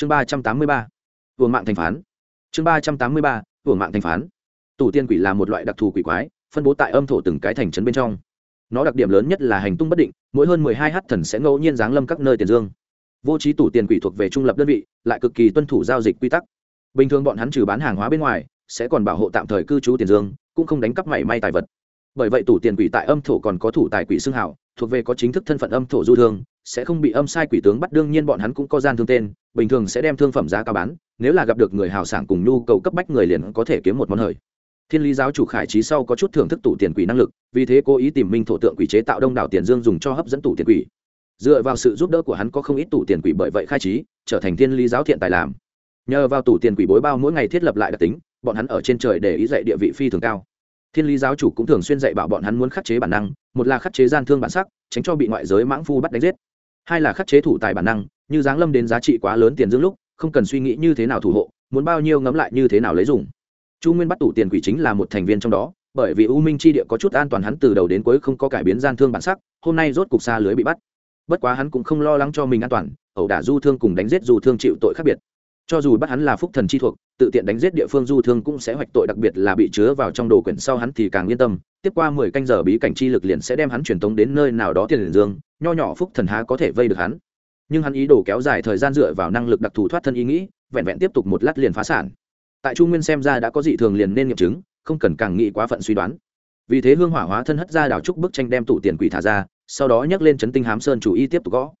chương ba trăm tám mươi ba vừa mạng thành phán. Chương ba trăm tám mươi ba vừa mạng thành phán. Tủ tiên quỷ là một loại đặc thù quỷ quái, phân bố tại âm thổ từng cái thành trấn bên trong. Nó đặc điểm lớn nhất là hành tung bất định, mỗi hơn mười hai h thần sẽ ngẫu nhiên giáng lâm các nơi tiền dương. Vô trí tủ tiền quỷ thuộc về trung lập đơn vị, lại cực kỳ tuân thủ giao dịch quy tắc. Bình thường bọn hắn trừ bán hàng hóa bên ngoài, sẽ còn bảo hộ tạm thời cư trú tiền dương, cũng không đánh cắp mảy may tài vật. Bởi vậy tủ tiền quỷ tại âm thổ còn có thủ tài quỷ xương hảo thuộc về có chính thức thân phận âm thổ du thương sẽ không bị âm sai quỷ tướng bắt, đương nhiên bọn hắn cũng có gian thương tên, bình thường sẽ đem thương phẩm giá cao bán, nếu là gặp được người hào sảng cùng nhu cầu cấp bách người liền có thể kiếm một món hời. Thiên lý giáo chủ khải trí sau có chút thưởng thức tủ tiền quỷ năng lực, vì thế cố ý tìm minh thổ tượng quỷ chế tạo đông đảo tiền dương dùng cho hấp dẫn tủ tiền quỷ. Dựa vào sự giúp đỡ của hắn có không ít tủ tiền quỷ bởi vậy khai trí, trở thành thiên lý giáo thiện tài làm. Nhờ vào tủ tiền quỷ bối bao mỗi ngày thiết lập lại đặc tính, bọn hắn ở trên trời để ý dạy địa vị phi thường cao. Thiên lý giáo chủ cũng thường xuyên dạy bảo bọn hắn muốn khắc chế bản năng, một là khắc chế gian thương bản sắc, tránh cho bị ngoại giới mãng phu bắt đánh giết hai là khắc chế thủ tài bản năng, như giáng lâm đến giá trị quá lớn tiền dưỡng lúc, không cần suy nghĩ như thế nào thủ hộ, muốn bao nhiêu ngấm lại như thế nào lấy dùng. Chu nguyên bắt tủ tiền quỷ chính là một thành viên trong đó, bởi vì u minh chi địa có chút an toàn hắn từ đầu đến cuối không có cải biến gian thương bản sắc, hôm nay rốt cục xa lưới bị bắt. Bất quá hắn cũng không lo lắng cho mình an toàn, ẩu đả du thương cùng đánh giết du thương chịu tội khác biệt cho dù bắt hắn là phúc thần chi thuộc, tự tiện đánh giết địa phương du thương cũng sẽ hoạch tội, đặc biệt là bị chứa vào trong đồ quyển sau hắn thì càng yên tâm. Tiếp qua mười canh giờ bí cảnh chi lực liền sẽ đem hắn truyền tống đến nơi nào đó tiền liền dương, nho nhỏ phúc thần há có thể vây được hắn. Nhưng hắn ý đồ kéo dài thời gian dựa vào năng lực đặc thù thoát thân ý nghĩ, vẹn vẹn tiếp tục một lát liền phá sản. Tại trung nguyên xem ra đã có dị thường liền nên nghiệm chứng, không cần càng nghĩ quá phận suy đoán. Vì thế hương hỏa hóa thân hất ra đảo trúc bức tranh đem tủ tiền quỷ thả ra, sau đó nhắc lên chấn tinh hám sơn chủ y tiếp tục gõ.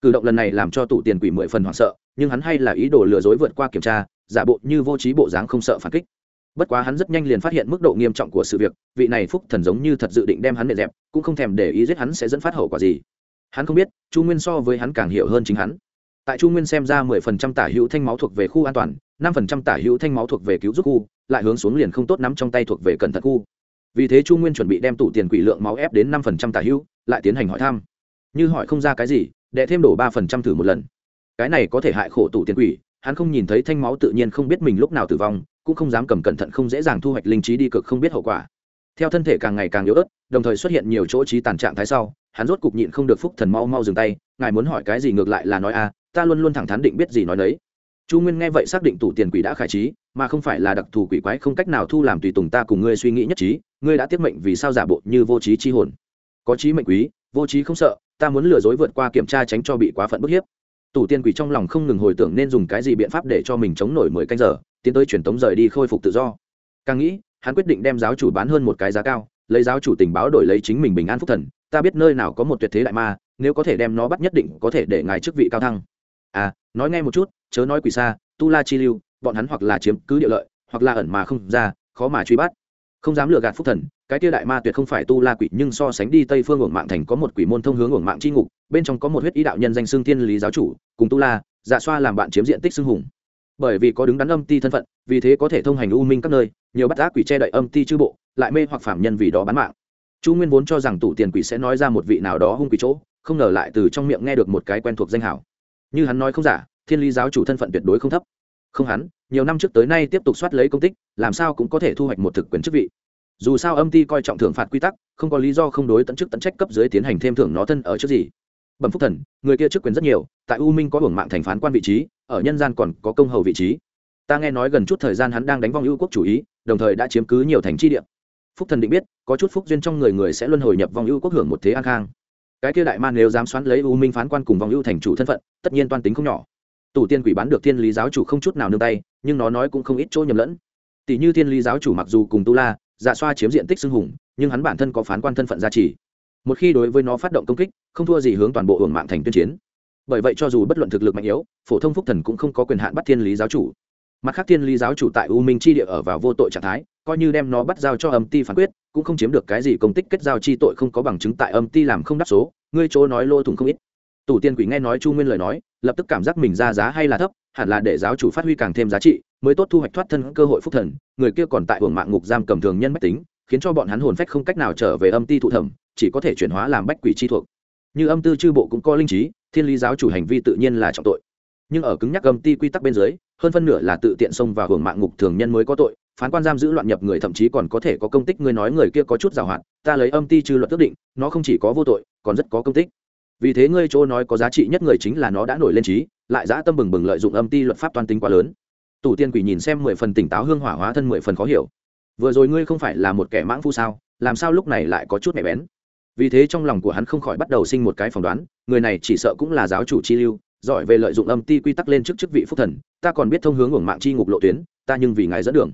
Cử động lần này làm cho tủ tiền quỷ mười phần hoảng sợ nhưng hắn hay là ý đồ lừa dối vượt qua kiểm tra, giả bộ như vô trí bộ dáng không sợ phản kích. Bất quá hắn rất nhanh liền phát hiện mức độ nghiêm trọng của sự việc, vị này phúc thần giống như thật dự định đem hắn để dẹp, cũng không thèm để ý giết hắn sẽ dẫn phát hậu quả gì. Hắn không biết, chu nguyên so với hắn càng hiểu hơn chính hắn. Tại chu nguyên xem ra mười phần trăm tả hữu thanh máu thuộc về khu an toàn, năm phần trăm tả hữu thanh máu thuộc về cứu giúp khu, lại hướng xuống liền không tốt nắm trong tay thuộc về cẩn thận khu. Vì thế chu nguyên chuẩn bị đem tủ tiền quỷ lượng máu ép đến năm phần trăm tả hữu, lại tiến hành hỏi thăm. Như hỏi không ra cái gì đệ thêm đổ ba phần trăm thử một lần cái này có thể hại khổ tủ tiền quỷ, hắn không nhìn thấy thanh máu tự nhiên không biết mình lúc nào tử vong, cũng không dám cầm cẩn thận không dễ dàng thu hoạch linh trí đi cực không biết hậu quả. Theo thân thể càng ngày càng yếu ớt, đồng thời xuất hiện nhiều chỗ trí tàn trạng thái sau, hắn rốt cục nhịn không được phúc thần mau mau dừng tay, ngài muốn hỏi cái gì ngược lại là nói a, ta luôn luôn thẳng thắn định biết gì nói đấy chu nguyên nghe vậy xác định tủ tiền quỷ đã khải trí, mà không phải là đặc thù quỷ quái, không cách nào thu làm tùy tùng ta cùng ngươi suy nghĩ nhất trí, ngươi đã tiết mệnh vì sao giả bộ như vô trí chi hồn. Có trí mệnh quý, vô trí không sợ, ta muốn lừa dối vượt qua kiểm tra tránh cho bị quá phận bức hiếp tủ tiên quỷ trong lòng không ngừng hồi tưởng nên dùng cái gì biện pháp để cho mình chống nổi mười canh giờ, tiến tới truyền tống rời đi khôi phục tự do. Càng nghĩ, hắn quyết định đem giáo chủ bán hơn một cái giá cao, lấy giáo chủ tình báo đổi lấy chính mình bình an phúc thần, ta biết nơi nào có một tuyệt thế đại ma, nếu có thể đem nó bắt nhất định có thể để ngài chức vị cao thăng. À nói nghe một chút, chớ nói quỷ xa, tu la chi lưu, bọn hắn hoặc là chiếm cứ địa lợi, hoặc là ẩn mà không ra, khó mà truy bắt không dám lừa gạt phúc thần, cái tia đại ma tuyệt không phải tu la quỷ, nhưng so sánh đi tây phương uổng mạng thành có một quỷ môn thông hướng uổng mạng c h i ngục, bên trong có một huyết ý đạo nhân danh xương thiên lý giáo chủ, cùng tu la dạ xoa làm bạn chiếm diện tích xưng hùng. Bởi vì có đứng đắn âm ti thân phận, vì thế có thể thông hành u minh các nơi, nhiều bắt ác quỷ che đậy âm ti chư bộ, lại mê hoặc phạm nhân vì đó bán mạng. Chu nguyên vốn cho rằng tủ tiền quỷ sẽ nói ra một vị nào đó hung quỷ chỗ, không ngờ lại từ trong miệng nghe được một cái quen thuộc danh hảo. Như hắn nói không giả, thiên lý giáo chủ thân phận tuyệt đối không thấp. Không hắn nhiều năm trước tới nay tiếp tục soát lấy công tích, làm sao cũng có thể thu hoạch một thực quyền chức vị. Dù sao âm ty coi trọng thưởng phạt quy tắc, không có lý do không đối tận chức tận trách cấp dưới tiến hành thêm thưởng nó thân ở trước gì. Bẩm phúc thần, người kia chức quyền rất nhiều, tại u minh có hưởng mạng thành phán quan vị trí, ở nhân gian còn có công hầu vị trí. Ta nghe nói gần chút thời gian hắn đang đánh vong ưu quốc chủ ý, đồng thời đã chiếm cứ nhiều thành tri địa. Phúc thần định biết, có chút phúc duyên trong người người sẽ luân hồi nhập vong ưu quốc hưởng một thế an khang. Cái kia đại man nếu dám xoắn lấy u minh phán quan cùng vong ưu thành chủ thân phận, tất nhiên toan tính không nhỏ tủ tiên quỷ bán được thiên lý giáo chủ không chút nào nương tay, nhưng nó nói cũng không ít chỗ nhầm lẫn. Tỷ như thiên lý giáo chủ mặc dù cùng tu la dạ xoa chiếm diện tích xưng hùng, nhưng hắn bản thân có phán quan thân phận gia trì. Một khi đối với nó phát động công kích, không thua gì hướng toàn bộ hưởng mạng thành tuyên chiến. Bởi vậy cho dù bất luận thực lực mạnh yếu, phổ thông phúc thần cũng không có quyền hạn bắt thiên lý giáo chủ. Mặt khác thiên lý giáo chủ tại u minh chi địa ở vào vô tội trạng thái, coi như đem nó bắt giao cho âm ti phán quyết, cũng không chiếm được cái gì công tích kết giao chi tội không có bằng chứng tại âm ti làm không đáp số, ngươi chỗ nói lô thủng không ít tủ tiên quỷ nghe nói chu nguyên lời nói, lập tức cảm giác mình ra giá hay là thấp, hẳn là để giáo chủ phát huy càng thêm giá trị, mới tốt thu hoạch thoát thân cơ hội phúc thần, người kia còn tại hưởng mạng ngục giam cầm thường nhân mách tính, khiến cho bọn hắn hồn phách không cách nào trở về âm ti thụ thẩm, chỉ có thể chuyển hóa làm bách quỷ chi thuộc. Như âm tư chư bộ cũng có linh trí, thiên lý giáo chủ hành vi tự nhiên là trọng tội. Nhưng ở cứng nhắc âm ti quy tắc bên dưới, hơn phân nửa là tự tiện xông vào hưởng mạng ngục thường nhân mới có tội, phán quan giam giữ loạn nhập người thậm chí còn có thể có công tích người nói người kia có chút giàu hạn, ta lấy âm ti chư luật ước định, nó không chỉ có vô tội, còn rất có công tích vì thế ngươi chỗ nói có giá trị nhất người chính là nó đã nổi lên trí, lại dã tâm bừng bừng lợi dụng âm ti luật pháp toàn tính quá lớn. Tủ tiên quỷ nhìn xem mười phần tỉnh táo hương hỏa hóa thân mười phần khó hiểu. Vừa rồi ngươi không phải là một kẻ mãng phu sao, làm sao lúc này lại có chút mẹ bén? Vì thế trong lòng của hắn không khỏi bắt đầu sinh một cái phỏng đoán, người này chỉ sợ cũng là giáo chủ chi lưu, giỏi về lợi dụng âm ti quy tắc lên trước chức vị phúc thần, ta còn biết thông hướng uổng mạng chi ngục lộ tuyến, ta nhưng vì ngài dẫn đường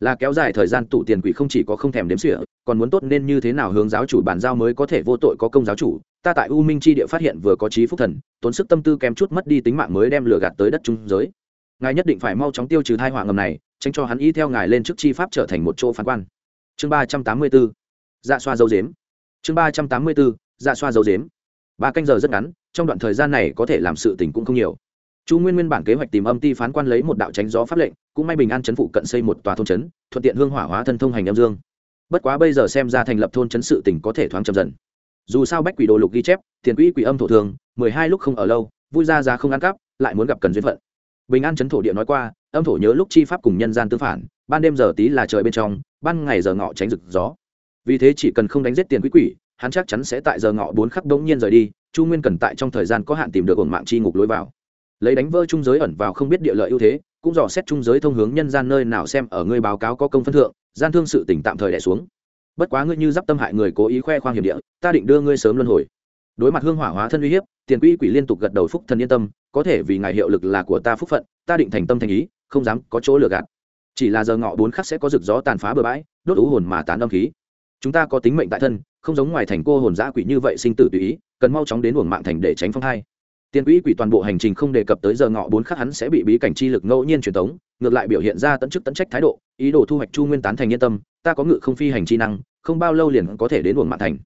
là kéo dài thời gian tụ tiền quỷ không chỉ có không thèm đếm xỉa, còn muốn tốt nên như thế nào hướng giáo chủ bàn giao mới có thể vô tội có công giáo chủ. Ta tại u minh chi địa phát hiện vừa có trí phúc thần, tốn sức tâm tư kém chút mất đi tính mạng mới đem lừa gạt tới đất trung giới. Ngài nhất định phải mau chóng tiêu trừ thai họa ngầm này, tránh cho hắn y theo ngài lên trước chi pháp trở thành một chỗ phán quan. Chương ba trăm tám mươi bốn dạ xoa dấu dếm. Chương ba trăm tám mươi bốn dạ xoa dấu dếm. Ba canh giờ rất ngắn, trong đoạn thời gian này có thể làm sự tình cũng không nhiều chu nguyên nguyên bản kế hoạch tìm âm ti phán quan lấy một đạo tránh gió pháp lệnh, cũng may bình an chấn phụ cận xây một tòa thôn trấn, thuận tiện hương hỏa hóa thân thông hành âm dương. Bất quá bây giờ xem ra thành lập thôn trấn sự tỉnh có thể thoáng chậm dần. Dù sao bách quỷ đồ lục ghi chép, tiền quỹ quỷ âm thổ thường, mười hai lúc không ở lâu, vui ra ra không ăn cắp, lại muốn gặp cần duyên phận. Bình an chấn thổ địa nói qua, âm thổ nhớ lúc chi pháp cùng nhân gian tương phản, ban đêm giờ tí là trời bên trong, ban ngày giờ ngọ tránh rực gió. Vì thế chỉ cần không đánh giết tiền quỹ quỷ, hắn chắc chắn sẽ tại giờ ngọ bốn khắc đống nhiên rời đi, chu nguyên cần tại trong thời gian có hạn tìm được ổn mạng chi ngục lối vào lấy đánh vỡ trung giới ẩn vào không biết địa lợi ưu thế, cũng dò xét trung giới thông hướng nhân gian nơi nào xem ở ngươi báo cáo có công phân thượng, gian thương sự tỉnh tạm thời đẻ xuống. Bất quá ngươi như d tâm hại người cố ý khoe khoang hiểm địa, ta định đưa ngươi sớm luân hồi. Đối mặt hương hỏa hóa thân uy hiếp, tiền quỹ quỷ liên tục gật đầu phúc thần yên tâm, có thể vì ngài hiệu lực là của ta phúc phận, ta định thành tâm thành ý, không dám có chỗ lừa gạt. Chỉ là giờ ngọ bốn khắc sẽ có rực gió tàn phá bừa bãi, đốt ú hồn mà tán âm khí. Chúng ta có tính mệnh tại thân, không giống ngoài thành cô hồn giã quỷ như vậy sinh tử tùy ý, cần mau chóng đến uổng mạng thành để tránh phong hai tiền quỹ quỷ toàn bộ hành trình không đề cập tới giờ ngọ bốn khắc hắn sẽ bị bí cảnh chi lực ngẫu nhiên truyền tống, ngược lại biểu hiện ra tận chức tận trách thái độ, ý đồ thu hoạch chu nguyên tán thành yên tâm, ta có ngự không phi hành chi năng, không bao lâu liền có thể đến uổng mạn thành.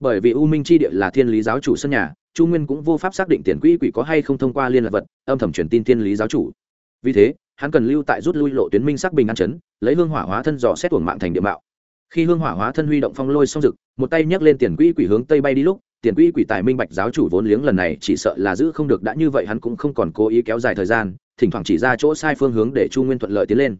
Bởi vì u minh chi địa là thiên lý giáo chủ sân nhà, chu nguyên cũng vô pháp xác định tiền quỹ quỷ có hay không thông qua liên lạc vật, âm thầm truyền tin thiên lý giáo chủ. Vì thế, hắn cần lưu tại rút lui lộ tuyến minh sắc bình an chấn, lấy hương hỏa hóa thân dò xét uổng mạn thành địa mạo. Khi hương hỏa hóa thân huy động phong lôi xong rực một tay nhấc lên tiền quỹ quỷ hướng tây bay đi lúc tiền quỹ quỷ tài minh bạch giáo chủ vốn liếng lần này chỉ sợ là giữ không được, đã như vậy hắn cũng không còn cố ý kéo dài thời gian, thỉnh thoảng chỉ ra chỗ sai phương hướng để chu nguyên thuận lợi tiến lên.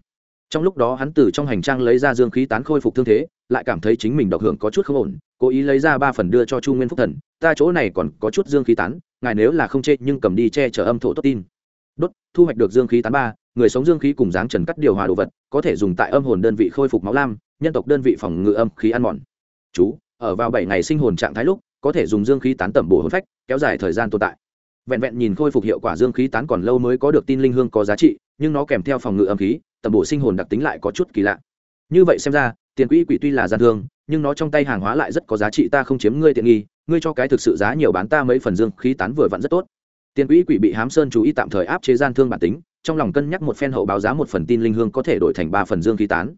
Trong lúc đó hắn từ trong hành trang lấy ra dương khí tán khôi phục thương thế, lại cảm thấy chính mình độc hưởng có chút không ổn, cố ý lấy ra ba phần đưa cho chu nguyên phúc thần, ta chỗ này còn có chút dương khí tán, ngài nếu là không chê nhưng cầm đi che chở âm thổ tốt tin. Đốt, thu hoạch được dương khí tán ba, người sống dương khí cùng dáng trần cắt điều hòa đồ vật, có thể dùng tại âm hồn đơn vị khôi phục máu lam, nhân tộc đơn vị phòng ngự âm khí ăn mòn. Chú, ở vào bảy ngày sinh hồn trạng thái lúc có thể dùng dương khí tán tẩm bổ hồn phách, kéo dài thời gian tồn tại. Vẹn vẹn nhìn khôi phục hiệu quả dương khí tán còn lâu mới có được tin linh hương có giá trị, nhưng nó kèm theo phòng ngự âm khí, tẩm bổ sinh hồn đặc tính lại có chút kỳ lạ. Như vậy xem ra, tiền quỹ quỷ tuy là gian thương, nhưng nó trong tay hàng hóa lại rất có giá trị, ta không chiếm ngươi tiện nghi, ngươi cho cái thực sự giá nhiều bán ta mấy phần dương khí tán vừa vặn rất tốt. Tiền quỹ quỷ bị hám sơn chú ý tạm thời áp chế gian thương bản tính, trong lòng cân nhắc một phen hậu báo giá một phần tin linh hương có thể đổi thành ba phần dương khí tán.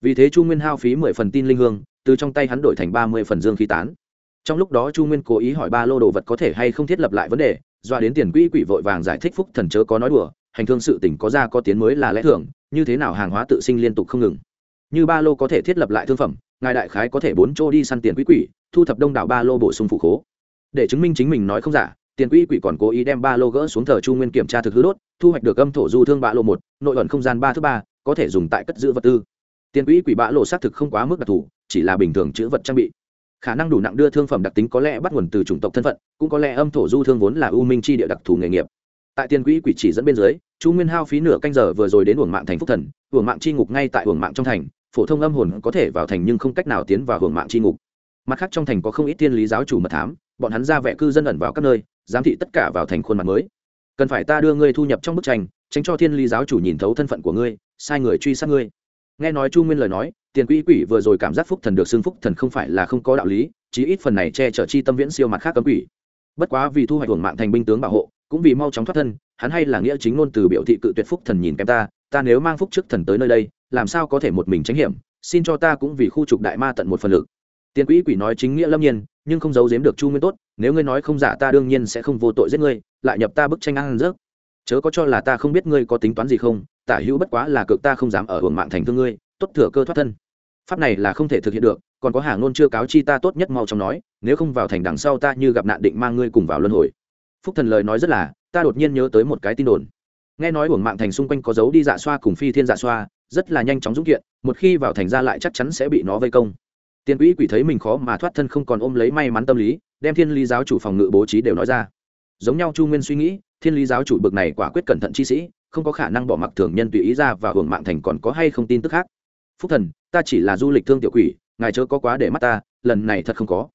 Vì thế chu nguyên hao phí mười phần tin linh hương, từ trong tay hắn đổi thành ba mươi phần dương khí tán trong lúc đó chu nguyên cố ý hỏi ba lô đồ vật có thể hay không thiết lập lại vấn đề, doa đến tiền quỹ quỷ vội vàng giải thích phúc thần chớ có nói đùa, hành thương sự tỉnh có ra có tiến mới là lẽ thường, như thế nào hàng hóa tự sinh liên tục không ngừng. Như ba lô có thể thiết lập lại thương phẩm, ngài đại khái có thể bốn chỗ đi săn tiền quỹ quỷ, thu thập đông đảo ba lô bổ sung phụ khố. Để chứng minh chính mình nói không giả, tiền quỹ quỷ còn cố ý đem ba lô gỡ xuống thờ chu nguyên kiểm tra thực hư đốt, thu hoạch được âm thổ du thương bạ lô một, nội ẩn không gian ba thứ ba, có thể dùng tại cất giữ vật tư. Tiền quỹ quỷ bạ lộ xác thực không quá mức đặc thù, chỉ là bình thường chữ vật trang bị khả năng đủ nặng đưa thương phẩm đặc tính có lẽ bắt nguồn từ chủng tộc thân phận, cũng có lẽ âm thổ du thương vốn là ưu minh chi địa đặc thù nghề nghiệp. Tại tiền quỹ quỷ chỉ dẫn bên dưới, chu nguyên hao phí nửa canh giờ vừa rồi đến uổng mạng thành phúc thần, uổng mạng c h i ngục ngay tại uổng mạng trong thành, phổ thông âm hồn có thể vào thành nhưng không cách nào tiến vào uổng mạng c h i ngục. Mặt khác trong thành có không ít thiên lý giáo chủ mật thám, bọn hắn ra vẻ cư dân ẩn vào các nơi, giám thị tất cả vào thành khuôn mặt mới. Cần phải ta đưa ngươi thu nhập trong bức tranh, tránh cho thiên lý giáo chủ nhìn thấu thân phận của ngươi, sai người truy sát ngươi nghe nói chu nguyên lời nói, tiền quỹ quỷ vừa rồi cảm giác phúc thần được xưng phúc thần không phải là không có đạo lý, chí ít phần này che chở chi tâm viễn siêu mặt khác cấm quỷ. Bất quá vì thu hoạch hưởng mạng thành binh tướng bảo hộ, cũng vì mau chóng thoát thân, hắn hay là nghĩa chính ngôn từ biểu thị cự tuyệt phúc thần nhìn kém ta ta nếu mang phúc trước thần tới nơi đây, làm sao có thể một mình tránh hiểm, xin cho ta cũng vì khu trục đại ma tận một phần lực. Tiền quỹ quỷ nói chính nghĩa lâm nhiên, nhưng không giấu giếm được chu nguyên tốt, nếu ngươi nói không giả ta đương nhiên sẽ không vô tội giết ngươi, lại nhập ta bức tranh ăn rớt chớ có cho là ta không biết ngươi có tính toán gì không, tả hữu bất quá là cực ta không dám ở hưởng mạng thành thương ngươi, tốt thừa cơ thoát thân. Pháp này là không thể thực hiện được, còn có hàng nôn chưa cáo chi ta tốt nhất mau trong nói, nếu không vào thành đằng sau ta như gặp nạn định mang ngươi cùng vào luân hồi. Phúc thần lời nói rất là, ta đột nhiên nhớ tới một cái tin đồn. Nghe nói uổng mạng thành xung quanh có dấu đi dạ xoa cùng phi thiên dạ xoa, rất là nhanh chóng dũng kiện, một khi vào thành ra lại chắc chắn sẽ bị nó vây công. Tiền quỹ quỷ thấy mình khó mà thoát thân không còn ôm lấy may mắn tâm lý, đem thiên lý giáo chủ phòng ngự bố trí đều nói ra. Giống nhau chu nguyên suy nghĩ thiên lý giáo chủ bực này quả quyết cẩn thận chi sĩ, không có khả năng bỏ mặc thường nhân tùy ý ra và hưởng mạng thành còn có hay không tin tức khác. Phúc thần, ta chỉ là du lịch thương tiểu quỷ, ngài chớ có quá để mắt ta, lần này thật không có.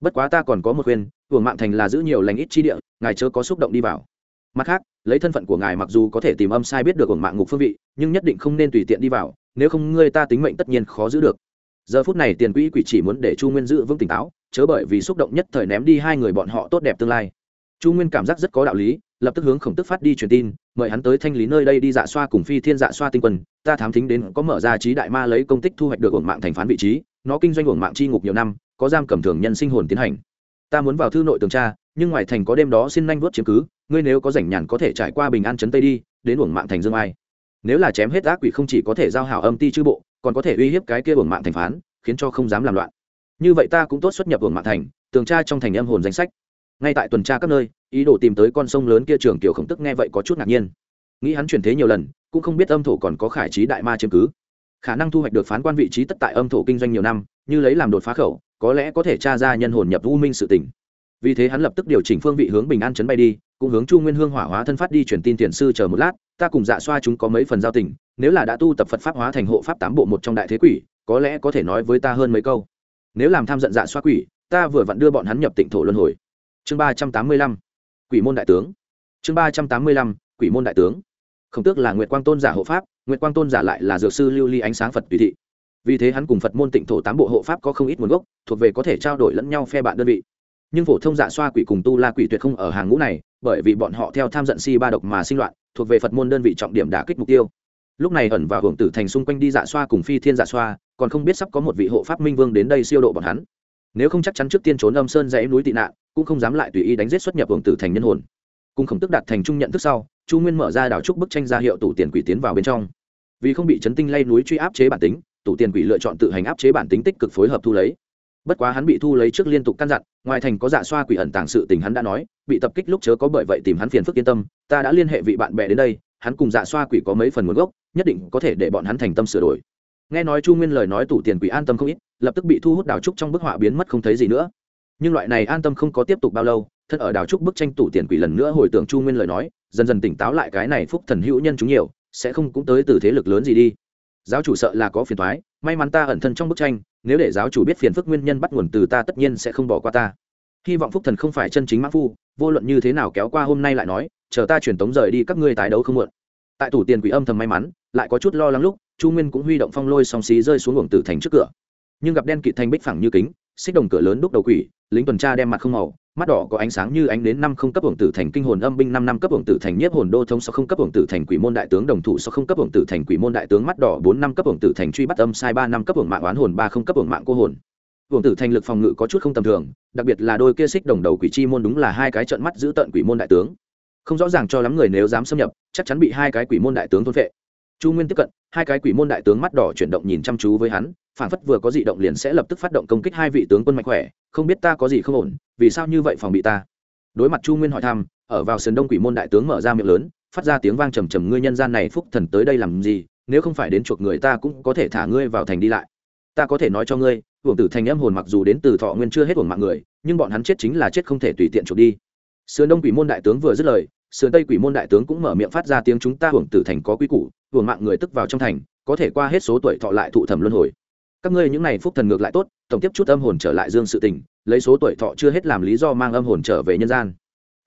Bất quá ta còn có một khuyên, hưởng mạng thành là giữ nhiều lành ít chi địa, ngài chớ có xúc động đi vào. Mặt khác, lấy thân phận của ngài mặc dù có thể tìm âm sai biết được hưởng mạng ngục phương vị, nhưng nhất định không nên tùy tiện đi vào, nếu không ngươi ta tính mệnh tất nhiên khó giữ được. Giờ phút này tiền quỹ quỷ chỉ muốn để chu nguyên giữ vững tỉnh táo, chớ bởi vì xúc động nhất thời ném đi hai người bọn họ tốt đẹp tương lai. Chu nguyên cảm giác rất có đạo lý lập tức hướng khổng tức phát đi truyền tin, mời hắn tới thanh lý nơi đây đi dạ xoa cùng phi thiên dạ xoa tinh quân ta thám thính đến có mở ra trí đại ma lấy công tích thu hoạch được ổn mạng thành phán vị trí, nó kinh doanh ổn mạng chi ngục nhiều năm, có giam cầm thường nhân sinh hồn tiến hành. Ta muốn vào thư nội tường tra, nhưng ngoài thành có đêm đó xin nhanh vớt chiếm cứ, ngươi nếu có rảnh nhàn có thể trải qua bình an trấn tây đi, đến ổn mạng thành dương ai. Nếu là chém hết ác quỷ không chỉ có thể giao hảo âm ti chư bộ, còn có thể uy hiếp cái kia ổn mạng thành phán, khiến cho không dám làm loạn. Như vậy ta cũng tốt xuất nhập ổn mạng thành, tường tra trong thành âm hồn danh sách ngay tại tuần tra các nơi, ý đồ tìm tới con sông lớn kia trường tiểu khổng tức nghe vậy có chút ngạc nhiên. Nghĩ hắn chuyển thế nhiều lần, cũng không biết âm thổ còn có khải trí đại ma chiếm cứ. Khả năng thu hoạch được phán quan vị trí tất tại âm thổ kinh doanh nhiều năm, như lấy làm đột phá khẩu, có lẽ có thể tra ra nhân hồn nhập u minh sự tỉnh vì thế hắn lập tức điều chỉnh phương vị hướng bình an chấn bay đi, cũng hướng chu nguyên hương hỏa hóa thân phát đi truyền tin tiền sư chờ một lát, ta cùng dạ xoa chúng có mấy phần giao tình, nếu là đã tu tập phật pháp hóa thành hộ pháp tám bộ một trong đại thế quỷ, có lẽ có thể nói với ta hơn mấy câu. Nếu làm tham giận dạ xoa quỷ, ta vừa vặn đưa bọn hắn nhập tịnh thổ luân hồi chương ba trăm tám mươi lăm, quỷ môn đại tướng. Chương ba trăm tám mươi lăm, quỷ môn đại tướng. Khổng tước là nguyệt quang tôn giả hộ pháp, nguyệt quang tôn giả lại là dược sư lưu ly ánh sáng phật tùy thị. Vì thế hắn cùng phật môn tịnh thổ tám bộ hộ pháp có không ít nguồn gốc, thuộc về có thể trao đổi lẫn nhau phe bạn đơn vị. Nhưng phổ thông giả xoa quỷ cùng tu la quỷ tuyệt không ở hàng ngũ này, bởi vì bọn họ theo tham giận si ba độc mà sinh loạn, thuộc về phật môn đơn vị trọng điểm đả kích mục tiêu. Lúc này ẩn và hưởng tử thành xung quanh đi dạ xoa cùng phi thiên dạ xoa, còn không biết sắp có một vị hộ pháp minh vương đến đây siêu độ bọn hắn. Nếu không chắc chắn trước tiên trốn âm sơn dãy núi tị nạn cũng không dám lại tùy ý đánh giết xuất nhập hưởng tử thành nhân hồn. Cùng khổng tức đạt thành trung nhận thức sau, chu nguyên mở ra đảo trúc bức tranh ra hiệu tủ tiền quỷ tiến vào bên trong. Vì không bị chấn tinh lay núi truy áp chế bản tính, tủ tiền quỷ lựa chọn tự hành áp chế bản tính tích cực phối hợp thu lấy. Bất quá hắn bị thu lấy trước liên tục căn dặn, ngoài thành có dạ xoa quỷ ẩn tàng sự tình hắn đã nói, bị tập kích lúc chớ có bởi vậy tìm hắn phiền phức yên tâm, ta đã liên hệ vị bạn bè đến đây, hắn cùng dạ xoa quỷ có mấy phần nguồn gốc, nhất định có thể để bọn hắn thành tâm sửa đổi. Nghe nói chu nguyên lời nói tủ tiền quỷ an tâm không ít, lập tức bị thu hút đào trúc trong bức họa biến mất không thấy gì nữa nhưng loại này an tâm không có tiếp tục bao lâu, thân ở đào trúc bức tranh tủ tiền quỷ lần nữa hồi tưởng chu nguyên lời nói, dần dần tỉnh táo lại cái này phúc thần hữu nhân chúng nhiều, sẽ không cũng tới từ thế lực lớn gì đi. Giáo chủ sợ là có phiền thoái may mắn ta ẩn thân trong bức tranh, nếu để giáo chủ biết phiền phức nguyên nhân bắt nguồn từ ta tất nhiên sẽ không bỏ qua ta. Hy vọng phúc thần không phải chân chính mã phu, vô luận như thế nào kéo qua hôm nay lại nói, chờ ta truyền tống rời đi các ngươi tái đấu không muộn. Tại tủ tiền quỷ âm thầm may mắn, lại có chút lo lắng lúc, chu nguyên cũng huy động phong lôi song xí rơi xuống luồng tử thành trước cửa. Nhưng gặp đen kịt thanh bích phẳng như kính, xích đồng cửa lớn đúc đầu quỷ lính tuần tra đem mặt không màu, mắt đỏ có ánh sáng như ánh đến năm không cấp hưởng tử thành kinh hồn âm binh, năm năm cấp hưởng tử thành nhiếp hồn đô thông sau không cấp hưởng tử thành quỷ môn đại tướng đồng thủ, sau không cấp hưởng tử thành quỷ môn đại tướng mắt đỏ, bốn năm cấp hưởng tử thành truy bắt âm, sai ba năm cấp hưởng mạng oán hồn, ba không cấp hưởng mạng cô hồn. Hưởng tử thành lực phòng ngự có chút không tầm thường, đặc biệt là đôi kia xích đồng đầu quỷ chi môn đúng là hai cái trận mắt giữ tận quỷ môn đại tướng. Không rõ ràng cho lắm người nếu dám xâm nhập, chắc chắn bị hai cái quỷ môn đại tướng thôn vệ chu nguyên tiếp cận, hai cái quỷ môn đại tướng mắt đỏ chuyển động nhìn chăm chú với hắn phản phất vừa có dị động liền sẽ lập tức phát động công kích hai vị tướng quân mạnh khỏe, không biết ta có gì không ổn, vì sao như vậy phòng bị ta? Đối mặt chu nguyên hỏi thăm, ở vào sườn đông quỷ môn đại tướng mở ra miệng lớn, phát ra tiếng vang trầm trầm, ngươi nhân gian này phúc thần tới đây làm gì? Nếu không phải đến chuộc người ta cũng có thể thả ngươi vào thành đi lại. Ta có thể nói cho ngươi, hưởng tử thành âm hồn mặc dù đến từ thọ nguyên chưa hết hưởng mạng người, nhưng bọn hắn chết chính là chết không thể tùy tiện chuộc đi. Sườn đông quỷ môn đại tướng vừa dứt lời, sườn tây quỷ môn đại tướng cũng mở miệng phát ra tiếng, chúng ta hưởng tử thành có quy củ, hưởng mạng người tức vào trong thành, có thể qua hết số tuổi thọ lại thụ thẩm luân hồi các ngươi những này phúc thần ngược lại tốt, tổng tiếp chút âm hồn trở lại dương sự tình, lấy số tuổi thọ chưa hết làm lý do mang âm hồn trở về nhân gian.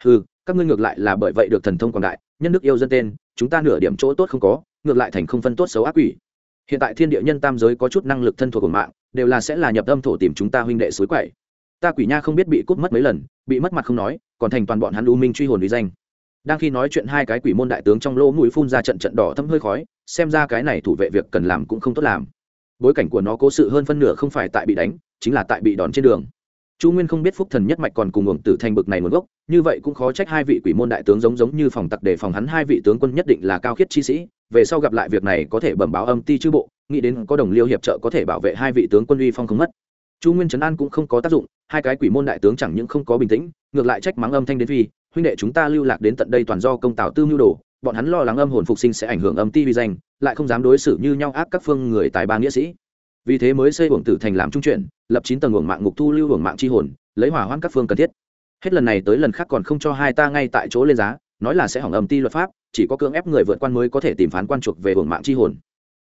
Ừ các ngươi ngược lại là bởi vậy được thần thông quảng đại, nhân đức yêu dân tên, chúng ta nửa điểm chỗ tốt không có, ngược lại thành không phân tốt xấu ác quỷ. Hiện tại thiên địa nhân tam giới có chút năng lực thân thuộc của mạng, đều là sẽ là nhập âm thổ tìm chúng ta huynh đệ suối quậy. Ta quỷ nha không biết bị cút mất mấy lần, bị mất mặt không nói, còn thành toàn bọn hắn u minh truy hồn uy danh. Đang khi nói chuyện hai cái quỷ môn đại tướng trong lỗ mũi phun ra trận trận đỏ thâm hơi khói, xem ra cái này thủ vệ việc cần làm cũng không tốt làm bối cảnh của nó cố sự hơn phân nửa không phải tại bị đánh, chính là tại bị đòn trên đường. Chu nguyên không biết phúc thần nhất mạch còn cùng ngưỡng tử thành bực này nguồn gốc, như vậy cũng khó trách hai vị quỷ môn đại tướng giống giống như phòng tặc để phòng hắn hai vị tướng quân nhất định là cao khiết chi sĩ, về sau gặp lại việc này có thể bẩm báo âm ti chư bộ, nghĩ đến có đồng liêu hiệp trợ có thể bảo vệ hai vị tướng quân uy phong không mất. Chu nguyên trấn an cũng không có tác dụng, hai cái quỷ môn đại tướng chẳng những không có bình tĩnh, ngược lại trách mắng âm thanh đến vì huynh đệ chúng ta lưu lạc đến tận đây toàn do công tào tư mưu đồ, bọn hắn lo lắng âm hồn phục sinh sẽ ảnh hưởng âm ti vi danh lại không dám đối xử như nhau ác các phương người tài ba nghĩa sĩ. Vì thế mới xây uổng tử thành làm trung chuyển, lập chín tầng uổng mạng ngục thu lưu uổng mạng c h i hồn, lấy hỏa hoãn các phương cần thiết. Hết lần này tới lần khác còn không cho hai ta ngay tại chỗ lên giá, nói là sẽ hỏng âm ti luật pháp, chỉ có cưỡng ép người vượt quan mới có thể tìm phán quan chuộc về hưởng mạng chi hồn.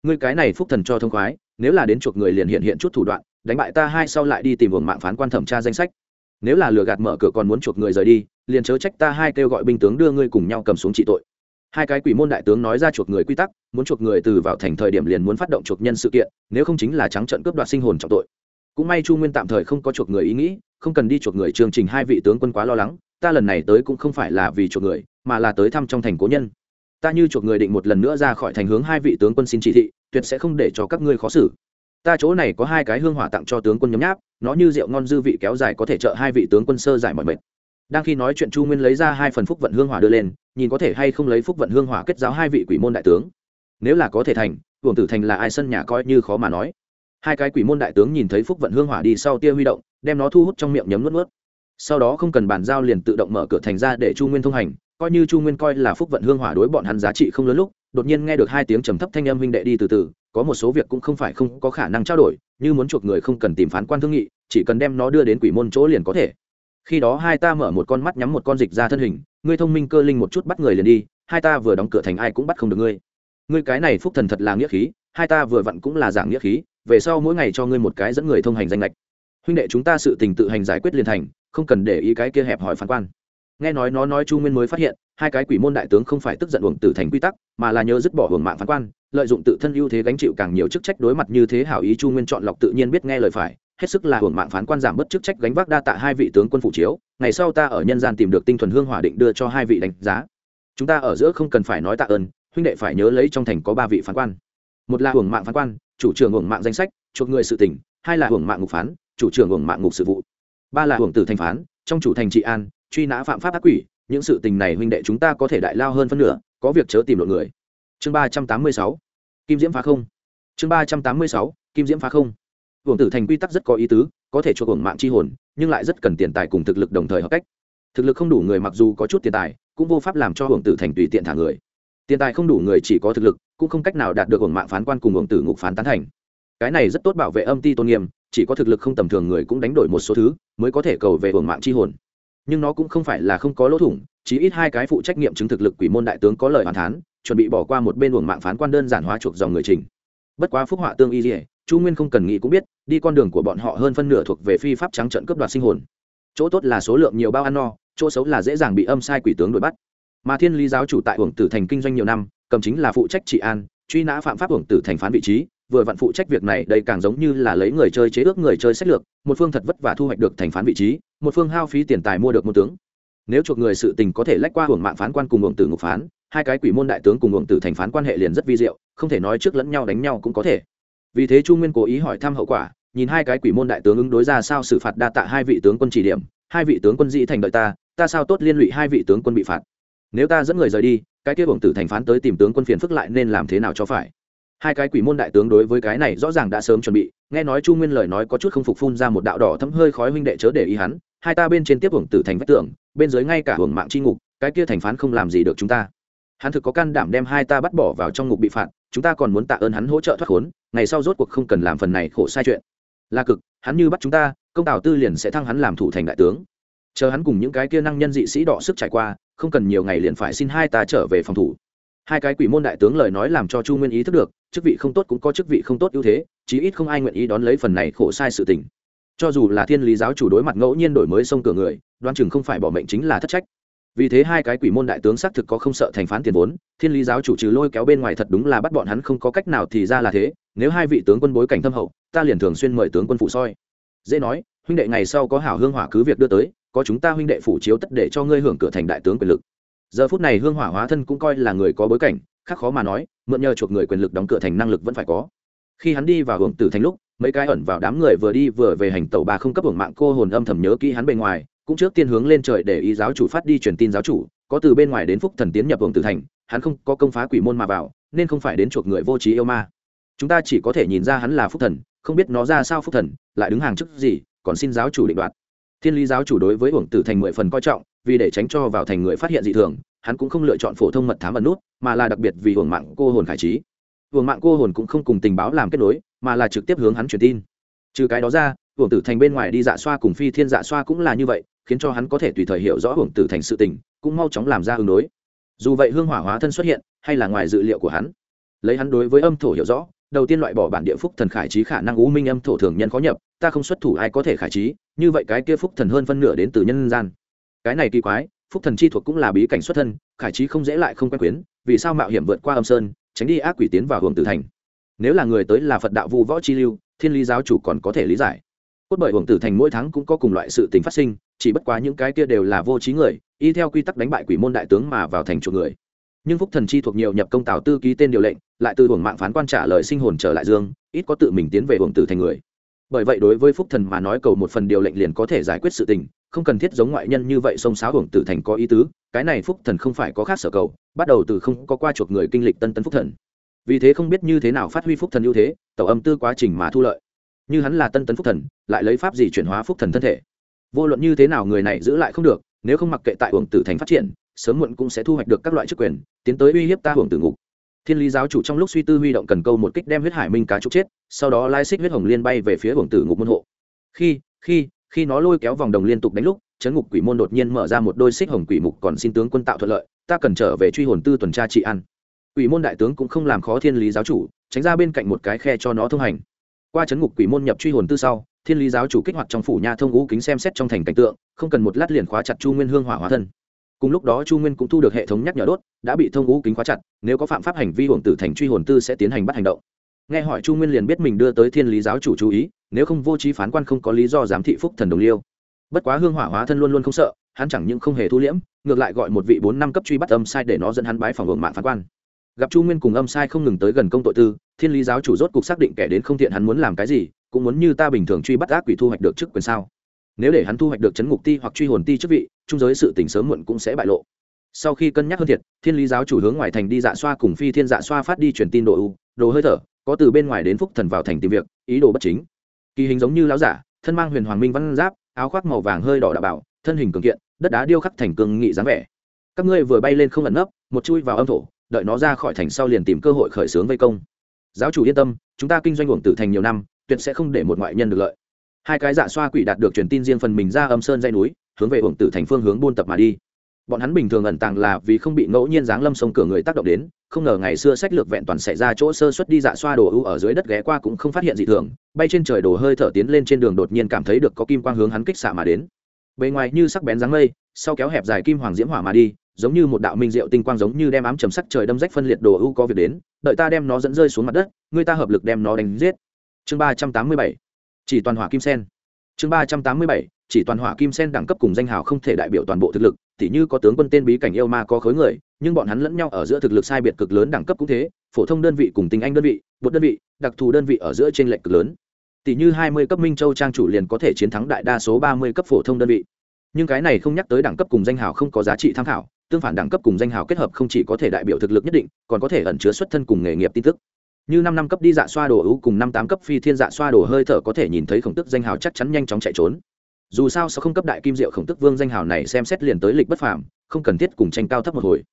Ngươi cái này phúc thần cho thông khoái, nếu là đến chuộc người liền hiện hiện chút thủ đoạn, đánh bại ta hai sau lại đi tìm hưởng mạng phán quan thẩm tra danh sách. Nếu là lừa gạt mở cửa còn muốn chuộc người rời đi, liền chớ trách ta hai kêu gọi binh tướng đưa ngươi cùng nhau cầm xuống trị tội hai cái quỷ môn đại tướng nói ra chuộc người quy tắc, muốn chuộc người từ vào thành thời điểm liền muốn phát động chuộc nhân sự kiện, nếu không chính là trắng trận cướp đoạt sinh hồn trọng tội. Cũng may chu nguyên tạm thời không có chuộc người ý nghĩ, không cần đi chuộc người chương trình hai vị tướng quân quá lo lắng, ta lần này tới cũng không phải là vì chuộc người, mà là tới thăm trong thành cố nhân. Ta như chuộc người định một lần nữa ra khỏi thành hướng hai vị tướng quân xin chỉ thị, tuyệt sẽ không để cho các ngươi khó xử. Ta chỗ này có hai cái hương hỏa tặng cho tướng quân nhấm nháp, nó như rượu ngon dư vị kéo dài có thể trợ hai vị tướng quân sơ giải mọi mệt. Đang khi nói chuyện chu nguyên lấy ra hai phần phúc vận hương hỏa đưa lên nhìn có thể hay không lấy phúc vận hương hỏa kết giáo hai vị quỷ môn đại tướng. Nếu là có thể thành, hưởng tử thành là ai sân nhà coi như khó mà nói. Hai cái quỷ môn đại tướng nhìn thấy phúc vận hương hỏa đi sau tia huy động, đem nó thu hút trong miệng nhấm nuốt nuốt. Sau đó không cần bàn giao liền tự động mở cửa thành ra để chu nguyên thông hành, coi như chu nguyên coi là phúc vận hương hỏa đối bọn hắn giá trị không lớn lúc, đột nhiên nghe được hai tiếng trầm thấp thanh âm huynh đệ đi từ từ, có một số việc cũng không phải không có khả năng trao đổi, như muốn chuộc người không cần tìm phán quan thương nghị, chỉ cần đem nó đưa đến quỷ môn chỗ liền có thể khi đó hai ta mở một con mắt nhắm một con dịch ra thân hình, ngươi thông minh cơ linh một chút bắt người liền đi, hai ta vừa đóng cửa thành ai cũng bắt không được ngươi. Ngươi cái này phúc thần thật là nghĩa khí, hai ta vừa vặn cũng là giảng nghĩa khí, về sau mỗi ngày cho ngươi một cái dẫn người thông hành danh lệch. Huynh đệ chúng ta sự tình tự hành giải quyết liền thành, không cần để ý cái kia hẹp hỏi phán quan. Nghe nói nó nói chu nguyên mới phát hiện, hai cái quỷ môn đại tướng không phải tức giận uổng tử thành quy tắc, mà là nhớ dứt bỏ hưởng mạng phán quan, lợi dụng tự thân ưu thế gánh chịu càng nhiều chức trách đối mặt như thế hảo ý chu nguyên chọn lọc tự nhiên biết nghe lời phải hết sức là hưởng mạng phán quan giảm bất chức trách gánh vác đa tạ hai vị tướng quân phụ chiếu, ngày sau ta ở nhân gian tìm được tinh thuần hương hỏa định đưa cho hai vị đánh giá. Chúng ta ở giữa không cần phải nói tạ ơn, huynh đệ phải nhớ lấy trong thành có ba vị phán quan. Một là hưởng mạng phán quan, chủ trưởng hưởng mạng danh sách, chuộc người sự tỉnh hai là hưởng mạng ngục phán, chủ trưởng hưởng mạng ngục sự vụ. Ba là hưởng tử thành phán, trong chủ thành trị an, truy nã phạm pháp ác quỷ, những sự tình này huynh đệ chúng ta có thể đại lao hơn phân nửa, có việc chớ tìm lộn người. Chương ba trăm tám mươi sáu, kim diễm phá không. Chương ba trăm tám mươi sáu, kim diễm phá không hưởng tử thành quy tắc rất có ý tứ, có thể cho hưởng mạng c h i hồn, nhưng lại rất cần tiền tài cùng thực lực đồng thời hợp cách. Thực lực không đủ người mặc dù có chút tiền tài, cũng vô pháp làm cho hưởng tử thành tùy tiện thả người. Tiền tài không đủ người chỉ có thực lực, cũng không cách nào đạt được hưởng mạng phán quan cùng hưởng tử ngục phán tán thành. Cái này rất tốt bảo vệ âm ti tôn nghiêm, chỉ có thực lực không tầm thường người cũng đánh đổi một số thứ, mới có thể cầu về hưởng mạng c h i hồn. Nhưng nó cũng không phải là không có lỗ thủng chỉ ít hai cái phụ trách nhiệm chứng thực lực quỷ môn đại tướng có lời hoàn thán, chuẩn bị bỏ qua một bên hưởng mạng phán quan đơn giản hóa chuộc dòng người trình. Bất quá phúc họa tương y dỉa chu nguyên không cần nghĩ cũng biết, đi con đường của bọn họ hơn phân nửa thuộc về phi pháp trắng trận cướp đoạt sinh hồn. Chỗ tốt là số lượng nhiều bao ăn no, chỗ xấu là dễ dàng bị âm sai quỷ tướng đuổi bắt. Mà thiên lý giáo chủ tại hưởng tử thành kinh doanh nhiều năm, cầm chính là phụ trách trị an, truy nã phạm pháp hưởng tử thành phán vị trí, vừa vặn phụ trách việc này, đây càng giống như là lấy người chơi chế ước người chơi sách lược, một phương thật vất vả thu hoạch được thành phán vị trí, một phương hao phí tiền tài mua được một tướng. Nếu chuộc người sự tình có thể lách qua hưởng mạng phán quan cùng hưởng tử ngục phán, hai cái quỷ môn đại tướng cùng hưởng tử thành phán quan hệ liền rất vi diệu, không thể nói trước lẫn nhau đánh nhau cũng có thể vì thế chu nguyên cố ý hỏi thăm hậu quả, nhìn hai cái quỷ môn đại tướng ứng đối ra sao xử phạt đa tạ hai vị tướng quân chỉ điểm, hai vị tướng quân dĩ thành đợi ta ta sao tốt liên lụy hai vị tướng quân bị phạt. Nếu ta dẫn người rời đi, cái kia bổng tử thành phán tới tìm tướng quân phiền phức lại nên làm thế nào cho phải? Hai cái quỷ môn đại tướng đối với cái này rõ ràng đã sớm chuẩn bị, nghe nói chu nguyên lời nói có chút không phục phun ra một đạo đỏ thấm hơi khói huynh đệ chớ để ý hắn, hai ta bên trên tiếp hưởng tử thành vách tường, bên dưới ngay cả hưởng mạng c h i ngục, cái kia thành phán không làm gì được chúng ta. Hắn thực có can đảm đem hai ta bắt bỏ vào trong ngục bị phạt chúng ta còn muốn tạ ơn hắn hỗ trợ thoát khốn, ngày sau rốt cuộc không cần làm phần này khổ sai chuyện. Là cực, hắn như bắt chúng ta, công tào tư liền sẽ thăng hắn làm thủ thành đại tướng. Chờ hắn cùng những cái kia năng nhân dị sĩ đỏ sức trải qua, không cần nhiều ngày liền phải xin hai ta trở về phòng thủ. Hai cái quỷ môn đại tướng lời nói làm cho chu nguyên ý thức được, chức vị không tốt cũng có chức vị không tốt ưu thế, chí ít không ai nguyện ý đón lấy phần này khổ sai sự tình. Cho dù là thiên lý giáo chủ đối mặt ngẫu nhiên đổi mới sông cửa người đoan chừng không phải bỏ mệnh chính là thất trách vì thế hai cái quỷ môn đại tướng xác thực có không sợ thành phán tiền vốn, thiên lý giáo chủ trừ lôi kéo bên ngoài thật đúng là bắt bọn hắn không có cách nào thì ra là thế, nếu hai vị tướng quân bối cảnh thâm hậu, ta liền thường xuyên mời tướng quân phụ soi. Dễ nói, huynh đệ ngày sau có hảo hương hỏa cứ việc đưa tới, có chúng ta huynh đệ phủ chiếu tất để cho ngươi hưởng cửa thành đại tướng quyền lực. Giờ phút này hương hỏa hóa thân cũng coi là người có bối cảnh, khác khó mà nói, mượn nhờ chuộc người quyền lực đóng cửa thành năng lực vẫn phải có. Khi hắn đi vào hưởng tử thành lúc, mấy cái ẩn vào đám người vừa đi vừa về hành tàu ba không cấp hưởng mạng cô hồn âm thầm nhớ kỹ hắn bề ngoài cũng trước tiên hướng lên trời để ý giáo chủ phát đi truyền tin giáo chủ, có từ bên ngoài đến phúc thần tiến nhập hưởng tử thành, hắn không có công phá quỷ môn mà vào, nên không phải đến chuộc người vô trí yêu ma. Chúng ta chỉ có thể nhìn ra hắn là phúc thần, không biết nó ra sao phúc thần, lại đứng hàng chức gì, còn xin giáo chủ định đoạt. Thiên lý giáo chủ đối với uổng tử thành mười phần coi trọng, vì để tránh cho vào thành người phát hiện dị thường, hắn cũng không lựa chọn phổ thông mật thám ẩn nút, mà là đặc biệt vì uổng mạng cô hồn khải trí. Uổng mạng cô hồn cũng không cùng tình báo làm kết nối, mà là trực tiếp hướng hắn truyền tin. Trừ cái đó ra uổng tử thành bên ngoài đi dạ xoa cùng phi thiên dạ xoa cũng là như vậy khiến cho hắn có thể tùy thời hiểu rõ hưởng tử thành sự tình, cũng mau chóng làm ra ứng đối. Dù vậy hương hỏa hóa thân xuất hiện, hay là ngoài dự liệu của hắn, lấy hắn đối với âm thổ hiểu rõ, đầu tiên loại bỏ bản địa phúc thần khải trí khả năng u minh âm thổ thường nhân khó nhập, ta không xuất thủ ai có thể khải trí, như vậy cái kia phúc thần hơn phân nửa đến từ nhân gian. Cái này kỳ quái, phúc thần chi thuộc cũng là bí cảnh xuất thân, khải trí không dễ lại không quen quyến, vì sao mạo hiểm vượt qua âm sơn, tránh đi ác quỷ tiến vào hưởng tử thành? Nếu là người tới là phật đạo vu võ chi lưu, thiên lý giáo chủ còn có thể lý giải. Cốt bởi hưởng tử thành mỗi tháng cũng có cùng loại sự tình phát sinh chỉ bất quá những cái kia đều là vô trí người, y theo quy tắc đánh bại quỷ môn đại tướng mà vào thành chuộc người. Nhưng phúc thần chi thuộc nhiều nhập công tào tư ký tên điều lệnh, lại từ hưởng mạng phán quan trả lời sinh hồn trở lại dương, ít có tự mình tiến về hưởng tử thành người. Bởi vậy đối với phúc thần mà nói cầu một phần điều lệnh liền có thể giải quyết sự tình, không cần thiết giống ngoại nhân như vậy xông xáo hưởng tử thành có ý tứ, cái này phúc thần không phải có khác sở cầu, bắt đầu từ không có qua chuộc người kinh lịch tân tân phúc thần. Vì thế không biết như thế nào phát huy phúc thần ưu thế, tẩu âm tư quá trình mà thu lợi. Như hắn là tân tấn phúc thần, lại lấy pháp gì chuyển hóa phúc thần thân thể? Vô luận như thế nào người này giữ lại không được, nếu không mặc kệ tại hưởng tử thành phát triển, sớm muộn cũng sẽ thu hoạch được các loại chức quyền, tiến tới uy hiếp ta hưởng tử ngục. Thiên lý giáo chủ trong lúc suy tư huy động cần câu một kích đem huyết hải minh cá trục chết, sau đó lai xích huyết hồng liên bay về phía hưởng tử ngục môn hộ. Khi khi khi nó lôi kéo vòng đồng liên tục đánh lúc, chấn ngục quỷ môn đột nhiên mở ra một đôi xích hồng quỷ mục còn xin tướng quân tạo thuận lợi, ta cần trở về truy hồn tư tuần tra trị ăn quỷ môn đại tướng cũng không làm khó thiên lý giáo chủ, tránh ra bên cạnh một cái khe cho nó thông hành. Qua chấn ngục quỷ môn nhập truy hồn tư sau thiên lý giáo chủ kích hoạt trong phủ nha thông ngũ kính xem xét trong thành cảnh tượng, không cần một lát liền khóa chặt chu nguyên hương hỏa hóa thân. Cùng lúc đó chu nguyên cũng thu được hệ thống nhắc nhở đốt, đã bị thông ngũ kính khóa chặt, nếu có phạm pháp hành vi hưởng tử thành truy hồn tư sẽ tiến hành bắt hành động. Nghe hỏi chu nguyên liền biết mình đưa tới thiên lý giáo chủ chú ý, nếu không vô trí phán quan không có lý do giám thị phúc thần đồng liêu. Bất quá hương hỏa hóa thân luôn luôn không sợ, hắn chẳng những không hề thu liễm, ngược lại gọi một vị bốn năm cấp truy bắt âm sai để nó dẫn hắn bái phòng hưởng mạng phán quan. Gặp chu nguyên cùng âm sai không ngừng tới gần công tội tư, thiên lý giáo chủ rốt cục xác định kẻ đến không thiện hắn muốn làm cái gì cũng muốn như ta bình thường truy bắt ác quỷ thu hoạch được chức quyền sao? Nếu để hắn thu hoạch được chấn ngục ti hoặc truy hồn ti chức vị, trung giới sự tình sớm muộn cũng sẽ bại lộ. Sau khi cân nhắc hơn thiệt, thiên lý giáo chủ hướng ngoài thành đi dạ xoa cùng phi thiên dạ xoa phát đi truyền tin đồ u, đồ hơi thở, có từ bên ngoài đến phúc thần vào thành tìm việc, ý đồ bất chính. Kỳ hình giống như lão giả, thân mang huyền hoàng minh văn giáp, áo khoác màu vàng hơi đỏ đạo bảo, thân hình cường kiện, đất đá điêu khắc thành cường nghị dáng vẻ. Các ngươi vừa bay lên không ẩn nấp, một chui vào âm thổ, đợi nó ra khỏi thành sau liền tìm cơ hội khởi xướng vây công. Giáo chủ yên tâm, chúng ta kinh doanh uổng tử thành nhiều năm tuyệt sẽ không để một ngoại nhân được lợi. Hai cái dạ xoa quỷ đạt được truyền tin riêng phần mình ra âm sơn dây núi, hướng về uổng tử thành phương hướng buôn tập mà đi. Bọn hắn bình thường ẩn tàng là vì không bị ngẫu nhiên giáng lâm sông cửa người tác động đến, không ngờ ngày xưa sách lược vẹn toàn xảy ra chỗ sơ xuất đi dạ xoa đồ ưu ở dưới đất ghé qua cũng không phát hiện gì thường, bay trên trời đồ hơi thở tiến lên trên đường đột nhiên cảm thấy được có kim quang hướng hắn kích xạ mà đến. Bề ngoài như sắc bén dáng mây, sau kéo hẹp dài kim hoàng diễm hỏa mà đi, giống như một đạo minh diệu tinh quang giống như đem ám trầm sắc trời đâm rách phân liệt đồ ưu có việc đến, đợi ta đem nó dẫn rơi xuống mặt đất, người ta hợp lực đem nó đánh giết chương ba trăm tám mươi bảy, chỉ toàn hỏa kim sen. Chương ba trăm tám mươi bảy, chỉ toàn hỏa kim sen đẳng cấp cùng danh hào không thể đại biểu toàn bộ thực lực, tỉ như có tướng quân tên bí cảnh yêu ma có khối người, nhưng bọn hắn lẫn nhau ở giữa thực lực sai biệt cực lớn đẳng cấp cũng thế, phổ thông đơn vị cùng tinh anh đơn vị, một đơn vị, đặc thù đơn vị ở giữa trên lệch cực lớn. Tỷ như hai mươi cấp minh châu trang chủ liền có thể chiến thắng đại đa số ba mươi cấp phổ thông đơn vị. Nhưng cái này không nhắc tới đẳng cấp cùng danh hào không có giá trị tham khảo, tương phản đẳng cấp cùng danh hào kết hợp không chỉ có thể đại biểu thực lực nhất định, còn có thể ẩn chứa xuất thân cùng nghề nghiệp tin tức như năm năm cấp đi dạ xoa đồ ưu cùng năm tám cấp phi thiên dạ xoa đồ hơi thở có thể nhìn thấy khổng tức danh hào chắc chắn nhanh chóng chạy trốn. Dù sao sao không cấp đại kim diệu khổng tức vương danh hào này xem xét liền tới lịch bất phàm, không cần thiết cùng tranh cao thấp một hồi.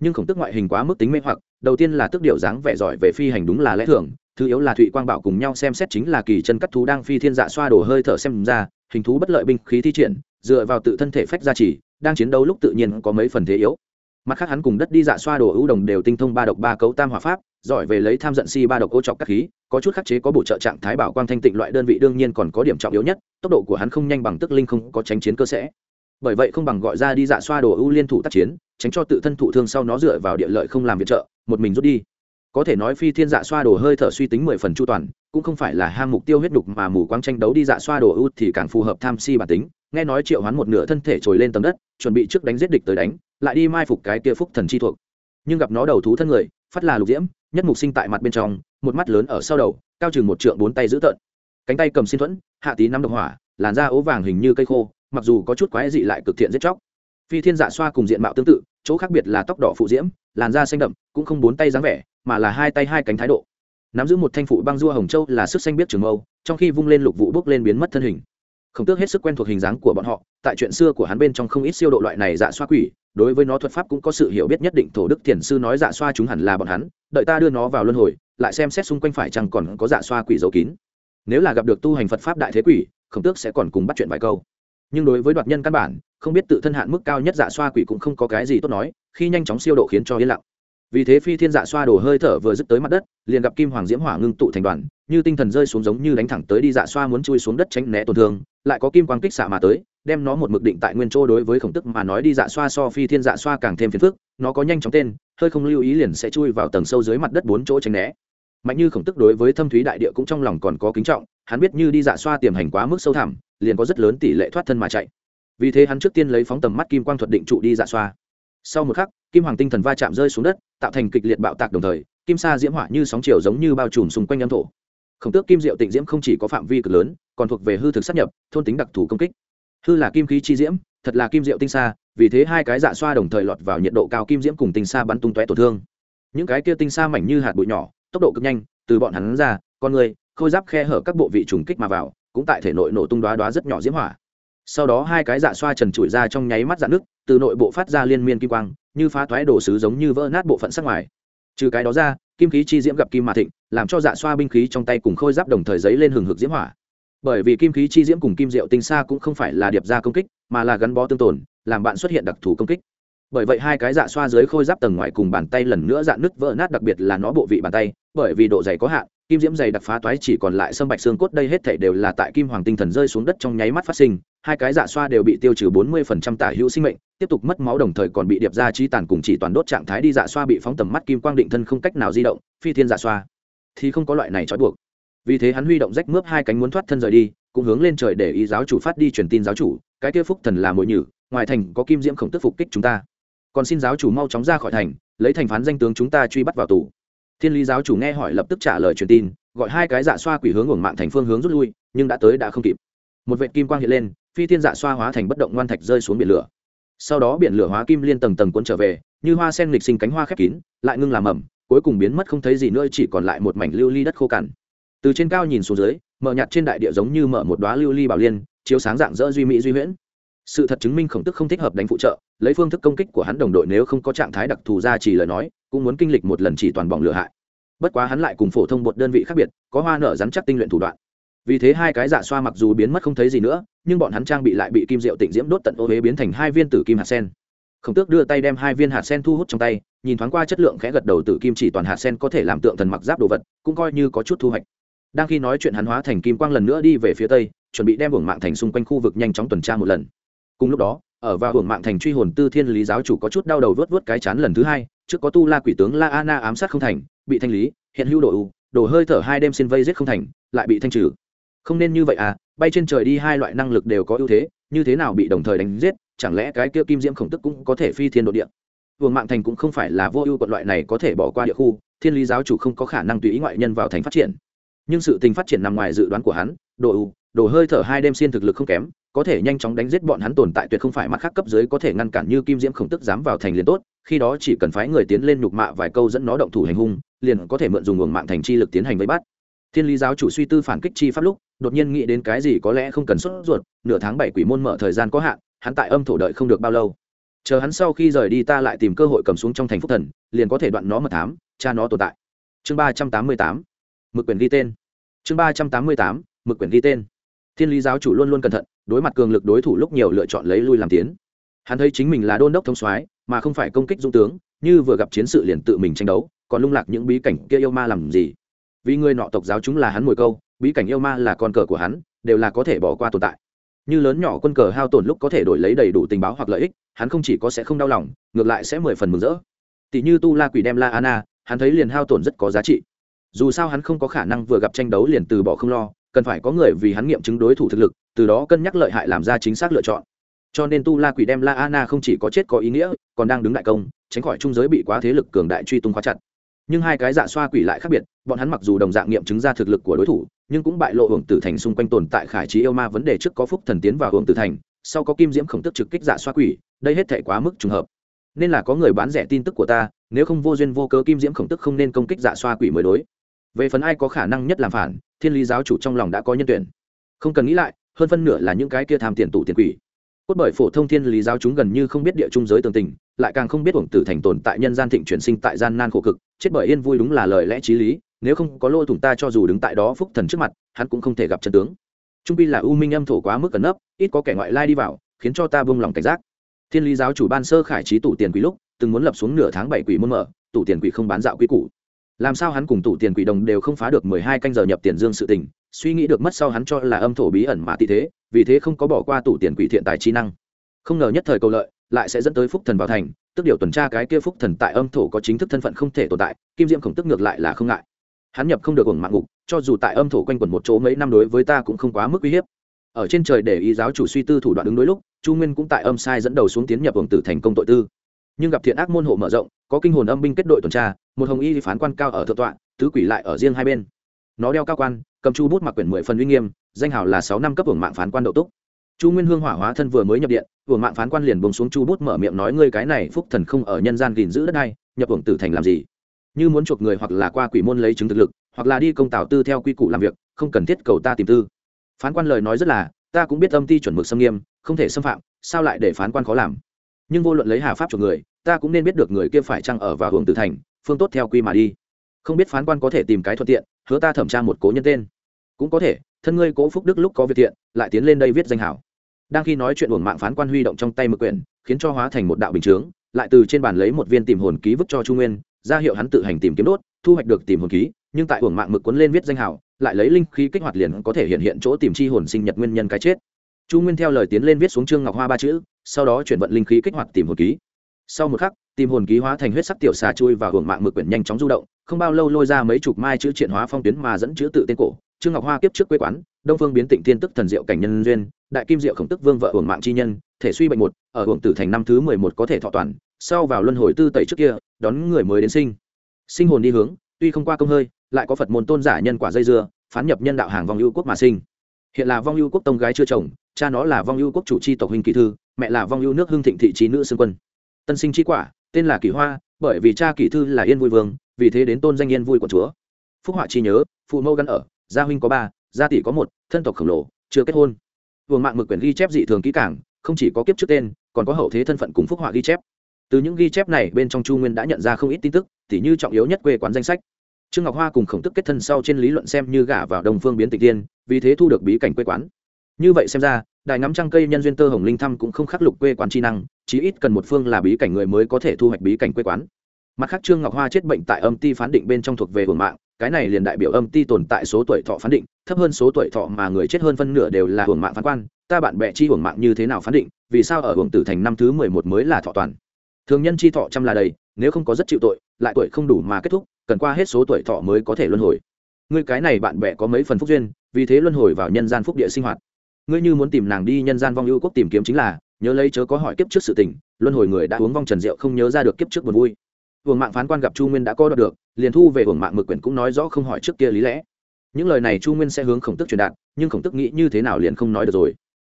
Nhưng khổng tức ngoại hình quá mức tính mê hoặc, đầu tiên là tức điệu dáng vẻ giỏi về phi hành đúng là lẽ thường, thứ yếu là thụy quang bảo cùng nhau xem xét chính là kỳ chân cắt thú đang phi thiên dạ xoa đồ hơi thở xem ra, hình thú bất lợi binh khí thi triển, dựa vào tự thân thể phách gia trì, đang chiến đấu lúc tự nhiên có mấy phần thế yếu. Mặt khác hắn cùng đất đi dạ xoa đồ ưu đồng đều tinh thông ba độc ba cấu tam hỏa pháp giỏi về lấy tham giận si ba độc ô chọc các khí, có chút khắc chế có bổ trợ trạng thái bảo quang thanh tịnh loại đơn vị đương nhiên còn có điểm trọng yếu nhất, tốc độ của hắn không nhanh bằng tức linh không có tránh chiến cơ sẽ. Bởi vậy không bằng gọi ra đi dạ xoa đồ ưu liên thủ tác chiến, tránh cho tự thân thụ thương sau nó dựa vào địa lợi không làm viện trợ, một mình rút đi. Có thể nói phi thiên dạ xoa đồ hơi thở suy tính mười phần chu toàn, cũng không phải là hang mục tiêu huyết đục mà mù quáng tranh đấu đi dạ xoa đồ ưu thì càng phù hợp tham si bản tính. Nghe nói triệu hoán một nửa thân thể trồi lên tầm đất, chuẩn bị trước đánh giết địch tới đánh, lại đi mai phục cái kia phúc thần chi thuộc. Nhưng gặp nó đầu thú thân người phát là lục diễm, nhất mục sinh tại mặt bên trong, một mắt lớn ở sau đầu, cao chừng một trượng bốn tay dữ tợn. Cánh tay cầm xin thuẫn, hạ tí năm độc hỏa, làn da ố vàng hình như cây khô, mặc dù có chút quái dị lại cực thiện giết chóc. Phi thiên dạ xoa cùng diện mạo tương tự, chỗ khác biệt là tóc đỏ phụ diễm, làn da xanh đậm, cũng không bốn tay dáng vẻ, mà là hai tay hai cánh thái độ. Nắm giữ một thanh phụ băng dua hồng châu là sức xanh biết trường mâu, trong khi vung lên lục vụ bước lên biến mất thân hình. Khổng tước hết sức quen thuộc hình dáng của bọn họ, tại chuyện xưa của hắn bên trong không ít siêu độ loại này dạ xoa quỷ đối với nó thuật pháp cũng có sự hiểu biết nhất định, thổ đức thiền sư nói dạ xoa chúng hẳn là bọn hắn, đợi ta đưa nó vào luân hồi, lại xem xét xung quanh phải chăng còn có dạ xoa quỷ dấu kín. Nếu là gặp được tu hành phật pháp đại thế quỷ, khổng tước sẽ còn cùng bắt chuyện vài câu. Nhưng đối với đoạt nhân căn bản, không biết tự thân hạn mức cao nhất dạ xoa quỷ cũng không có cái gì tốt nói, khi nhanh chóng siêu độ khiến cho yên lặng. Vì thế phi thiên dạ xoa đổ hơi thở vừa dứt tới mặt đất, liền gặp kim hoàng diễm hỏa ngưng tụ thành đoàn, như tinh thần rơi xuống giống như đánh thẳng tới đi dạ xoa muốn chui xuống đất tránh né tổn thương, lại có kim quang kích xạ mà tới đem nó một mực định tại nguyên chỗ đối với khổng tức mà nói đi dạ xoa so phi thiên dạ xoa càng thêm phiền phức, nó có nhanh chóng tên, hơi không lưu ý liền sẽ chui vào tầng sâu dưới mặt đất bốn chỗ tránh né. Mạnh như khổng tức đối với thâm thúy đại địa cũng trong lòng còn có kính trọng, hắn biết như đi dạ xoa tiềm hành quá mức sâu thẳm, liền có rất lớn tỷ lệ thoát thân mà chạy. Vì thế hắn trước tiên lấy phóng tầm mắt kim quang thuật định trụ đi dạ xoa. Sau một khắc, kim hoàng tinh thần va chạm rơi xuống đất, tạo thành kịch liệt bạo tạc đồng thời, kim sa diễm hỏa như sóng chiều giống như bao trùm xung quanh âm thổ. Khổng tước kim diệu tịnh diễm không chỉ có phạm vi cực lớn, còn thuộc về hư thực sát nhập, thôn tính đặc thù công kích hư là kim khí chi diễm, thật là kim diệu tinh xa. vì thế hai cái dạ xoa đồng thời lọt vào nhiệt độ cao kim diễm cùng tinh xa bắn tung tóe tổn thương. Những cái kia tinh xa mảnh như hạt bụi nhỏ, tốc độ cực nhanh, từ bọn hắn ra, con người, khôi giáp khe hở các bộ vị trùng kích mà vào, cũng tại thể nội nổ tung đoá đoá rất nhỏ diễm hỏa. Sau đó hai cái dạ xoa trần trụi ra trong nháy mắt dạn nước từ nội bộ phát ra liên miên kim quang, như phá thoái đồ sứ giống như vỡ nát bộ phận sắc ngoài. Trừ cái đó ra, kim khí chi diễm gặp kim mà thịnh, làm cho dạ xoa binh khí trong tay cùng khôi giáp đồng thời dấy lên hừng hực diễm hỏa bởi vì kim khí chi diễm cùng kim diệu tinh xa cũng không phải là điệp ra công kích, mà là gắn bó tương tồn, làm bạn xuất hiện đặc thù công kích. Bởi vậy hai cái dạ xoa dưới khôi giáp tầng ngoài cùng bàn tay lần nữa dạn nứt vỡ nát, đặc biệt là nó bộ vị bàn tay, bởi vì độ dày có hạn, kim diễm dày đặc phá toái chỉ còn lại sâm bạch xương cốt, đây hết thảy đều là tại kim hoàng tinh thần rơi xuống đất trong nháy mắt phát sinh, hai cái dạ xoa đều bị tiêu trừ bốn mươi phần trăm tả hữu sinh mệnh, tiếp tục mất máu đồng thời còn bị điệp ra trí tàn cùng chỉ toàn đốt trạng thái đi dạ xoa bị phóng tầm mắt kim quang định thân không cách nào di động, phi thiên dạ xoa. Thì không có loại này trói buộc vì thế hắn huy động rách mướp hai cánh muốn thoát thân rời đi, cũng hướng lên trời để ý giáo chủ phát đi truyền tin giáo chủ, cái kia phúc thần là mồi nhử, ngoài thành có kim diễm khổng tức phục kích chúng ta. Còn xin giáo chủ mau chóng ra khỏi thành, lấy thành phán danh tướng chúng ta truy bắt vào tù. Thiên lý giáo chủ nghe hỏi lập tức trả lời truyền tin, gọi hai cái dạ xoa quỷ hướng uổng mạng thành phương hướng rút lui, nhưng đã tới đã không kịp. Một vệ kim quang hiện lên, phi thiên dạ xoa hóa thành bất động ngoan thạch rơi xuống biển lửa. Sau đó biển lửa hóa kim liên tầng tầng cuốn trở về, như hoa sen lịch sinh cánh hoa khép kín, lại ngưng làm mầm cuối cùng biến mất không thấy gì nữa, chỉ còn lại một mảnh lưu ly đất khô cằn từ trên cao nhìn xuống dưới mở nhạt trên đại địa giống như mở một đoá lưu ly bảo liên, chiếu sáng dạng dỡ duy mỹ duy huyễn. Sự thật chứng minh khổng tức không thích hợp đánh phụ trợ, lấy phương thức công kích của hắn đồng đội nếu không có trạng thái đặc thù ra chỉ lời nói, cũng muốn kinh lịch một lần chỉ toàn bỏng lửa hại. Bất quá hắn lại cùng phổ thông một đơn vị khác biệt, có hoa nở rắn chắc tinh luyện thủ đoạn. Vì thế hai cái dạ xoa mặc dù biến mất không thấy gì nữa, nhưng bọn hắn trang bị lại bị kim diệu tịnh diễm đốt tận ô huế biến thành hai viên tử kim hạt sen. Khổng tước đưa tay đem hai viên hạt sen thu hút trong tay, nhìn thoáng qua chất lượng khẽ gật đầu tử kim chỉ toàn hạt sen có thể làm tượng thần mặc giáp đồ vật, cũng coi như có chút thu hoạch đang khi nói chuyện hắn hóa thành kim quang lần nữa đi về phía tây, chuẩn bị đem hưởng mạng thành xung quanh khu vực nhanh chóng tuần tra một lần. Cùng lúc đó, ở vào hưởng mạng thành truy hồn tư thiên lý giáo chủ có chút đau đầu vớt vớt cái chán lần thứ hai, trước có tu la quỷ tướng la ana ám sát không thành, bị thanh lý, hiện hữu đội u đổ hơi thở hai đêm xin vây giết không thành, lại bị thanh trừ. Không nên như vậy à bay trên trời đi hai loại năng lực đều có ưu thế, như thế nào bị đồng thời đánh giết, chẳng lẽ cái kia kim diễm khổng tức cũng có thể phi thiên độ địa? Vương mạng thành cũng không phải là vô ưu quận loại này có thể bỏ qua địa khu, thiên lý giáo chủ không có khả năng tùy ý ngoại nhân vào thành phát triển nhưng sự tình phát triển nằm ngoài dự đoán của hắn, Đồ ưu đồ hơi thở hai đêm xiên thực lực không kém, có thể nhanh chóng đánh giết bọn hắn tồn tại tuyệt không phải mặt khác cấp dưới có thể ngăn cản như kim diễm khổng tức dám vào thành liền tốt, khi đó chỉ cần phái người tiến lên nhục mạ vài câu dẫn nó động thủ hành hung, liền có thể mượn dùng nguồn mạng thành chi lực tiến hành vây bắt. Thiên lý giáo chủ suy tư phản kích chi pháp lúc, đột nhiên nghĩ đến cái gì có lẽ không cần sốt ruột, nửa tháng bảy quỷ môn mở thời gian có hạn, hắn tại âm thổ đợi không được bao lâu. Chờ hắn sau khi rời đi ta lại tìm cơ hội cầm xuống trong thành phúc thần, liền có thể đoạn nó mật thám, cha nó tồn tại. Chương ba trăm tám mươi tám mực quyền ghi tên. Chương ba trăm tám mươi tám, mực quyền ghi tên. Thiên lý giáo chủ luôn luôn cẩn thận, đối mặt cường lực đối thủ lúc nhiều lựa chọn lấy lui làm tiến. Hắn thấy chính mình là đôn đốc thông soái, mà không phải công kích dung tướng, như vừa gặp chiến sự liền tự mình tranh đấu, còn lung lạc những bí cảnh kia yêu ma làm gì? Vì người nọ tộc giáo chúng là hắn mồi câu, bí cảnh yêu ma là con cờ của hắn, đều là có thể bỏ qua tồn tại. Như lớn nhỏ quân cờ hao tổn lúc có thể đổi lấy đầy đủ tình báo hoặc lợi ích, hắn không chỉ có sẽ không đau lòng, ngược lại sẽ mười phần mừng rỡ. Tỷ như tu la quỷ đem la ana, hắn thấy liền hao tổn rất có giá trị dù sao hắn không có khả năng vừa gặp tranh đấu liền từ bỏ không lo, cần phải có người vì hắn nghiệm chứng đối thủ thực lực, từ đó cân nhắc lợi hại làm ra chính xác lựa chọn. Cho nên tu la quỷ đem la ana không chỉ có chết có ý nghĩa, còn đang đứng đại công, tránh khỏi trung giới bị quá thế lực cường đại truy tung khóa chặt. Nhưng hai cái dạ xoa quỷ lại khác biệt, bọn hắn mặc dù đồng dạng nghiệm chứng ra thực lực của đối thủ, nhưng cũng bại lộ hưởng tử thành xung quanh tồn tại khải trí yêu ma vấn đề trước có phúc thần tiến vào hưởng tử thành, sau có kim diễm khổng tức trực kích dạ xoa quỷ, đây hết thể quá mức trùng hợp. Nên là có người bán rẻ tin tức của ta, nếu không vô duyên vô cớ kim diễm khổng tức không nên công kích dạ xoa quỷ mới đối về phần ai có khả năng nhất làm phản, thiên lý giáo chủ trong lòng đã có nhân tuyển. Không cần nghĩ lại, hơn phân nửa là những cái kia tham tiền tụ tiền quỷ. Cốt bởi phổ thông thiên lý giáo chúng gần như không biết địa trung giới tường tình, lại càng không biết uổng tử thành tồn tại nhân gian thịnh chuyển sinh tại gian nan khổ cực, chết bởi yên vui đúng là lời lẽ t r í lý, nếu không có lôi thủng ta cho dù đứng tại đó phúc thần trước mặt, hắn cũng không thể gặp chân tướng. Trung pi là u minh âm thổ quá mức cẩn nấp, ít có kẻ ngoại lai đi vào, khiến cho ta buông lòng cảnh giác. Thiên lý giáo chủ ban sơ khải trí tủ tiền quý lúc, từng muốn lập xuống nửa tháng bảy quỷ môn mở tủ tiền quỷ không bán dạo quý cũ làm sao hắn cùng tủ tiền quỷ đồng đều không phá được mười hai canh giờ nhập tiền dương sự tình, suy nghĩ được mất sau hắn cho là âm thổ bí ẩn mà tị thế, vì thế không có bỏ qua tủ tiền quỷ thiện tài trí năng. Không ngờ nhất thời cầu lợi, lại sẽ dẫn tới phúc thần vào thành, tức điều tuần tra cái kia phúc thần tại âm thổ có chính thức thân phận không thể tồn tại, kim diễm khổng tức ngược lại là không ngại. Hắn nhập không được ủng mạng ngục, cho dù tại âm thổ quanh quẩn một chỗ mấy năm đối với ta cũng không quá mức uy hiếp. Ở trên trời để ý giáo chủ suy tư thủ đoạn ứng đối lúc, chu nguyên cũng tại âm sai dẫn đầu xuống tiến nhập ổng tử thành công tội tư. Nhưng gặp thiện ác môn hộ mở rộng, có kinh hồn âm binh kết đội tuần tra một hồng y phán quan cao ở thượng tọa, tứ quỷ lại ở riêng hai bên. Nó đeo cao quan, cầm chu bút mặc quyển mười phần uy nghiêm, danh hào là sáu năm cấp hưởng mạng phán quan đậu túc. Chu nguyên hương hỏa hóa thân vừa mới nhập điện, hưởng mạng phán quan liền bông xuống chu bút mở miệng nói ngươi cái này phúc thần không ở nhân gian gìn giữ đất này nhập hưởng tử thành làm gì? Như muốn chuộc người hoặc là qua quỷ môn lấy chứng thực lực, hoặc là đi công tào tư theo quy củ làm việc, không cần thiết cầu ta tìm tư. Phán quan lời nói rất là, ta cũng biết âm ty chuẩn mực xâm nghiêm, không thể xâm phạm, sao lại để phán quan khó làm? Nhưng vô luận lấy hà pháp chuộc người, ta cũng nên biết được người kia phải chăng ở và hưởng tử thành phương tốt theo quy mà đi. Không biết phán quan có thể tìm cái thuận tiện, hứa ta thẩm tra một cố nhân tên. Cũng có thể, thân ngươi cố phúc đức lúc có việc thiện, lại tiến lên đây viết danh hảo. Đang khi nói chuyện uổng mạng phán quan huy động trong tay mực quyển, khiến cho hóa thành một đạo bình chướng, lại từ trên bàn lấy một viên tìm hồn ký vứt cho chu nguyên, ra hiệu hắn tự hành tìm kiếm đốt, thu hoạch được tìm hồn ký, nhưng tại uổng mạng mực cuốn lên viết danh hảo, lại lấy linh khí kích hoạt liền có thể hiện hiện chỗ tìm chi hồn sinh nhật nguyên nhân cái chết. Chu nguyên theo lời tiến lên viết xuống trương ngọc hoa ba chữ, sau đó chuyển vận linh khí kích hoạt tìm hồn ký. Sau một khắc tìm hồn ký hóa thành huyết sắc tiểu xà chui và hưởng mạng mực quyển nhanh chóng du động, không bao lâu lôi ra mấy chục mai chữ triện hóa phong tuyến mà dẫn chữ tự tên cổ. Trương ngọc hoa kiếp trước quê quán, đông phương biến tịnh thiên tức thần diệu cảnh nhân duyên, đại kim diệu khổng tức vương vợ hưởng mạng chi nhân, thể suy bệnh một, ở hưởng tử thành năm thứ mười một có thể thọ toàn, sau vào luân hồi tư tẩy trước kia, đón người mới đến sinh. Sinh hồn đi hướng, tuy không qua công hơi, lại có phật môn tôn giả nhân quả dây dưa, phán nhập nhân đạo hàng vong ưu quốc mà sinh. Hiện là vong ưu quốc tông gái chưa chồng, cha nó là vong ưu quốc chủ c h i tộc huynh kỳ thư, mẹ là vong ưu nước hưng thịnh thị trí nữ xương quân. Tân sinh chi quả tên là kỷ hoa, bởi vì cha kỷ thư là yên vui vương, vì thế đến tôn danh yên vui của chúa. Phúc họa chi nhớ, phụ mẫu gắn ở, gia huynh có ba, gia tỷ có một, thân tộc khổng lồ, chưa kết hôn. Vương mạng mực quyển ghi chép dị thường kỹ cảng không chỉ có kiếp trước tên, còn có hậu thế thân phận cùng phúc họa ghi chép. Từ những ghi chép này bên trong chu nguyên đã nhận ra không ít tin tức, tỉ như trọng yếu nhất quê quán danh sách. Trương ngọc hoa cùng khổng tức kết thân sau trên lý luận xem như gả vào đồng phương biến tịch tiên vì thế thu được bí cảnh quê quán. Như vậy xem ra đài ngắm trăng cây nhân duyên tơ hồng linh thăm cũng không khắc lục quê quán chi năng, chí ít cần một phương là bí cảnh người mới có thể thu hoạch bí cảnh quê quán. Mặt khác trương ngọc hoa chết bệnh tại âm ti phán định bên trong thuộc về hưởng mạng, cái này liền đại biểu âm ti tồn tại số tuổi thọ phán định, thấp hơn số tuổi thọ mà người chết hơn phân nửa đều là hưởng mạng phán quan, ta bạn bè chi hưởng mạng như thế nào phán định, vì sao ở hưởng tử thành năm thứ mười một mới là thọ toàn? Thường nhân chi thọ trăm là đầy, nếu không có rất chịu tội, lại tuổi không đủ mà kết thúc, cần qua hết số tuổi thọ mới có thể luân hồi. Người cái này bạn bè có mấy phần phúc duyên, vì thế luân hồi vào nhân gian phúc địa sinh hoạt ngươi như muốn tìm nàng đi nhân gian vong ưu quốc tìm kiếm chính là, nhớ lấy chớ có hỏi kiếp trước sự tình, luân hồi người đã uống vong trần rượu không nhớ ra được kiếp trước buồn vui. Hưởng mạng phán quan gặp chu nguyên đã có đoạt được, liền thu về hưởng mạng mực quyển cũng nói rõ không hỏi trước kia lý lẽ. Những lời này chu nguyên sẽ hướng khổng tức truyền đạt, nhưng khổng tức nghĩ như thế nào liền không nói được rồi.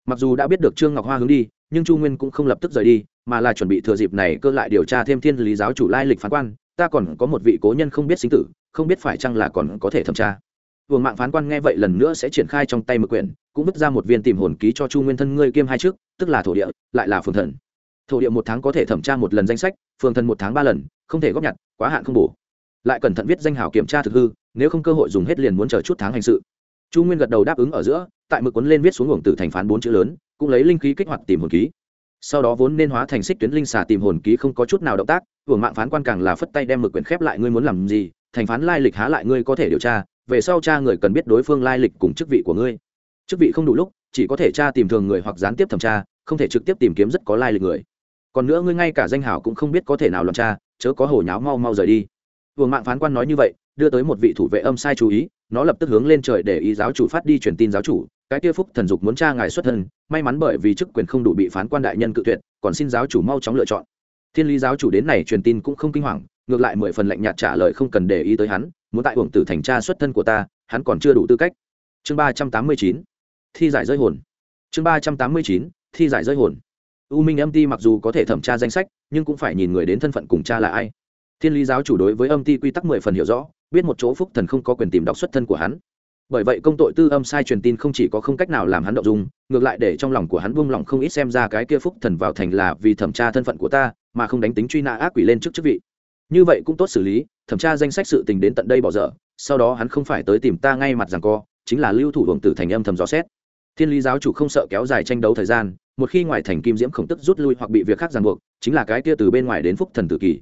Mặc dù đã biết được trương ngọc hoa hướng đi, nhưng chu nguyên cũng không lập tức rời đi, mà là chuẩn bị thừa dịp này cơ lại điều tra thêm thiên lý giáo chủ lai lịch phán quan, ta còn có một vị cố nhân không biết sinh tử, không biết phải chăng là còn có thể thẩm tra. Vương mạng phán quan nghe vậy lần nữa sẽ triển khai trong tay mực quyển, cũng vứt ra một viên tìm hồn ký cho chu nguyên thân ngươi kiêm hai trước, tức là thổ địa, lại là phường thần. Thổ địa một tháng có thể thẩm tra một lần danh sách, phường thần một tháng ba lần, không thể góp nhặt, quá hạn không bổ lại cẩn thận viết danh hảo kiểm tra thực hư, nếu không cơ hội dùng hết liền muốn chờ chút tháng hành sự. Chu nguyên gật đầu đáp ứng ở giữa, tại mực quấn lên viết xuống hưởng tử thành phán bốn chữ lớn, cũng lấy linh khí kích hoạt tìm hồn ký. Sau đó vốn nên hóa thành xích tuyến linh xà tìm hồn ký không có chút nào động tác, uổng mạng phán quan càng là phất tay đem mực quyển khép lại, ngươi muốn làm gì? Thành phán lai lịch há lại ngươi có thể điều tra về sau cha người cần biết đối phương lai lịch cùng chức vị của ngươi. Chức vị không đủ lúc, chỉ có thể tra tìm thường người hoặc gián tiếp thẩm tra, không thể trực tiếp tìm kiếm rất có lai lịch người. Còn nữa ngươi ngay cả danh hảo cũng không biết có thể nào làm cha chớ có hồ nháo mau mau rời đi. Vương mạng phán quan nói như vậy, đưa tới một vị thủ vệ âm sai chú ý, nó lập tức hướng lên trời để ý giáo chủ phát đi truyền tin giáo chủ, cái kia phúc thần dục muốn cha ngài xuất thân, may mắn bởi vì chức quyền không đủ bị phán quan đại nhân cự tuyệt, còn xin giáo chủ mau chóng lựa chọn. Thiên lý giáo chủ đến này truyền tin cũng không kinh hoàng, ngược lại mười phần lạnh nhạt trả lời không cần để ý tới hắn muốn tại uổng tử thành cha xuất thân của ta, hắn còn chưa đủ tư cách. Chương ba trăm tám mươi chín, thi giải rơi hồn. Chương ba trăm tám mươi chín, thi giải rơi hồn. U minh âm ti mặc dù có thể thẩm tra danh sách, nhưng cũng phải nhìn người đến thân phận cùng cha là ai. Thiên lý giáo chủ đối với âm ti quy tắc mười phần hiểu rõ, biết một chỗ phúc thần không có quyền tìm đọc xuất thân của hắn. Bởi vậy công tội tư âm sai truyền tin không chỉ có không cách nào làm hắn động dung, ngược lại để trong lòng của hắn buông lòng không ít xem ra cái kia phúc thần vào thành là vì thẩm tra thân phận của ta, mà không đánh tính truy nã ác quỷ lên trước chức vị như vậy cũng tốt xử lý, thẩm tra danh sách sự tình đến tận đây bỏ dở, sau đó hắn không phải tới tìm ta ngay mặt rằng co, chính là lưu thủ hưởng tử thành âm thầm dò xét. Thiên lý giáo chủ không sợ kéo dài tranh đấu thời gian, một khi ngoài thành kim diễm khổng tức rút lui hoặc bị việc khác ràng buộc, chính là cái kia từ bên ngoài đến phúc thần tự kỷ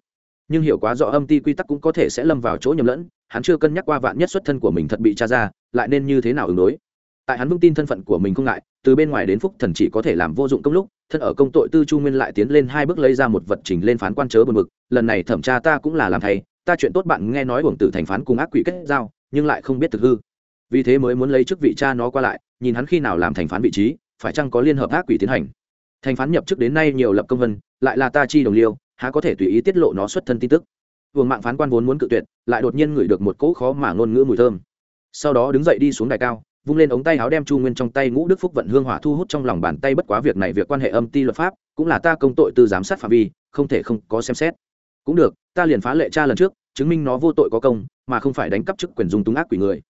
nhưng hiểu quá rõ âm ti quy tắc cũng có thể sẽ lâm vào chỗ nhầm lẫn, hắn chưa cân nhắc qua vạn nhất xuất thân của mình thật bị tra ra, lại nên như thế nào ứng đối tại hắn vững tin thân phận của mình không ngại, từ bên ngoài đến phúc thần chỉ có thể làm vô dụng công lúc, thân ở công tội tư chu nguyên lại tiến lên hai bước lấy ra một vật trình lên phán quan chớ buồn mực lần này thẩm tra ta cũng là làm thầy, ta chuyện tốt bạn nghe nói uổng tử thành phán cùng ác quỷ kết giao, nhưng lại không biết thực hư. Vì thế mới muốn lấy chức vị cha nó qua lại, nhìn hắn khi nào làm thành phán vị trí, phải chăng có liên hợp ác quỷ tiến hành. Thành phán nhập chức đến nay nhiều lập công vân, lại là ta chi đồng liêu, há có thể tùy ý tiết lộ nó xuất thân tin tức. Vương mạng phán quan vốn muốn cự tuyệt, lại đột nhiên ngửi được một cỗ khó mà ngôn ngữ mùi thơm. Sau đó đứng dậy đi xuống đài cao vung lên ống tay áo đem chu nguyên trong tay ngũ đức phúc vận hương hỏa thu hút trong lòng bàn tay bất quá việc này việc quan hệ âm ti luật pháp, cũng là ta công tội tư giám sát phạm vi, không thể không có xem xét. Cũng được, ta liền phá lệ cha lần trước, chứng minh nó vô tội có công, mà không phải đánh cắp chức quyền dùng túng ác quỷ người.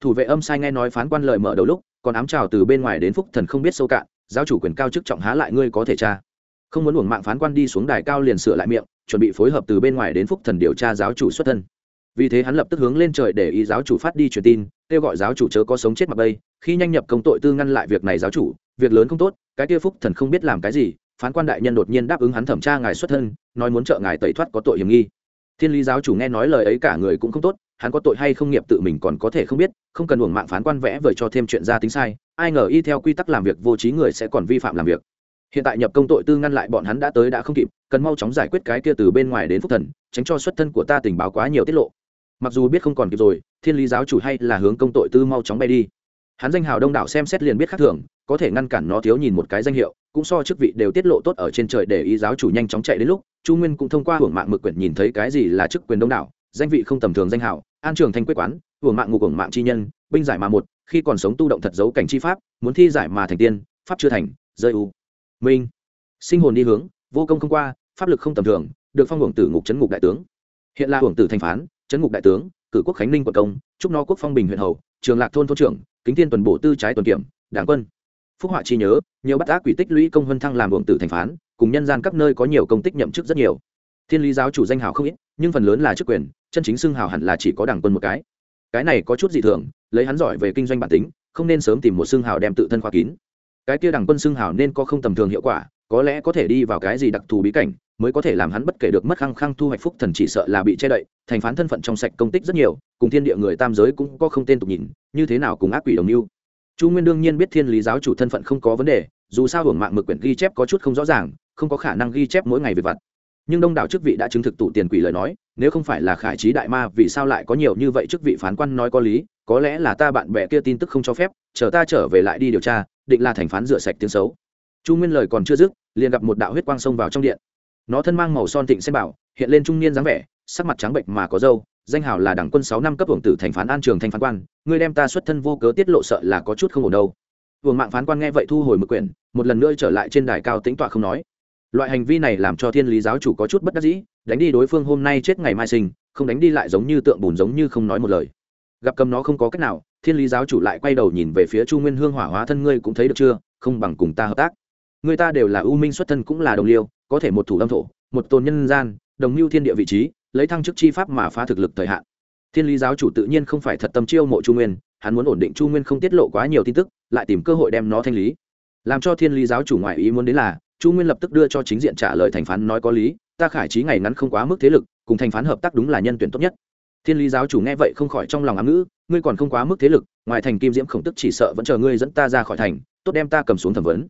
Thủ vệ âm sai nghe nói phán quan lời mở đầu lúc, còn ám trào từ bên ngoài đến phúc thần không biết sâu cạn, giáo chủ quyền cao chức trọng há lại ngươi có thể tra. Không muốn uổng mạng phán quan đi xuống đài cao liền sửa lại miệng, chuẩn bị phối hợp từ bên ngoài đến phúc thần điều tra giáo chủ xuất thân vì thế hắn lập tức hướng lên trời để ý giáo chủ phát đi truyền tin, kêu gọi giáo chủ chớ có sống chết mặc bây, khi nhanh nhập công tội tư ngăn lại việc này giáo chủ, việc lớn không tốt, cái kia phúc thần không biết làm cái gì, phán quan đại nhân đột nhiên đáp ứng hắn thẩm tra ngài xuất thân, nói muốn trợ ngài tẩy thoát có tội hiểm nghi. Thiên lý giáo chủ nghe nói lời ấy cả người cũng không tốt, hắn có tội hay không nghiệp tự mình còn có thể không biết, không cần uổng mạng phán quan vẽ vời cho thêm chuyện ra tính sai, ai ngờ y theo quy tắc làm việc vô trí người sẽ còn vi phạm làm việc. Hiện tại nhập công tội tư ngăn lại bọn hắn đã tới đã không kịp, cần mau chóng giải quyết cái kia từ bên ngoài đến phúc thần, tránh cho xuất thân của ta tình báo quá nhiều tiết lộ mặc dù biết không còn kịp rồi, thiên lý giáo chủ hay là hướng công tội tư mau chóng bay đi. Hắn danh hào đông đảo xem xét liền biết khác thường, có thể ngăn cản nó thiếu nhìn một cái danh hiệu, cũng so chức vị đều tiết lộ tốt ở trên trời để ý giáo chủ nhanh chóng chạy đến lúc, chu nguyên cũng thông qua hưởng mạng mực quyển nhìn thấy cái gì là chức quyền đông đảo, danh vị không tầm thường danh hào, an trường thanh quyết quán, hưởng mạng ngục, hưởng mạng chi nhân, binh giải mà một, khi còn sống tu động thật giấu cảnh chi pháp, muốn thi giải mà thành tiên, pháp chưa thành, rơi u. Minh. Sinh hồn đi hướng, vô công không qua, pháp lực không tầm thường, được phong hưởng tử ngục chấn ngục đại tướng. Hiện là hưởng tử thanh phán chấn ngục đại tướng, cử quốc khánh ninh quận công, chúc nó quốc phong bình huyện hầu, trường lạc thôn thôn trưởng, kính thiên tuần bổ tư trái tuần kiểm, đảng quân. Phúc họa chi nhớ, nhiều bắt ác quỷ tích lũy công huân thăng làm hưởng tử thành phán, cùng nhân gian các nơi có nhiều công tích nhậm chức rất nhiều. Thiên lý giáo chủ danh hào không ít, nhưng phần lớn là chức quyền, chân chính xưng hào hẳn là chỉ có đảng quân một cái. Cái này có chút dị thường, lấy hắn giỏi về kinh doanh bản tính, không nên sớm tìm một xưng hào đem tự thân khoa kín. Cái kia đảng quân xưng hào nên có không tầm thường hiệu quả, có lẽ có thể đi vào cái gì đặc thù bí cảnh mới có thể làm hắn bất kể được mất khăng khăng thu hoạch phúc thần chỉ sợ là bị che đậy, thành phán thân phận trong sạch công tích rất nhiều, cùng thiên địa người tam giới cũng có không tên tục nhìn, như thế nào cùng ác quỷ đồng mưu. Chu nguyên đương nhiên biết thiên lý giáo chủ thân phận không có vấn đề, dù sao hưởng mạng mực quyển ghi chép có chút không rõ ràng, không có khả năng ghi chép mỗi ngày về vặt. Nhưng đông đảo chức vị đã chứng thực tụ tiền quỷ lời nói, nếu không phải là khải trí đại ma, vì sao lại có nhiều như vậy chức vị phán quan nói có lý, có lẽ là ta bạn bè kia tin tức không cho phép, chờ ta trở về lại đi điều tra, định là thành phán rửa sạch tiếng xấu. Chu nguyên lời còn chưa dứt, liền gặp một đạo huyết quang xông vào trong điện nó thân mang màu son thịnh xem bảo, hiện lên trung niên dáng vẻ, sắc mặt trắng bệnh mà có dâu danh hào là đảng quân sáu năm cấp hưởng tử thành phán an trường thành phán quan, ngươi đem ta xuất thân vô cớ tiết lộ sợ là có chút không ổn đâu. Vương mạng phán quan nghe vậy thu hồi mực quyển, một lần nữa trở lại trên đài cao tính tọa không nói. Loại hành vi này làm cho thiên lý giáo chủ có chút bất đắc dĩ, đánh đi đối phương hôm nay chết ngày mai sinh, không đánh đi lại giống như tượng bùn giống như không nói một lời. Gặp cầm nó không có cách nào, thiên lý giáo chủ lại quay đầu nhìn về phía chu nguyên hương hỏa hóa thân ngươi cũng thấy được chưa, không bằng cùng ta hợp tác người ta đều là ưu minh xuất thân cũng là đồng liêu, có thể một thủ âm thổ, một tôn nhân gian, đồng mưu thiên địa vị trí, lấy thăng chức chi pháp mà phá thực lực thời hạn. Thiên lý giáo chủ tự nhiên không phải thật tâm chiêu mộ chu nguyên, hắn muốn ổn định chu nguyên không tiết lộ quá nhiều tin tức, lại tìm cơ hội đem nó thanh lý. Làm cho thiên lý giáo chủ ngoại ý muốn đến là, chu nguyên lập tức đưa cho chính diện trả lời thành phán nói có lý, ta khải trí ngày ngắn không quá mức thế lực, cùng thành phán hợp tác đúng là nhân tuyển tốt nhất. Thiên lý giáo chủ nghe vậy không khỏi trong lòng ám ngữ, ngươi còn không quá mức thế lực, ngoài thành kim diễm khổng tức chỉ sợ vẫn chờ ngươi dẫn ta ra khỏi thành, tốt đem ta cầm xuống thẩm vấn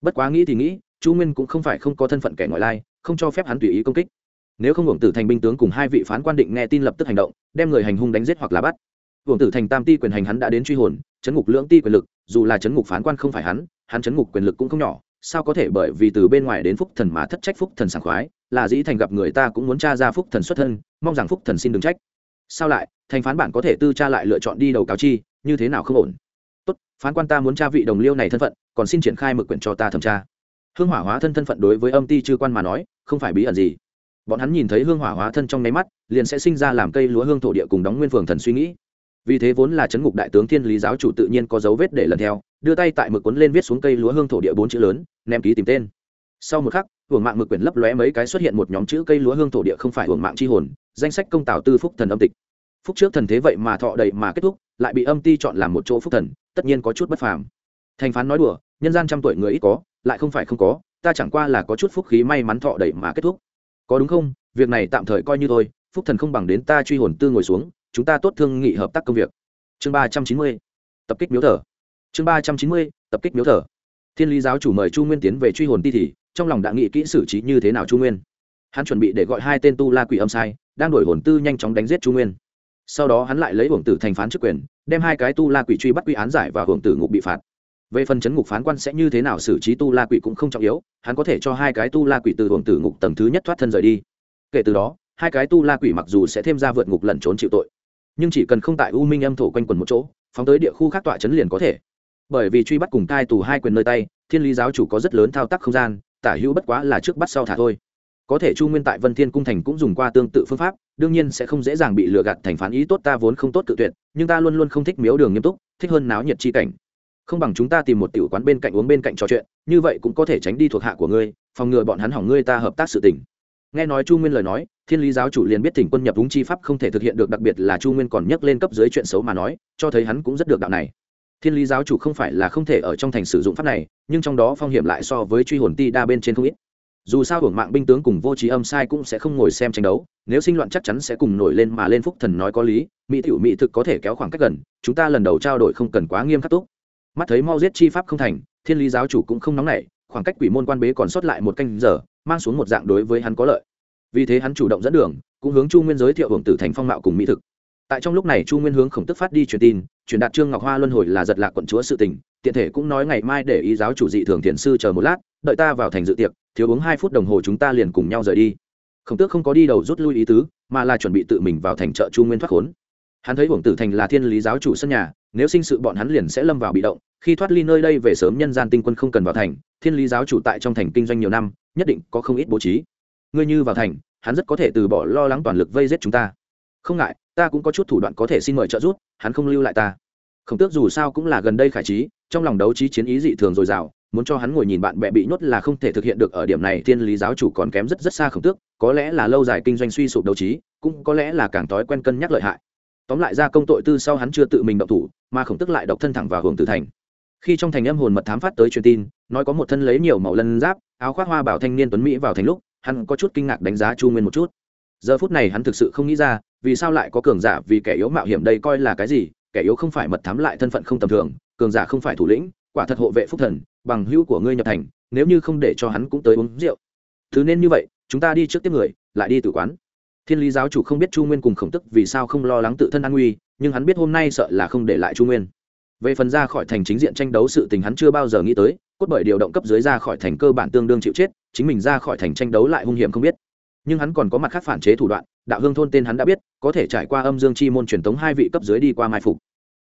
bất quá nghĩ thì nghĩ, chu nguyên cũng không phải không có thân phận kẻ ngoại lai, không cho phép hắn tùy ý công kích. Nếu không hưởng tử thành binh tướng cùng hai vị phán quan định nghe tin lập tức hành động, đem người hành hung đánh giết hoặc là bắt. Hưởng tử thành tam ti quyền hành hắn đã đến truy hồn, chấn ngục lưỡng ti quyền lực, dù là chấn ngục phán quan không phải hắn hắn chấn ngục quyền lực cũng không nhỏ, sao có thể bởi vì từ bên ngoài đến phúc thần mà thất trách phúc thần sảng khoái, là dĩ thành gặp người ta cũng muốn tra ra phúc thần xuất thân, mong rằng phúc thần xin đừng trách. Sao lại, thành phán bản có thể tư tra lại lựa chọn đi đầu cáo chi, như thế nào không ổn? Tốt, phán quan ta muốn tra vị đồng liêu này thân phận, còn xin triển khai mực quyển cho ta thẩm tra. Hương hỏa hóa thân thân phận đối với âm ti chư quan mà nói, không phải bí ẩn gì. Bọn hắn nhìn thấy hương hỏa hóa thân trong nháy mắt, liền sẽ sinh ra làm cây lúa hương thổ địa cùng đóng nguyên phường thần suy nghĩ. Vì thế vốn là chấn ngục đại tướng thiên lý giáo chủ tự nhiên có dấu vết để lần theo, đưa tay tại mực cuốn lên viết xuống cây lúa hương thổ địa bốn chữ lớn, ném ký tìm tên. Sau một khắc, hưởng mạng mực quyển lấp lóe mấy cái xuất hiện một nhóm chữ cây lúa hương thổ địa không phải hưởng mạng c h i hồn, danh sách công tào tư phúc thần âm tịch. Phúc trước thần thế vậy mà thọ đầy mà kết thúc, lại bị âm ti chọn làm một chỗ phúc thần tất nhiên có chút bất phàm. Thành phán nói đùa, nhân gian trăm tuổi người ít có, lại không phải không có, ta chẳng qua là có chút phúc khí may mắn thọ đẩy mà kết thúc. Có đúng không? Việc này tạm thời coi như thôi, phúc thần không bằng đến ta truy hồn tư ngồi xuống, chúng ta tốt thương nghị hợp tác công việc. Chương ba trăm chín mươi, tập kích miếu thờ. Chương ba trăm chín mươi, tập kích miếu thờ. Thiên lý giáo chủ mời chu nguyên tiến về truy hồn ti thì trong lòng đã nghĩ kỹ xử trí như thế nào chu nguyên. Hắn chuẩn bị để gọi hai tên tu la quỷ âm sai, đang đổi hồn tư nhanh chóng đánh giết chu nguyên. Sau đó hắn lại lấy hưởng tử thành phán chức quyền đem hai cái tu la quỷ truy bắt quy án giải và hưởng tử ngục bị phạt. Về phần chấn ngục phán quan sẽ như thế nào xử trí tu la quỷ cũng không trọng yếu, hắn có thể cho hai cái tu la quỷ từ hưởng tử ngục tầng thứ nhất thoát thân rời đi. Kể từ đó, hai cái tu la quỷ mặc dù sẽ thêm ra vượt ngục lẩn trốn chịu tội, nhưng chỉ cần không tại u minh âm thổ quanh quần một chỗ, phóng tới địa khu khác tọa chấn liền có thể. Bởi vì truy bắt cùng cai tù hai quyền nơi tay, thiên lý giáo chủ có rất lớn thao tác không gian, tả hữu bất quá là trước bắt sau thả thôi có thể chu nguyên tại vân thiên cung thành cũng dùng qua tương tự phương pháp, đương nhiên sẽ không dễ dàng bị lừa gạt thành phán ý tốt ta vốn không tốt tự tuyệt, nhưng ta luôn luôn không thích miếu đường nghiêm túc, thích hơn náo nhiệt chi cảnh. Không bằng chúng ta tìm một tiểu quán bên cạnh uống bên cạnh trò chuyện, như vậy cũng có thể tránh đi thuộc hạ của ngươi, phòng ngừa bọn hắn hỏng ngươi ta hợp tác sự tình. Nghe nói chu nguyên lời nói, thiên lý giáo chủ liền biết thỉnh quân nhập đúng chi pháp không thể thực hiện được, đặc biệt là chu nguyên còn nhắc lên cấp dưới chuyện xấu mà nói, cho thấy hắn cũng rất được đạo này. Thiên lý giáo chủ không phải là không thể ở trong thành sử dụng pháp này, nhưng trong đó phong hiểm lại so với truy hồn ti đa bên trên không ít dù sao hưởng mạng binh tướng cùng vô trí âm sai cũng sẽ không ngồi xem tranh đấu, nếu sinh loạn chắc chắn sẽ cùng nổi lên mà lên phúc thần nói có lý, mỹ tiểu mỹ thực có thể kéo khoảng cách gần, chúng ta lần đầu trao đổi không cần quá nghiêm khắc túc. Mắt thấy mau giết chi pháp không thành, thiên lý giáo chủ cũng không nóng nảy, khoảng cách quỷ môn quan bế còn sót lại một canh giờ, mang xuống một dạng đối với hắn có lợi. Vì thế hắn chủ động dẫn đường, cũng hướng chu nguyên giới thiệu hưởng tử thành phong mạo cùng mỹ thực. Tại trong lúc này chu nguyên hướng khổng tức phát đi truyền tin truyền đạt trương ngọc hoa luân hồi là giật lạc quận chúa sự tình, tiện thể cũng nói ngày mai để ý giáo chủ dị thường thiền sư chờ một lát, đợi ta vào thành dự tiệc, thiếu uống hai phút đồng hồ chúng ta liền cùng nhau rời đi. Khổng tước không có đi đầu rút lui ý tứ, mà là chuẩn bị tự mình vào thành chợ chu nguyên thoát khốn. Hắn thấy uổng tử thành là thiên lý giáo chủ sân nhà, nếu sinh sự bọn hắn liền sẽ lâm vào bị động, khi thoát ly nơi đây về sớm nhân gian tinh quân không cần vào thành, thiên lý giáo chủ tại trong thành kinh doanh nhiều năm, nhất định có không ít bố trí. Ngươi như vào thành, hắn rất có thể từ bỏ lo lắng toàn lực vây giết chúng ta. Không ngại, ta cũng có chút thủ đoạn có thể xin mời trợ giúp hắn không lưu lại ta. Khổng tước dù sao cũng là gần đây khải trí, trong lòng đấu trí chiến ý dị thường dồi dào, muốn cho hắn ngồi nhìn bạn bè bị nhốt là không thể thực hiện được ở điểm này, thiên lý giáo chủ còn kém rất rất xa khổng tước, có lẽ là lâu dài kinh doanh suy sụp đấu trí, cũng có lẽ là càng thói quen cân nhắc lợi hại. Tóm lại ra công tội tư sau hắn chưa tự mình động thủ, mà khổng tức lại độc thân thẳng vào hưởng tử thành. Khi trong thành âm hồn mật thám phát tới truyền tin, nói có một thân lấy nhiều màu lân giáp, áo khoác hoa bảo thanh niên tuấn mỹ vào thành lúc, hắn có chút kinh ngạc đánh giá chu nguyên một chút. Giờ phút này hắn thực sự không nghĩ ra vì sao lại có cường giả, vì kẻ yếu mạo hiểm đây coi là cái gì? Kẻ yếu không phải mật thám lại thân phận không tầm thường, cường giả không phải thủ lĩnh, quả thật hộ vệ phúc thần, bằng hữu của ngươi nhập thành, nếu như không để cho hắn cũng tới uống rượu. Thứ nên như vậy, chúng ta đi trước tiếp người, lại đi tử quán. Thiên lý giáo chủ không biết chu nguyên cùng khổng tức vì sao không lo lắng tự thân an nguy, nhưng hắn biết hôm nay sợ là không để lại chu nguyên. Về phần ra khỏi thành chính diện tranh đấu sự tình hắn chưa bao giờ nghĩ tới, cốt bởi điều động cấp dưới ra khỏi thành cơ bản tương đương chịu chết, chính mình ra khỏi thành tranh đấu lại hung hiểm không biết. Nhưng hắn còn có mặt khác phản chế thủ đoạn đạo hương thôn tên hắn đã biết, có thể trải qua âm dương chi môn truyền tống hai vị cấp dưới đi qua mai phục.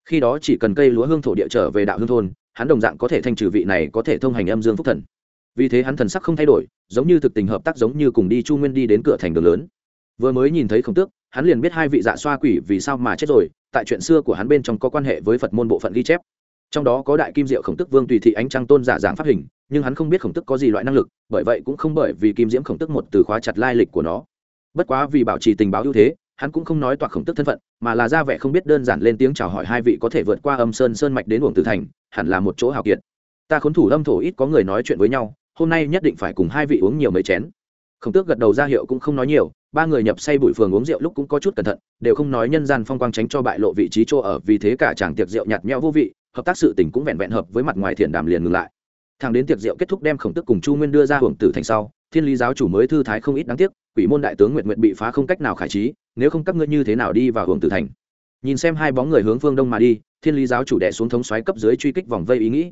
Khi đó chỉ cần cây lúa hương thổ địa trở về đạo hương thôn, hắn đồng dạng có thể thanh trừ vị này có thể thông hành âm dương phúc thần. Vì thế hắn thần sắc không thay đổi, giống như thực tình hợp tác giống như cùng đi chu nguyên đi đến cửa thành đường lớn. Vừa mới nhìn thấy khổng tước, hắn liền biết hai vị dạ xoa quỷ vì sao mà chết rồi, tại chuyện xưa của hắn bên trong có quan hệ với phật môn bộ phận ghi chép. Trong đó có đại kim diệu khổng tức vương tùy thị ánh trăng tôn giả dạng pháp hình, nhưng hắn không biết khổng tức có gì loại năng lực, bởi vậy cũng không bởi vì kim diễm khổng tức một từ khóa chặt lai lịch của nó bất quá vì bảo trì tình báo ưu thế, hắn cũng không nói toạc khổng tức thân phận, mà là ra vẻ không biết đơn giản lên tiếng chào hỏi hai vị có thể vượt qua âm sơn sơn mạch đến uổng tử thành, hẳn là một chỗ hào kiệt. Ta khốn thủ âm thổ ít có người nói chuyện với nhau, hôm nay nhất định phải cùng hai vị uống nhiều mấy chén. Khổng tước gật đầu ra hiệu cũng không nói nhiều, ba người nhập say bụi phường uống rượu lúc cũng có chút cẩn thận, đều không nói nhân gian phong quang tránh cho bại lộ vị trí chỗ ở, vì thế cả chàng tiệc rượu nhạt nhẽo vô vị, hợp tác sự tình cũng vẹn vẹn hợp với mặt ngoài thiện đàm liền ngừng lại. Thằng đến tiệc rượu kết thúc đem khổng tức cùng chu nguyên đưa ra hưởng tử thành sau, thiên lý giáo chủ mới thư thái không ít đáng tiếc quỷ môn đại tướng nguyện nguyện bị phá không cách nào khải trí, nếu không các ngươi như thế nào đi vào hưởng tử thành? Nhìn xem hai bóng người hướng phương đông mà đi, thiên lý giáo chủ đẻ xuống thống xoáy cấp dưới truy kích vòng vây ý nghĩ.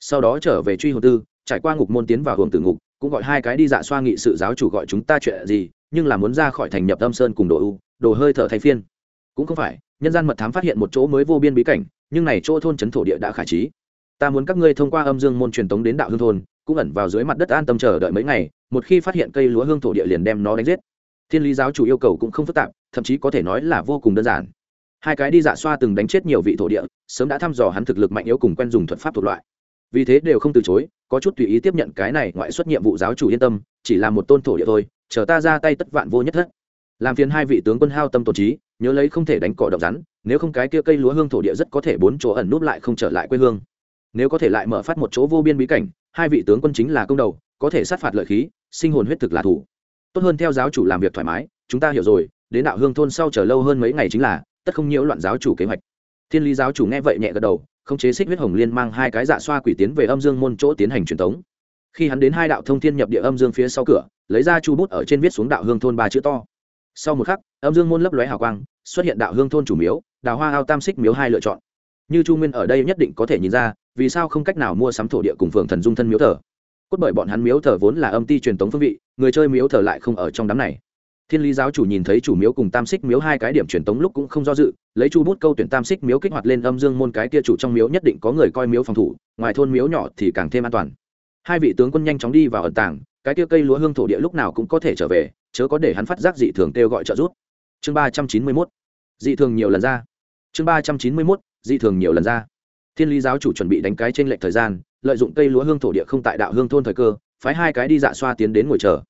Sau đó trở về truy hồ tư, trải qua ngục môn tiến vào hưởng tử ngục, cũng gọi hai cái đi dạ xoa nghị sự giáo chủ gọi chúng ta chuyện gì, nhưng là muốn ra khỏi thành nhập âm sơn cùng đồ u, đồ hơi thở thay phiên. Cũng không phải, nhân gian mật thám phát hiện một chỗ mới vô biên bí cảnh, nhưng này chỗ thôn trấn thổ địa đã khải trí. Ta muốn các ngươi thông qua âm dương môn truyền tống đến đạo hương thôn cũng ẩn vào dưới mặt đất an tâm chờ đợi mấy ngày, một khi phát hiện cây lúa hương thổ địa liền đem nó đánh giết. Thiên lý giáo chủ yêu cầu cũng không phức tạp, thậm chí có thể nói là vô cùng đơn giản. Hai cái đi dạ xoa từng đánh chết nhiều vị thổ địa, sớm đã thăm dò hắn thực lực mạnh yếu cùng quen dùng thuật pháp thuộc loại. Vì thế đều không từ chối, có chút tùy ý tiếp nhận cái này ngoại xuất nhiệm vụ giáo chủ yên tâm, chỉ là một tôn thổ địa thôi, chờ ta ra tay tất vạn vô nhất thất. Làm phiền hai vị tướng quân hao tâm tổ trí, nhớ lấy không thể đánh cỏ độc rắn, nếu không cái kia cây lúa hương thổ địa rất có thể bốn chỗ ẩn núp lại không trở lại quê hương. Nếu có thể lại mở phát một chỗ vô biên bí cảnh hai vị tướng quân chính là công đầu, có thể sát phạt lợi khí, sinh hồn huyết thực là thủ. Tốt hơn theo giáo chủ làm việc thoải mái, chúng ta hiểu rồi, đến đạo hương thôn sau chờ lâu hơn mấy ngày chính là, tất không nhiễu loạn giáo chủ kế hoạch. Thiên lý giáo chủ nghe vậy nhẹ gật đầu không chế xích huyết hồng liên mang hai cái dạ xoa quỷ tiến về âm dương môn chỗ tiến hành truyền tống. Khi hắn đến hai đạo thông thiên nhập địa âm dương phía sau cửa, lấy ra chu bút ở trên viết xuống đạo hương thôn ba chữ to. Sau một khắc, âm dương môn lấp lóe hào quang, xuất hiện đạo hương thôn chủ miếu, đào hoa ao tam xích miếu hai lựa chọn. Như chu nguyên ở đây nhất định có thể nhìn ra vì sao không cách nào mua sắm thổ địa cùng phường thần dung thân miếu thờ? Cốt bởi bọn hắn miếu thờ vốn là âm ti truyền tống phương vị, người chơi miếu thờ lại không ở trong đám này. Thiên lý giáo chủ nhìn thấy chủ miếu cùng tam xích miếu hai cái điểm truyền tống lúc cũng không do dự, lấy chu bút câu tuyển tam xích miếu kích hoạt lên âm dương môn cái kia chủ trong miếu nhất định có người coi miếu phòng thủ, ngoài thôn miếu nhỏ thì càng thêm an toàn. Hai vị tướng quân nhanh chóng đi vào ẩn tàng, cái kia cây lúa hương thổ địa lúc nào cũng có thể trở về, chớ có để hắn phát giác dị thường kêu gọi trợ giúp. Chương ba trăm chín mươi mốt. Dị thường nhiều lần ra. Chương ba trăm chín mươi mốt. Dị thường nhiều lần ra thiên lý giáo chủ chuẩn bị đánh cái trên lệch thời gian, lợi dụng cây lúa hương thổ địa không tại đạo hương thôn thời cơ, phái hai cái đi dạ xoa tiến đến ngồi chờ.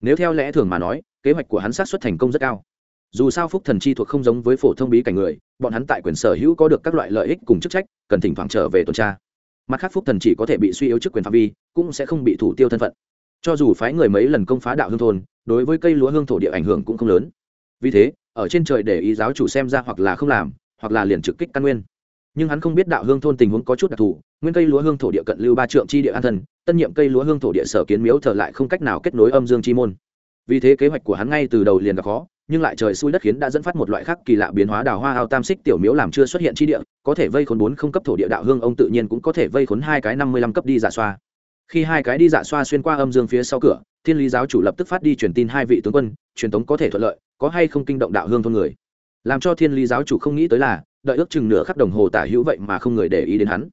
Nếu theo lẽ thường mà nói, kế hoạch của hắn sát xuất thành công rất cao. Dù sao phúc thần chi thuộc không giống với phổ thông bí cảnh người, bọn hắn tại quyền sở hữu có được các loại lợi ích cùng chức trách, cần thỉnh thoảng trở về tuần tra. Mặt khác phúc thần chỉ có thể bị suy yếu chức quyền phạm vi, cũng sẽ không bị thủ tiêu thân phận. Cho dù phái người mấy lần công phá đạo hương thôn, đối với cây lúa hương thổ địa ảnh hưởng cũng không lớn. Vì thế, ở trên trời để ý giáo chủ xem ra hoặc là không làm, hoặc là liền trực kích căn nguyên nhưng hắn không biết đạo hương thôn tình huống có chút đặc thù, nguyên cây lúa hương thổ địa cận lưu ba trượng chi địa an thần tân nhiệm cây lúa hương thổ địa sở kiến miếu thờ lại không cách nào kết nối âm dương chi môn. Vì thế kế hoạch của hắn ngay từ đầu liền gặp khó, nhưng lại trời xui đất khiến đã dẫn phát một loại khác kỳ lạ biến hóa đào hoa ao tam xích tiểu miếu làm chưa xuất hiện chi địa, có thể vây khốn bốn không cấp thổ địa đạo hương, ông tự nhiên cũng có thể vây khốn hai cái năm mươi lăm cấp đi giả xoa. Khi hai cái đi dạ xoa xuyên qua âm dương phía sau cửa, thiên lý giáo chủ lập tức phát đi truyền tin hai vị tướng quân, truyền tống có thể thuận lợi, có hay không kinh động đạo hương thôn người. Làm cho thiên lý giáo chủ không nghĩ tới là đợi ước chừng nửa khắc đồng hồ tả hữu vậy mà không người để ý đến hắn.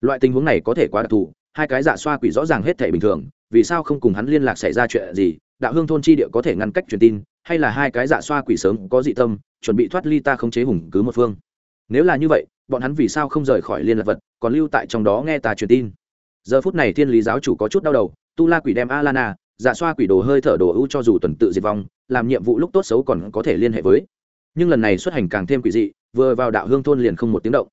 Loại tình huống này có thể quá đặc thù, hai cái dạ xoa quỷ rõ ràng hết thể bình thường, vì sao không cùng hắn liên lạc xảy ra chuyện gì, đạo hương thôn chi địa có thể ngăn cách truyền tin, hay là hai cái dạ xoa quỷ sớm có dị tâm, chuẩn bị thoát ly ta không chế hùng cứ một phương. Nếu là như vậy, bọn hắn vì sao không rời khỏi liên lạc vật, còn lưu tại trong đó nghe ta truyền tin. Giờ phút này thiên lý giáo chủ có chút đau đầu, tu la quỷ đem alana dạ xoa quỷ đồ hơi thở đồ ưu cho dù tuần tự diệt vong, làm nhiệm vụ lúc tốt xấu còn có thể liên hệ với. Nhưng lần này xuất hành càng thêm quỷ dị vừa vào đạo hương thôn liền không một tiếng động.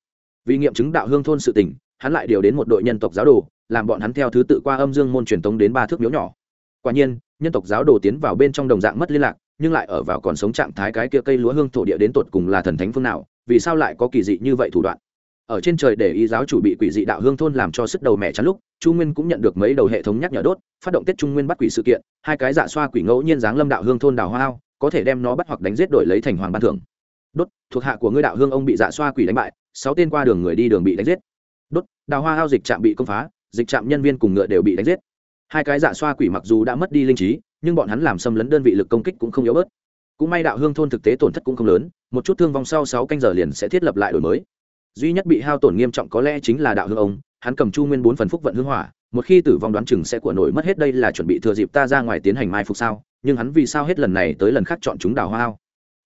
Vì nghiệm chứng đạo hương thôn sự tình, hắn lại điều đến một đội nhân tộc giáo đồ, làm bọn hắn theo thứ tự qua âm dương môn truyền tống đến ba thước miếu nhỏ. Quả nhiên, nhân tộc giáo đồ tiến vào bên trong đồng dạng mất liên lạc, nhưng lại ở vào còn sống trạng thái cái kia cây lúa hương thổ địa đến tột cùng là thần thánh phương nào, vì sao lại có kỳ dị như vậy thủ đoạn? Ở trên trời để ý giáo chủ bị quỷ dị đạo hương thôn làm cho sức đầu mẹ chắn lúc, chu nguyên cũng nhận được mấy đầu hệ thống nhắc nhở đốt, phát động tết trung nguyên bắt quỷ sự kiện, hai cái dạ xoa quỷ ngẫu nhiên giáng lâm đạo hương thôn đào hoa có thể đem nó bắt hoặc đánh giết đổi lấy thành hoàng ban thưởng đốt, thuộc hạ của ngươi đạo hương ông bị dạ xoa quỷ đánh bại, sáu tên qua đường người đi đường bị đánh giết. Đốt, đào hoa hao dịch trạm bị công phá, dịch trạm nhân viên cùng ngựa đều bị đánh giết. Hai cái dạ xoa quỷ mặc dù đã mất đi linh trí, nhưng bọn hắn làm xâm lấn đơn vị lực công kích cũng không yếu bớt. Cũng may đạo hương thôn thực tế tổn thất cũng không lớn, một chút thương vong sau sáu canh giờ liền sẽ thiết lập lại đổi mới. Duy nhất bị hao tổn nghiêm trọng có lẽ chính là đạo hương ông, hắn cầm chu nguyên bốn phần phúc vận hương hỏa, một khi tử vong đoán chừng sẽ của nổi mất hết đây là chuẩn bị thừa dịp ta ra ngoài tiến hành mai phục sao, nhưng hắn vì sao hết lần này tới lần khác chọn chúng đào hoa ao?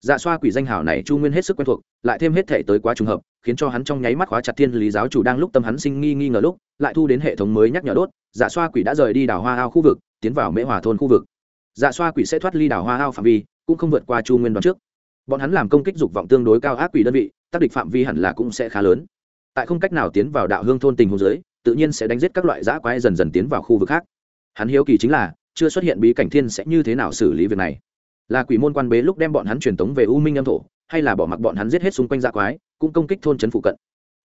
Dạ xoa quỷ danh hảo này chu nguyên hết sức quen thuộc, lại thêm hết thể tới quá trùng hợp, khiến cho hắn trong nháy mắt khóa chặt thiên lý giáo chủ đang lúc tâm hắn sinh nghi nghi ngờ lúc, lại thu đến hệ thống mới nhắc nhở đốt dạ xoa quỷ đã rời đi đảo hoa ao khu vực, tiến vào mễ hòa thôn khu vực. Dạ xoa quỷ sẽ thoát ly đảo hoa ao phạm vi, cũng không vượt qua chu nguyên đoạn trước. Bọn hắn làm công kích dục vọng tương đối cao ác quỷ đơn vị, tác địch phạm vi hẳn là cũng sẽ khá lớn. Tại không cách nào tiến vào đạo hương thôn tình hồ dưới, tự nhiên sẽ đánh giết các loại giã quái dần dần tiến vào khu vực khác. Hắn hiếu kỳ chính là, chưa xuất hiện bí cảnh thiên sẽ như thế nào xử lý việc này là quỷ môn quan bế lúc đem bọn hắn truyền tống về u minh âm thổ, hay là bỏ mặc bọn hắn giết hết xung quanh giã quái, cũng công kích thôn trấn phụ cận.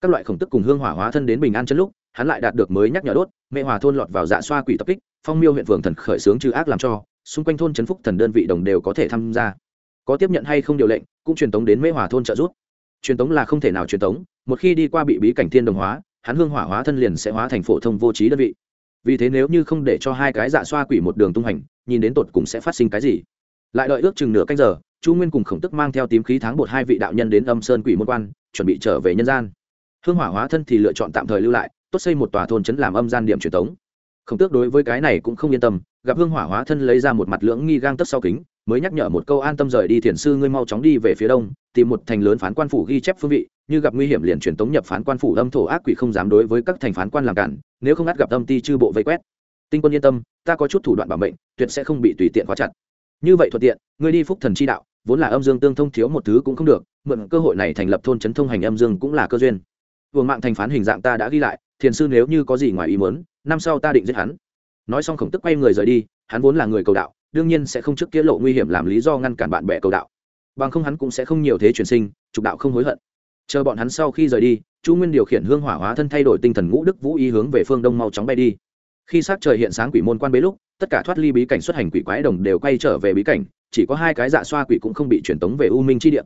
Các loại khổng tức cùng hương hỏa hóa thân đến bình an chân lúc, hắn lại đạt được mới nhắc nhở đốt mẹ hòa thôn lọt vào dạ xoa quỷ tập kích, phong miêu huyện phường thần khởi xướng trừ ác làm cho, xung quanh thôn trấn phúc thần đơn vị đồng đều có thể tham gia. Có tiếp nhận hay không điều lệnh, cũng truyền tống đến mễ hòa thôn trợ giúp. Truyền tống là không thể nào truyền tống, một khi đi qua bị bí cảnh thiên đồng hóa, hắn hương hỏa hóa thân liền sẽ hóa thành phổ thông vô trí đơn vị. Vì thế nếu như không để cho hai cái dạ xoa quỷ một đường tung hành, nhìn đến tột cùng sẽ phát sinh cái gì? Lại đợi ước chừng nửa canh giờ, chu nguyên cùng khổng tức mang theo tím khí tháng một hai vị đạo nhân đến âm sơn quỷ môn quan, chuẩn bị trở về nhân gian. Hương hỏa hóa thân thì lựa chọn tạm thời lưu lại, tốt xây một tòa thôn trấn làm âm gian điểm truyền thống khổng tước đối với cái này cũng không yên tâm, gặp hương hỏa hóa thân lấy ra một mặt lưỡng nghi gang tất sau kính, mới nhắc nhở một câu an tâm rời đi thiền sư ngươi mau chóng đi về phía đông, tìm một thành lớn phán quan phủ ghi chép phương vị, như gặp nguy hiểm liền truyền tống nhập phán quan phủ âm thổ ác quỷ không dám đối với các thành phán quan làm cản, nếu không ngắt gặp âm ti chư bộ vây quét. Tinh quân yên tâm, ta có chút thủ đoạn bảo mệnh, tuyệt sẽ không bị tùy tiện khóa chặt như vậy thuận tiện, ngươi đi phúc thần chi đạo, vốn là âm dương tương thông thiếu một thứ cũng không được, mượn cơ hội này thành lập thôn trấn thông hành âm dương cũng là cơ duyên. Vương mạng thành phán hình dạng ta đã ghi lại, thiền sư nếu như có gì ngoài ý muốn, năm sau ta định giết hắn. Nói xong khổng tức quay người rời đi, hắn vốn là người cầu đạo, đương nhiên sẽ không trước tiết lộ nguy hiểm làm lý do ngăn cản bạn bè cầu đạo. Bằng không hắn cũng sẽ không nhiều thế truyền sinh, trục đạo không hối hận. Chờ bọn hắn sau khi rời đi, chu nguyên điều khiển hương hỏa hóa thân thay đổi tinh thần ngũ đức vũ y hướng về phương đông mau chóng bay đi. Khi s trời hiện sáng quỷ môn quan bế lúc tất cả thoát ly bí cảnh xuất hành quỷ quái đồng đều quay trở về bí cảnh, chỉ có hai cái dạ xoa quỷ cũng không bị truyền tống về u minh chi địa.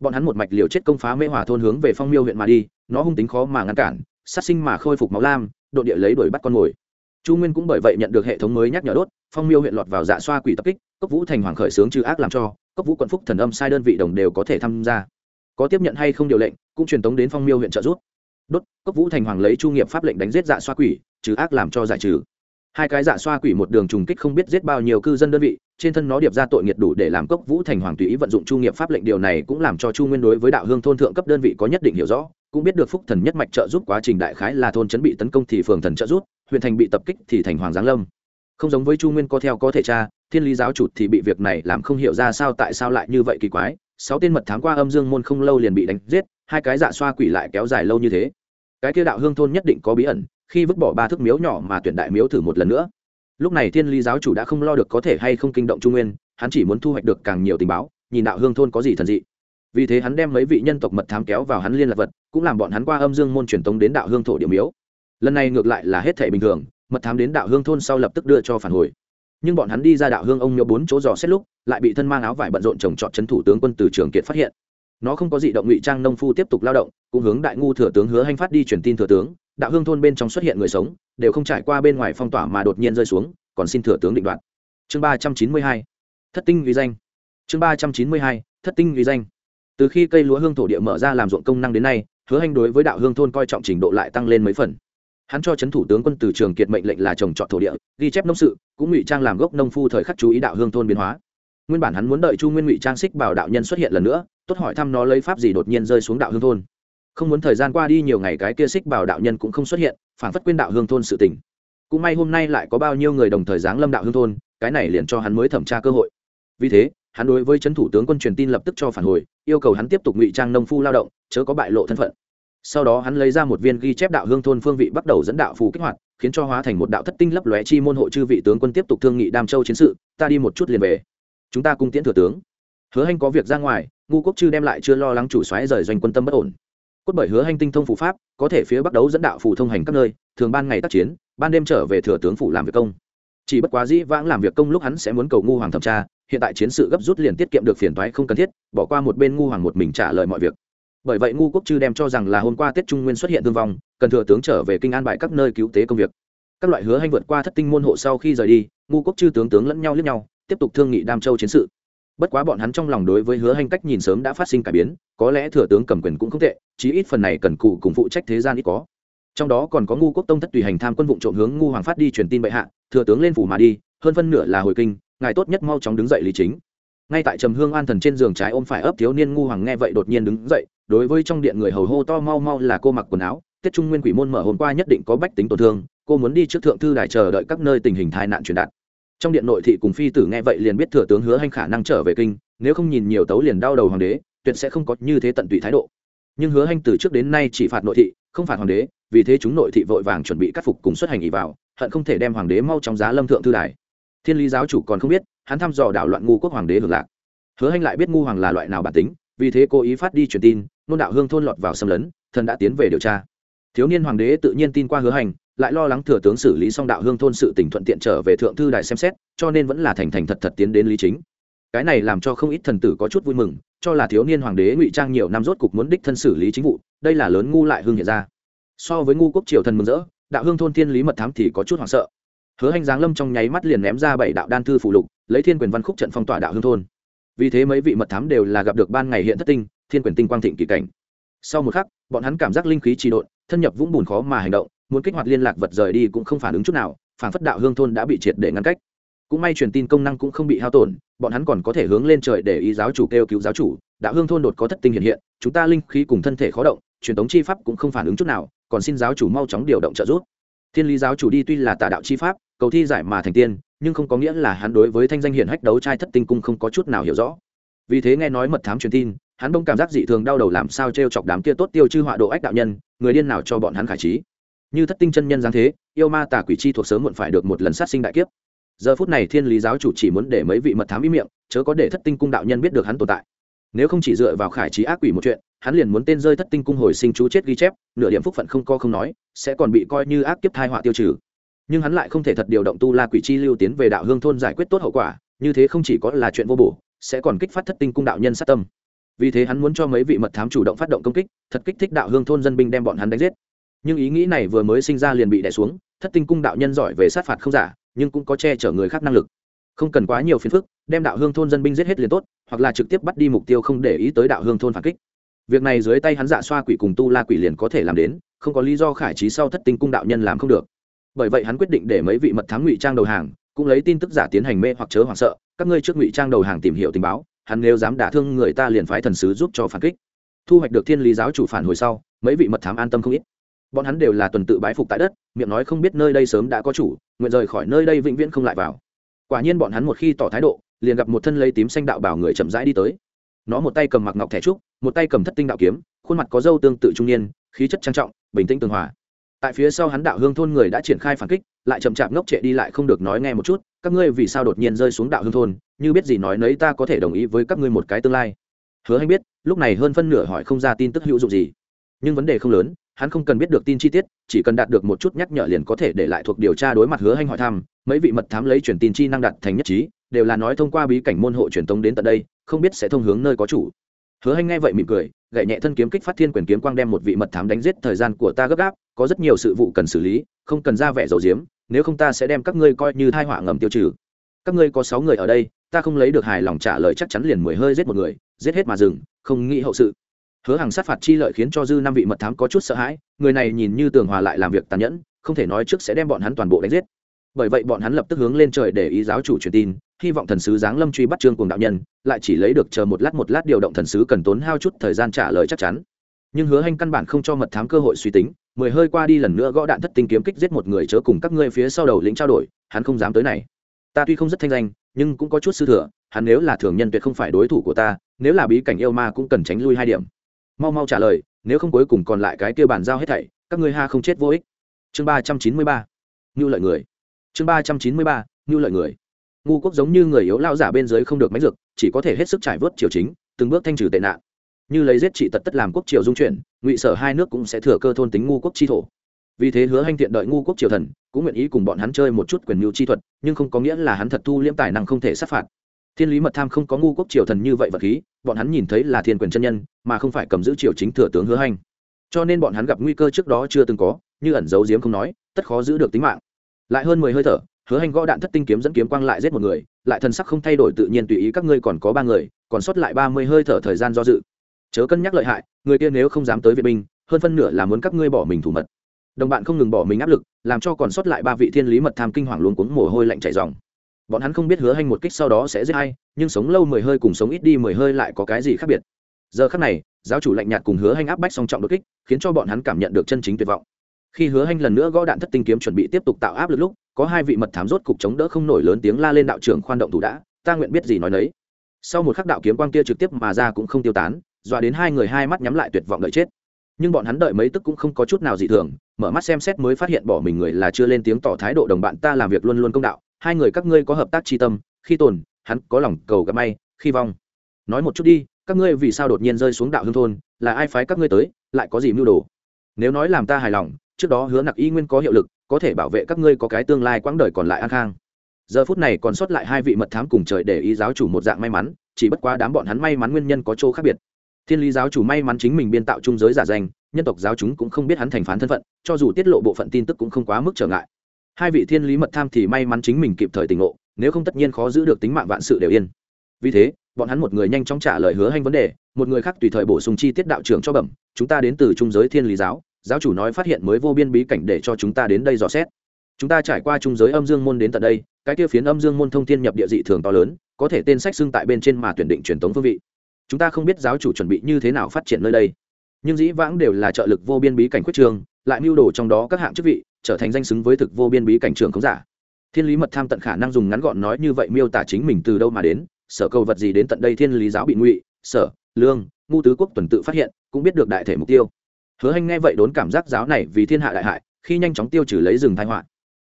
Bọn hắn một mạch liều chết công phá mê hòa thôn hướng về phong miêu huyện mà đi, nó hung tính khó mà ngăn cản, sát sinh mà khôi phục máu lam, độ địa lấy đuổi bắt con mồi. Chu nguyên cũng bởi vậy nhận được hệ thống mới nhắc nhở đốt, phong miêu huyện lọt vào dạ xoa quỷ tập kích, cốc vũ thành hoàng khởi sướng trừ ác làm cho, cốc vũ quận phúc thần âm sai đơn vị đồng đều có thể tham gia. Có tiếp nhận hay không điều lệnh, cũng truyền tống đến phong miêu huyện trợ giúp. Đốt, cốc vũ thành hoàng lấy chu nghiệp pháp lệnh đánh giết dạ xoa quỷ, trừ ác làm cho giải trừ hai cái dạ xoa quỷ một đường trùng kích không biết giết bao nhiêu cư dân đơn vị, trên thân nó điệp ra tội nghiệt đủ để làm cốc vũ thành hoàng tùy ý vận dụng chu nghiệp pháp lệnh. Điều này cũng làm cho chu nguyên đối với đạo hương thôn thượng cấp đơn vị có nhất định hiểu rõ, cũng biết được phúc thần nhất mạch trợ giúp quá trình đại khái là thôn chấn bị tấn công thì phường thần trợ giúp, huyện thành bị tập kích thì thành hoàng giáng lâm. Không giống với chu nguyên có theo có thể cha thiên lý giáo chủ thì bị việc này làm không hiểu ra sao tại sao lại như vậy kỳ quái. Sáu tên mật thám qua âm dương môn không lâu liền bị đánh giết, hai cái dạ xoa quỷ lại kéo dài lâu như thế. Cái kia đạo hương thôn nhất định có bí ẩn khi vứt bỏ ba thước miếu nhỏ mà tuyển đại miếu thử một lần nữa. Lúc này thiên lý giáo chủ đã không lo được có thể hay không kinh động trung nguyên, hắn chỉ muốn thu hoạch được càng nhiều tình báo, nhìn đạo hương thôn có gì thần dị. Vì thế hắn đem mấy vị nhân tộc mật thám kéo vào hắn liên lạc vật, cũng làm bọn hắn qua âm dương môn truyền tống đến đạo hương thổ điểm miếu. Lần này ngược lại là hết thể bình thường, mật thám đến đạo hương thôn sau lập tức đưa cho phản hồi. Nhưng bọn hắn đi ra đạo hương ông miếu bốn chỗ dò xét lúc, lại bị thân mang áo vải bận rộn trồng trọt trấn thủ tướng quân từ trường kiệt phát hiện. Nó không có gì động ngụy trang nông phu tiếp tục lao động, cũng hướng đại ngu thừa tướng hứa hành phát đi truyền tin thừa tướng đạo hương thôn bên trong xuất hiện người sống, đều không trải qua bên ngoài phong tỏa mà đột nhiên rơi xuống, còn xin thừa tướng định đoạt. Chương ba trăm chín mươi hai, thất tinh vì danh. Chương ba trăm chín mươi hai, thất tinh vì danh. Từ khi cây lúa hương thổ địa mở ra làm ruộng công năng đến nay, hứa hành đối với đạo hương thôn coi trọng trình độ lại tăng lên mấy phần. Hắn cho chấn thủ tướng quân từ trường kiệt mệnh lệnh là trồng trọt thổ địa, ghi chép nông sự, cũng ngụy trang làm gốc nông phu thời khắc chú ý đạo hương thôn biến hóa. Nguyên bản hắn muốn đợi chu nguyên ngụy trang xích bảo đạo nhân xuất hiện lần nữa, tốt hỏi thăm nó lấy pháp gì đột nhiên rơi xuống đạo hương thôn không muốn thời gian qua đi nhiều ngày cái kia xích bảo đạo nhân cũng không xuất hiện phản phất quyên đạo hương thôn sự tình. Cũng may hôm nay lại có bao nhiêu người đồng thời giáng lâm đạo hương thôn, cái này liền cho hắn mới thẩm tra cơ hội. Vì thế, hắn đối với trấn thủ tướng quân truyền tin lập tức cho phản hồi, yêu cầu hắn tiếp tục ngụy trang nông phu lao động, chớ có bại lộ thân phận. Sau đó hắn lấy ra một viên ghi chép đạo hương thôn phương vị bắt đầu dẫn đạo phù kích hoạt, khiến cho hóa thành một đạo thất tinh lấp lóe chi môn hộ chư vị tướng quân tiếp tục thương nghị đam châu chiến sự, ta đi một chút liền về. Chúng ta cung tiễn thừa tướng. Hứa hanh có việc ra ngoài ngu quốc chư đem lại chưa lo lắng chủ xoáy rời doanh quân tâm bất ổn cốt bởi hứa hành tinh thông phủ pháp, có thể phía bắc đấu dẫn đạo phủ thông hành các nơi, thường ban ngày tác chiến, ban đêm trở về thừa tướng phủ làm việc công. Chỉ bất quá dĩ vãng làm việc công lúc hắn sẽ muốn cầu ngu hoàng thẩm tra, hiện tại chiến sự gấp rút liền tiết kiệm được phiền toái không cần thiết, bỏ qua một bên ngu hoàng một mình trả lời mọi việc. Bởi vậy ngu quốc chư đem cho rằng là hôm qua tết trung nguyên xuất hiện thương vong, cần thừa tướng trở về kinh an bại các nơi cứu tế công việc. Các loại hứa hành vượt qua thất tinh môn hộ sau khi rời đi, ngu quốc chư tướng tướng lẫn nhau lẫn nhau, tiếp tục thương nghị đam châu chiến sự bất quá bọn hắn trong lòng đối với hứa hành cách nhìn sớm đã phát sinh cải biến, có lẽ thừa tướng cầm quyền cũng không tệ, chí ít phần này cần cụ cùng phụ trách thế gian ít có. Trong đó còn có ngu quốc tông thất tùy hành tham quân vụ trộm hướng ngu hoàng phát đi truyền tin bệ hạ, thừa tướng lên phủ mà đi, hơn phân nửa là hồi kinh, ngài tốt nhất mau chóng đứng dậy lý chính. Ngay tại trầm hương an thần trên giường trái ôm phải ấp thiếu niên ngu hoàng nghe vậy đột nhiên đứng dậy, đối với trong điện người hầu hô to mau mau là cô mặc quần áo, tiết trung nguyên quỷ môn mở hôm qua nhất định có bách tính tổn thương, cô muốn đi trước thượng thư đài chờ đợi các nơi tình hình tai nạn truyền đạt trong điện nội thị cùng phi tử nghe vậy liền biết thừa tướng hứa hanh khả năng trở về kinh, nếu không nhìn nhiều tấu liền đau đầu hoàng đế, tuyệt sẽ không có như thế tận tụy thái độ. Nhưng hứa hanh từ trước đến nay chỉ phạt nội thị, không phạt hoàng đế, vì thế chúng nội thị vội vàng chuẩn bị cắt phục cùng xuất hành ý vào, hận không thể đem hoàng đế mau trong giá lâm thượng thư đài. Thiên lý giáo chủ còn không biết, hắn thăm dò đảo loạn ngu quốc hoàng đế hưởng lạc. Hứa hanh lại biết ngu hoàng là loại nào bản tính, vì thế cố ý phát đi truyền tin, nôn đạo hương thôn lọt vào xâm lấn, thần đã tiến về điều tra. Thiếu niên hoàng đế tự nhiên tin qua hứa hành lại lo lắng thừa tướng xử lý xong đạo hương thôn sự tỉnh thuận tiện trở về thượng thư đài xem xét, cho nên vẫn là thành thành thật thật tiến đến lý chính. Cái này làm cho không ít thần tử có chút vui mừng, cho là thiếu niên hoàng đế ngụy trang nhiều năm rốt cục muốn đích thân xử lý chính vụ, đây là lớn ngu lại hương hiện ra. So với ngu quốc triều thần mừng rỡ, đạo hương thôn thiên lý mật thám thì có chút hoảng sợ. Hứa hành giáng lâm trong nháy mắt liền ném ra bảy đạo đan thư phụ lục, lấy thiên quyền văn khúc trận phong tỏa đạo hương thôn. Vì thế mấy vị mật thám đều là gặp được ban ngày hiện thất tinh, thiên quyền tinh quang thịnh kỳ cảnh. Sau một khắc, bọn hắn cảm giác linh khí trì độn, thân nhập vũng bùn khó mà hành động muốn kích hoạt liên lạc vật rời đi cũng không phản ứng chút nào phản phất đạo hương thôn đã bị triệt để ngăn cách. Cũng may truyền tin công năng cũng không bị hao tổn, bọn hắn còn có thể hướng lên trời để ý giáo chủ kêu cứu giáo chủ, đạo hương thôn đột có thất tinh hiện hiện, chúng ta linh khí cùng thân thể khó động, truyền thống chi pháp cũng không phản ứng chút nào, còn xin giáo chủ mau chóng điều động trợ giúp. Thiên lý giáo chủ đi tuy là tà đạo chi pháp, cầu thi giải mà thành tiên, nhưng không có nghĩa là hắn đối với thanh danh hiển hách đấu trai thất tinh cung không có chút nào hiểu rõ. Vì thế nghe nói mật thám truyền tin, hắn đông cảm giác dị thường đau đầu làm sao t r e o chọc đám kia tốt tiêu chư họa độ ách đạo nhân, người điên nào cho bọn hắn khải trí như thất tinh chân nhân giáng thế, yêu ma tà quỷ chi thuộc sớm muộn phải được một lần sát sinh đại kiếp. Giờ phút này thiên lý giáo chủ chỉ muốn để mấy vị mật thám ý miệng, chớ có để thất tinh cung đạo nhân biết được hắn tồn tại. Nếu không chỉ dựa vào khải trí ác quỷ một chuyện, hắn liền muốn tên rơi thất tinh cung hồi sinh chú chết ghi chép, nửa điểm phúc phận không co không nói, sẽ còn bị coi như ác kiếp thai họa tiêu trừ. Nhưng hắn lại không thể thật điều động tu la quỷ chi lưu tiến về đạo hương thôn giải quyết tốt hậu quả, như thế không chỉ có là chuyện vô bổ, sẽ còn kích phát thất tinh cung đạo nhân sát tâm. Vì thế hắn muốn cho mấy vị mật thám chủ động phát động công kích, thật kích thích đạo hương thôn dân binh đem bọn hắn đánh giết nhưng ý nghĩ này vừa mới sinh ra liền bị đè xuống, thất tinh cung đạo nhân giỏi về sát phạt không giả, nhưng cũng có che chở người khác năng lực. Không cần quá nhiều phiền phức, đem đạo hương thôn dân binh giết hết liền tốt, hoặc là trực tiếp bắt đi mục tiêu không để ý tới đạo hương thôn phản kích. Việc này dưới tay hắn dạ xoa quỷ cùng tu la quỷ liền có thể làm đến, không có lý do khải trí sau thất tinh cung đạo nhân làm không được. Bởi vậy hắn quyết định để mấy vị mật thám ngụy trang đầu hàng, cũng lấy tin tức giả tiến hành mê hoặc chớ hoảng sợ, các ngươi trước ngụy trang đầu hàng tìm hiểu tình báo, hắn nếu dám đả thương người ta liền phái thần sứ giúp cho phản kích. Thu hoạch được thiên lý giáo chủ phản hồi sau, mấy vị mật thám an tâm không ít bọn hắn đều là tuần tự bái phục tại đất, miệng nói không biết nơi đây sớm đã có chủ, nguyện rời khỏi nơi đây vĩnh viễn không lại vào. Quả nhiên bọn hắn một khi tỏ thái độ, liền gặp một thân lấy tím xanh đạo bảo người chậm rãi đi tới. Nó một tay cầm mặc ngọc thẻ trúc, một tay cầm thất tinh đạo kiếm, khuôn mặt có dâu tương tự trung niên, khí chất trang trọng, bình tĩnh tường hòa. Tại phía sau hắn đạo hương thôn người đã triển khai phản kích, lại chậm chạp ngốc trệ đi lại không được nói nghe một chút, các ngươi vì sao đột nhiên rơi xuống đạo hương thôn, như biết gì nói nấy ta có thể đồng ý với các ngươi một cái tương lai. Hứa anh biết, lúc này hơn phân nửa hỏi không ra tin tức hữu dụng gì. Nhưng vấn đề không lớn hắn không cần biết được tin chi tiết, chỉ cần đạt được một chút nhắc nhở liền có thể để lại thuộc điều tra đối mặt hứa hanh hỏi thăm, mấy vị mật thám lấy truyền tin chi năng đặt thành nhất trí, đều là nói thông qua bí cảnh môn hộ truyền tống đến tận đây, không biết sẽ thông hướng nơi có chủ. Hứa hanh nghe vậy mỉm cười, gậy nhẹ thân kiếm kích phát thiên quyền kiếm quang đem một vị mật thám đánh giết, thời gian của ta gấp gáp, có rất nhiều sự vụ cần xử lý, không cần ra vẻ dầu diếm, nếu không ta sẽ đem các ngươi coi như thai họa ngầm tiêu trừ. Các ngươi có sáu người ở đây, ta không lấy được hài lòng trả lời chắc chắn liền mười hơi giết một người, giết hết mà dừng, không nghĩ hậu sự hứa hàng sát phạt chi lợi khiến cho dư năm vị mật thám có chút sợ hãi, người này nhìn như tường hòa lại làm việc tàn nhẫn, không thể nói trước sẽ đem bọn hắn toàn bộ đánh giết. Bởi vậy bọn hắn lập tức hướng lên trời để ý giáo chủ truyền tin, hy vọng thần sứ giáng lâm truy bắt trương cùng đạo nhân, lại chỉ lấy được chờ một lát một lát điều động thần sứ cần tốn hao chút thời gian trả lời chắc chắn. Nhưng hứa hanh căn bản không cho mật thám cơ hội suy tính, mười hơi qua đi lần nữa gõ đạn thất tinh kiếm kích giết một người chớ cùng các ngươi phía sau đầu lĩnh trao đổi, hắn không dám tới này. Ta tuy không rất thanh danh, nhưng cũng có chút sư thừa, hắn nếu là thường nhân tuyệt không phải đối thủ của ta, nếu là bí cảnh yêu ma cũng cần tránh lui hai điểm mau mau trả lời, nếu không cuối cùng còn lại cái kia bàn giao hết thảy, các ngươi ha không chết vô ích. Chương ba trăm chín mươi ba, ngưu lợi người. Chương ba trăm chín mươi ba, ngưu lợi người. Ngu quốc giống như người yếu lao giả bên dưới không được máy dược, chỉ có thể hết sức trải vớt triều chính, từng bước thanh trừ tệ nạn. Như lấy giết trị tật tất làm quốc triều dung chuyển, ngụy sở hai nước cũng sẽ thừa cơ thôn tính ngu quốc chi thổ. Vì thế hứa hanh thiện đợi ngu quốc triều thần, cũng nguyện ý cùng bọn hắn chơi một chút quyền mưu chi thuật, nhưng không có nghĩa là hắn thật thu liễm tài năng không thể sát phạt thiên lý mật tham không có ngu quốc triều thần như vậy vật khí, bọn hắn nhìn thấy là thiên quyền chân nhân, mà không phải cầm giữ triều chính thừa tướng hứa hanh cho nên bọn hắn gặp nguy cơ trước đó chưa từng có, như ẩn giấu giếm không nói, tất khó giữ được tính mạng. Lại hơn mười hơi thở, hứa hành gõ đạn thất tinh kiếm dẫn kiếm quang lại giết một người, lại thần sắc không thay đổi tự nhiên tùy ý các ngươi còn có ba người, còn sót lại ba mươi hơi thở thời gian do dự. Chớ cân nhắc lợi hại, người kia nếu không dám tới viện binh, hơn phân nửa là muốn các ngươi bỏ mình thủ mật. Đồng bạn không ngừng bỏ mình áp lực, làm cho còn sót lại ba vị thiên lý mật tham kinh hoàng luôn cuống mồ hôi lạnh chảy dòng bọn hắn không biết hứa hanh một kích sau đó sẽ giết hay nhưng sống lâu mười hơi cùng sống ít đi mười hơi lại có cái gì khác biệt. Giờ khắc này, giáo chủ lạnh nhạt cùng hứa hanh áp bách song trọng đột kích, khiến cho bọn hắn cảm nhận được chân chính tuyệt vọng. Khi hứa hanh lần nữa gõ đạn thất tinh kiếm chuẩn bị tiếp tục tạo áp lực lúc, có hai vị mật thám rốt cục chống đỡ không nổi lớn tiếng la lên đạo trưởng khoan động thủ đã, ta nguyện biết gì nói nấy. Sau một khắc đạo kiếm quang kia trực tiếp mà ra cũng không tiêu tán, dọa đến hai người hai mắt nhắm lại tuyệt vọng đợi chết nhưng bọn hắn đợi mấy tức cũng không có chút nào dị thường, mở mắt xem xét mới phát hiện bỏ mình người là chưa lên tiếng tỏ thái độ đồng bạn ta làm việc luôn luôn công đạo, hai người các ngươi có hợp tác tri tâm, khi tồn, hắn có lòng cầu gặp may, khi vong. Nói một chút đi, các ngươi vì sao đột nhiên rơi xuống đạo hương thôn, là ai phái các ngươi tới, lại có gì mưu đồ? Nếu nói làm ta hài lòng, trước đó hứa nặc y nguyên có hiệu lực, có thể bảo vệ các ngươi có cái tương lai quãng đời còn lại an khang. Giờ phút này còn sót lại hai vị mật thám cùng trời để ý giáo chủ một dạng may mắn, chỉ bất quá đám bọn hắn may mắn nguyên nhân có chỗ khác biệt thiên lý giáo chủ may mắn chính mình biên tạo trung giới giả danh, nhân tộc giáo chúng cũng không biết hắn thành phán thân phận, cho dù tiết lộ bộ phận tin tức cũng không quá mức trở ngại. Hai vị thiên lý mật tham thì may mắn chính mình kịp thời tỉnh ngộ, nếu không tất nhiên khó giữ được tính mạng vạn sự đều yên. Vì thế, bọn hắn một người nhanh chóng trả lời hứa hành vấn đề, một người khác tùy thời bổ sung chi tiết đạo trưởng cho bẩm, chúng ta đến từ trung giới thiên lý giáo giáo chủ nói phát hiện mới vô biên bí cảnh để cho chúng ta đến đây dò xét. Chúng ta trải qua trung giới âm dương môn đến tận đây, cái kia phiến âm dương môn thông thiên nhập địa dị thường to lớn, có thể tên sách xưng tại bên trên mà tuyển định truyền thống phương vị chúng ta không biết giáo chủ chuẩn bị như thế nào phát triển nơi đây. Nhưng dĩ vãng đều là trợ lực vô biên bí cảnh quyết trường, lại mưu đồ trong đó các hạng chức vị, trở thành danh xứng với thực vô biên bí cảnh trường không giả. Thiên lý mật tham tận khả năng dùng ngắn gọn nói như vậy miêu tả chính mình từ đâu mà đến, sở cầu vật gì đến tận đây thiên lý giáo bị ngụy, sở, lương, ngu tứ quốc tuần tự phát hiện, cũng biết được đại thể mục tiêu. Hứa hanh nghe vậy đốn cảm giác giáo này vì thiên hạ đại hại, khi nhanh chóng tiêu trừ lấy rừng thái họa.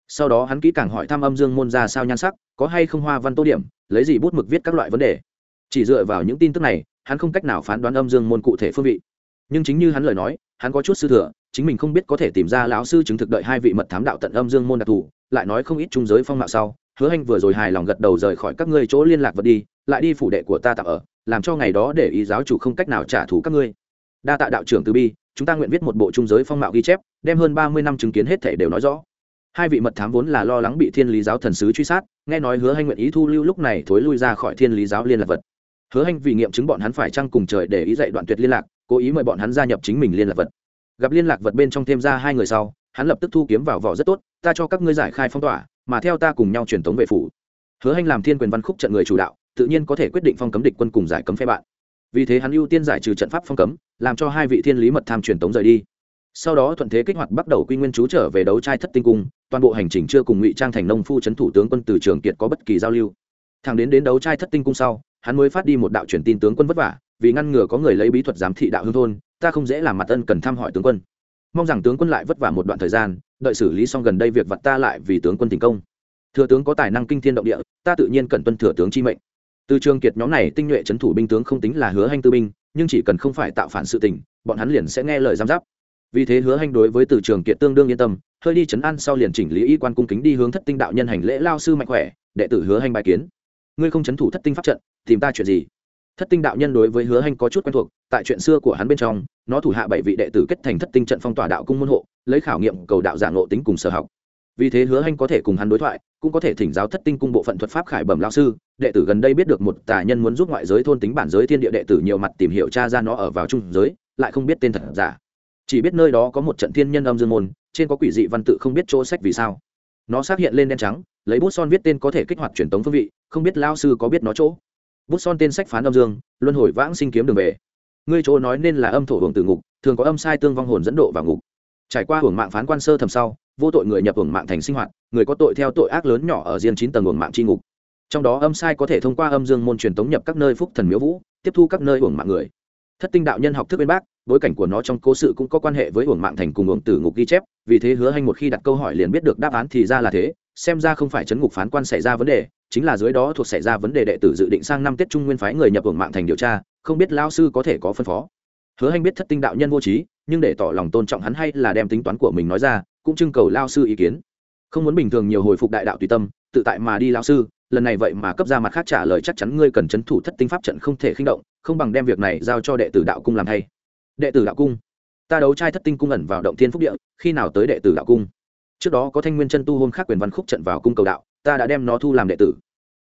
Sau đó hắn kỹ càng hỏi thăm âm dương môn ra sao nhan sắc, có hay không hoa văn tô điểm, lấy gì bút mực viết các loại vấn đề chỉ dựa vào những tin tức này, hắn không cách nào phán đoán âm dương môn cụ thể phương vị. Nhưng chính như hắn lời nói, hắn có chút sư thừa, chính mình không biết có thể tìm ra lão sư chứng thực đợi hai vị mật thám đạo tận âm dương môn đặc thù, lại nói không ít trung giới phong mạo sau, hứa anh vừa rồi hài lòng gật đầu rời khỏi các ngươi chỗ liên lạc vật đi, lại đi phủ đệ của ta tạm ở, làm cho ngày đó để ý giáo chủ không cách nào trả thù các ngươi. Đa tạ đạo trưởng từ bi, chúng ta nguyện viết một bộ trung giới phong mạo ghi chép, đem hơn ba mươi năm chứng kiến hết thể đều nói rõ. Hai vị mật thám vốn là lo lắng bị thiên lý giáo thần sứ truy sát, nghe nói hứa anh nguyện ý thu lưu lúc này thối lui ra khỏi thiên lý giáo liên lạc vật hứa hanh vì nghiệm chứng bọn hắn phải chăng cùng trời để ý dạy đoạn tuyệt liên lạc, cố ý mời bọn hắn gia nhập chính mình liên lạc vật. Gặp liên lạc vật bên trong thêm ra hai người sau, hắn lập tức thu kiếm vào vỏ rất tốt, ta cho các ngươi giải khai phong tỏa, mà theo ta cùng nhau truyền tống về phủ. Hứa hanh làm thiên quyền văn khúc trận người chủ đạo, tự nhiên có thể quyết định phong cấm địch quân cùng giải cấm phe bạn. Vì thế hắn ưu tiên giải trừ trận pháp phong cấm, làm cho hai vị thiên lý mật tham truyền tống rời đi. Sau đó thuận thế kích hoạt bắt đầu quy nguyên chú trở về đấu trai thất tinh cung, toàn bộ hành trình chưa cùng ngụy trang thành nông phu trấn thủ tướng quân từ trường kiệt có bất kỳ giao lưu. Thằng đến đến đấu trai thất tinh cung sau hắn mới phát đi một đạo truyền tin tướng quân vất vả, vì ngăn ngừa có người lấy bí thuật giám thị đạo hương thôn, ta không dễ làm mặt ân cần thăm hỏi tướng quân. Mong rằng tướng quân lại vất vả một đoạn thời gian, đợi xử lý xong gần đây việc vặt ta lại vì tướng quân thành công. Thừa tướng có tài năng kinh thiên động địa, ta tự nhiên cần tuân thừa tướng chi mệnh. Từ trường kiệt nhóm này tinh nhuệ c thủ binh tướng không tính là hứa hành tư binh, nhưng chỉ cần không phải tạo phản sự tình, bọn hắn liền sẽ nghe lời giám giáp. Vì thế hứa hành đối với từ trường kiệt tương đương yên tâm, hơi đi chấn an sau liền chỉnh lý y quan cung kính đi hướng thất tinh đạo nhân hành lễ lao sư mạnh khỏe, đệ tử hứa hành bài kiến. Ngươi không chấn thủ thất tinh pháp trận tìm ta chuyện gì? Thất tinh đạo nhân đối với hứa hành có chút quen thuộc, tại chuyện xưa của hắn bên trong, nó thủ hạ bảy vị đệ tử kết thành thất tinh trận phong tỏa đạo cung môn hộ, lấy khảo nghiệm cầu đạo giả ngộ tính cùng sở học. Vì thế hứa hành có thể cùng hắn đối thoại, cũng có thể thỉnh giáo thất tinh cung bộ phận thuật pháp khải bẩm lao sư. Đệ tử gần đây biết được một tà nhân muốn giúp ngoại giới thôn tính bản giới thiên địa đệ tử nhiều mặt tìm hiểu tra ra nó ở vào trung giới, lại không biết tên thật giả. Chỉ biết nơi đó có một trận thiên nhân âm dương môn, trên có quỷ dị văn tự không biết chỗ sách vì sao. Nó xác hiện lên đen trắng, lấy bút son viết tên có thể kích hoạt truyền tống phương vị, không biết lao sư có biết nó chỗ bút son tên sách phán âm dương, luân hồi vãng sinh kiếm đường về. Ngươi chỗ nói nên là âm thổ hưởng từ ngục, thường có âm sai tương vong hồn dẫn độ vào ngục. Trải qua hưởng mạng phán quan sơ thầm sau, vô tội người nhập hưởng mạng thành sinh hoạt, người có tội theo tội ác lớn nhỏ ở riêng chín tầng hưởng mạng tri ngục. Trong đó âm sai có thể thông qua âm dương môn truyền tống nhập các nơi phúc thần miếu vũ, tiếp thu các nơi hưởng mạng người. Thất tinh đạo nhân học thức bên bác, bối cảnh của nó trong cố sự cũng có quan hệ với hưởng mạng thành cùng hưởng tử ngục ghi chép, vì thế hứa hành một khi đặt câu hỏi liền biết được đáp án thì ra là thế xem ra không phải chấn ngục phán quan xảy ra vấn đề, chính là dưới đó thuộc xảy ra vấn đề đệ tử dự định sang năm tết trung nguyên phái người nhập hưởng mạng thành điều tra, không biết lao sư có thể có phân phó. Hứa hành biết thất tinh đạo nhân vô trí, nhưng để tỏ lòng tôn trọng hắn hay là đem tính toán của mình nói ra, cũng trưng cầu lao sư ý kiến. Không muốn bình thường nhiều hồi phục đại đạo tùy tâm, tự tại mà đi lao sư, lần này vậy mà cấp ra mặt khác trả lời chắc chắn ngươi cần c h ấ n thủ thất tinh pháp trận không thể khinh động, không bằng đem việc này giao cho đệ tử đạo cung làm thay đệ tử đạo cung, ta đấu trai thất tinh cung ẩn vào động thiên phúc địa, khi nào tới đệ tử đạo cung? Trước đó có thanh nguyên chân tu hôn khác quyền văn khúc trận vào cung cầu đạo, ta đã đem nó thu làm đệ tử.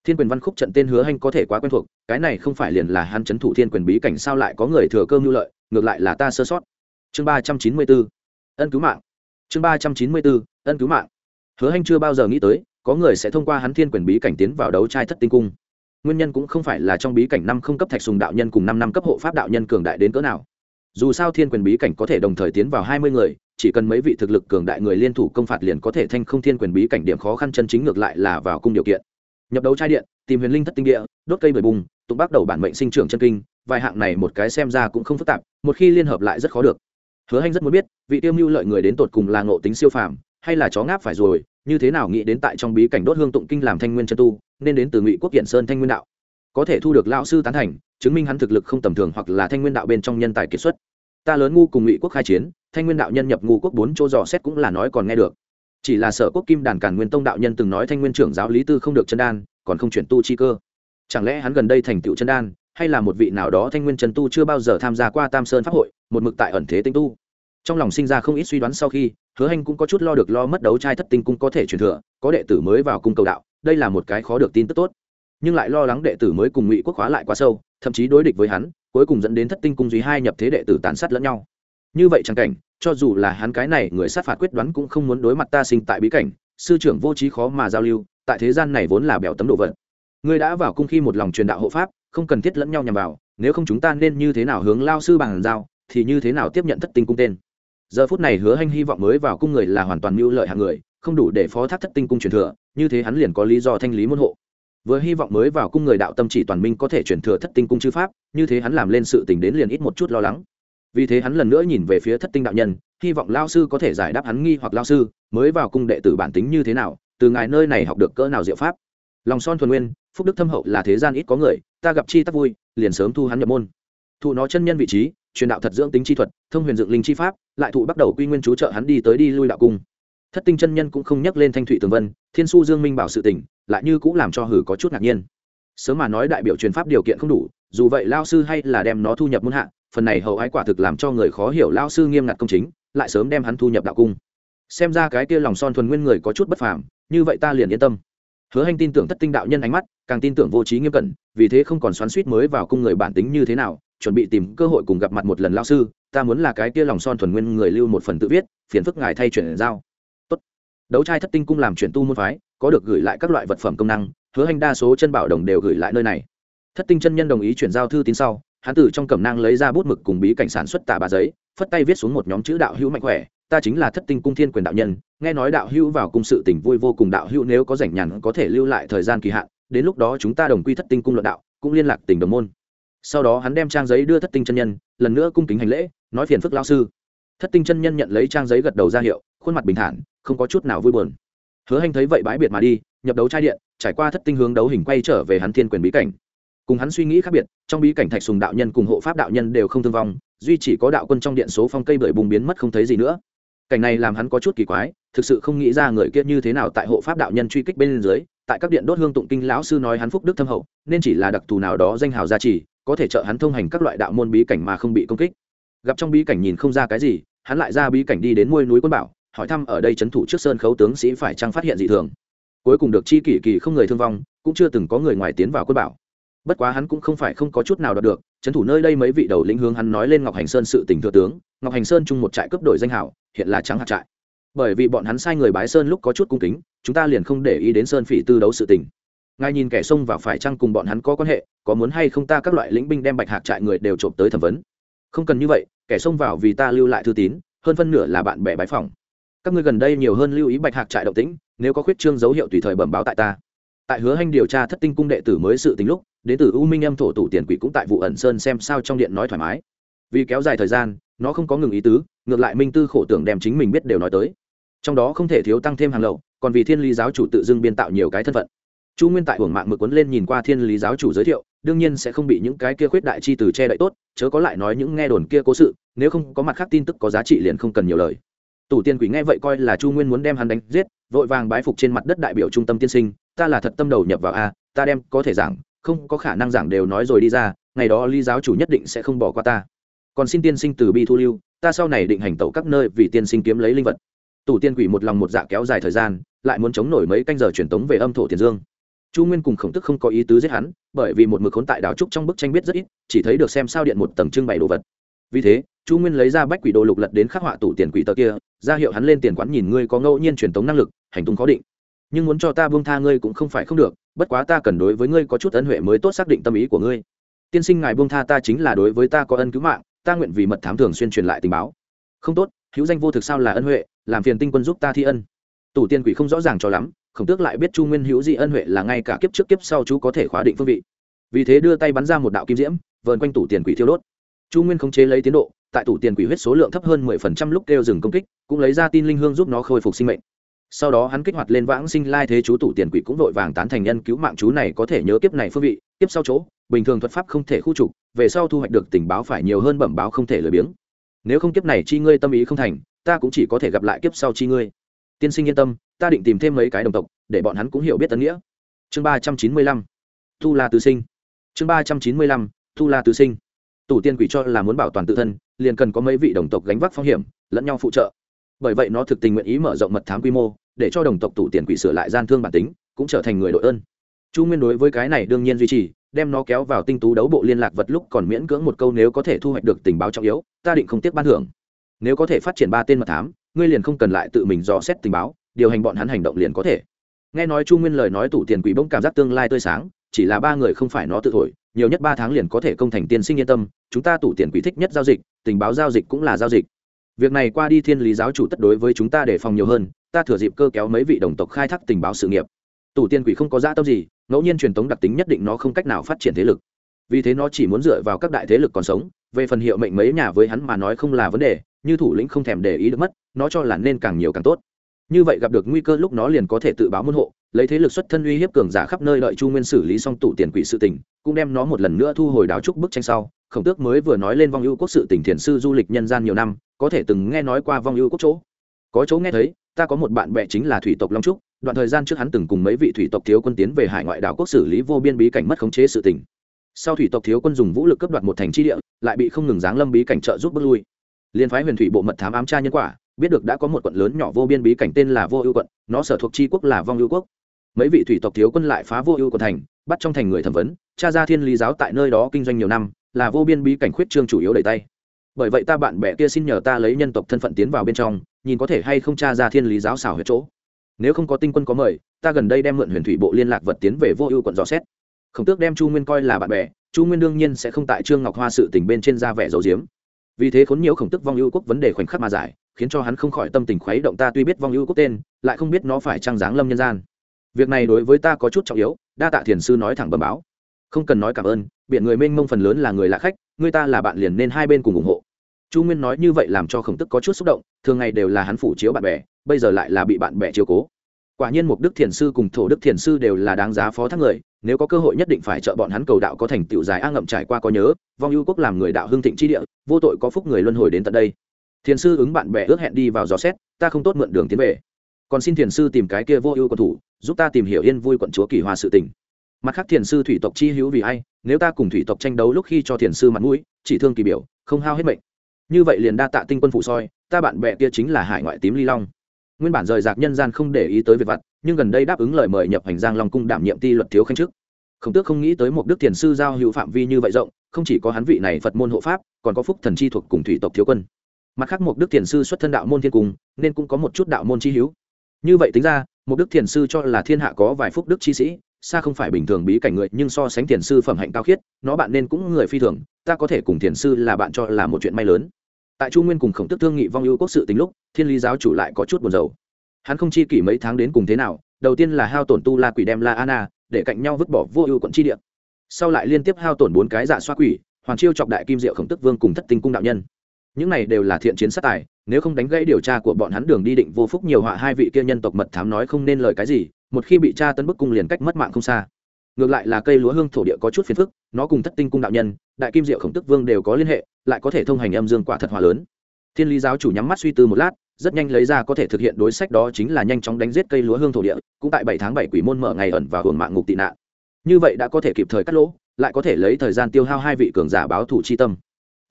Thiên quyền văn khúc trận tên hứa hanh có thể quá quen thuộc, cái này không phải liền là hắn c h ấ n thủ thiên quyền bí cảnh sao lại có người thừa cơ mưu lợi, ngược lại là ta sơ sót. Chương ba trăm chín mươi bốn ân cứu mạng. Chương ba trăm chín mươi bốn ân cứu mạng. Hứa hanh chưa bao giờ nghĩ tới, có người sẽ thông qua hắn thiên quyền bí cảnh tiến vào đấu trai thất tinh cung. Nguyên nhân cũng không phải là trong bí cảnh năm không cấp thạch sùng đạo nhân cùng năm năm cấp hộ pháp đạo nhân cường đại đến cỡ nào dù sao thiên quyền bí cảnh có thể đồng thời tiến vào hai mươi người, chỉ cần mấy vị thực lực cường đại người liên thủ công phạt liền có thể thanh không thiên quyền bí cảnh điểm khó khăn chân chính ngược lại là vào cung điều kiện. Nhập đấu trai điện, tìm huyền linh thất tinh địa, đốt cây bưởi bùng, tụng bắt đầu bản mệnh sinh trưởng chân kinh, vài hạng này một cái xem ra cũng không phức tạp, một khi liên hợp lại rất khó được. Hứa hanh rất muốn biết, vị tiêu mưu lợi người đến tột cùng là ngộ tính siêu phàm, hay là chó ngáp phải rồi, như thế nào nghĩ đến tại trong bí cảnh đốt hương tụng kinh làm thanh nguyên chân tu, nên đến từ ngụy quốc kiện sơn thanh nguyên đạo có thể thu được lão sư tán thành, chứng minh hắn thực lực không tầm thường hoặc là thanh nguyên đạo bên trong nhân tài kiệt xuất. Ta lớn ngu cùng ngụy quốc khai chiến, thanh nguyên đạo nhân nhập ngu quốc bốn chỗ dò xét cũng là nói còn nghe được. Chỉ là sở quốc kim đàn cản nguyên tông đạo nhân từng nói thanh nguyên trưởng giáo lý tư không được chân đan, còn không chuyển tu chi cơ. Chẳng lẽ hắn gần đây thành tựu chân đan, hay là một vị nào đó thanh nguyên chân tu chưa bao giờ tham gia qua tam sơn pháp hội, một mực tại ẩn thế tinh tu? Trong lòng sinh ra không ít suy đoán sau khi, hứa hành cũng có chút lo được lo mất đấu trai thất tinh cung có thể truyền thừa, có đệ tử mới vào cung cầu đạo, đây là một cái khó được tin tức tốt nhưng lại lo lắng đệ tử mới cùng ngụy quốc hóa lại quá sâu, thậm chí đối địch với hắn, cuối cùng dẫn đến thất tinh cung duy hai nhập thế đệ tử tàn sát lẫn nhau. Như vậy chẳng cảnh, cho dù là hắn cái này người sát phạt quyết đoán cũng không muốn đối mặt ta sinh tại bí cảnh, sư trưởng vô trí khó mà giao lưu, tại thế gian này vốn là bèo tấm độ vật. Ngươi đã vào cung khi một lòng truyền đạo hộ pháp, không cần thiết lẫn nhau nhằm vào, nếu không chúng ta nên như thế nào hướng lao sư bằng giao, thì như thế nào tiếp nhận thất tinh cung tên. Giờ phút này hứa hanh hy vọng mới vào cung người là hoàn toàn mưu lợi hạng người, không đủ để phó thác thất tinh cung truyền thừa, như thế hắn liền có lý do thanh lý môn hộ vừa hy vọng mới vào cung người đạo tâm chỉ toàn minh có thể truyền thừa thất tinh cung chư pháp, như thế hắn làm lên sự tình đến liền ít một chút lo lắng. Vì thế hắn lần nữa nhìn về phía thất tinh đạo nhân, hy vọng lao sư có thể giải đáp hắn nghi hoặc lao sư, mới vào cung đệ tử bản tính như thế nào, từ ngài nơi này học được cỡ nào diệu pháp. Lòng son thuần nguyên, phúc đức thâm hậu là thế gian ít có người, ta gặp chi tắc vui, liền sớm thu hắn nhập môn. Thụ nó chân nhân vị trí, truyền đạo thật dưỡng tính chi thuật, thông huyền dựng linh chi pháp, lại thụ bắt đầu quy nguyên chú trợ hắn đi tới đi lui đạo cung. Thất tinh chân nhân cũng không nhắc lên thanh thủy tường vân, thiên su dương minh bảo sự tình lại như cũng làm cho hử có chút ngạc nhiên. Sớm mà nói đại biểu truyền pháp điều kiện không đủ, dù vậy lao sư hay là đem nó thu nhập muôn hạ, phần này hầu ái quả thực làm cho người khó hiểu lao sư nghiêm ngặt công chính, lại sớm đem hắn thu nhập đạo cung. Xem ra cái kia lòng son thuần nguyên người có chút bất phàm, như vậy ta liền yên tâm. Hứa hành tin tưởng thất tinh đạo nhân ánh mắt, càng tin tưởng vô trí nghiêm cẩn, vì thế không còn xoắn suýt mới vào cung người bản tính như thế nào, chuẩn bị tìm cơ hội cùng gặp mặt một lần lao sư, ta muốn là cái kia lòng son thuần nguyên người lưu một phần tự viết, phiền phức ngài thay chuyển giao. Tốt. Đấu trai thất tinh cung làm chuyển tu môn phái có được gửi lại các loại vật phẩm công năng, hứa hành đa số chân bảo đồng đều gửi lại nơi này. Thất tinh chân nhân đồng ý chuyển giao thư tín sau, hắn từ trong cẩm năng lấy ra bút mực cùng bí cảnh sản xuất tà bà giấy, phất tay viết xuống một nhóm chữ đạo hữu mạnh khỏe, ta chính là thất tinh cung thiên quyền đạo nhân, nghe nói đạo hữu vào cung sự tỉnh vui vô cùng, đạo hữu nếu có rảnh nhàn có thể lưu lại thời gian kỳ hạn, đến lúc đó chúng ta đồng quy thất tinh cung luận đạo, cũng liên lạc tình đồng môn. Sau đó hắn đem trang giấy đưa thất tinh chân nhân, lần nữa cung kính hành lễ, nói phiền phức lao sư. Thất tinh chân nhân nhận lấy trang giấy gật đầu ra hiệu, khuôn mặt bình thản, không có chút nào vui buồn hứa hành thấy vậy bãi biệt mà đi, nhập đấu trai điện, trải qua thất tinh hướng đấu hình quay trở về hắn thiên quyền bí cảnh. Cùng hắn suy nghĩ khác biệt, trong bí cảnh thạch sùng đạo nhân cùng hộ pháp đạo nhân đều không thương vong, duy chỉ có đạo quân trong điện số phong cây bưởi bùng biến mất không thấy gì nữa. Cảnh này làm hắn có chút kỳ quái, thực sự không nghĩ ra người kia như thế nào tại hộ pháp đạo nhân truy kích bên dưới, tại các điện đốt hương tụng kinh lão sư nói hắn phúc đức thâm hậu, nên chỉ là đặc thù nào đó danh hào gia trì, có thể trợ hắn thông hành các loại đạo môn bí cảnh mà không bị công kích. Gặp trong bí cảnh nhìn không ra cái gì, hắn lại ra bí cảnh đi đến muôi núi quân bảo hỏi thăm ở đây trấn thủ trước sơn khấu tướng sĩ phải chăng phát hiện dị thường. Cuối cùng được chi kỷ kỳ không người thương vong, cũng chưa từng có người ngoài tiến vào quân bảo. Bất quá hắn cũng không phải không có chút nào đạt được, trấn thủ nơi đây mấy vị đầu lĩnh hướng hắn nói lên ngọc hành sơn sự tình thừa tướng, ngọc hành sơn chung một trại cấp đổi danh hảo, hiện là trắng hạt trại. Bởi vì bọn hắn sai người bái sơn lúc có chút cung kính, chúng ta liền không để ý đến sơn phỉ tư đấu sự tình. Ngài nhìn kẻ xông vào phải chăng cùng bọn hắn có quan hệ, có muốn hay không ta các loại lĩnh binh đem bạch hạc trại người đều trộm tới thẩm vấn. Không cần như vậy, kẻ xông vào vì ta lưu lại thư tín, hơn phân nửa là bạn bè bái phòng các ngươi gần đây nhiều hơn lưu ý bạch hạc trại động tĩnh, nếu có khuyết trương dấu hiệu tùy thời bẩm báo tại ta. Tại hứa hành điều tra thất tinh cung đệ tử mới sự tính lúc, đến từ u minh âm thổ tủ tiền quỷ cũng tại vụ ẩn sơn xem sao trong điện nói thoải mái. Vì kéo dài thời gian, nó không có ngừng ý tứ, ngược lại minh tư khổ tưởng đem chính mình biết đều nói tới. Trong đó không thể thiếu tăng thêm hàng lậu, còn vì thiên lý giáo chủ tự dưng biên tạo nhiều cái thân phận. Chu nguyên tại hưởng mạng mực quấn lên nhìn qua thiên lý giáo chủ giới thiệu, đương nhiên sẽ không bị những cái kia khuyết đại chi từ che đậy tốt, chớ có lại nói những nghe đồn kia cố sự, nếu không có mặt khác tin tức có giá trị liền không cần nhiều lời tủ tiên quỷ nghe vậy coi là chu nguyên muốn đem hắn đánh giết, vội vàng bái phục trên mặt đất đại biểu trung tâm tiên sinh, ta là thật tâm đầu nhập vào a, ta đem có thể giảng, không có khả năng giảng đều nói rồi đi ra, ngày đó ly giáo chủ nhất định sẽ không bỏ qua ta. Còn xin tiên sinh từ bi thu lưu, ta sau này định hành tẩu các nơi vì tiên sinh kiếm lấy linh vật. Tủ tiên quỷ một lòng một dạ kéo dài thời gian, lại muốn chống nổi mấy canh giờ truyền tống về âm thổ tiền dương. Chu nguyên cùng khổng tức không có ý tứ giết hắn, bởi vì một mực khốn tại đào trúc trong bức tranh biết rất ít, chỉ thấy được xem sao điện một tầng trưng bày đồ vật vì thế, chu nguyên lấy ra bách quỷ đồ lục lật đến khắc họa tủ tiền quỷ tờ kia, ra hiệu hắn lên tiền quán nhìn ngươi có ngẫu nhiên truyền tống năng lực, hành tung khó định. Nhưng muốn cho ta buông tha ngươi cũng không phải không được, bất quá ta cần đối với ngươi có chút ân huệ mới tốt xác định tâm ý của ngươi. Tiên sinh ngài buông tha ta chính là đối với ta có ân cứu mạng, ta nguyện vì mật thám thường xuyên truyền lại tình báo. Không tốt, hữu danh vô thực sao là ân huệ, làm phiền tinh quân giúp ta thi ân. Tủ tiền quỷ không rõ ràng cho lắm khổng tước lại biết chu nguyên hữu dị ân huệ là ngay cả kiếp trước kiếp sau chú có thể khóa định phương vị. Vì thế đưa tay bắn ra một đạo kim diễm, vờn quanh tủ tiền quỷ thiêu đốt chu nguyên khống chế lấy tiến độ, tại tủ tiền quỷ huyết số lượng thấp hơn mười phần trăm lúc kêu dừng công kích, cũng lấy ra tin linh hương giúp nó khôi phục sinh mệnh. Sau đó hắn kích hoạt lên vãng sinh lai thế chú tủ tiền quỷ cũng vội vàng tán thành nhân cứu mạng chú này có thể nhớ kiếp này phương vị, kiếp sau chỗ, bình thường thuật pháp không thể khu trục, về sau thu hoạch được tình báo phải nhiều hơn bẩm báo không thể lười biếng. Nếu không kiếp này chi ngươi tâm ý không thành, ta cũng chỉ có thể gặp lại kiếp sau chi ngươi. Tiên sinh yên tâm, ta định tìm thêm mấy cái đồng tộc, để bọn hắn cũng hiểu biết tân nghĩa. Chương ba trăm chín mươi lăm tu la tứ sinh. Chương ba trăm chín mươi lăm tu la tứ sinh tủ tiên quỷ cho là muốn bảo toàn tự thân, liền cần có mấy vị đồng tộc gánh vác phong hiểm, lẫn nhau phụ trợ. Bởi vậy nó thực tình nguyện ý mở rộng mật thám quy mô, để cho đồng tộc tủ tiền quỷ sửa lại gian thương bản tính, cũng trở thành người đội ơn. Chu nguyên đối với cái này đương nhiên duy trì, đem nó kéo vào tinh tú đấu bộ liên lạc vật lúc còn miễn cưỡng một câu nếu có thể thu hoạch được tình báo trọng yếu, ta định không tiếc ban thưởng. Nếu có thể phát triển ba tên mật thám, ngươi liền không cần lại tự mình dò xét tình báo, điều hành bọn hắn hành động liền có thể. Nghe nói chu nguyên lời nói tủ tiền quỷ bỗng cảm giác tương lai tươi sáng chỉ là ba người không phải nó tự thổi, nhiều nhất ba tháng liền có thể công thành tiên sinh yên tâm, chúng ta tủ tiền quỷ thích nhất giao dịch, tình báo giao dịch cũng là giao dịch. Việc này qua đi thiên lý giáo chủ tất đối với chúng ta để phòng nhiều hơn, ta thừa dịp cơ kéo mấy vị đồng tộc khai thác tình báo sự nghiệp. Tủ tiên quỷ không có dã tâm gì, ngẫu nhiên truyền thống đặc tính nhất định nó không cách nào phát triển thế lực. Vì thế nó chỉ muốn dựa vào các đại thế lực còn sống, về phần hiệu mệnh mấy nhà với hắn mà nói không là vấn đề, như thủ lĩnh không thèm để ý được mất, nó cho là nên càng nhiều càng tốt. Như vậy gặp được nguy cơ lúc nó liền có thể tự báo môn hộ lấy thế lực xuất thân uy hiếp cường giả khắp nơi đợi chu nguyên xử lý xong tụ tiền quỷ sự tình, cũng đem nó một lần nữa thu hồi đáo trúc bức tranh sau. Khổng tước mới vừa nói lên vong ưu quốc sự tỉnh thiền sư du lịch nhân gian nhiều năm, có thể từng nghe nói qua vong ưu quốc chỗ. Có chỗ nghe thấy, ta có một bạn bè chính là thủy tộc long trúc, đoạn thời gian trước hắn từng cùng mấy vị thủy tộc thiếu quân tiến về hải ngoại đảo quốc xử lý vô biên bí cảnh mất khống chế sự tỉnh sau thủy tộc thiếu quân dùng vũ lực cấp đoạt một thành tri địa, lại bị không ngừng giáng lâm bí cảnh trợ giúp bước lui. Liên phái huyền thủy bộ mật thám ám tra nhân quả, biết được đã có một quận lớn nhỏ vô biên bí cảnh tên là vô ưu quận, nó sở thuộc tri quốc là vong ưu quốc mấy vị thủy tộc thiếu quân lại phá vô ưu của thành, bắt trong thành người thẩm vấn, cha ra thiên lý giáo tại nơi đó kinh doanh nhiều năm, là vô biên bí cảnh khuyết trương chủ yếu đầy tay. Bởi vậy ta bạn bè kia xin nhờ ta lấy nhân tộc thân phận tiến vào bên trong, nhìn có thể hay không cha ra thiên lý giáo xảo hết chỗ. Nếu không có tinh quân có mời, ta gần đây đem mượn huyền thủy bộ liên lạc vật tiến về vô ưu quận dò xét. Khổng tước đem chu nguyên coi là bạn bè, chu nguyên đương nhiên sẽ không tại trương ngọc hoa sự tình bên trên ra vẻ dầu diếm vì thế khốn nhiều khổng tức vong ưu quốc vấn đề khoảnh khắc mà giải, khiến cho hắn không khỏi tâm tình khuấy động ta tuy biết vong ưu quốc tên, lại không biết nó phải trang dáng lâm nhân gian việc này đối với ta có chút trọng yếu, đa tạ thiền sư nói thẳng bẩm báo. Không cần nói cảm ơn biện người mênh mông phần lớn là người lạ khách, người ta là bạn liền nên hai bên cùng ủng hộ. Chu nguyên nói như vậy làm cho khổng tức có chút xúc động, thường ngày đều là hắn phủ chiếu bạn bè, bây giờ lại là bị bạn bè chiếu cố. Quả nhiên mục đức thiền sư cùng thổ đức thiền sư đều là đáng giá phó thác người, nếu có cơ hội nhất định phải trợ bọn hắn cầu đạo có thành tựu dài a ngậm trải qua có nhớ, vong ưu quốc làm người đạo hương thịnh chi địa, vô tội có phúc người luân hồi đến tận đây. Thiền sư ứng bạn bè ước hẹn đi vào dò xét, ta không tốt mượn đường tiến về còn xin thiền sư tìm cái kia vô ưu quận thủ, giúp ta tìm hiểu yên vui quận chúa kỳ hoa sự tình. Mặt khác thiền sư thủy tộc chi hữu vì ai, nếu ta cùng thủy tộc tranh đấu lúc khi cho thiền sư mặt mũi, chỉ thương kỳ biểu, không hao hết mệnh. Như vậy liền đa tạ tinh quân phụ soi, ta bạn bè kia chính là hải ngoại tím ly long. Nguyên bản rời rạc nhân gian không để ý tới việc vặt, nhưng gần đây đáp ứng lời mời nhập hành giang long cung đảm nhiệm ti luật thiếu khanh chức. Khổng tước không nghĩ tới một đức thiền sư giao hữu phạm vi như vậy rộng, không chỉ có hắn vị này phật môn hộ pháp, còn có phúc thần chi thuộc cùng thủy tộc thiếu quân. Mặt khác một đức thiền sư xuất thân đạo môn thiên cung, nên cũng có một chút đạo môn chi hữu như vậy tính ra, một đức thiền sư cho là thiên hạ có vài phúc đức chi sĩ, xa không phải bình thường bí cảnh người, nhưng so sánh thiền sư phẩm hạnh cao khiết, nó bạn nên cũng người phi thường, ta có thể cùng thiền sư là bạn cho là một chuyện may lớn. Tại chu nguyên cùng khổng tức thương nghị vong ưu quốc sự tính lúc, thiên lý giáo chủ lại có chút buồn rầu. Hắn không chi kỷ mấy tháng đến cùng thế nào, đầu tiên là hao tổn tu la quỷ đem la ana, để cạnh nhau vứt bỏ vô ưu quận chi địa. Sau lại liên tiếp hao tổn bốn cái dạ xoa quỷ hoàn chiêu chọc đại kim diệu khổng tức vương cùng thất tinh cung đạo nhân những này đều là thiện chiến sát tài, nếu không đánh gãy điều tra của bọn hắn đường đi định vô phúc nhiều họa hai vị kia nhân tộc mật thám nói không nên lời cái gì, một khi bị tra tấn bức cung liền cách mất mạng không xa. Ngược lại là cây lúa hương thổ địa có chút phiền phức, nó cùng thất tinh cung đạo nhân, đại kim diệu khổng tức vương đều có liên hệ, lại có thể thông hành âm dương quả thật hòa lớn. Thiên lý giáo chủ nhắm mắt suy tư một lát, rất nhanh lấy ra có thể thực hiện đối sách đó chính là nhanh chóng đánh giết cây lúa hương thổ địa, cũng tại bảy tháng bảy quỷ môn mở ngày ẩn và hưởng mạng ngục tị nạn. Như vậy đã có thể kịp thời cắt lỗ, lại có thể lấy thời gian tiêu hao hai vị cường giả báo thủ chi tâm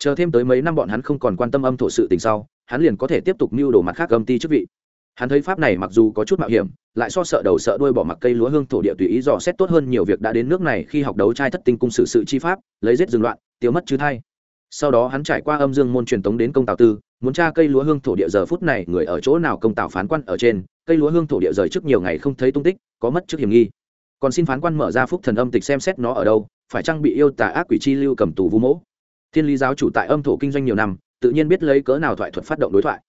chờ thêm tới mấy năm bọn hắn không còn quan tâm âm thổ sự tình sau, hắn liền có thể tiếp tục mưu đồ mặt khác âm ti chức vị. Hắn thấy pháp này mặc dù có chút mạo hiểm, lại so sợ đầu sợ đuôi bỏ mặc cây lúa hương thổ địa tùy ý dò xét tốt hơn nhiều việc đã đến nước này khi học đấu trai thất tinh cung xử sự chi pháp, lấy giết dừng loạn, tiêu mất chứ thay sau đó hắn trải qua âm dương môn truyền tống đến công tào tư, muốn tra cây lúa hương thổ địa giờ phút này người ở chỗ nào công tào phán quan ở trên, cây lúa hương thổ địa rời trước nhiều ngày không thấy tung tích, có mất trước hiểm nghi. Còn xin phán quan mở ra phúc thần âm tịch xem xét nó ở đâu, phải chăng bị yêu tà ác quỷ chi lưu cầm tù vu mỗ thiên lý giáo chủ tại âm thổ kinh doanh nhiều năm, tự nhiên biết lấy cỡ nào thoại thuật phát động đối thoại.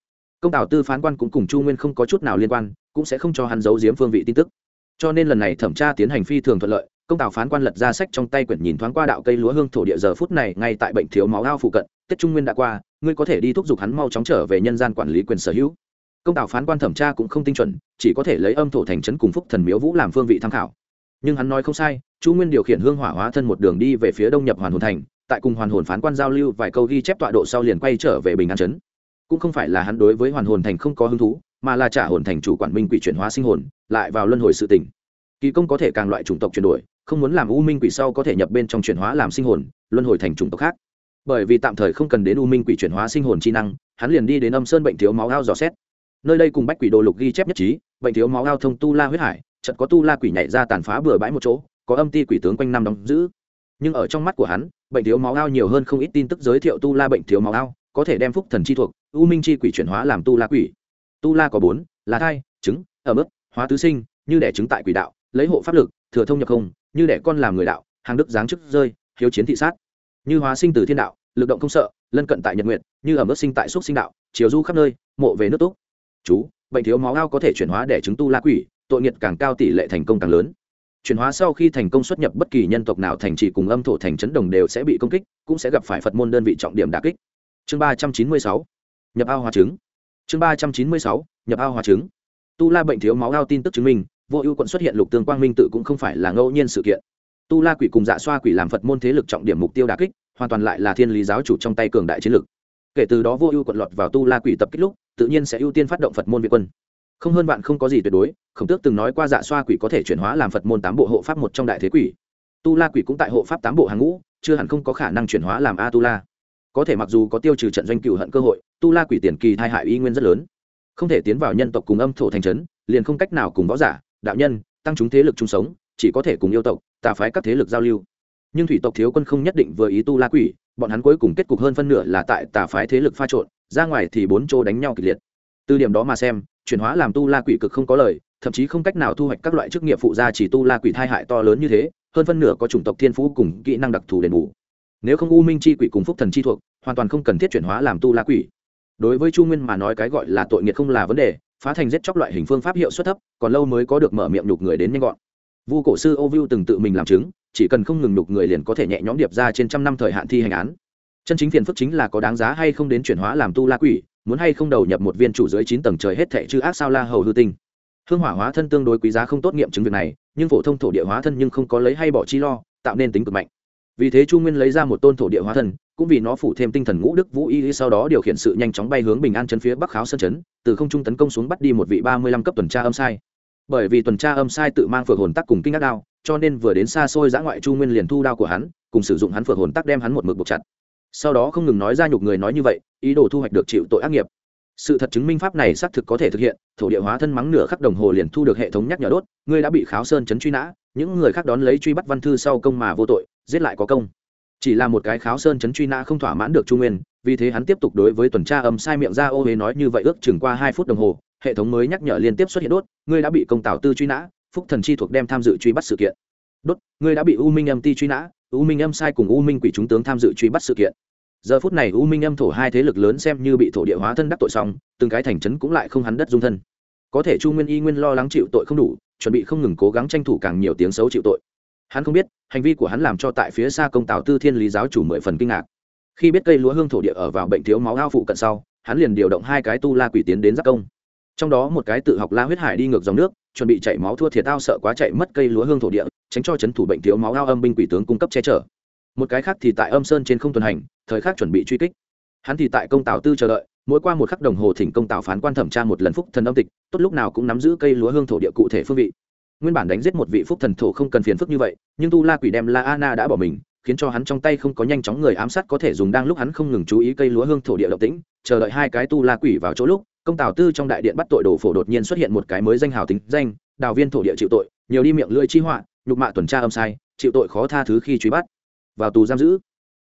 Công tào tư phán quan cũng cùng chu nguyên không có chút nào liên quan, cũng sẽ không cho hắn giấu giếm phương vị tin tức. Cho nên lần này thẩm tra tiến hành phi thường thuận lợi, công tào phán quan lật ra sách trong tay quyển nhìn thoáng qua đạo cây lúa hương thổ địa giờ phút này ngay tại bệnh thiếu máu ao phụ cận tết trung nguyên đã qua, ngươi có thể đi thúc giục hắn mau chóng trở về nhân gian quản lý quyền sở hữu. Công tào phán quan thẩm tra cũng không tinh chuẩn, chỉ có thể lấy âm thổ thành trấn cùng phúc thần miếu vũ làm phương vị tham khảo. Nhưng hắn nói không sai, chu nguyên điều khiển hương hỏa hóa thân một đường đi về phía đông nhập hoàn hồn thành tại cùng hoàn hồn phán quan giao lưu vài câu ghi chép tọa độ sau liền quay trở về bình an chấn. Cũng không phải là hắn đối với hoàn hồn thành không có hứng thú, mà là trả hồn thành chủ quản minh quỷ chuyển hóa sinh hồn, lại vào luân hồi sự tỉnh kỳ công có thể càng loại chủng tộc chuyển đổi, không muốn làm u minh quỷ sau có thể nhập bên trong chuyển hóa làm sinh hồn, luân hồi thành chủng tộc khác. Bởi vì tạm thời không cần đến u minh quỷ chuyển hóa sinh hồn chi năng, hắn liền đi đến âm sơn bệnh thiếu máu ao dò xét. Nơi đây cùng bách quỷ đồ lục ghi chép nhất trí, bệnh thiếu máu ao thông tu la huyết hải trận có tu la quỷ nhảy ra tàn phá bừa bãi một chỗ, có âm ti quỷ tướng quanh năm đóng giữ nhưng ở trong mắt của hắn, bệnh thiếu máu ao nhiều hơn không ít tin tức giới thiệu tu la bệnh thiếu máu ao, có thể đem phúc thần chi thuộc, u minh chi quỷ chuyển hóa làm tu la quỷ. Tu la có bốn, là thai, trứng ở mức hóa tứ sinh, như đẻ trứng tại quỷ đạo, lấy hộ pháp lực, thừa thông nhập không, như đẻ con làm người đạo, hàng đức giáng chức rơi, hiếu chiến thị sát. Như hóa sinh từ thiên đạo, lực động không sợ, lân cận tại nhật nguyện như ở mức sinh tại xúc sinh đạo, chiều du khắp nơi, mộ về nước túc. Chú, bệnh thiếu máu ao có thể chuyển hóa để chứng tu la quỷ, tội nghiệt càng cao tỷ lệ thành công càng lớn chuyển hóa sau khi thành công xuất nhập bất kỳ nhân tộc nào thành trì cùng âm thổ thành chấn đồng đều sẽ bị công kích, cũng sẽ gặp phải phật môn đơn vị trọng điểm đà kích. Chương ba trăm chín mươi sáu, nhập ao hóa trứng chương ba trăm chín mươi sáu, nhập ao hóa trứng tu la bệnh thiếu máu ao tin tức chứng minh, vô ưu quận xuất hiện lục tương quang minh tự cũng không phải là ngẫu nhiên sự kiện. Tu la quỷ cùng dạ xoa quỷ làm phật môn thế lực trọng điểm mục tiêu đà kích, hoàn toàn lại là thiên lý giáo chủ trong tay cường đại chiến lực kể từ đó vô ưu quận lọt vào tu la quỷ tập kích lúc, tự nhiên sẽ ưu tiên phát động phật môn việt quân không hơn bạn không có gì tuyệt đối, khổng tước từng nói qua dạ xoa quỷ có thể chuyển hóa làm phật môn tám bộ hộ pháp một trong đại thế quỷ. Tu la quỷ cũng tại hộ pháp tám bộ hàng ngũ, chưa hẳn không có khả năng chuyển hóa làm a tu la. Có thể mặc dù có tiêu trừ trận doanh cựu hận cơ hội, tu la quỷ tiền kỳ thai hại y nguyên rất lớn. Không thể tiến vào nhân tộc cùng âm thổ thành trấn, liền không cách nào cùng võ giả, đạo nhân, tăng chúng thế lực chung sống, chỉ có thể cùng yêu tộc, tà phái các thế lực giao lưu. Nhưng thủy tộc thiếu quân không nhất định vừa ý tu la quỷ, bọn hắn cuối cùng kết cục hơn phân nửa là tại tà phái thế lực pha trộn, ra ngoài thì bốn chỗ đánh nhau kịch liệt. Từ điểm đó mà xem chuyển hóa làm tu la quỷ cực không có lời, thậm chí không cách nào thu hoạch các loại chức nghiệp phụ gia chỉ tu la quỷ thai hại to lớn như thế, hơn phân nửa có chủng tộc thiên phú cùng kỹ năng đặc thù đền bù. Nếu không u minh chi quỷ cùng phúc thần chi thuộc, hoàn toàn không cần thiết chuyển hóa làm tu la quỷ. Đối với chu nguyên mà nói cái gọi là tội nghiệt không là vấn đề, phá thành giết chóc loại hình phương pháp hiệu suất thấp, còn lâu mới có được mở miệng nhục người đến nhanh gọn. Vu cổ sư ô vu từng tự mình làm chứng, chỉ cần không ngừng nhục người liền có thể nhẹ nhõm điệp ra trên trăm năm thời hạn thi hành án. Chân chính phiền phức chính là có đáng giá hay không đến chuyển hóa làm tu la quỷ muốn hay không đầu nhập một viên chủ dưới chín tầng trời hết thệ chư ác sao la hầu hư tinh. Hương hỏa hóa thân tương đối quý giá không tốt nghiệm chứng việc này, nhưng phổ thông thổ địa hóa thân nhưng không có lấy hay bỏ chi lo, tạo nên tính cực mạnh. Vì thế chu nguyên lấy ra một tôn thổ địa hóa thân, cũng vì nó phủ thêm tinh thần ngũ đức vũ y, sau đó điều khiển sự nhanh chóng bay hướng bình an chân phía bắc kháo sơn chấn, từ không trung tấn công xuống bắt đi một vị ba mươi lăm cấp tuần tra âm sai. Bởi vì tuần tra âm sai tự mang phược hồn tắc cùng kinh ác đao, cho nên vừa đến xa xôi giã ngoại chu nguyên liền thu đao của hắn, cùng sử dụng hắn phược hồn tắc đem hắn một mực buộc chặt sau đó không ngừng nói ra nhục người nói như vậy, ý đồ thu hoạch được chịu tội ác nghiệp. Sự thật chứng minh pháp này xác thực có thể thực hiện, thổ địa hóa thân mắng nửa khắc đồng hồ liền thu được hệ thống nhắc nhở đốt, ngươi đã bị kháo sơn chấn truy nã, những người khác đón lấy truy bắt văn thư sau công mà vô tội, giết lại có công. Chỉ là một cái kháo sơn chấn truy nã không thỏa mãn được trung nguyên, vì thế hắn tiếp tục đối với tuần tra âm sai miệng ra ô huế nói như vậy ước chừng qua hai phút đồng hồ, hệ thống mới nhắc nhở liên tiếp xuất hiện đốt, ngươi đã bị công tào tư truy nã, phúc thần chi thuộc đem tham dự truy bắt sự kiện. Đốt, ngươi đã bị u minh âm ti truy nã u minh âm sai cùng u minh quỷ chúng tướng tham dự truy bắt sự kiện. Giờ phút này u minh âm thổ hai thế lực lớn xem như bị thổ địa hóa thân đắc tội xong, từng cái thành trấn cũng lại không hắn đất dung thân. Có thể chu nguyên y nguyên lo lắng chịu tội không đủ, chuẩn bị không ngừng cố gắng tranh thủ càng nhiều tiếng xấu chịu tội. Hắn không biết, hành vi của hắn làm cho tại phía xa công tào tư thiên lý giáo chủ mười phần kinh ngạc. Khi biết cây lúa hương thổ địa ở vào bệnh thiếu máu ao phụ cận sau, hắn liền điều động hai cái tu la quỷ tiến đến giáp công. Trong đó một cái tự học la huyết hải đi ngược dòng nước, chuẩn bị chạy máu thua thiệt tao sợ quá chạy mất cây lúa hương thổ địa tránh cho chấn thủ bệnh thiếu máu ao âm binh quỷ tướng cung cấp che chở. Một cái khác thì tại âm sơn trên không tuần hành, thời khắc chuẩn bị truy kích. Hắn thì tại công tào tư chờ đợi, mỗi qua một khắc đồng hồ thỉnh công tào phán quan thẩm tra một lần phúc thần âm tịch, tốt lúc nào cũng nắm giữ cây lúa hương thổ địa cụ thể phương vị. Nguyên bản đánh giết một vị phúc thần thổ không cần phiền phức như vậy, nhưng tu la quỷ đem la ana đã bỏ mình, khiến cho hắn trong tay không có nhanh chóng người ám sát có thể dùng đang lúc hắn không ngừng chú ý cây lúa hương thổ địa động tĩnh, chờ đợi hai cái tu la quỷ vào chỗ lúc, công tào tư trong đại điện bắt tội đồ phổ đột nhiên xuất hiện một cái mới danh hào tính danh, đào viên thổ địa chịu tội, nhiều đi miệng lưỡi chi họa nhục mạ tuần tra âm sai, chịu tội khó tha thứ khi truy bắt. Vào tù giam giữ.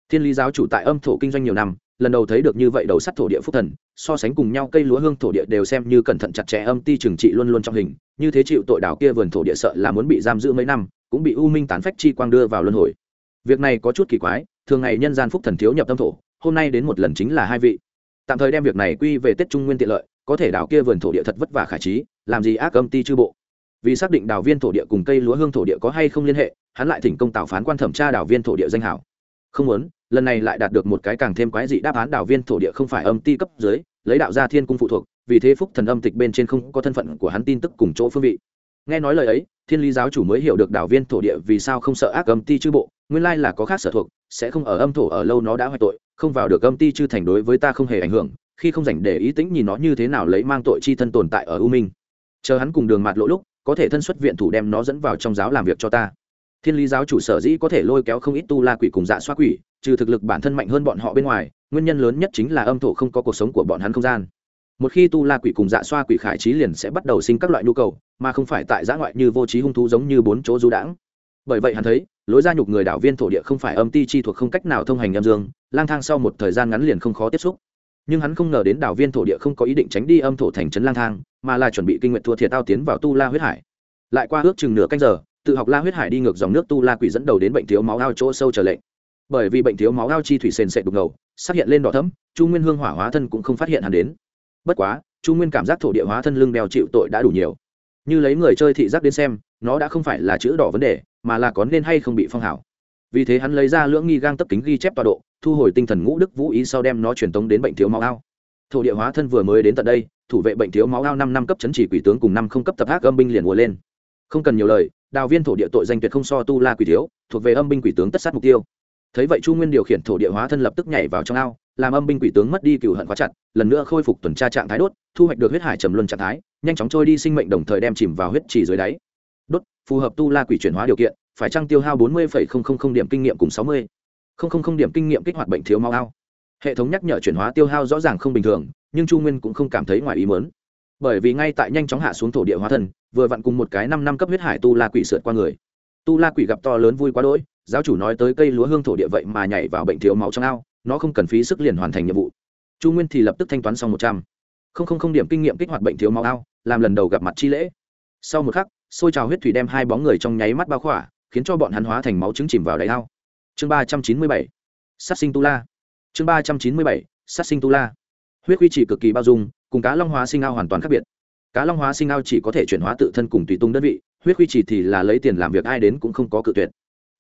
Thiên lý giáo chủ tại âm thổ kinh doanh nhiều năm, lần đầu thấy được như vậy đầu sắt thổ địa phúc thần, so sánh cùng nhau cây lúa hương thổ địa đều xem như cẩn thận chặt chẽ âm ti trừng trị luôn luôn trong hình, như thế chịu tội đảo kia vườn thổ địa sợ là muốn bị giam giữ mấy năm, cũng bị u minh tán phách chi quang đưa vào luân hồi. Việc này có chút kỳ quái, thường ngày nhân gian phúc thần thiếu nhập tâm thổ, hôm nay đến một lần chính là hai vị. Tạm thời đem việc này quy về tết trung nguyên tiện lợi, có thể đảo kia vườn thổ địa thật vất vả khải trí, làm gì ác âm ti chư bộ vì xác định đào viên thổ địa cùng cây lúa hương thổ địa có hay không liên hệ, hắn lại thỉnh công tạo phán quan thẩm tra đào viên thổ địa danh hảo. Không muốn, lần này lại đạt được một cái càng thêm quái dị đáp án đào viên thổ địa không phải âm ti cấp dưới, lấy đạo gia thiên cung phụ thuộc, vì thế phúc thần âm tịch bên trên không có thân phận của hắn tin tức cùng chỗ phương vị. Nghe nói lời ấy, thiên lý giáo chủ mới hiểu được đảo viên thổ địa vì sao không sợ ác âm ti chư bộ, nguyên lai là có khác sở thuộc, sẽ không ở âm thổ ở lâu nó đã hoại tội, không vào được âm ti chư thành đối với ta không hề ảnh hưởng, khi không dành để ý tính nhìn nó như thế nào lấy mang tội chi thân tồn tại ở u minh. Chờ hắn cùng đường mặt lỗ lúc có thể thân xuất viện thủ đem nó dẫn vào trong giáo làm việc cho ta. Thiên lý giáo chủ sở dĩ có thể lôi kéo không ít tu la quỷ cùng dạ xoa quỷ, trừ thực lực bản thân mạnh hơn bọn họ bên ngoài, nguyên nhân lớn nhất chính là âm thổ không có cuộc sống của bọn hắn không gian. Một khi tu la quỷ cùng dạ xoa quỷ khải trí liền sẽ bắt đầu sinh các loại nhu cầu, mà không phải tại giã ngoại như vô trí hung thú giống như bốn chỗ du đãng. Bởi vậy hắn thấy, lối gia nhục người đảo viên thổ địa không phải âm ti chi thuộc không cách nào thông hành âm dương, lang thang sau một thời gian ngắn liền không khó tiếp xúc nhưng hắn không ngờ đến đảo viên thổ địa không có ý định tránh đi âm thổ thành trấn lang thang, mà là chuẩn bị kinh nguyện thua thiệt tao tiến vào tu la huyết hải. Lại qua ước chừng nửa canh giờ, tự học la huyết hải đi ngược dòng nước tu la quỷ dẫn đầu đến bệnh thiếu máu ao chỗ sâu trở lệnh. Bởi vì bệnh thiếu máu ao chi thủy sền sệt đục ngầu xác hiện lên đỏ thấm chu nguyên hương hỏa hóa thân cũng không phát hiện hắn đến. Bất quá, chu nguyên cảm giác thổ địa hóa thân lưng đeo chịu tội đã đủ nhiều. Như lấy người chơi thị giác đến xem, nó đã không phải là chữ đỏ vấn đề, mà là có nên hay không bị phong hảo vì thế hắn lấy ra lưỡng nghi gang tấp kính ghi chép tọa độ thu hồi tinh thần ngũ đức vũ ý sau đem nó truyền tống đến bệnh thiếu máu ao. Thổ địa hóa thân vừa mới đến tận đây, thủ vệ bệnh thiếu máu ao năm năm cấp chấn chỉ quỷ tướng cùng năm không cấp tập ác âm binh liền mùa lên. Không cần nhiều lời, đào viên thổ địa tội danh tuyệt không so tu la quỷ thiếu, thuộc về âm binh quỷ tướng tất sát mục tiêu. Thấy vậy chu nguyên điều khiển thổ địa hóa thân lập tức nhảy vào trong ao, làm âm binh quỷ tướng mất đi cựu hận khóa chặt, lần nữa khôi phục tuần tra trạng thái đốt, thu hoạch được huyết hải trầm luân trạng thái, nhanh chóng trôi đi sinh mệnh đồng thời đem chìm vào huyết trì dưới đáy. Đốt, phù hợp tu la quỷ chuyển hóa điều kiện, phải trăng tiêu hao bốn mươi điểm kinh nghiệm cùng sáu mươi? Không không không điểm kinh nghiệm kích hoạt bệnh thiếu máu ao. Hệ thống nhắc nhở chuyển hóa tiêu hao rõ ràng không bình thường nhưng chu nguyên cũng không cảm thấy ngoài ý mớn bởi vì ngay tại nhanh chóng hạ xuống thổ địa hóa thần, vừa vặn cùng một cái năm năm cấp huyết hải tu la quỷ sượt qua người. Tu la quỷ gặp to lớn vui quá đỗi giáo chủ nói tới cây lúa hương thổ địa vậy mà nhảy vào bệnh thiếu máu trong ao nó không cần phí sức liền hoàn thành nhiệm vụ. Chu nguyên thì lập tức thanh toán xong một trăm. Linh điểm kinh nghiệm kích hoạt bệnh thiếu máu ao làm lần đầu gặp mặt chi lễ. Sau một khắc xôi trào huyết thủy đem hai bóng người trong nháy mắt bao khỏa khiến cho bọn hắn hóa thành máu trứng chìm vào đáy ao chương ba trăm chín mươi bảy, sát sinh tu la. Chương ba trăm chín mươi bảy, sát sinh tu la. Huyết quy chỉ cực kỳ bao dung, cùng cá long hóa sinh ao hoàn toàn khác biệt. Cá long hóa sinh ao chỉ có thể chuyển hóa tự thân cùng tùy tung đơn vị, huyết quy chỉ thì là lấy tiền làm việc ai đến cũng không có cự tuyệt.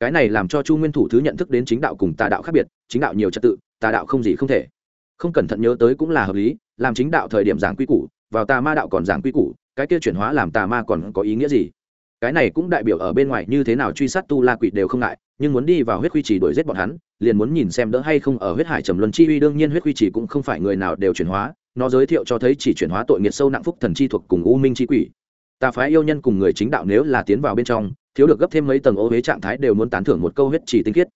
Cái này làm cho chu nguyên thủ thứ nhận thức đến chính đạo cùng tà đạo khác biệt, chính đạo nhiều trật tự, tà đạo không gì không thể. Không cẩn thận nhớ tới cũng là hợp lý, làm chính đạo thời điểm giảng quy củ, vào tà ma đạo còn giảng quy củ, cái kia chuyển hóa làm tà ma còn có ý nghĩa gì? Cái này cũng đại biểu ở bên ngoài như thế nào truy sát tu la quỷ đều không ngại, nhưng muốn đi vào huyết quy chỉ đuổi giết bọn hắn, liền muốn nhìn xem đỡ hay không ở huyết hải trầm luân chi uy, đương nhiên huyết quy chỉ cũng không phải người nào đều chuyển hóa, nó giới thiệu cho thấy chỉ chuyển hóa tội nghiệt sâu nặng phúc thần chi thuộc cùng u minh chi quỷ. Tà phái yêu nhân cùng người chính đạo nếu là tiến vào bên trong, thiếu được gấp thêm mấy tầng ô huế trạng thái đều muốn tán thưởng một câu huyết chỉ tinh khiết.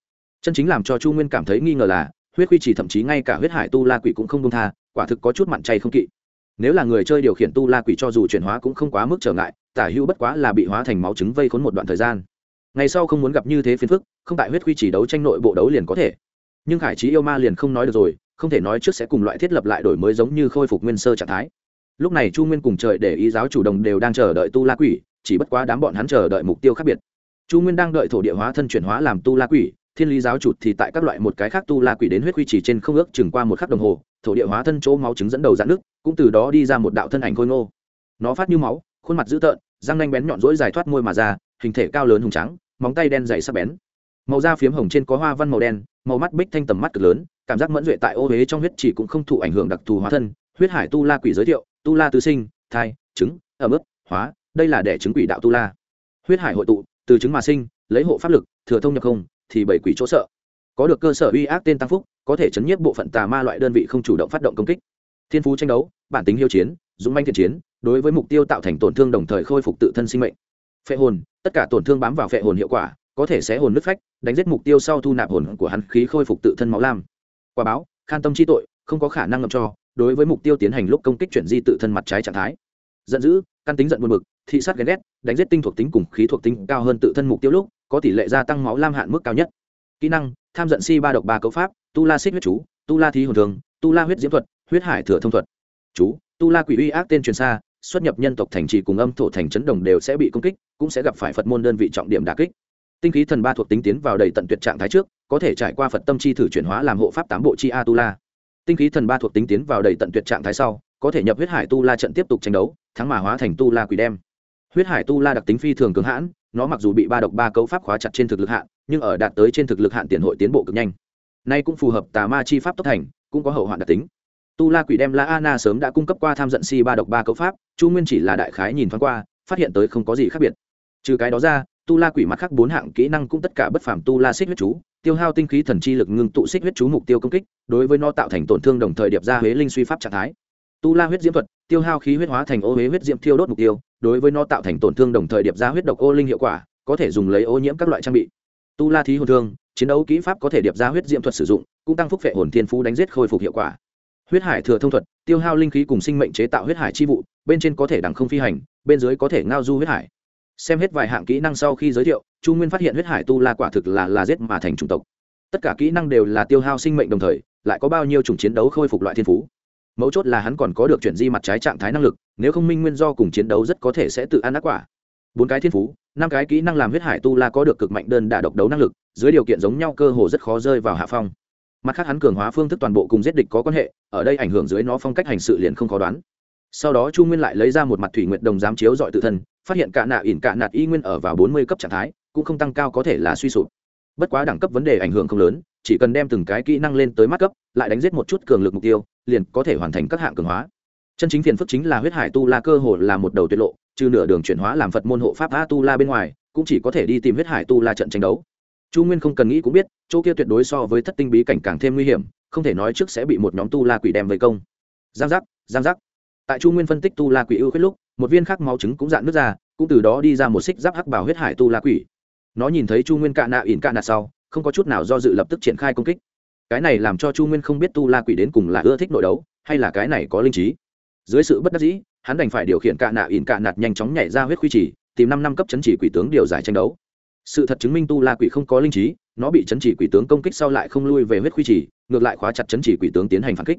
Chân chính làm cho chu nguyên cảm thấy nghi ngờ là, huyết quy chỉ thậm chí ngay cả huyết hải tu la quỷ cũng không đông tha, quả thực có chút mặn chay không kỵ. Nếu là người chơi điều khiển tu la quỷ cho dù chuyển hóa cũng không quá mức trở ngại tả hữu bất quá là bị hóa thành máu trứng vây khốn một đoạn thời gian. Ngày sau không muốn gặp như thế phiền phức, không tại huyết quy chỉ đấu tranh nội bộ đấu liền có thể. Nhưng khải trí yêu ma liền không nói được rồi, không thể nói trước sẽ cùng loại thiết lập lại đổi mới giống như khôi phục nguyên sơ trạng thái. Lúc này chu nguyên cùng trời để ý giáo chủ đồng đều đang chờ đợi tu la quỷ, chỉ bất quá đám bọn hắn chờ đợi mục tiêu khác biệt. Chu nguyên đang đợi thổ địa hóa thân chuyển hóa làm tu la quỷ, thiên lý giáo chủ thì tại các loại một cái khác tu la quỷ đến huyết quy chỉ trên không ước chừng qua một khắc đồng hồ, thổ địa hóa thân chỗ máu trứng dẫn đầu dạn nước cũng từ đó đi ra một đạo thân ảnh khôi ngô. Nó phát như máu khuôn mặt dữ tợn răng nanh bén nhọn rỗi dài thoát môi mà ra hình thể cao lớn hùng trắng móng tay đen dày sắc bén. Màu da phiếm hồng trên có hoa văn màu đen màu mắt bích thanh tầm mắt cực lớn cảm giác mẫn duệ tại ô huế trong huyết chỉ cũng không thụ ảnh hưởng đặc thù hóa thân. Huyết hải tu la quỷ giới thiệu tu la tứ sinh thai trứng ẩm ướt, hóa đây là đẻ trứng quỷ đạo tu la. Huyết hải hội tụ từ trứng mà sinh lấy hộ pháp lực thừa thông nhập không thì bảy quỷ chỗ sợ. Có được cơ sở uy ác tên tăng phúc có thể chấn nhiếp bộ phận tà ma loại đơn vị không chủ động phát động công kích. Thiên phú tranh đấu bản tính hiếu chiến dũng manh thiện chiến, đối với mục tiêu tạo thành tổn thương đồng thời khôi phục tự thân sinh mệnh. Phệ hồn, tất cả tổn thương bám vào phệ hồn hiệu quả, có thể sẽ hồn nứt phách, đánh giết mục tiêu sau thu nạp hồn của hắn khí khôi phục tự thân máu lam. Quả báo, khan tâm chi tội, không có khả năng ngậm cho, đối với mục tiêu tiến hành lúc công kích chuyển di tự thân mặt trái trạng thái. Giận dữ, căn tính giận buồn bực, thị sát ghen ghét, đánh giết tinh thuộc tính cùng khí thuộc tính cao hơn tự thân mục tiêu lúc, có tỷ lệ gia tăng máu lam hạn mức cao nhất. Kỹ năng, tham giận si ba độc ba cấu pháp, tu la xích huyết chú, tu la thí hồn thường, tu la huyết diễm thuật, huyết hải thừa thông thuật. Chú tu la quỷ uy ác tên truyền xa, xuất nhập nhân tộc thành trì cùng âm thổ thành chấn đồng đều sẽ bị công kích, cũng sẽ gặp phải phật môn đơn vị trọng điểm đà kích. Tinh khí thần ba thuộc tính tiến vào đầy tận tuyệt trạng thái trước, có thể trải qua phật tâm chi thử chuyển hóa làm hộ pháp tám bộ chi a tu la. Tinh khí thần ba thuộc tính tiến vào đầy tận tuyệt trạng thái sau, có thể nhập huyết hải tu la trận tiếp tục tranh đấu, thắng mà hóa thành tu la quỷ đem. Huyết hải tu la đặc tính phi thường cứng hãn, nó mặc dù bị ba độc ba cấu pháp khóa chặt trên thực lực hạn, nhưng ở đạt tới trên thực lực hạn tiền hội tiến bộ cực nhanh. Nay cũng phù hợp tà ma chi pháp tốc thành, cũng có hậu hoạn đặc tính tu la quỷ đem la ana sớm đã cung cấp qua tham giận si ba độc ba cấu pháp, chu nguyên chỉ là đại khái nhìn thoáng qua, phát hiện tới không có gì khác biệt. Trừ cái đó ra, tu la quỷ mặt khác bốn hạng kỹ năng cũng tất cả bất phàm tu la xích huyết chú, tiêu hao tinh khí thần chi lực ngưng tụ xích huyết chú mục tiêu công kích, đối với nó tạo thành tổn thương đồng thời điệp ra huế linh suy pháp trạng thái. Tu la huyết diễm thuật, tiêu hao khí huyết hóa thành ô huế huyết diễm thiêu đốt mục tiêu, đối với nó tạo thành tổn thương đồng thời điệp ra huyết độc ô linh hiệu quả, có thể dùng lấy ô nhiễm các loại trang bị. Tu la thí hồn thương, chiến đấu kỹ pháp có thể điệp ra huyết diễm thuật sử dụng, cũng tăng phúc vệ hồn thiên phú đánh giết khôi phục hiệu quả huyết hải thừa thông thuật, tiêu hao linh khí cùng sinh mệnh chế tạo huyết hải chi vụ, bên trên có thể đằng không phi hành, bên dưới có thể ngao du huyết hải. Xem hết vài hạng kỹ năng sau khi giới thiệu, chu nguyên phát hiện huyết hải tu la quả thực là là giết mà thành chủng tộc. Tất cả kỹ năng đều là tiêu hao sinh mệnh đồng thời, lại có bao nhiêu chủng chiến đấu khôi phục loại thiên phú. Mấu chốt là hắn còn có được chuyển di mặt trái trạng thái năng lực, nếu không minh nguyên do cùng chiến đấu rất có thể sẽ tự ăn ác quả. Bốn cái thiên phú, năm cái kỹ năng làm huyết hải tu la có được cực mạnh đơn đả độc đấu năng lực, dưới điều kiện giống nhau cơ hồ rất khó rơi vào hạ phong mặt khác hắn cường hóa phương thức toàn bộ cùng giết địch có quan hệ, ở đây ảnh hưởng dưới nó phong cách hành sự liền không khó đoán. Sau đó chu nguyên lại lấy ra một mặt thủy nguyệt đồng giám chiếu dọi tự thân, phát hiện cả nạ ỉn cả nạt y nguyên ở vào bốn mươi cấp trạng thái, cũng không tăng cao có thể là suy sụp. Bất quá đẳng cấp vấn đề ảnh hưởng không lớn, chỉ cần đem từng cái kỹ năng lên tới mắt cấp, lại đánh giết một chút cường lực mục tiêu, liền có thể hoàn thành các hạng cường hóa. Chân chính phiền phức chính là huyết hải tu la cơ hồ là một đầu tuyệt lộ, trừ nửa đường chuyển hóa làm phật môn hộ pháp a tu la bên ngoài, cũng chỉ có thể đi tìm huyết hải tu la trận tranh đấu chu nguyên không cần nghĩ cũng biết, chỗ kia tuyệt đối so với thất tinh bí cảnh càng thêm nguy hiểm, không thể nói trước sẽ bị một nhóm tu la quỷ đem vây công. Giang giác giang giác. Tại chu nguyên phân tích tu la quỷ ưu khuyết lúc, một viên khác máu trứng cũng dạn nước ra, cũng từ đó đi ra một xích giáp hắc bảo huyết hải tu la quỷ. Nó nhìn thấy chu nguyên cạ nạ ỉn cạ nạ sau, không có chút nào do dự lập tức triển khai công kích. Cái này làm cho chu nguyên không biết tu la quỷ đến cùng là ưa thích nội đấu, hay là cái này có linh trí. Dưới sự bất đắc dĩ, hắn đành phải điều khiển cạ nạ ỉn cạ nạt nhanh chóng nhảy ra huyết quy trì, tìm năm năm cấp chấn chỉ quỷ tướng điều giải tranh đấu sự thật chứng minh tu la quỷ không có linh trí, nó bị chấn chỉ quỷ tướng công kích sau lại không lui về huyết quy trì, ngược lại khóa chặt chấn chỉ quỷ tướng tiến hành phản kích.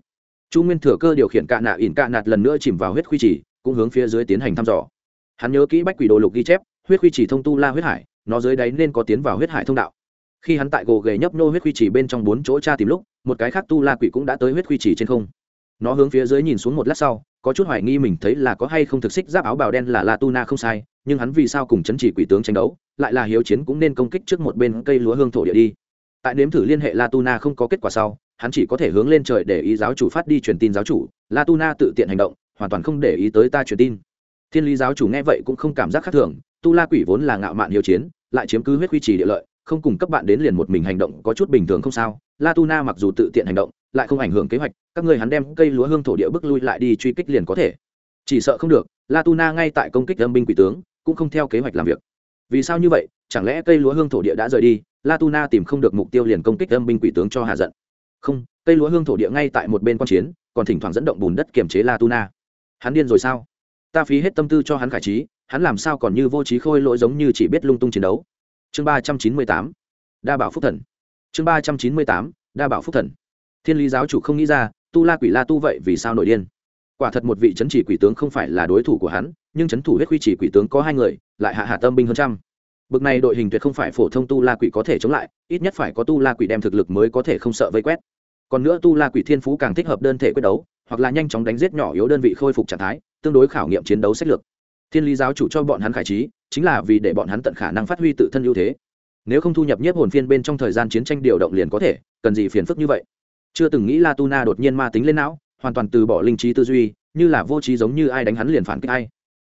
Chu nguyên thừa cơ điều khiển cạ nạ ỉn cạ nạt lần nữa chìm vào huyết quy trì, cũng hướng phía dưới tiến hành thăm dò. Hắn nhớ kỹ bách quỷ đồ lục ghi chép, huyết quy trì thông tu la huyết hải, nó dưới đáy nên có tiến vào huyết hải thông đạo. Khi hắn tại gồ ghề nhấp nô huyết quy trì bên trong bốn chỗ tra tìm lúc, một cái khác tu la quỷ cũng đã tới huyết quy trì trên không. Nó hướng phía dưới nhìn xuống một lát sau có chút hoài nghi mình thấy là có hay không thực xích giáp áo bào đen là la tu na không sai, nhưng hắn vì sao cùng chấn chỉ quỷ tướng tranh đấu, lại là hiếu chiến cũng nên công kích trước một bên cây lúa hương thổ địa đi. Tại nếm thử liên hệ la tu na không có kết quả sau, hắn chỉ có thể hướng lên trời để ý giáo chủ phát đi truyền tin giáo chủ, la tu na tự tiện hành động, hoàn toàn không để ý tới ta truyền tin. Thiên lý giáo chủ nghe vậy cũng không cảm giác khác thường, tu la quỷ vốn là ngạo mạn hiếu chiến, lại chiếm cứ huyết quy trì địa lợi, không cùng cấp bạn đến liền một mình hành động có chút bình thường không sao, la tu na mặc dù tự tiện hành động lại không ảnh hưởng kế hoạch, các người hắn đem cây lúa hương thổ địa bước lui lại đi truy kích liền có thể. Chỉ sợ không được la tu na ngay tại công kích âm binh quỷ tướng, cũng không theo kế hoạch làm việc. Vì sao như vậy? Chẳng lẽ cây lúa hương thổ địa đã rời đi la tu na tìm không được mục tiêu liền công kích âm binh quỷ tướng cho hạ giận. Không, cây lúa hương thổ địa ngay tại một bên quan chiến, còn thỉnh thoảng dẫn động bùn đất kiềm chế la tu na hắn điên rồi sao? Ta phí hết tâm tư cho hắn khải trí, hắn làm sao còn như vô trí khôi lỗi giống như chỉ biết lung tung chiến đấu. Chương ba trăm chín mươi tám, đa bảo phúc thần. Chương ba trăm chín mươi tám, đa bảo phúc thần thiên lý giáo chủ không nghĩ ra, tu la quỷ la tu vậy vì sao nổi điên? Quả thật một vị c h ấ n chỉ quỷ tướng không phải là đối thủ của hắn, nhưng c h ấ n thủ huyết quy chỉ quỷ tướng có hai người, lại hạ hạ tâm binh hơn trăm. Bực này đội hình tuyệt không phải phổ thông tu la quỷ có thể chống lại, ít nhất phải có tu la quỷ đem thực lực mới có thể không sợ vây quét. Còn nữa tu la quỷ thiên phú càng thích hợp đơn thể quyết đấu, hoặc là nhanh chóng đánh giết nhỏ yếu đơn vị khôi phục trạng thái, tương đối khảo nghiệm chiến đấu sách lược. Thiên lý giáo chủ cho bọn hắn khải trí, chính là vì để bọn hắn tận khả năng phát huy tự thân ưu thế. Nếu không thu nhập nhiếp hồn phiên bên trong thời gian chiến tranh điều động liền có thể, cần gì phiền phức như vậy? Chưa từng nghĩ la tu na đột nhiên ma tính lên não hoàn toàn từ bỏ linh trí tư duy như là vô trí giống như ai đánh hắn liền phản kích ai.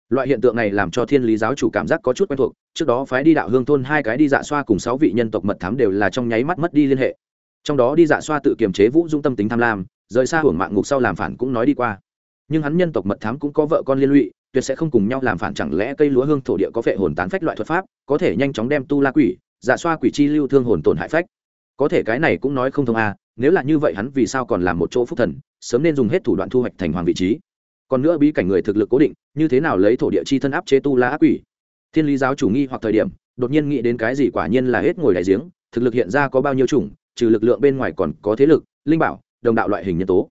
Loại hiện tượng này làm cho thiên lý giáo chủ cảm giác có chút quen thuộc trước đó phái đi đạo hương thôn hai cái đi dạ xoa cùng sáu vị nhân tộc mật thám đều là trong nháy mắt mất đi liên hệ. Trong đó đi dạ xoa tự kiềm chế vũ dung tâm tính tham lam rời xa hưởng mạng ngục sau làm phản cũng nói đi qua. Nhưng hắn nhân tộc mật thám cũng có vợ con liên lụy tuyệt sẽ không cùng nhau làm phản chẳng lẽ cây lúa hương thổ địa có phệ hồn tán phách loại thuật pháp có thể nhanh chóng đem tu la quỷ dạ xoa quỷ chi lưu thương hồn tổn hại phách. Có thể cái này cũng nói không thông à, nếu là như vậy hắn vì sao còn làm một chỗ phúc thần, sớm nên dùng hết thủ đoạn thu hoạch thành hoàng vị trí. Còn nữa bí cảnh người thực lực cố định, như thế nào lấy thổ địa chi thân áp chế tu la ác quỷ? Thiên lý giáo chủ nghi hoặc thời điểm, đột nhiên nghĩ đến cái gì quả nhiên là hết ngồi đại giếng, thực lực hiện ra có bao nhiêu chủng, trừ lực lượng bên ngoài còn có thế lực, linh bảo, đồng đạo loại hình nhân tố.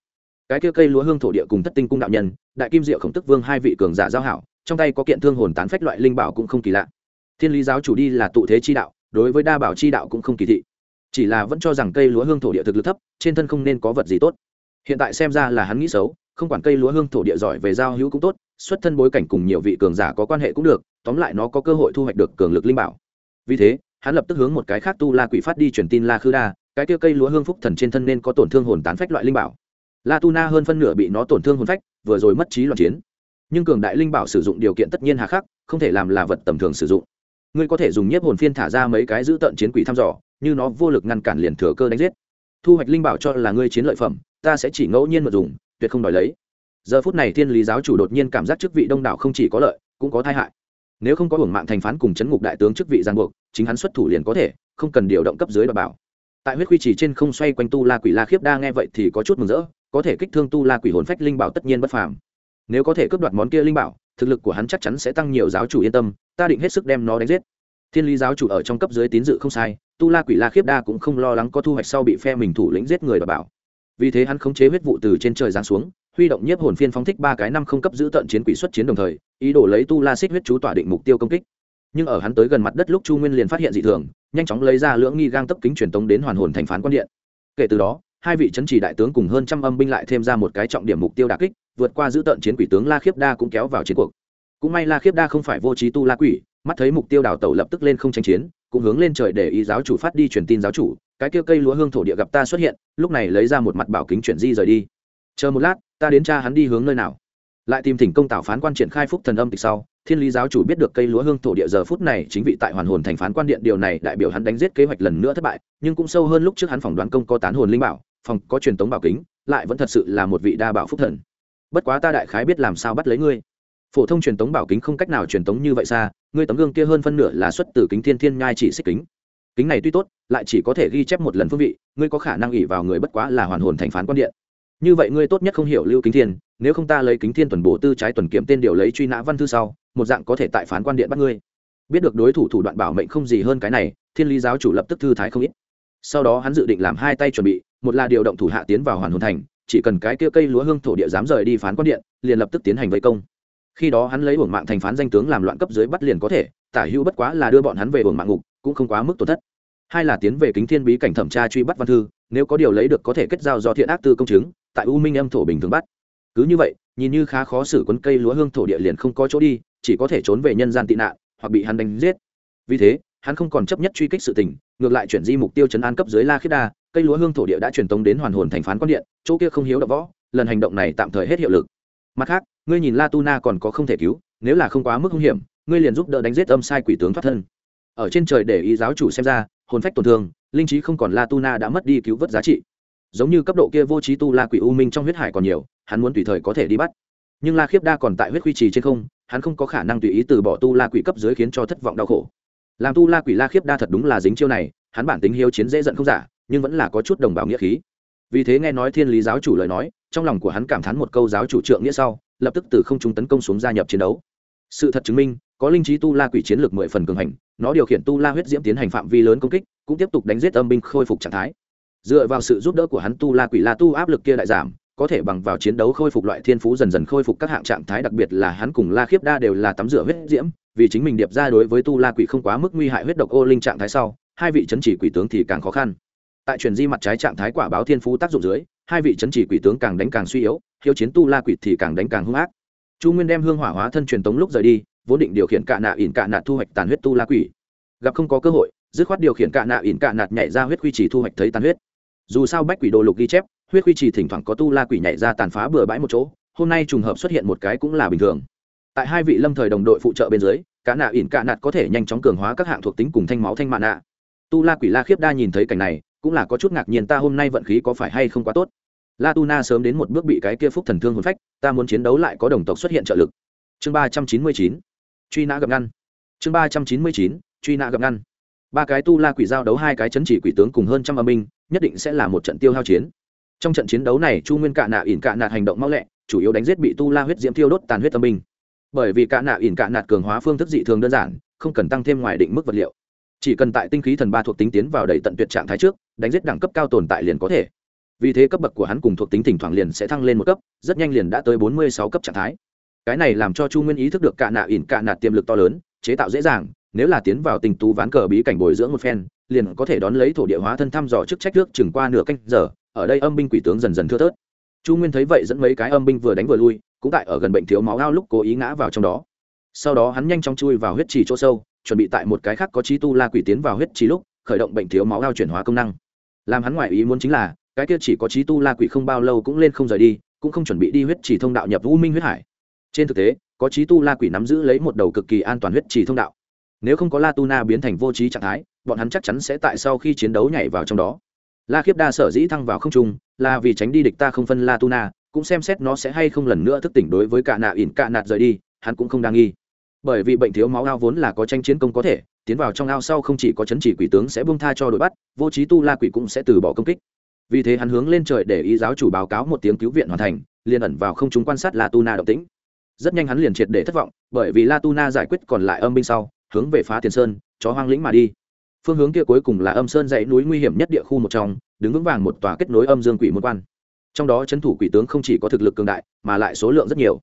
Cái kia cây lúa hương thổ địa cùng thất tinh cung đạo nhân, đại kim diệu khổng tức vương hai vị cường giả giao hảo, trong tay có kiện thương hồn tán phách loại linh bảo cũng không kỳ lạ. Thiên lý giáo chủ đi là tụ thế chi đạo, đối với đa bảo chi đạo cũng không kỳ thị chỉ là vẫn cho rằng cây lúa hương thổ địa thực lực thấp, trên thân không nên có vật gì tốt. Hiện tại xem ra là hắn nghĩ xấu, không quản cây lúa hương thổ địa giỏi về giao hữu cũng tốt, xuất thân bối cảnh cùng nhiều vị cường giả có quan hệ cũng được, tóm lại nó có cơ hội thu hoạch được cường lực linh bảo. Vì thế, hắn lập tức hướng một cái khác tu la quỷ phát đi truyền tin la khư đa, cái kia cây lúa hương phúc thần trên thân nên có tổn thương hồn tán phách loại linh bảo. La tu na hơn phân nửa bị nó tổn thương hồn phách, vừa rồi mất trí loạn chiến. Nhưng cường đại linh bảo sử dụng điều kiện tất nhiên hà khắc, không thể làm là vật tầm thường sử dụng. Ngươi có thể dùng nhiếp hồn phiên thả ra mấy cái giữ tận chiến quỷ thăm dò như nó vô lực ngăn cản liền thừa cơ đánh giết. Thu hoạch linh bảo cho là ngươi chiến lợi phẩm, ta sẽ chỉ ngẫu nhiên mà dùng, tuyệt không đòi lấy. Giờ phút này thiên lý giáo chủ đột nhiên cảm giác chức vị đông đảo không chỉ có lợi, cũng có tai hại. Nếu không có hưởng mạng thành phán cùng chấn ngục đại tướng chức vị giang buộc, chính hắn xuất thủ liền có thể, không cần điều động cấp dưới đảm bảo. Tại huyết quy chỉ trên không xoay quanh tu la quỷ la khiếp đa nghe vậy thì có chút mừng rỡ, có thể kích thương tu la quỷ hồn phách linh bảo tất nhiên bất phàm. Nếu có thể cướp đoạt món kia linh bảo, thực lực của hắn chắc chắn sẽ tăng nhiều giáo chủ yên tâm, ta định hết sức đem nó đánh giết. Thiên lý giáo chủ ở trong cấp dưới tín dự không sai tu la quỷ la khiếp đa cũng không lo lắng có thu hoạch sau bị phe mình thủ lĩnh giết người đảm bảo. Vì thế hắn khống chế huyết vụ từ trên trời giáng xuống, huy động nhiếp hồn phiên phóng thích ba cái năm không cấp giữ tận chiến quỷ xuất chiến đồng thời, ý đồ lấy tu la xích huyết chú tỏa định mục tiêu công kích. Nhưng ở hắn tới gần mặt đất lúc chu nguyên liền phát hiện dị thường, nhanh chóng lấy ra lưỡng nghi gang tấp kính truyền tống đến hoàn hồn thành phán quan điện. Kể từ đó, hai vị chấn chỉ đại tướng cùng hơn trăm âm binh lại thêm ra một cái trọng điểm mục tiêu đà kích, vượt qua giữ tận chiến quỷ tướng la khiếp đa cũng kéo vào chiến cuộc. Cũng may la khiếp đa không phải vô trí tu la quỷ, mắt thấy mục tiêu đào tẩu lập tức lên không tranh chiến cũng hướng lên trời để ý giáo chủ phát đi truyền tin giáo chủ, cái kia cây lúa hương thổ địa gặp ta xuất hiện, lúc này lấy ra một mặt bảo kính chuyển di rời đi. Chờ một lát, ta đến cha hắn đi hướng nơi nào. Lại tìm thỉnh công tảo phán quan triển khai phúc thần âm tịch sau, thiên lý giáo chủ biết được cây lúa hương thổ địa giờ phút này chính vị tại hoàn hồn thành phán quan điện, điều này đại biểu hắn đánh giết kế hoạch lần nữa thất bại, nhưng cũng sâu hơn lúc trước hắn phỏng đoán công có tán hồn linh bảo, phòng có truyền tống bảo kính, lại vẫn thật sự là một vị đa bảo phúc thần. Bất quá ta đại khái biết làm sao bắt lấy ngươi phổ thông truyền tống bảo kính không cách nào truyền tống như vậy xa, ngươi tấm gương kia hơn phân nửa là xuất từ kính thiên thiên nhai chỉ xích kính. Kính này tuy tốt, lại chỉ có thể ghi chép một lần phương vị, ngươi có khả năng ỉ vào người bất quá là hoàn hồn thành phán quan điện. Như vậy ngươi tốt nhất không hiểu lưu kính thiên, nếu không ta lấy kính thiên tuần bổ tư trái tuần kiểm tên điều lấy truy nã văn thư sau, một dạng có thể tại phán quan điện bắt ngươi. Biết được đối thủ thủ đoạn bảo mệnh không gì hơn cái này, thiên lý giáo chủ lập tức thư thái không ít. Sau đó hắn dự định làm hai tay chuẩn bị, một là điều động thủ hạ tiến vào hoàn hồn thành, chỉ cần cái kia cây lúa hương thổ địa dám rời đi phán quan điện, liền lập tức tiến hành vây công khi đó hắn lấy uổng mạng thành phán danh tướng làm loạn cấp dưới bắt liền có thể, tả hữu bất quá là đưa bọn hắn về uổng mạng ngục, cũng không quá mức tổn thất. Hai là tiến về kính thiên bí cảnh thẩm tra truy bắt văn thư, nếu có điều lấy được có thể kết giao do thiện ác tư công chứng, tại u minh âm thổ bình thường bắt. Cứ như vậy, nhìn như khá khó xử quấn cây lúa hương thổ địa liền không có chỗ đi, chỉ có thể trốn về nhân gian tị nạn, hoặc bị hắn đánh giết. Vì thế, hắn không còn chấp nhất truy kích sự tình, ngược lại chuyển di mục tiêu chấn an cấp dưới la khiết đa, cây lúa hương thổ địa đã truyền tống đến hoàn hồn thành phán quan điện, chỗ kia không hiếu đập võ, lần hành động này tạm thời hết hiệu lực mặt khác, ngươi nhìn la tu na còn có không thể cứu, nếu là không quá mức hung hiểm, ngươi liền giúp đỡ đánh giết âm sai quỷ tướng thoát thân. Ở trên trời để ý giáo chủ xem ra, hồn phách tổn thương, linh trí không còn la tu na đã mất đi cứu vớt giá trị. Giống như cấp độ kia vô trí tu la quỷ u minh trong huyết hải còn nhiều, hắn muốn tùy thời có thể đi bắt. Nhưng la khiếp đa còn tại huyết quy trì trên không, hắn không có khả năng tùy ý từ bỏ tu la quỷ cấp dưới khiến cho thất vọng đau khổ. Làm tu la quỷ la khiếp đa thật đúng là dính chiêu này, hắn bản tính hiếu chiến dễ giận không giả, nhưng vẫn là có chút đồng bào nghĩa khí. Vì thế nghe nói thiên lý giáo chủ lời nói trong lòng của hắn cảm thán một câu giáo chủ trượng nghĩa sau, lập tức từ không trung tấn công xuống gia nhập chiến đấu. Sự thật chứng minh, có linh trí tu la quỷ chiến lược mười phần cường hành, nó điều khiển tu la huyết diễm tiến hành phạm vi lớn công kích, cũng tiếp tục đánh giết âm binh khôi phục trạng thái. Dựa vào sự giúp đỡ của hắn tu la quỷ la tu áp lực kia đại giảm, có thể bằng vào chiến đấu khôi phục loại thiên phú dần dần khôi phục các hạng trạng thái, đặc biệt là hắn cùng la khiếp đa đều là tắm rửa huyết diễm, vì chính mình điệp ra đối với tu la quỷ không quá mức nguy hại huyết độc ô linh trạng thái sau, hai vị chấn chỉ quỷ tướng thì càng khó khăn. Tại truyền di mặt trái trạng thái quả báo thiên phú tác dụng dưới hai vị chấn chỉ quỷ tướng càng đánh càng suy yếu, hiếu chiến tu la quỷ thì càng đánh càng hung ác. Chu nguyên đem hương hỏa hóa thân truyền tống lúc rời đi, vốn định điều khiển cạ nạ ỉn cạ nạt thu hoạch tàn huyết tu la quỷ. Gặp không có cơ hội, dứt khoát điều khiển cạ nạ ỉn cạ nạt nhảy ra huyết quy chỉ thu hoạch thấy tàn huyết. Dù sao bách quỷ đồ lục ghi chép, huyết quy chỉ thỉnh thoảng có tu la quỷ nhảy ra tàn phá bừa bãi một chỗ, hôm nay trùng hợp xuất hiện một cái cũng là bình thường. Tại hai vị lâm thời đồng đội phụ trợ bên dưới, cạ nạ ỉn cạ nạt có thể nhanh chóng cường hóa các hạng thuộc tính cùng thanh máu thanh mạn nạ tu la quỷ la khiếp đa nhìn thấy cảnh này cũng là có chút ngạc nhiên ta hôm nay vận khí có phải hay không quá tốt. La tu na sớm đến một bước bị cái kia phúc thần thương hồn phách, ta muốn chiến đấu lại có đồng tộc xuất hiện trợ lực. Chương ba trăm chín mươi chín, truy nã gặp ngăn. Chương ba trăm chín mươi chín, truy nã gặp ngăn. Ba cái tu la quỷ giao đấu hai cái chấn chỉ quỷ tướng cùng hơn trăm âm binh, nhất định sẽ là một trận tiêu hao chiến. Trong trận chiến đấu này, chu nguyên cạ nạ ỉn cạ nạt hành động mau lẹ, chủ yếu đánh giết bị tu la huyết diễm tiêu đốt tàn huyết âm binh. Bởi vì cạ nạ ỉn cạ nạt cường hóa phương thức dị thường đơn giản, không cần tăng thêm ngoài định mức vật liệu chỉ cần tại tinh khí thần ba thuộc tính tiến vào đầy tận tuyệt trạng thái trước, đánh giết đẳng cấp cao tồn tại liền có thể. Vì thế cấp bậc của hắn cùng thuộc tính thỉnh thoảng liền sẽ thăng lên một cấp, rất nhanh liền đã tới bốn mươi sáu cấp trạng thái. Cái này làm cho chu nguyên ý thức được cạ nạ ỉn, cạ nạt tiềm lực to lớn, chế tạo dễ dàng, nếu là tiến vào tình tú ván cờ bí cảnh bồi dưỡng một phen, liền có thể đón lấy thổ địa hóa thân thăm dò chức trách nước chừng qua nửa canh giờ, ở đây âm binh quỷ tướng dần dần thưa thớt. Chu nguyên thấy vậy dẫn mấy cái âm binh vừa đánh vừa lui, cũng tại ở gần bệnh thiếu máu ao lúc cố ý ngã vào trong đó. Sau đó hắn nhanh chóng chui vào huyết trì chỗ sâu chuẩn bị tại một cái khác có trí tu la quỷ tiến vào huyết trí lúc, khởi động bệnh thiếu máu ao chuyển hóa công năng. Làm hắn ngoại ý muốn chính là, cái kia chỉ có trí tu la quỷ không bao lâu cũng lên không rời đi, cũng không chuẩn bị đi huyết trì thông đạo nhập u minh huyết hải. Trên thực tế, có trí tu la quỷ nắm giữ lấy một đầu cực kỳ an toàn huyết trì thông đạo. Nếu không có la tu na biến thành vô trí trạng thái, bọn hắn chắc chắn sẽ tại sau khi chiến đấu nhảy vào trong đó. La khiếp đa sở dĩ thăng vào không trung, là vì tránh đi địch ta không phân la tu na, cũng xem xét nó sẽ hay không lần nữa thức tỉnh đối với cả nạ ỉn cả nạt rời đi, hắn cũng không đa nghi bởi vì bệnh thiếu máu ao vốn là có tranh chiến công có thể, tiến vào trong ao sau không chỉ có chấn chỉ quỷ tướng sẽ buông tha cho đội bắt, vô trí tu la quỷ cũng sẽ từ bỏ công kích. Vì thế hắn hướng lên trời để ý giáo chủ báo cáo một tiếng cứu viện hoàn thành, liền ẩn vào không chúng quan sát la tu na động tĩnh. Rất nhanh hắn liền triệt để thất vọng, bởi vì la tu na giải quyết còn lại âm binh sau, hướng về phá tiền sơn, chó hoang lĩnh mà đi. Phương hướng kia cuối cùng là âm sơn dãy núi nguy hiểm nhất địa khu một trong, đứng vững vàng một tòa kết nối âm dương quỷ môn quan. Trong đó c thủ quỷ tướng không chỉ có thực lực cường đại, mà lại số lượng rất nhiều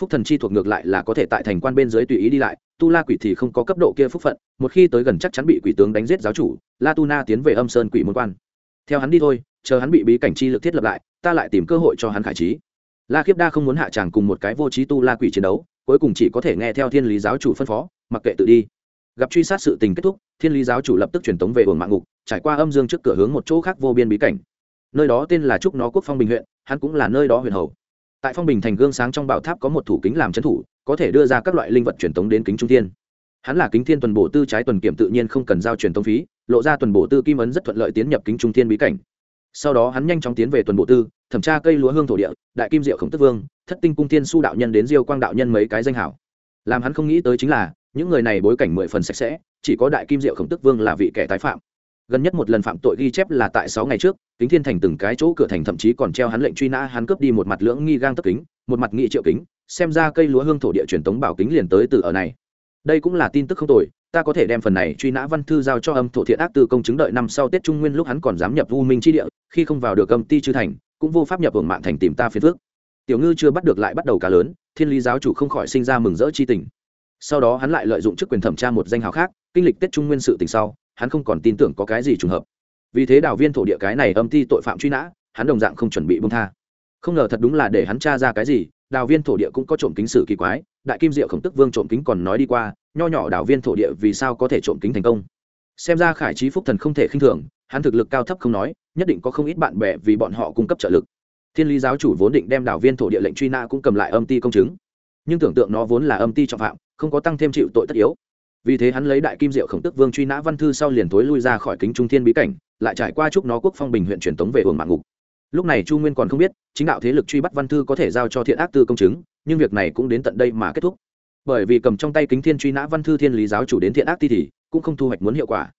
phúc thần chi thuộc ngược lại là có thể tại thành quan bên dưới tùy ý đi lại, tu la quỷ thì không có cấp độ kia phúc phận, một khi tới gần chắc chắn bị quỷ tướng đánh giết giáo chủ, la tu na tiến về âm sơn quỷ môn quan. Theo hắn đi thôi, chờ hắn bị bí cảnh chi lực thiết lập lại, ta lại tìm cơ hội cho hắn khải trí. La khiếp đa không muốn hạ tràng cùng một cái vô trí tu la quỷ chiến đấu, cuối cùng chỉ có thể nghe theo thiên lý giáo chủ phân phó, mặc kệ tự đi. Gặp truy sát sự tình kết thúc, thiên lý giáo chủ lập tức truyền tống về uổng mạng ngục, trải qua âm dương trước cửa hướng một chỗ khác vô biên bí cảnh. Nơi đó tên là trúc nó quốc phong bình huyện, hắn cũng là nơi đó huyện hầu tại phong bình thành gương sáng trong bảo tháp có một thủ kính làm trấn thủ, có thể đưa ra các loại linh vật truyền tống đến kính trung thiên. Hắn là kính thiên tuần bổ tư trái tuần kiểm tự nhiên không cần giao truyền tống phí, lộ ra tuần bổ tư kim ấn rất thuận lợi tiến nhập kính trung thiên bí cảnh. Sau đó hắn nhanh chóng tiến về tuần bộ tư, thẩm tra cây lúa hương thổ địa, đại kim diệu khổng tức vương, thất tinh cung thiên su đạo nhân đến diêu quang đạo nhân mấy cái danh hảo. Làm hắn không nghĩ tới chính là, những người này bối cảnh mười phần sạch sẽ, chỉ có đại kim diệu khổng tức vương là vị kẻ tái phạm gần nhất một lần phạm tội ghi chép là tại sáu ngày trước, kính thiên thành từng cái chỗ cửa thành thậm chí còn treo hắn lệnh truy nã, hắn cướp đi một mặt lưỡng nghi gang tất kính, một mặt nghị triệu kính, xem ra cây lúa hương thổ địa truyền tống bảo kính liền tới từ ở này. Đây cũng là tin tức không tồi, ta có thể đem phần này truy nã văn thư giao cho âm thổ thiện ác tư công chứng đợi năm sau tết trung nguyên lúc hắn còn dám nhập u minh chi địa, khi không vào được âm ti chư thành, cũng vô pháp nhập hưởng mạng thành tìm ta phiền phước tiểu ngư chưa bắt được lại bắt đầu cá lớn, thiên lý giáo chủ không khỏi sinh ra mừng rỡ chi tình. Sau đó hắn lại lợi dụng chức quyền thẩm tra một danh hào khác, kinh lịch tết trung nguyên sự tình sau hắn không còn tin tưởng có cái gì trùng hợp. Vì thế đào viên thổ địa cái này âm ti tội phạm truy nã, hắn đồng dạng không chuẩn bị bông tha. Không ngờ thật đúng là để hắn tra ra cái gì đào viên thổ địa cũng có trộm kính sử kỳ quái, đại kim diệu khổng tức vương trộm kính còn nói đi qua, nho nhỏ đào viên thổ địa vì sao có thể trộm kính thành công? Xem ra khải trí phúc thần không thể khinh thường, hắn thực lực cao thấp không nói, nhất định có không ít bạn bè vì bọn họ cung cấp trợ lực. Thiên lý giáo chủ vốn định đem đào viên thổ địa lệnh truy nã cũng cầm lại âm ti công chứng. Nhưng tưởng tượng nó vốn là âm ti trọng phạm, không có tăng thêm chịu tội tất yếu vì thế hắn lấy đại kim diệu khổng tức vương truy nã văn thư sau liền thối lui ra khỏi kính trung thiên bí cảnh, lại trải qua chúc nó quốc phong bình huyện truyền tống về hưởng mạng ngục. Lúc này chu nguyên còn không biết, chính đạo thế lực truy bắt văn thư có thể giao cho thiện ác tư công chứng, nhưng việc này cũng đến tận đây mà kết thúc. Bởi vì cầm trong tay kính thiên truy nã văn thư thiên lý giáo chủ đến thiện ác ti thì, cũng không thu hoạch muốn hiệu quả.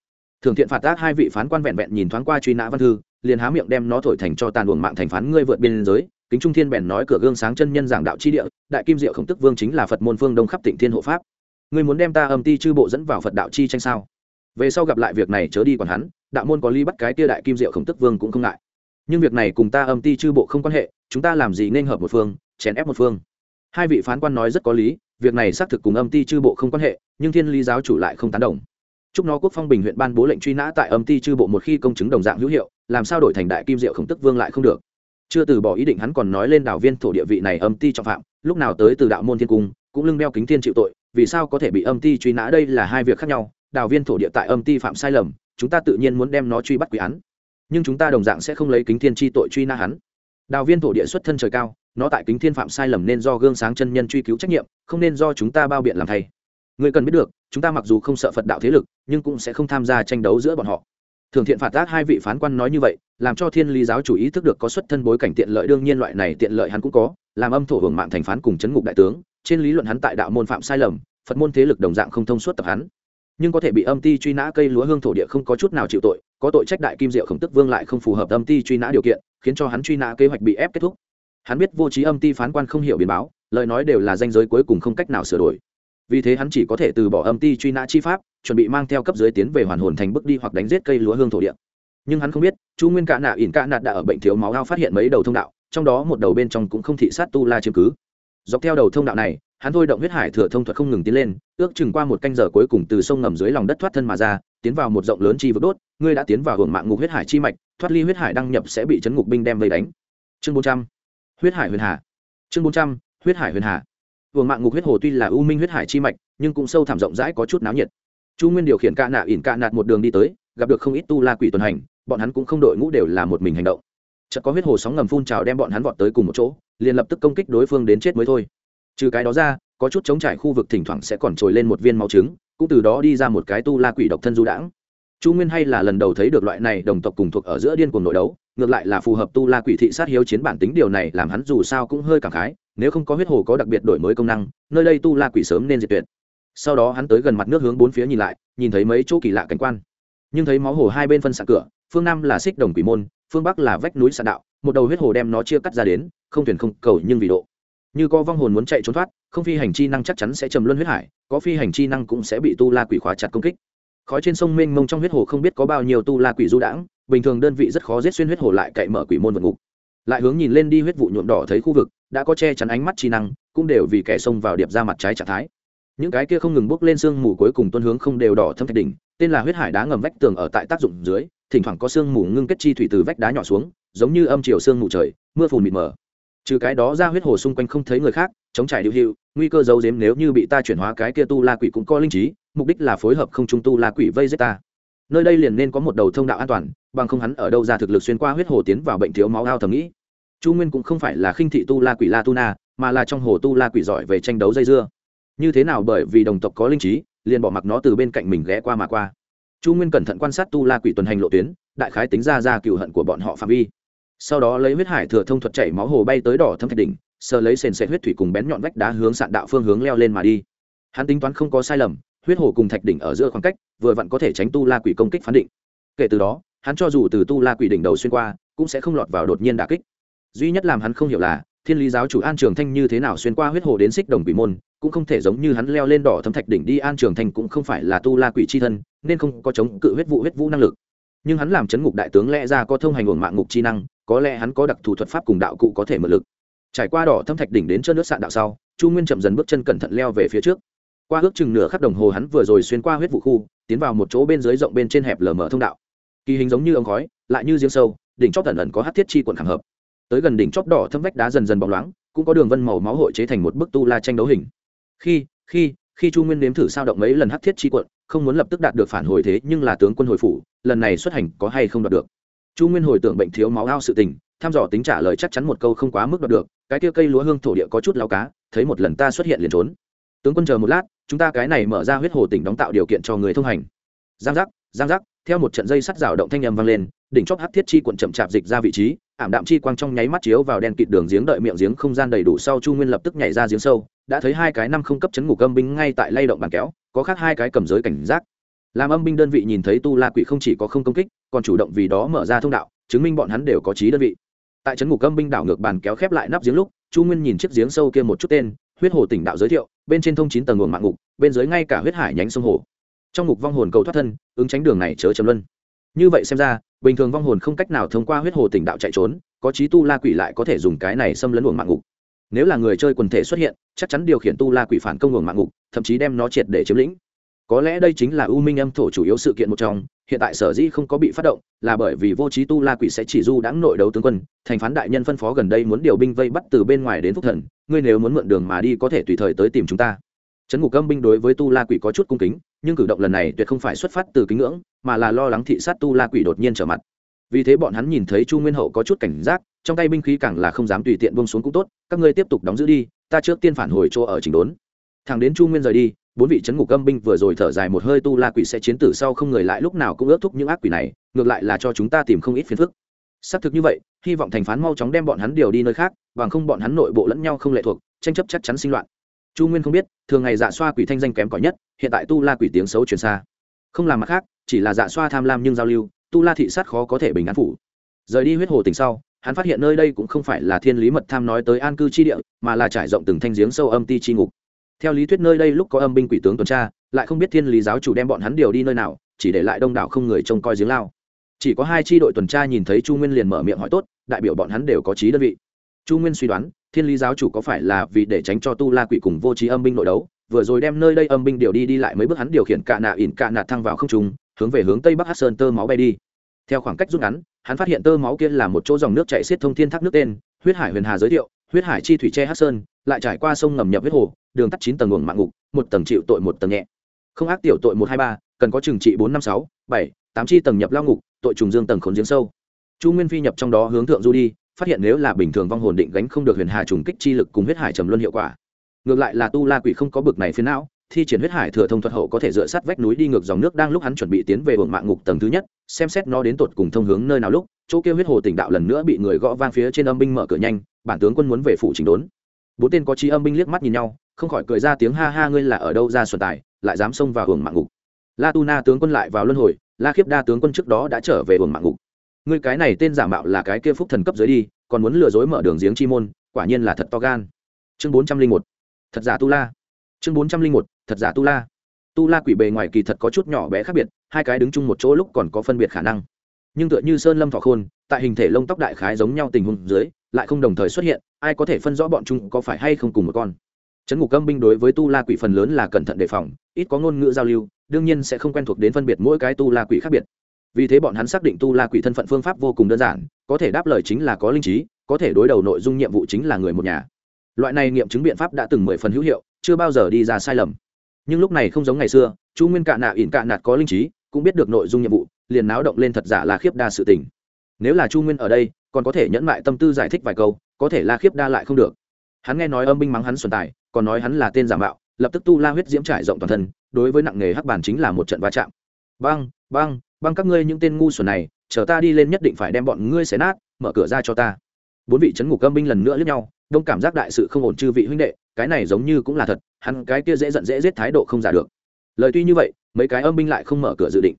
Thường thiện phạt ác hai vị phán quan vẹn vẹn nhìn thoáng qua truy nã văn thư, liền há miệng đem nó thổi thành cho tàn luồng mạng thành phán ngươi vượt biên giới. Kính trung thiên bèn nói cửa gương sáng chân nhân giảng đạo chi địa, đại kim diệu khổng tức vương chính là phật môn phương đông khắp tịnh thiên hộ pháp ngươi muốn đem ta âm ti chư bộ dẫn vào phật đạo chi tranh sao? Về sau gặp lại việc này chớ đi còn hắn, đạo môn có ly bắt cái tia đại kim diệu khổng tức vương cũng không ngại. Nhưng việc này cùng ta âm ti chư bộ không quan hệ, chúng ta làm gì nên hợp một phương, chèn ép một phương. Hai vị phán quan nói rất có lý, việc này xác thực cùng âm ti chư bộ không quan hệ, nhưng thiên lý giáo chủ lại không tán đồng. Chúc nó quốc phong bình huyện ban bố lệnh truy nã tại âm ti chư bộ một khi công chứng đồng dạng hữu hiệu, làm sao đổi thành đại kim diệu khổng tức vương lại không được? Chưa từ bỏ ý định hắn còn nói lên đảo viên thổ địa vị này âm ti trọng phạm, lúc nào tới từ đạo môn thiên cung cũng lưng đeo kính thiên chịu tội, vì sao có thể bị âm ti truy nã? Đây là hai việc khác nhau, đào viên thổ địa tại âm ti phạm sai lầm, chúng ta tự nhiên muốn đem nó truy bắt quý án. Nhưng chúng ta đồng dạng sẽ không lấy kính thiên chi tội truy nã hắn. Đào viên thổ địa xuất thân trời cao, nó tại kính thiên phạm sai lầm nên do gương sáng chân nhân truy cứu trách nhiệm, không nên do chúng ta bao biện làm thay. Người cần biết được, chúng ta mặc dù không sợ phật đạo thế lực, nhưng cũng sẽ không tham gia tranh đấu giữa bọn họ. Thường thiện phạt tác hai vị phán quan nói như vậy, làm cho thiên lý giáo chủ ý thức được có xuất thân bối cảnh tiện lợi, đương nhiên loại này tiện lợi hắn cũng có, làm âm thổ hưởng mạng thành phán cùng chấn ngục đại tướng trên lý luận hắn tại đạo môn phạm sai lầm, phật môn thế lực đồng dạng không thông suốt tập hắn. Nhưng có thể bị âm ti truy nã cây lúa hương thổ địa không có chút nào chịu tội, có tội trách đại kim diệu khổng tức vương lại không phù hợp âm ti truy nã điều kiện, khiến cho hắn truy nã kế hoạch bị ép kết thúc. Hắn biết vô trí âm ti phán quan không hiểu biến báo, lời nói đều là danh giới cuối cùng không cách nào sửa đổi. Vì thế hắn chỉ có thể từ bỏ âm ti truy nã chi pháp, chuẩn bị mang theo cấp dưới tiến về hoàn hồn thành bước đi hoặc đánh giết cây lúa hương thổ địa. Nhưng hắn không biết, chu nguyên cạ nạ ỉn cạ nạt đã ở bệnh thiếu máu ao phát hiện mấy đầu thông đạo, trong đó một đầu bên trong cũng không thị sát tu la chiếm cứ dọc theo đầu thông đạo này, hắn thôi động huyết hải thừa thông thuật không ngừng tiến lên, ước chừng qua một canh giờ cuối cùng từ sông ngầm dưới lòng đất thoát thân mà ra, tiến vào một rộng lớn chi vực đốt, ngươi đã tiến vào hưởng mạng ngục huyết hải chi mạch, thoát ly huyết hải đăng nhập sẽ bị chấn ngục binh đem vây đánh. Chương bốn trăm. Huyết hải huyền hà. Chương bốn trăm, huyết hải huyền hà. Hưởng mạng ngục huyết hồ tuy là u minh huyết hải chi mạch, nhưng cũng sâu thảm rộng rãi có chút náo nhiệt. Chu nguyên điều khiển cạn nạ ỉn cạn nạt một đường đi tới, gặp được không ít tu la quỷ tuần hành, bọn hắn cũng không đội ngũ đều là một mình hành động chợt có huyết hồ sóng ngầm phun trào đem bọn hắn vọt tới cùng một chỗ, liền lập tức công kích đối phương đến chết mới thôi. Trừ cái đó ra, có chút chống trải khu vực thỉnh thoảng sẽ còn trồi lên một viên máu trứng, cũng từ đó đi ra một cái tu la quỷ độc thân du đãng. Chu nguyên hay là lần đầu thấy được loại này đồng tộc cùng thuộc ở giữa điên cuồng nội đấu, ngược lại là phù hợp tu la quỷ thị sát hiếu chiến bản tính điều này làm hắn dù sao cũng hơi cảm khái, nếu không có huyết hồ có đặc biệt đổi mới công năng, nơi đây tu la quỷ sớm nên diệt tuyệt. Sau đó hắn tới gần mặt nước hướng bốn phía nhìn lại, nhìn thấy mấy chỗ kỳ lạ cảnh quan. Nhưng thấy máu hồ hai bên phân sạc cửa, phương nam là xích đồng quỷ môn phương bắc là vách núi sạn đạo, một đầu huyết hồ đem nó chia cắt ra đến, không thuyền không cầu nhưng vì độ. Như có vong hồn muốn chạy trốn thoát, không phi hành chi năng chắc chắn sẽ trầm luân huyết hải, có phi hành chi năng cũng sẽ bị tu la quỷ khóa chặt công kích. Khói trên sông mênh mông trong huyết hồ không biết có bao nhiêu tu la quỷ du đãng, bình thường đơn vị rất khó giết xuyên huyết hồ lại cậy mở quỷ môn vượt ngục. Lại hướng nhìn lên đi huyết vụ nhuộm đỏ thấy khu vực, đã có che chắn ánh mắt chi năng, cũng đều vì kẻ xông vào điệp ra mặt trái trạng thái. Những cái kia không ngừng bước lên sương mù cuối cùng tuân hướng không đều đỏ thâm thạch đỉnh, tên là huyết hải đá ngầm vách tường ở tại tác dụng dưới thỉnh thoảng có sương mù ngưng kết chi thủy từ vách đá nhỏ xuống, giống như âm chiều sương mù trời, mưa phùn mịt mờ. Trừ cái đó ra huyết hồ xung quanh không thấy người khác, chống trải điệu hiệu nguy cơ giấu giếm nếu như bị ta chuyển hóa cái kia tu la quỷ cũng có linh trí, mục đích là phối hợp không trung tu la quỷ vây giết ta. Nơi đây liền nên có một đầu thông đạo an toàn, bằng không hắn ở đâu ra thực lực xuyên qua huyết hồ tiến vào bệnh thiếu máu ao thầm nghĩ. Chu nguyên cũng không phải là khinh thị tu la quỷ la tu na mà là trong hồ tu la quỷ giỏi về tranh đấu dây dưa. Như thế nào bởi vì đồng tộc có linh trí, liền bỏ mặc nó từ bên cạnh mình ghé qua mà qua chu nguyên cẩn thận quan sát tu la quỷ tuần hành lộ tuyến, đại khái tính ra ra cựu hận của bọn họ phạm vi. Sau đó lấy huyết hải thừa thông thuật chảy máu hồ bay tới đỏ thâm thạch đỉnh, sờ lấy sền sệt huyết thủy cùng bén nhọn vách đá hướng sạn đạo phương hướng leo lên mà đi. Hắn tính toán không có sai lầm, huyết hồ cùng thạch đỉnh ở giữa khoảng cách, vừa vặn có thể tránh tu la quỷ công kích phán định. Kể từ đó, hắn cho dù từ tu la quỷ đỉnh đầu xuyên qua, cũng sẽ không lọt vào đột nhiên đà kích. Duy nhất làm hắn không hiểu là, thiên lý giáo chủ an trường thanh như thế nào xuyên qua huyết hồ đến xích đồng quỷ môn cũng không thể giống như hắn leo lên đỏ thâm thạch đỉnh đi an trường thành cũng không phải là tu la quỷ c h i thân, nên không có chống cự huyết vụ huyết vũ năng lực. Nhưng hắn làm chấn ngục đại tướng lẽ ra có thông hành uổng mạng ngục chi năng, có lẽ hắn có đặc thù thuật pháp cùng đạo cụ có thể mượn lực. Trải qua đỏ thâm thạch đỉnh đến chân nước sạn đạo sau, chu nguyên chậm dần bước chân cẩn thận leo về phía trước. Qua ước chừng nửa khắc đồng hồ hắn vừa rồi xuyên qua huyết vụ khu, tiến vào một chỗ bên dưới rộng bên trên hẹp lở mở thông đạo. Kỳ hình giống như ống khói, lại như giếng sâu, đỉnh chóp ẩn ẩn có hát thiết chi quận khảm hợp. Tới gần đỉnh chóp đỏ thâm vách đá dần dần bóng loáng, cũng có đường vân màu máu hội chế thành một bức tu la tranh đấu hình khi khi khi chu nguyên nếm thử sao động mấy lần hắc thiết chi quận, không muốn lập tức đạt được phản hồi thế, nhưng là tướng quân hồi phủ, lần này xuất hành có hay không đạt được? Chu nguyên hồi tưởng bệnh thiếu máu ao sự tình, thăm dò tính trả lời chắc chắn một câu không quá mức đạt được, cái kia cây lúa hương thổ địa có chút lao cá, thấy một lần ta xuất hiện liền trốn. Tướng quân chờ một lát, chúng ta cái này mở ra huyết hồ tỉnh đóng tạo điều kiện cho người thông hành. Giang giác giang giác, theo một trận dây sắt rào động thanh âm vang lên, đỉnh chóp hắc thiết chi quận chậm chạp dịch ra vị trí, ảm đạm chi quang trong nháy mắt chiếu vào đen kịt đường giếng đợi miệng giếng không gian đầy đủ sau chu nguyên lập tức nhảy ra giếng sâu đã thấy hai cái năm không cấp chấn ngục âm binh ngay tại lay động bàn kéo, có khác hai cái cầm giới cảnh giác. Làm âm binh đơn vị nhìn thấy tu la quỷ không chỉ có không công kích, còn chủ động vì đó mở ra thông đạo, chứng minh bọn hắn đều có trí đơn vị. Tại trấn ngục âm binh đảo ngược bàn kéo khép lại nắp giếng lúc, chu nguyên nhìn chiếc giếng sâu kia một chút tên, huyết hồ tỉnh đạo giới thiệu, bên trên thông chín tầng nguồn mạng ngục, bên dưới ngay cả huyết hải nhánh sông hồ. Trong ngục vong hồn cầu thoát thân, ứng tránh đường này chớ chấm luân. Như vậy xem ra, bình thường vong hồn không cách nào thông qua huyết hồ tỉnh đạo chạy trốn, có trí tu la quỷ lại có thể dùng cái này xâm lấn nguồn mạng ngục nếu là người chơi quần thể xuất hiện, chắc chắn điều khiển tu la quỷ phản công uổng mạng ngục, thậm chí đem nó triệt để chiếm lĩnh. Có lẽ đây chính là u minh âm thổ chủ yếu sự kiện một trong, hiện tại sở dĩ không có bị phát động, là bởi vì vô trí tu la quỷ sẽ chỉ du đãng nội đấu tướng quân, thành phán đại nhân phân phó gần đây muốn điều binh vây bắt từ bên ngoài đến phúc thần, ngươi nếu muốn mượn đường mà đi có thể tùy thời tới tìm chúng ta. Trấn ngục âm binh đối với tu la quỷ có chút cung kính, nhưng cử động lần này tuyệt không phải xuất phát từ kính ngưỡng, mà là lo lắng thị sát tu la quỷ đột nhiên trở mặt vì thế bọn hắn nhìn thấy chu nguyên hậu có chút cảnh giác, trong tay binh khí càng là không dám tùy tiện bông xuống cũng tốt, các ngươi tiếp tục đóng giữ đi, ta trước tiên phản hồi chỗ ở chỉnh đốn. Thằng đến chu nguyên rời đi, bốn vị c ngục âm binh vừa rồi thở dài một hơi tu la quỷ sẽ chiến tử sau không người lại lúc nào cũng ước thúc những ác quỷ này, ngược lại là cho chúng ta tìm không ít phiền phức. Xác thực như vậy, hy vọng thành phán mau chóng đem bọn hắn điều đi nơi khác, bằng không bọn hắn nội bộ lẫn nhau không lệ thuộc, tranh chấp chắc chắn sinh loạn. Chu nguyên không biết, thường ngày dạ xoa quỷ thanh danh kém cỏi nhất, hiện tại tu la quỷ tiếng xấu truyền xa. Không làm mặt khác, chỉ là dạ xoa tham lam nhưng giao lưu tu la thị sát khó có thể bình an phủ. Rời đi huyết hồ tỉnh sau, hắn phát hiện nơi đây cũng không phải là thiên lý mật tham nói tới an cư chi địa, mà là trải rộng từng thanh giếng sâu âm ti chi ngục. Theo lý thuyết nơi đây lúc có âm binh quỷ tướng tuần tra, lại không biết thiên lý giáo chủ đem bọn hắn điều đi nơi nào, chỉ để lại đông đảo không người trông coi giếng lao. Chỉ có hai tri đội tuần tra nhìn thấy chu nguyên liền mở miệng hỏi tốt, đại biểu bọn hắn đều có trí đơn vị. Chu nguyên suy đoán, thiên lý giáo chủ có phải là vì để tránh cho tu la quỷ cùng vô trí âm binh nội đấu, vừa rồi đem nơi đây âm binh điều đi đi lại mấy bước hắn điều khiển cạ nạ ỉn cạ nạt thăng vào không trung hướng về hướng tây bắc hát sơn tơ máu bay đi. Theo khoảng cách rút ngắn, hắn phát hiện tơ máu kia là một chỗ dòng nước chạy xiết thông thiên thác nước tên, huyết hải huyền hà giới thiệu, huyết hải chi thủy tre hát sơn, lại trải qua sông ngầm nhập huyết hồ, đường tắt chín tầng nguồn mạng ngục, một tầng chịu tội một tầng nhẹ. Không ác tiểu tội một hai ba, cần có trừng trị bốn năm sáu, bảy, tám chi tầng nhập lao ngục, tội trùng dương tầng khốn giếng sâu. Chu nguyên phi nhập trong đó hướng thượng du đi, phát hiện nếu là bình thường vong hồn định gánh không được huyền hà trùng kích chi lực cùng huyết hải trầm luân hiệu quả. Ngược lại là tu la quỷ không có bực này phiến não thi triển huyết hải thừa thông thuật hậu có thể dựa sát vách núi đi ngược dòng nước đang lúc hắn chuẩn bị tiến về hưởng mạng ngục tầng thứ nhất, xem xét nó đến tột cùng thông hướng nơi nào lúc, chỗ kêu huyết hồ tỉnh đạo lần nữa bị người gõ vang phía trên âm binh mở cửa nhanh, bản tướng quân muốn về phủ chỉnh đốn. Bốn tên có trí âm binh liếc mắt nhìn nhau, không khỏi cười ra tiếng ha ha ngươi là ở đâu ra xuân tài, lại dám xông vào hưởng mạng ngục. La tu na tướng quân lại vào luân hồi, la khiếp đa tướng quân trước đó đã trở về hưởng mạng ngục. Ngươi cái này tên giả mạo là cái kia phúc thần cấp dưới đi, còn muốn lừa dối mở đường giếng chi môn, quả nhiên là thật to gan. Chương bốn trăm linh một. Thật giả tu la chương bốn trăm linh một, thật giả tu la. Tu la quỷ bề ngoài kỳ thật có chút nhỏ bé khác biệt, hai cái đứng chung một chỗ lúc còn có phân biệt khả năng. Nhưng tựa như sơn lâm thọ khôn, tại hình thể lông tóc đại khái giống nhau tình huống dưới, lại không đồng thời xuất hiện, ai có thể phân rõ bọn chúng có phải hay không cùng một con. Trấn ngục âm binh đối với tu la quỷ phần lớn là cẩn thận đề phòng, ít có ngôn ngữ giao lưu, đương nhiên sẽ không quen thuộc đến phân biệt mỗi cái tu la quỷ khác biệt. Vì thế bọn hắn xác định tu la quỷ thân phận phương pháp vô cùng đơn giản, có thể đáp lời chính là có linh trí, có thể đối đầu nội dung nhiệm vụ chính là người một nhà. Loại này nghiệm chứng biện pháp đã từng mười phần hữu hiệu chưa bao giờ đi ra sai lầm. Nhưng lúc này không giống ngày xưa, chu nguyên cạ nạ ỉn cạ nạt có linh trí, cũng biết được nội dung nhiệm vụ, liền náo động lên thật giả la khiếp đa sự tình. Nếu là chu nguyên ở đây, còn có thể nhẫn mại tâm tư giải thích vài câu, có thể la khiếp đa lại không được. Hắn nghe nói âm binh mắng hắn xuân tài, còn nói hắn là tên giả mạo, lập tức tu la huyết diễm trải rộng toàn thân, đối với nặng nghề hắc bản chính là một trận va chạm. Băng băng băng các ngươi những tên ngu xuẩn này, chờ ta đi lên nhất định phải đem bọn ngươi xé nát, mở cửa ra cho ta. Bốn vị chấn ngục âm binh lần nữa lướt nhau, đông cảm giác đại sự không ổn chư vị huynh đệ cái này giống như cũng là thật, hắn cái kia dễ giận dễ giết thái độ không giả được. Lời tuy như vậy, mấy cái âm binh lại không mở cửa dự định.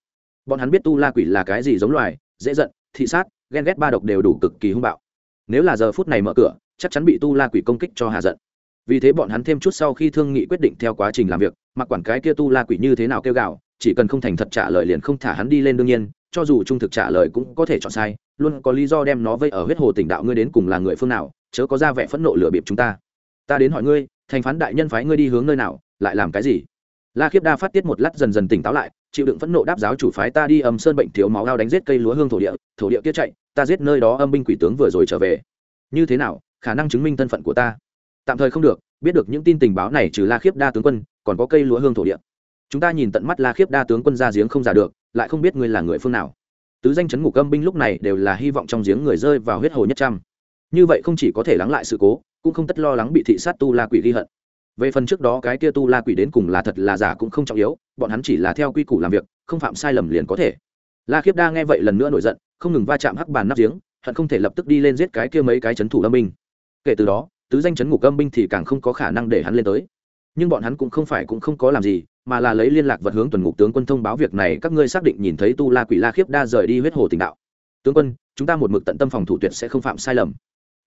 Bọn hắn biết tu la quỷ là cái gì giống loài, dễ giận, thị sát, ghen ghét ba độc đều đủ cực kỳ hung bạo. Nếu là giờ phút này mở cửa, chắc chắn bị tu la quỷ công kích cho hạ giận. Vì thế bọn hắn thêm chút sau khi thương nghị quyết định theo quá trình làm việc, mặc quản cái kia tu la quỷ như thế nào kêu gào, chỉ cần không thành thật trả lời liền không thả hắn đi lên đương nhiên, cho dù trung thực trả lời cũng có thể chọn sai, luôn có lý do đem nó vây ở huyết hồ tỉnh đạo ngươi đến cùng là người phương nào, chớ có ra vẻ phẫn nộ lừa bịp chúng ta ta đến hỏi ngươi, thành phán đại nhân phái ngươi đi hướng nơi nào, lại làm cái gì? La khiếp đa phát tiết một lát dần dần tỉnh táo lại, chịu đựng phẫn nộ đáp giáo chủ phái ta đi âm sơn bệnh thiếu máu ao đánh giết cây lúa hương thổ địa thổ địa kia chạy, ta giết nơi đó âm binh quỷ tướng vừa rồi trở về. Như thế nào, khả năng chứng minh thân phận của ta? Tạm thời không được, biết được những tin tình báo này trừ la khiếp đa tướng quân, còn có cây lúa hương thổ địa. Chúng ta nhìn tận mắt la khiếp đa tướng quân ra giếng không giả được, lại không biết ngươi là người phương nào. Tứ danh chấn ngục âm binh lúc này đều là hy vọng trong giếng người rơi vào huyết hồ nhất trăm như vậy không chỉ có thể lắng lại sự cố, cũng không tất lo lắng bị thị sát tu la quỷ ghi hận. Về phần trước đó cái kia tu la quỷ đến cùng là thật là giả cũng không trọng yếu, bọn hắn chỉ là theo quy củ làm việc, không phạm sai lầm liền có thể. La khiếp đa nghe vậy lần nữa nổi giận, không ngừng va chạm hắc bàn nắp giếng, hận không thể lập tức đi lên giết cái kia mấy cái chấn thủ âm binh. Kể từ đó, tứ danh chấn ngục âm binh thì càng không có khả năng để hắn lên tới. Nhưng bọn hắn cũng không phải cũng không có làm gì, mà là lấy liên lạc vật hướng tuần ngục tướng quân thông báo việc này, các ngươi xác định nhìn thấy tu la quỷ la khiếp đa rời đi huyết hồ tình đạo. Tướng quân, chúng ta một mực tận tâm phòng thủ tuyệt sẽ không phạm sai lầm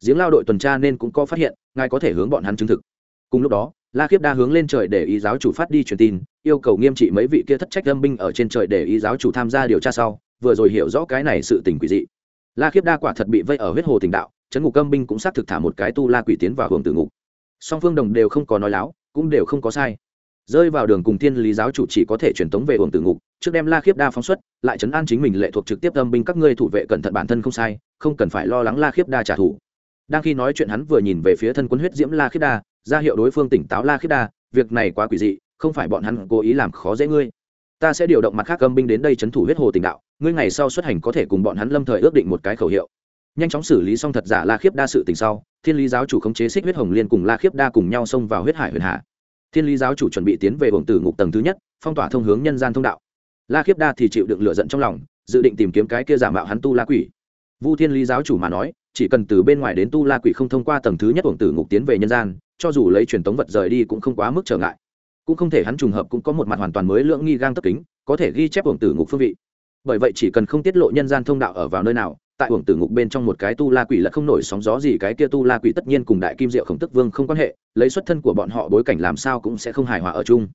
giếng lao đội tuần tra nên cũng có phát hiện, ngài có thể hướng bọn hắn chứng thực. Cùng lúc đó, la khiếp đa hướng lên trời để ý giáo chủ phát đi truyền tin, yêu cầu nghiêm trị mấy vị kia thất trách lâm binh ở trên trời để ý giáo chủ tham gia điều tra sau, vừa rồi hiểu rõ cái này sự tình quỷ dị. La khiếp đa quả thật bị vây ở huyết hồ tình đạo trấn ngục âm binh cũng xác thực thả một cái tu la quỷ tiến vào hưởng tử ngục. Song phương đồng đều không có nói láo, cũng đều không có sai. Rơi vào đường cùng thiên lý giáo chủ chỉ có thể truyền tống về hưởng tử ngục, trước đem la khiếp đa phóng xuất, lại chấn an chính mình lệ thuộc trực tiếp âm binh các ngươi thủ vệ cẩn thận bản thân không sai, không cần phải lo lắng la khiếp đa trả thù đang khi nói chuyện hắn vừa nhìn về phía thân quân huyết diễm la khiết đa, ra hiệu đối phương tỉnh táo la khiết đa, việc này quá quỷ dị, không phải bọn hắn cố ý làm khó dễ ngươi. Ta sẽ điều động mặt khác âm binh đến đây chấn thủ huyết hồ tình đạo, ngươi ngày sau xuất hành có thể cùng bọn hắn lâm thời ước định một cái khẩu hiệu. Nhanh chóng xử lý xong thật giả la khiếp đa sự tình sau, thiên lý giáo chủ khống chế xích huyết hồng liên cùng la khiếp đa cùng nhau xông vào huyết hải huyền hạ. Thiên lý giáo chủ chuẩn bị tiến về buồng tử ngục tầng thứ nhất, phong tỏa thông hướng nhân gian thông đạo. La khiếp đa thì chịu đựng lửa giận trong lòng, dự định tìm kiếm cái kia giả mạo hắn tu la quỷ. Vu thiên lý giáo chủ mà nói chỉ cần từ bên ngoài đến tu la quỷ không thông qua tầng thứ nhất uổng tử ngục tiến về nhân gian, cho dù lấy truyền tống vật rời đi cũng không quá mức trở ngại. Cũng không thể hắn trùng hợp cũng có một mặt hoàn toàn mới lưỡng nghi gang tất kính, có thể ghi chép uổng tử ngục phương vị. Bởi vậy chỉ cần không tiết lộ nhân gian thông đạo ở vào nơi nào, tại uổng tử ngục bên trong một cái tu la quỷ là không nổi sóng gió gì, cái kia tu la quỷ tất nhiên cùng đại kim diệu khổng tức vương không quan hệ, lấy xuất thân của bọn họ bối cảnh làm sao cũng sẽ không hài hòa ở chung.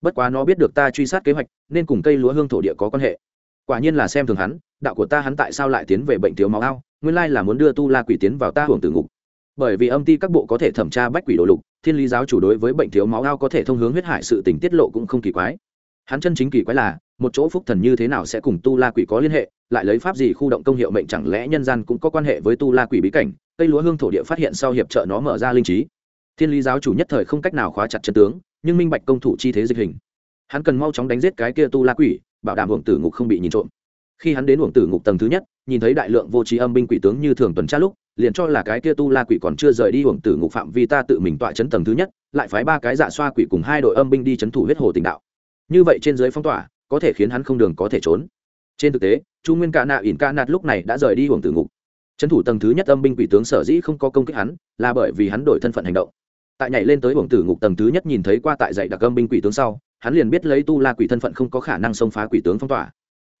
Bất quá nó biết được ta truy sát kế hoạch, nên cùng cây lúa hương thổ địa có quan hệ quả nhiên là xem thường hắn, đạo của ta hắn tại sao lại tiến về bệnh thiếu máu ao? Nguyên lai là muốn đưa tu la quỷ tiến vào ta hưởng tử ngục. Bởi vì âm ty các bộ có thể thẩm tra bách quỷ đồ lục, thiên lý giáo chủ đối với bệnh thiếu máu ao có thể thông hướng huyết hải sự tình tiết lộ cũng không kỳ quái. Hắn chân chính kỳ quái là, một chỗ phúc thần như thế nào sẽ cùng tu la quỷ có liên hệ, lại lấy pháp gì khu động công hiệu mệnh chẳng lẽ nhân gian cũng có quan hệ với tu la quỷ bí cảnh? Cây lúa hương thổ địa phát hiện sau hiệp trợ nó mở ra linh trí. Thiên lý giáo chủ nhất thời không cách nào khóa chặt chân tướng, nhưng minh bạch công thủ chi thế dịch hình. Hắn cần mau chóng đánh giết cái kia tu la quỷ bảo đảm uổng tử ngục không bị nhìn trộm. Khi hắn đến uổng tử ngục tầng thứ nhất, nhìn thấy đại lượng vô trí âm binh quỷ tướng như thường tuần tra lúc, liền cho là cái kia tu la quỷ còn chưa rời đi uổng tử ngục phạm vi ta tự mình tọa chấn tầng thứ nhất, lại phái ba cái dạ xoa quỷ cùng hai đội âm binh đi chấn thủ huyết hồ tình đạo. Như vậy trên dưới phong tỏa, có thể khiến hắn không đường có thể trốn. Trên thực tế, chu nguyên ca nạ ỉn ca nạt lúc này đã rời đi uổng tử ngục. Trấn thủ tầng thứ nhất âm binh quỷ tướng sở dĩ không có công kích hắn, là bởi vì hắn đổi thân phận hành động tại nhảy lên tới uổng tử ngục tầng thứ nhất nhìn thấy qua tại dạy đặc âm binh quỷ tướng sau, hắn liền biết lấy tu la quỷ thân phận không có khả năng xông phá quỷ tướng phong tỏa.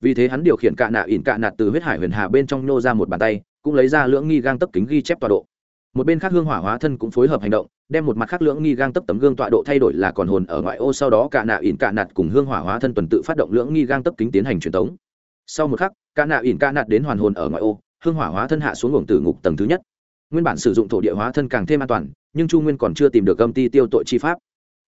Vì thế hắn điều khiển cạ nạ ỉn cạ nạt từ huyết hải huyền hà bên trong nô ra một bàn tay, cũng lấy ra lưỡng nghi gang tấp kính ghi chép tọa độ. Một bên khác hương hỏa hóa thân cũng phối hợp hành động, đem một mặt khác lưỡng nghi gang tấp tấm gương tọa độ thay đổi là còn hồn ở ngoại ô sau đó cạ nạ ỉn cạ nạt cùng hương hỏa hóa thân tuần tự phát động lưỡng nghi gang tấp kính tiến hành truyền tống. Sau một khắc, cạ nạ ỉn cạ nạt đến hoàn hồn ở ngoại ô, hương hỏa hóa thân hạ xuống luồng tử ngục tầng thứ nhất nguyên bản sử dụng thổ địa hóa thân càng thêm an toàn, nhưng chu nguyên còn chưa tìm được âm ti tiêu tội chi pháp.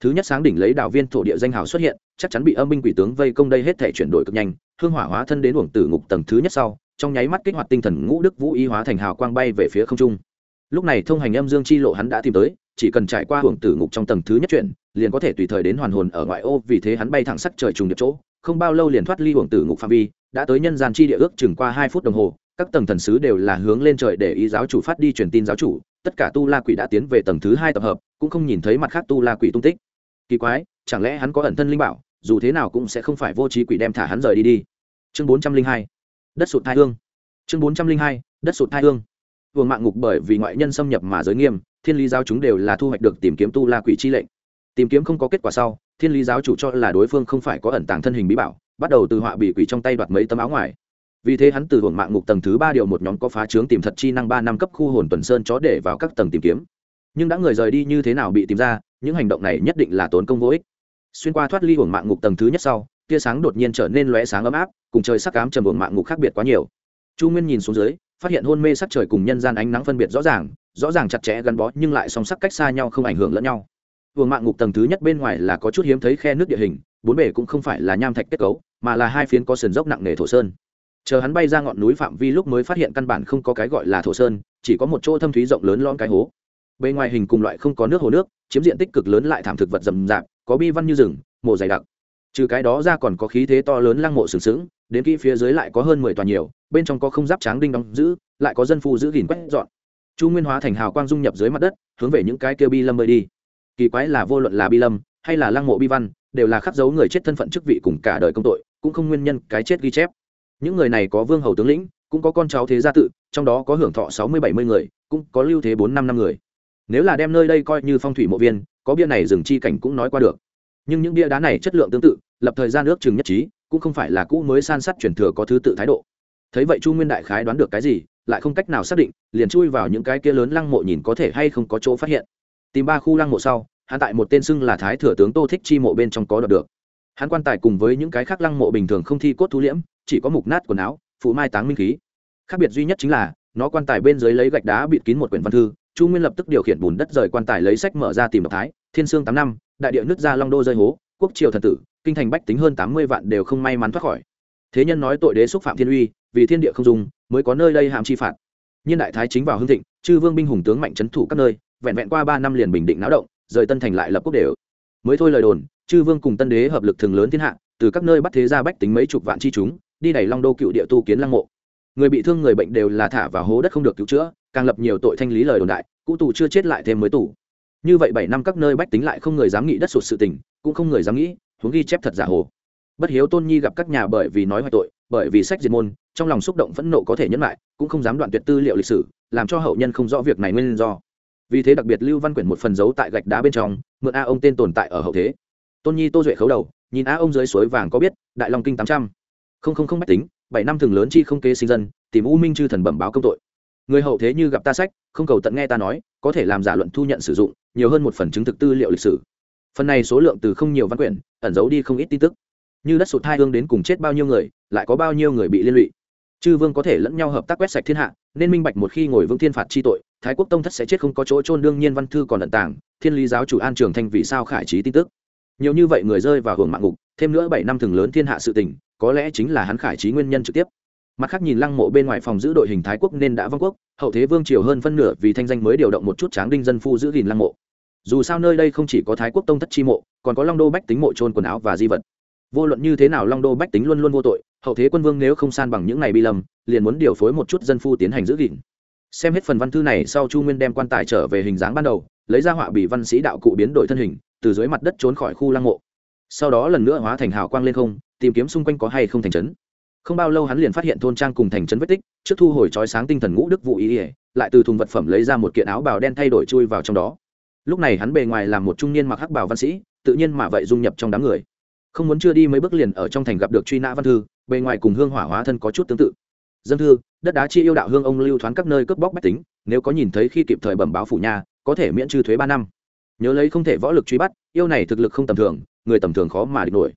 Thứ nhất sáng đỉnh lấy đạo viên thổ địa danh hào xuất hiện, chắc chắn bị âm binh quỷ tướng vây công đây hết thể chuyển đổi cực nhanh, hương hỏa hóa thân đến luồng tử ngục tầng thứ nhất sau, trong nháy mắt kích hoạt tinh thần ngũ đức vũ y hóa thành hào quang bay về phía không trung. Lúc này thông hành âm dương chi lộ hắn đã tìm tới, chỉ cần trải qua hưởng tử ngục trong tầng thứ nhất chuyển, liền có thể tùy thời đến hoàn hồn ở ngoại ô, vì thế hắn bay thẳng sắc trời trùng được chỗ, không bao lâu liền thoát ly uổng tử ngục phạm vi, đã tới nhân gian chi địa ước chừng qua hai phút đồng hồ các tầng thần sứ đều là hướng lên trời để ý giáo chủ phát đi truyền tin giáo chủ, tất cả tu la quỷ đã tiến về tầng thứ hai tập hợp, cũng không nhìn thấy mặt khác tu la quỷ tung tích. Kỳ quái, chẳng lẽ hắn có ẩn thân linh bảo, dù thế nào cũng sẽ không phải vô trí quỷ đem thả hắn rời đi đi. Chương bốn trăm linh hai, đất sụt thai hương. Chương bốn trăm linh hai, đất sụt thai hương. Vương mạng ngục bởi vì ngoại nhân xâm nhập mà giới nghiêm, thiên lý giáo chúng đều là thu hoạch được tìm kiếm tu la quỷ chi lệnh. Tìm kiếm không có kết quả sau, thiên lý giáo chủ cho là đối phương không phải có ẩn tàng thân hình bí bảo, bắt đầu từ họa bị quỷ trong tay đoạt mấy tấm áo ngoài vì thế hắn từ hưởng mạng ngục tầng thứ ba điều một nhóm có phá trướng tìm thật chi năng ba năm cấp khu hồn tuần sơn chó để vào các tầng tìm kiếm. Nhưng đã người rời đi như thế nào bị tìm ra những hành động này nhất định là tốn công vô ích. Xuyên qua thoát ly hưởng mạng ngục tầng thứ nhất sau tia sáng đột nhiên trở nên lóe sáng ấm áp cùng trời sắc cám trầm hưởng mạng ngục khác biệt quá nhiều. Chu nguyên nhìn xuống dưới phát hiện hôn mê sắc trời cùng nhân gian ánh nắng phân biệt rõ ràng rõ ràng chặt chẽ gắn bó nhưng lại song sắc cách xa nhau không ảnh hưởng lẫn nhau. Hưởng mạng ngục tầng thứ nhất bên ngoài là có chút hiếm thấy khe nước địa hình, bốn bề cũng không phải là nham thạch kết cấu, mà là hai phiến có sườn dốc nặng nề thổ sơn. Chờ hắn bay ra ngọn núi phạm vi lúc mới phát hiện căn bản không có cái gọi là thổ sơn, chỉ có một chỗ thâm thúy rộng lớn lõm cái hố. Bên ngoài hình cùng loại không có nước hồ nước, chiếm diện tích cực lớn lại thảm thực vật rậm rạp, có bi văn như rừng, mồ dày đặc. Trừ cái đó ra còn có khí thế to lớn lăng mộ sừng sững, đến kỹ phía dưới lại có hơn mười tòa nhiều, bên trong có không giáp tráng đinh đóng giữ, lại có dân phu giữ gìn quét dọn. Chu Nguyên Hóa thành hào quang dung nhập dưới mặt đất, hướng về những cái kia bi lâm bơi đi kỳ quái là vô luận là bi lâm hay là lăng mộ bi văn đều là khắc dấu người chết thân phận chức vị cùng cả đời công tội cũng không nguyên nhân cái chết ghi chép những người này có vương hầu tướng lĩnh, cũng có con cháu thế gia tự, trong đó có hưởng thọ sáu mươi bảy mươi người, cũng có lưu thế bốn năm năm người. Nếu là đem nơi đây coi như phong thủy mộ viên, có bia này dừng chi cảnh cũng nói qua được. Nhưng những bia đá này chất lượng tương tự, lập thời gian ước chừng nhất trí, cũng không phải là cũ mới san sát chuyển thừa có thứ tự thái độ. Thấy vậy chu nguyên đại khái đoán được cái gì, lại không cách nào xác định, liền chui vào những cái kia lớn lăng mộ nhìn có thể hay không có chỗ phát hiện. Tìm ba khu lăng mộ sau, hắn tại một tên xưng là thái thừa tướng tô thích chi mộ bên trong có đọc được. Hắn quan tài cùng với những cái khác lăng mộ bình thường không thi cốt thu liễm chỉ có mục nát quần áo, phụ mai táng minh khí. Khác biệt duy nhất chính là, nó quan tài bên dưới lấy gạch đá bịt kín một quyển văn thư, chu nguyên lập tức điều khiển bùn đất rời quan tài lấy sách mở ra tìm độc thái, thiên sương tám năm, đại địa nước ra long đô rơi hố, quốc triều thần tử, kinh thành bách tính hơn tám mươi vạn đều không may mắn thoát khỏi. Thế nhân nói tội đế xúc phạm thiên uy, vì thiên địa không dùng, mới có nơi đây hàm chi phạt. Nhiên đại thái chính vào hưng thịnh, chư vương binh hùng tướng mạnh trấn thủ các nơi, vẹn vẹn qua ba năm liền bình định náo động, rời tân thành lại lập quốc đều. Mới thôi lời đồn, chư vương cùng tân đế hợp lực thường lớn thiên hạ, từ các nơi bắt thế ra bách tính mấy chục vạn chi chúng đi đẩy long đô cựu địa tu kiến lăng mộ. Người bị thương, người bệnh đều là thả vào hố đất không được cứu chữa, càng lập nhiều tội thanh lý lời đồn đại, cũ tù chưa chết lại thêm mới tù. Như vậy bảy năm các nơi bách tính lại không người dám nghĩ đất sụt sự tình, cũng không người dám nghĩ, huống ghi chép thật giả hồ. Bất hiếu tôn nhi gặp các nhà bởi vì nói hoại tội, bởi vì sách diệt môn, trong lòng xúc động phẫn nộ có thể nhẫn lại, cũng không dám đoạn tuyệt tư liệu lịch sử, làm cho hậu nhân không rõ việc này nguyên do. Vì thế đặc biệt lưu văn quyển một phần dấu tại gạch đá bên trong, mượn a ông tên tồn tại ở hậu thế. Tôn nhi tô duệ khấu đầu, nhìn a ông dưới suối vàng có biết, đại long kinh tám trăm không không không bách tính, bảy năm thường lớn chi không kế sinh dân, tìm u minh chư thần bẩm báo công tội. Người hậu thế như gặp ta sách, không cầu tận nghe ta nói, có thể làm giả luận thu nhận sử dụng, nhiều hơn một phần chứng thực tư liệu lịch sử. Phần này số lượng từ không nhiều văn quyển, ẩn giấu đi không ít tin tức. Như đất sụt hai hương đến cùng chết bao nhiêu người, lại có bao nhiêu người bị liên lụy. Chư vương có thể lẫn nhau hợp tác quét sạch thiên hạ, nên minh bạch một khi ngồi vững thiên phạt chi tội, thái quốc tông thất sẽ chết không có chỗ trôn đương nhiên văn thư còn ẩn tàng, thiên lý giáo chủ an trường thanh vì sao khải trí tin tức. Nhiều như vậy người rơi vào hưởng mạng ngục, thêm nữa bảy năm thường lớn thiên hạ sự tình có lẽ chính là hắn khải trí nguyên nhân trực tiếp. Mặt khác nhìn lăng mộ bên ngoài phòng giữ đội hình thái quốc nên đã vong quốc, hậu thế vương triều hơn phân nửa vì thanh danh mới điều động một chút tráng đinh dân phu giữ gìn lăng mộ. Dù sao nơi đây không chỉ có thái quốc tông thất chi mộ, còn có long đô bách tính mộ trôn quần áo và di vật. Vô luận như thế nào long đô bách tính luôn luôn vô tội, hậu thế quân vương nếu không san bằng những ngày bi lầm, liền muốn điều phối một chút dân phu tiến hành giữ gìn. Xem hết phần văn thư này sau chu nguyên đem quan tài trở về hình dáng ban đầu, lấy ra họa bị văn sĩ đạo cụ biến đổi thân hình, từ dưới mặt đất trốn khỏi khu lăng mộ. Sau đó lần nữa hóa thành hào quang lên không tìm kiếm xung quanh có hay không thành trấn. Không bao lâu hắn liền phát hiện thôn trang cùng thành trấn vết tích, trước thu hồi trói sáng tinh thần ngũ đức vụ ý ỉa lại từ thùng vật phẩm lấy ra một kiện áo bào đen thay đổi chui vào trong đó. Lúc này hắn bề ngoài làm một trung niên mặc hắc bào văn sĩ, tự nhiên mà vậy dung nhập trong đám người. Không muốn chưa đi mấy bước liền ở trong thành gặp được truy nã văn thư, bề ngoài cùng hương hỏa hóa thân có chút tương tự. Dân thư, đất đá chi yêu đạo hương ông lưu thoáng các nơi cướp bóc bách tính, nếu có nhìn thấy khi kịp thời bẩm báo phủ nhà, có thể miễn trừ thuế ba năm. Nhớ lấy không thể võ lực truy bắt, yêu này thực lực không tầm thường, người tầm thường khó mà địch nổi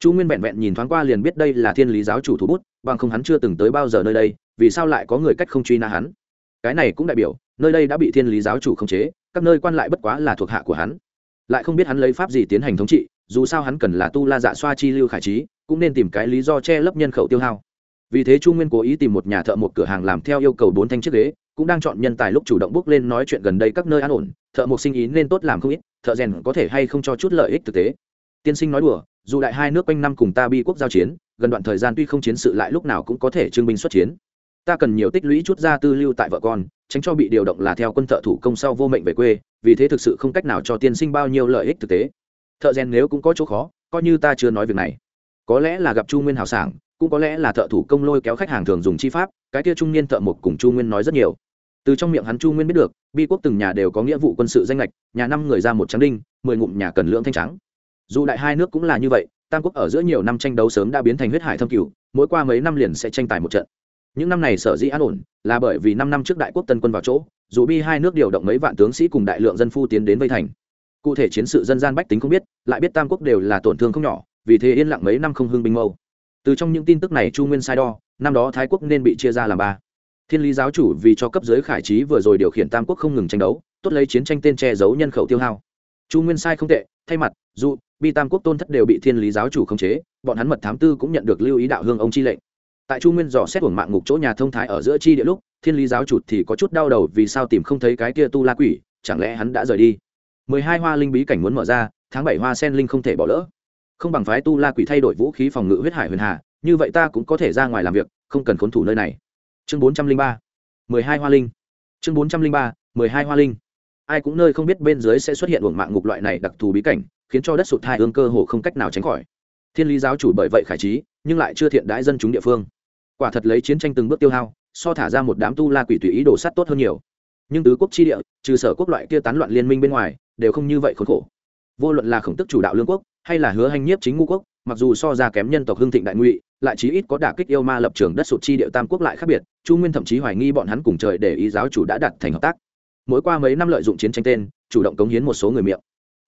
chu nguyên vẹn vẹn nhìn thoáng qua liền biết đây là thiên lý giáo chủ thủ bút, bằng không hắn chưa từng tới bao giờ nơi đây, vì sao lại có người cách không truy nã hắn? Cái này cũng đại biểu, nơi đây đã bị thiên lý giáo chủ khống chế, các nơi quan lại bất quá là thuộc hạ của hắn. Lại không biết hắn lấy pháp gì tiến hành thống trị, dù sao hắn cần là tu la dạ xoa chi lưu khải trí, cũng nên tìm cái lý do che lấp nhân khẩu tiêu hao. Vì thế chu nguyên cố ý tìm một nhà thợ một cửa hàng làm theo yêu cầu bốn thanh chiếc ghế, cũng đang chọn nhân tài lúc chủ động bước lên nói chuyện gần đây các nơi an ổn, thợ một sinh ý nên tốt làm không ít, thợ rèn có thể hay không cho chút lợi ích thực tế tiên sinh nói đùa, dù đại hai nước quanh năm cùng ta bi quốc giao chiến, gần đoạn thời gian tuy không chiến sự lại lúc nào cũng có thể trưng binh xuất chiến. Ta cần nhiều tích lũy chút ra tư lưu tại vợ con, tránh cho bị điều động là theo quân thợ thủ công sau vô mệnh về quê, vì thế thực sự không cách nào cho tiên sinh bao nhiêu lợi ích thực tế. Thợ rèn nếu cũng có chỗ khó, coi như ta chưa nói việc này. Có lẽ là gặp chu nguyên hào sảng, cũng có lẽ là thợ thủ công lôi kéo khách hàng thường dùng chi pháp, cái kia trung niên thợ mộc cùng chu nguyên nói rất nhiều. Từ trong miệng hắn chu nguyên biết được, bi quốc từng nhà đều có nghĩa vụ quân sự danh lệch, nhà năm người ra một trắng đinh, mười ngụm nhà cần lưỡng thanh trắng dù đại hai nước cũng là như vậy, tam quốc ở giữa nhiều năm tranh đấu sớm đã biến thành huyết hải thâm cửu, mỗi qua mấy năm liền sẽ tranh tài một trận. Những năm này sở dĩ an ổn là bởi vì năm năm trước đại quốc tân quân vào chỗ, dù bi hai nước điều động mấy vạn tướng sĩ cùng đại lượng dân phu tiến đến vây thành. Cụ thể chiến sự dân gian bách tính không biết, lại biết tam quốc đều là tổn thương không nhỏ, vì thế yên lặng mấy năm không hưng binh mâu. Từ trong những tin tức này chu nguyên sai đo, năm đó thái quốc nên bị chia ra làm ba. Thiên lý giáo chủ vì cho cấp dưới khải trí vừa rồi điều khiển tam quốc không ngừng tranh đấu, tốt lấy chiến tranh tên che giấu nhân khẩu tiêu hao chu nguyên sai không tệ, thay mặt dù bi tam quốc tôn thất đều bị thiên lý giáo chủ khống chế, bọn hắn mật thám tư cũng nhận được lưu ý đạo hương ông chi lệnh. Tại chu nguyên dò xét của mạng ngục chỗ nhà thông thái ở giữa chi địa lúc, thiên lý giáo chủ thì có chút đau đầu vì sao tìm không thấy cái kia tu la quỷ, chẳng lẽ hắn đã rời đi? Mười hai hoa linh bí cảnh muốn mở ra, tháng bảy hoa sen linh không thể bỏ lỡ. Không bằng phái tu la quỷ thay đổi vũ khí phòng ngự huyết hải huyền hà, như vậy ta cũng có thể ra ngoài làm việc, không cần khốn thủ nơi này. Chương bốn trăm linh ba, mười hai hoa linh. Chương bốn trăm linh ba, mười hai hoa linh ai cũng nơi không biết bên dưới sẽ xuất hiện uổng mạng ngục loại này đặc thù bí cảnh, khiến cho đất sụt thai ương cơ hồ không cách nào tránh khỏi. Thiên lý giáo chủ bởi vậy khải trí, nhưng lại chưa thiện đãi dân chúng địa phương. Quả thật lấy chiến tranh từng bước tiêu hao, so thả ra một đám tu la quỷ tùy ý đổ sắt tốt hơn nhiều. Nhưng tứ quốc chi địa, trừ sở quốc loại kia tán loạn liên minh bên ngoài, đều không như vậy khốn khổ. Vô luận là khổng tức chủ đạo lương quốc, hay là hứa hành nhiếp chính ngũ quốc, mặc dù so ra kém nhân tộc hưng thịnh đại ngụy, lại chí ít có đả kích yêu ma lập trường đất sụt chi địa tam quốc lại khác biệt, chu nguyên thậm chí hoài nghi bọn hắn cùng trời để ý giáo chủ đã đặt thành hợp tác mỗi qua mấy năm lợi dụng chiến tranh tên, chủ động cống hiến một số người miệng.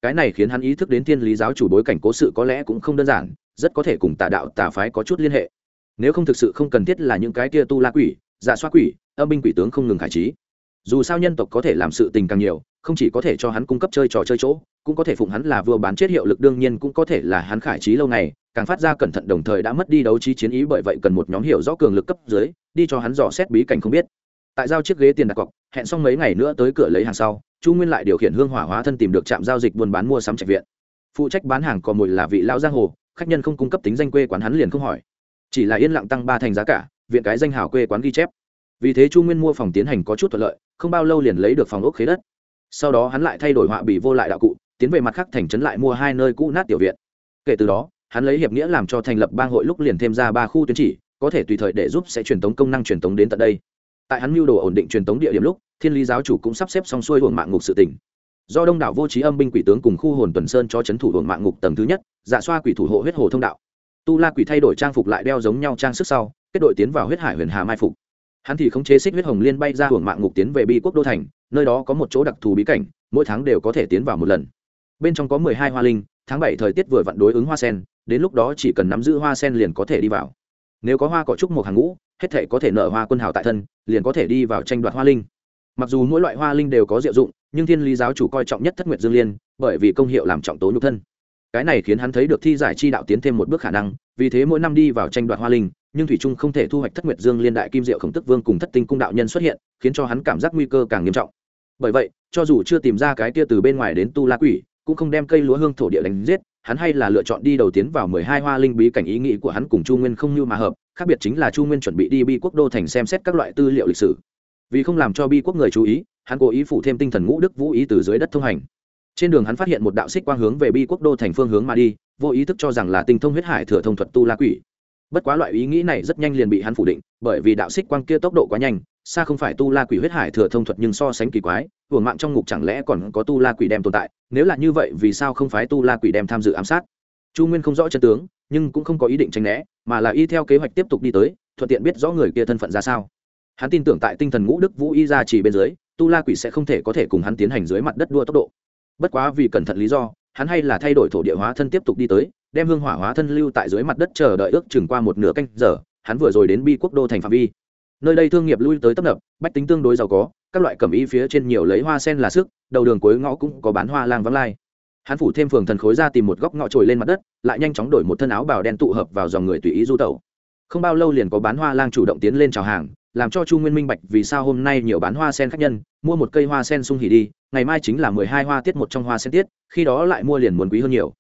Cái này khiến hắn ý thức đến thiên lý giáo chủ bối cảnh cố sự có lẽ cũng không đơn giản, rất có thể cùng tà đạo, tà phái có chút liên hệ. Nếu không thực sự không cần thiết là những cái kia tu la quỷ giả xoa quỷ, âm binh quỷ tướng không ngừng khải trí. Dù sao nhân tộc có thể làm sự tình càng nhiều, không chỉ có thể cho hắn cung cấp chơi trò chơi chỗ, cũng có thể phụng hắn là vừa bán chết hiệu lực đương nhiên cũng có thể là hắn khải trí lâu ngày, càng phát ra cẩn thận đồng thời đã mất đi đấu trí chiến ý bởi vậy cần một nhóm hiểu rõ cường lực cấp dưới, đi cho hắn dò xét bí cảnh không biết tại giao chiếc ghế tiền đặt cọc, hẹn xong mấy ngày nữa tới cửa lấy hàng sau, chu nguyên lại điều khiển hương hỏa hóa thân tìm được trạm giao dịch buôn bán mua sắm trạch viện. Phụ trách bán hàng còn mùi là vị lao giang hồ, khách nhân không cung cấp tính danh quê quán hắn liền không hỏi. Chỉ là yên lặng tăng ba thành giá cả, viện cái danh hào quê quán ghi chép. Vì thế chu nguyên mua phòng tiến hành có chút thuận lợi, không bao lâu liền lấy được phòng ốc khế đất. Sau đó hắn lại thay đổi họa bị vô lại đạo cụ, tiến về mặt khác thành trấn lại mua hai nơi cũ nát tiểu viện. Kể từ đó, hắn lấy hiệp nghĩa làm cho thành lập bang hội lúc liền thêm ra ba khu tuyến chỉ, có thể tùy thời để giúp sẽ truyền tống công năng truyền tống đến tận đây tại hắn mưu đồ ổn định truyền tống địa điểm lúc, thiên lý giáo chủ cũng sắp xếp xong xuôi hưởng mạng ngục sự tỉnh do đông đảo vô trí âm binh quỷ tướng cùng khu hồn tuần sơn cho c h ấ n thủ hưởng mạng ngục tầng thứ nhất dạ xoa quỷ thủ hộ huyết hồ thông đạo. Tu la quỷ thay đổi trang phục lại đeo giống nhau trang sức sau, kết đội tiến vào huyết hải huyền hà mai phục. Hắn thì khống chế xích huyết hồng liên bay ra hưởng mạng ngục tiến về bi quốc đô thành, nơi đó có một chỗ đặc thù bí cảnh, mỗi tháng đều có thể tiến vào một lần. Bên trong có mười hai hoa linh, tháng bảy thời tiết vừa vặn đối ứng hoa sen, đến lúc đó chỉ cần nắm giữ hoa sen liền có thể đi vào. Nếu có hoa cỏ trúc một hàng ngũ hết thể có thể nở hoa quân hào tại thân, liền có thể đi vào tranh đoạt hoa linh. Mặc dù mỗi loại hoa linh đều có diệu dụng, nhưng thiên lý giáo chủ coi trọng nhất thất nguyệt dương liên, bởi vì công hiệu làm trọng tố nhục thân. Cái này khiến hắn thấy được thi giải chi đạo tiến thêm một bước khả năng, vì thế mỗi năm đi vào tranh đoạt hoa linh, nhưng thủy trung không thể thu hoạch thất nguyệt dương liên đại kim diệu khổng tức vương cùng thất tinh cung đạo nhân xuất hiện, khiến cho hắn cảm giác nguy cơ càng nghiêm trọng. Bởi vậy, cho dù chưa tìm ra cái tia từ bên ngoài đến tu la quỷ, cũng không đem cây lúa hương thổ địa đánh giết, hắn hay là lựa chọn đi đầu tiến vào mười hai hoa linh bí cảnh ý nghĩ của hắn cùng chu nguyên không như mà hợp khác biệt chính là chu nguyên chuẩn bị đi bi quốc đô thành xem xét các loại tư liệu lịch sử. Vì không làm cho bi quốc người chú ý, hắn cố ý phụ thêm tinh thần ngũ đức vũ ý từ dưới đất thông hành. Trên đường hắn phát hiện một đạo xích quang hướng về bi quốc đô thành phương hướng mà đi, vô ý thức cho rằng là tinh thông huyết hải thừa thông thuật tu la quỷ. Bất quá loại ý nghĩ này rất nhanh liền bị hắn phủ định, bởi vì đạo xích quang kia tốc độ quá nhanh, xa không phải tu la quỷ huyết hải thừa thông thuật nhưng so sánh kỳ quái, hưởng mạng trong ngục chẳng lẽ còn có tu la quỷ đem tồn tại, nếu là như vậy vì sao không phải tu la quỷ đem tham dự ám sát? Chu nguyên không rõ chân tướng nhưng cũng không có ý định tránh né, mà là y theo kế hoạch tiếp tục đi tới, thuận tiện biết rõ người kia thân phận ra sao. Hắn tin tưởng tại tinh thần ngũ đức vũ y ra chỉ bên dưới, tu la quỷ sẽ không thể có thể cùng hắn tiến hành dưới mặt đất đua tốc độ. Bất quá vì cẩn thận lý do, hắn hay là thay đổi thổ địa hóa thân tiếp tục đi tới, đem hương hỏa hóa thân lưu tại dưới mặt đất chờ đợi ước chừng qua một nửa canh giờ, hắn vừa rồi đến bi quốc đô thành phạm vi. Nơi đây thương nghiệp lui tới tấp nập, bách tính tương đối giàu có, các loại cẩm y phía trên nhiều lấy hoa sen là sức, đầu đường cuối ngõ cũng có bán hoa lang vắng lai hắn phủ thêm phường thần khối ra tìm một góc ngõ trồi lên mặt đất, lại nhanh chóng đổi một thân áo bào đen tụ hợp vào dòng người tùy ý du tẩu. Không bao lâu liền có bán hoa lang chủ động tiến lên chào hàng, làm cho chu nguyên minh bạch vì sao hôm nay nhiều bán hoa sen khách nhân, mua một cây hoa sen sung hỉ đi, ngày mai chính là mười hai hoa tiết một trong hoa sen tiết, khi đó lại mua liền muốn quý hơn nhiều.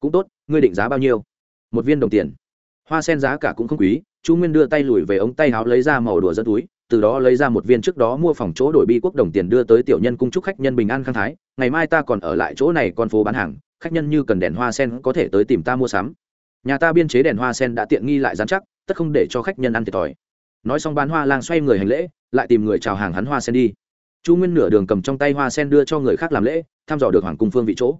Cũng tốt, ngươi định giá bao nhiêu? Một viên đồng tiền. Hoa sen giá cả cũng không quý, chu nguyên đưa tay lùi về ống tay áo lấy ra màu đùa dẫn túi từ đó lấy ra một viên trước đó mua phòng chỗ đổi bi quốc đồng tiền đưa tới tiểu nhân cung chúc khách nhân bình an khang thái. Ngày mai ta còn ở lại chỗ này con phố bán hàng, khách nhân như cần đèn hoa sen có thể tới tìm ta mua sắm. Nhà ta biên chế đèn hoa sen đã tiện nghi lại dán chắc, tất không để cho khách nhân ăn thiệt thòi. Nói xong bán hoa lang xoay người hành lễ, lại tìm người chào hàng hắn hoa sen đi. Chu nguyên nửa đường cầm trong tay hoa sen đưa cho người khác làm lễ, thăm dò được hoàng cung phương vị chỗ.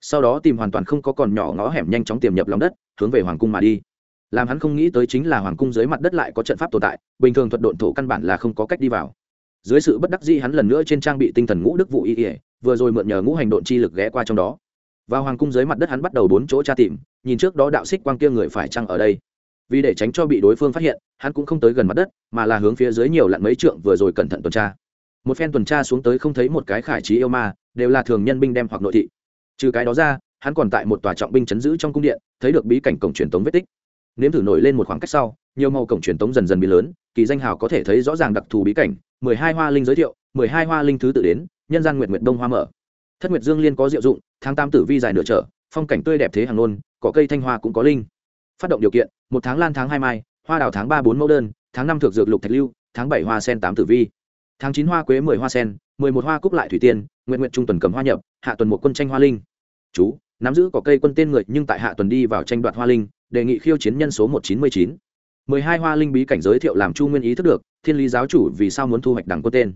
Sau đó tìm hoàn toàn không có còn nhỏ ngõ hẻm nhanh chóng tiềm nhập lòng đất, hướng về hoàng cung mà đi làm hắn không nghĩ tới chính là hoàng cung dưới mặt đất lại có trận pháp tồn tại, bình thường thuật độn thổ căn bản là không có cách đi vào. Dưới sự bất đắc dĩ hắn lần nữa trên trang bị tinh thần ngũ đức vụ y ỉa vừa rồi mượn nhờ ngũ hành độn chi lực ghé qua trong đó. Vào hoàng cung dưới mặt đất hắn bắt đầu bốn chỗ tra tìm, nhìn trước đó đạo xích quang kia người phải chăng ở đây. Vì để tránh cho bị đối phương phát hiện, hắn cũng không tới gần mặt đất, mà là hướng phía dưới nhiều lặn mấy trượng vừa rồi cẩn thận tuần tra. Một phen tuần tra xuống tới không thấy một cái khải trí yêu ma, đều là thường nhân binh đem hoặc nội thị. Trừ cái đó ra, hắn còn tại một tòa trọng binh chấn giữ trong cung điện, thấy được bí cảnh cổng truyền tống vết tích nếm thử nổi lên một khoảng cách sau, nhiều màu cổng truyền tống dần dần biến lớn, kỳ danh hào có thể thấy rõ ràng đặc thù bí cảnh, mười hai hoa linh giới thiệu, mười hai hoa linh thứ tự đến, nhân gian nguyện nguyện đông hoa mở. Thất nguyệt dương liên có diệu dụng, tháng tam tử vi dài nửa trở, phong cảnh tươi đẹp thế hàng nôn, cỏ cây thanh hoa cũng có linh. Phát động điều kiện, một tháng lan tháng hai mai, hoa đào tháng ba bốn mẫu đơn, tháng năm thực dược lục thạch lưu, tháng bảy hoa sen tám tử vi. Tháng chín hoa quế mười hoa sen, mười một hoa cúc lại thủy tiên nguyện nguyện trung tuần cầm hoa nhập, hạ tuần một quân tranh hoa linh. Chú, nắm giữ có cây quân tên người nhưng tại hạ tuần đi vào tranh đoạt hoa linh đề nghị khiêu chiến nhân số một chín mươi chín. Mười hai hoa linh bí cảnh giới thiệu làm chu nguyên ý thức được, thiên lý giáo chủ vì sao muốn thu hoạch đẳng quân tên.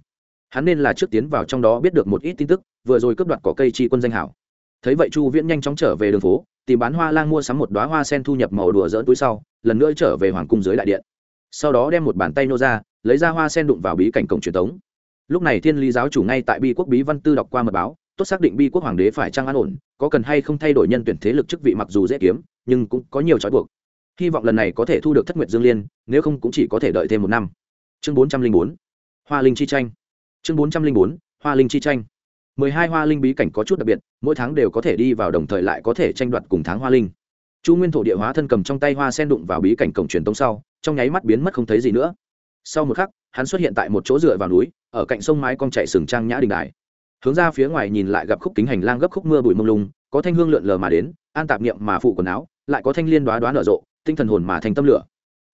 Hắn nên là trước tiến vào trong đó biết được một ít tin tức, vừa rồi cướp đoạt cỏ cây chi quân danh hảo. Thấy vậy chu viễn nhanh chóng trở về đường phố, tìm bán hoa lang mua sắm một đoá hoa sen thu nhập màu đùa dỡn túi sau, lần nữa trở về hoàng cung dưới đại điện. Sau đó đem một bàn tay nô ra, lấy ra hoa sen đụng vào bí cảnh cổng truyền thống lúc này thiên lý giáo chủ ngay tại bi quốc bí văn tư đọc qua mật báo tốt xác định bi quốc hoàng đế phải trang an ổn, có cần hay không thay đổi nhân tuyển thế lực chức vị mặc dù dễ kiếm, nhưng cũng có nhiều trói buộc. Hy vọng lần này có thể thu được thất nguyệt dương liên, nếu không cũng chỉ có thể đợi thêm một năm. Chương bốn trăm linh bốn, hoa linh chi tranh. Chương bốn trăm linh bốn, hoa linh chi tranh. mười hai hoa linh bí cảnh có chút đặc biệt, mỗi tháng đều có thể đi vào đồng thời lại có thể tranh đoạt cùng tháng hoa linh. Chu nguyên thổ địa hóa thân cầm trong tay hoa sen đụng vào bí cảnh cổng truyền tông sau, trong nháy mắt biến mất không thấy gì nữa. Sau một khắc, hắn xuất hiện tại một chỗ dựa vào núi, ở cạnh sông mái con chạy sừng trang nhã đình đài hướng ra phía ngoài nhìn lại gặp khúc kính hành lang gấp khúc mưa bụi mông lung, có thanh hương lượn lờ mà đến, an tạp niệm mà phụ quần áo, lại có thanh liên đoá đoá nở rộ, tinh thần hồn mà thành tâm lửa.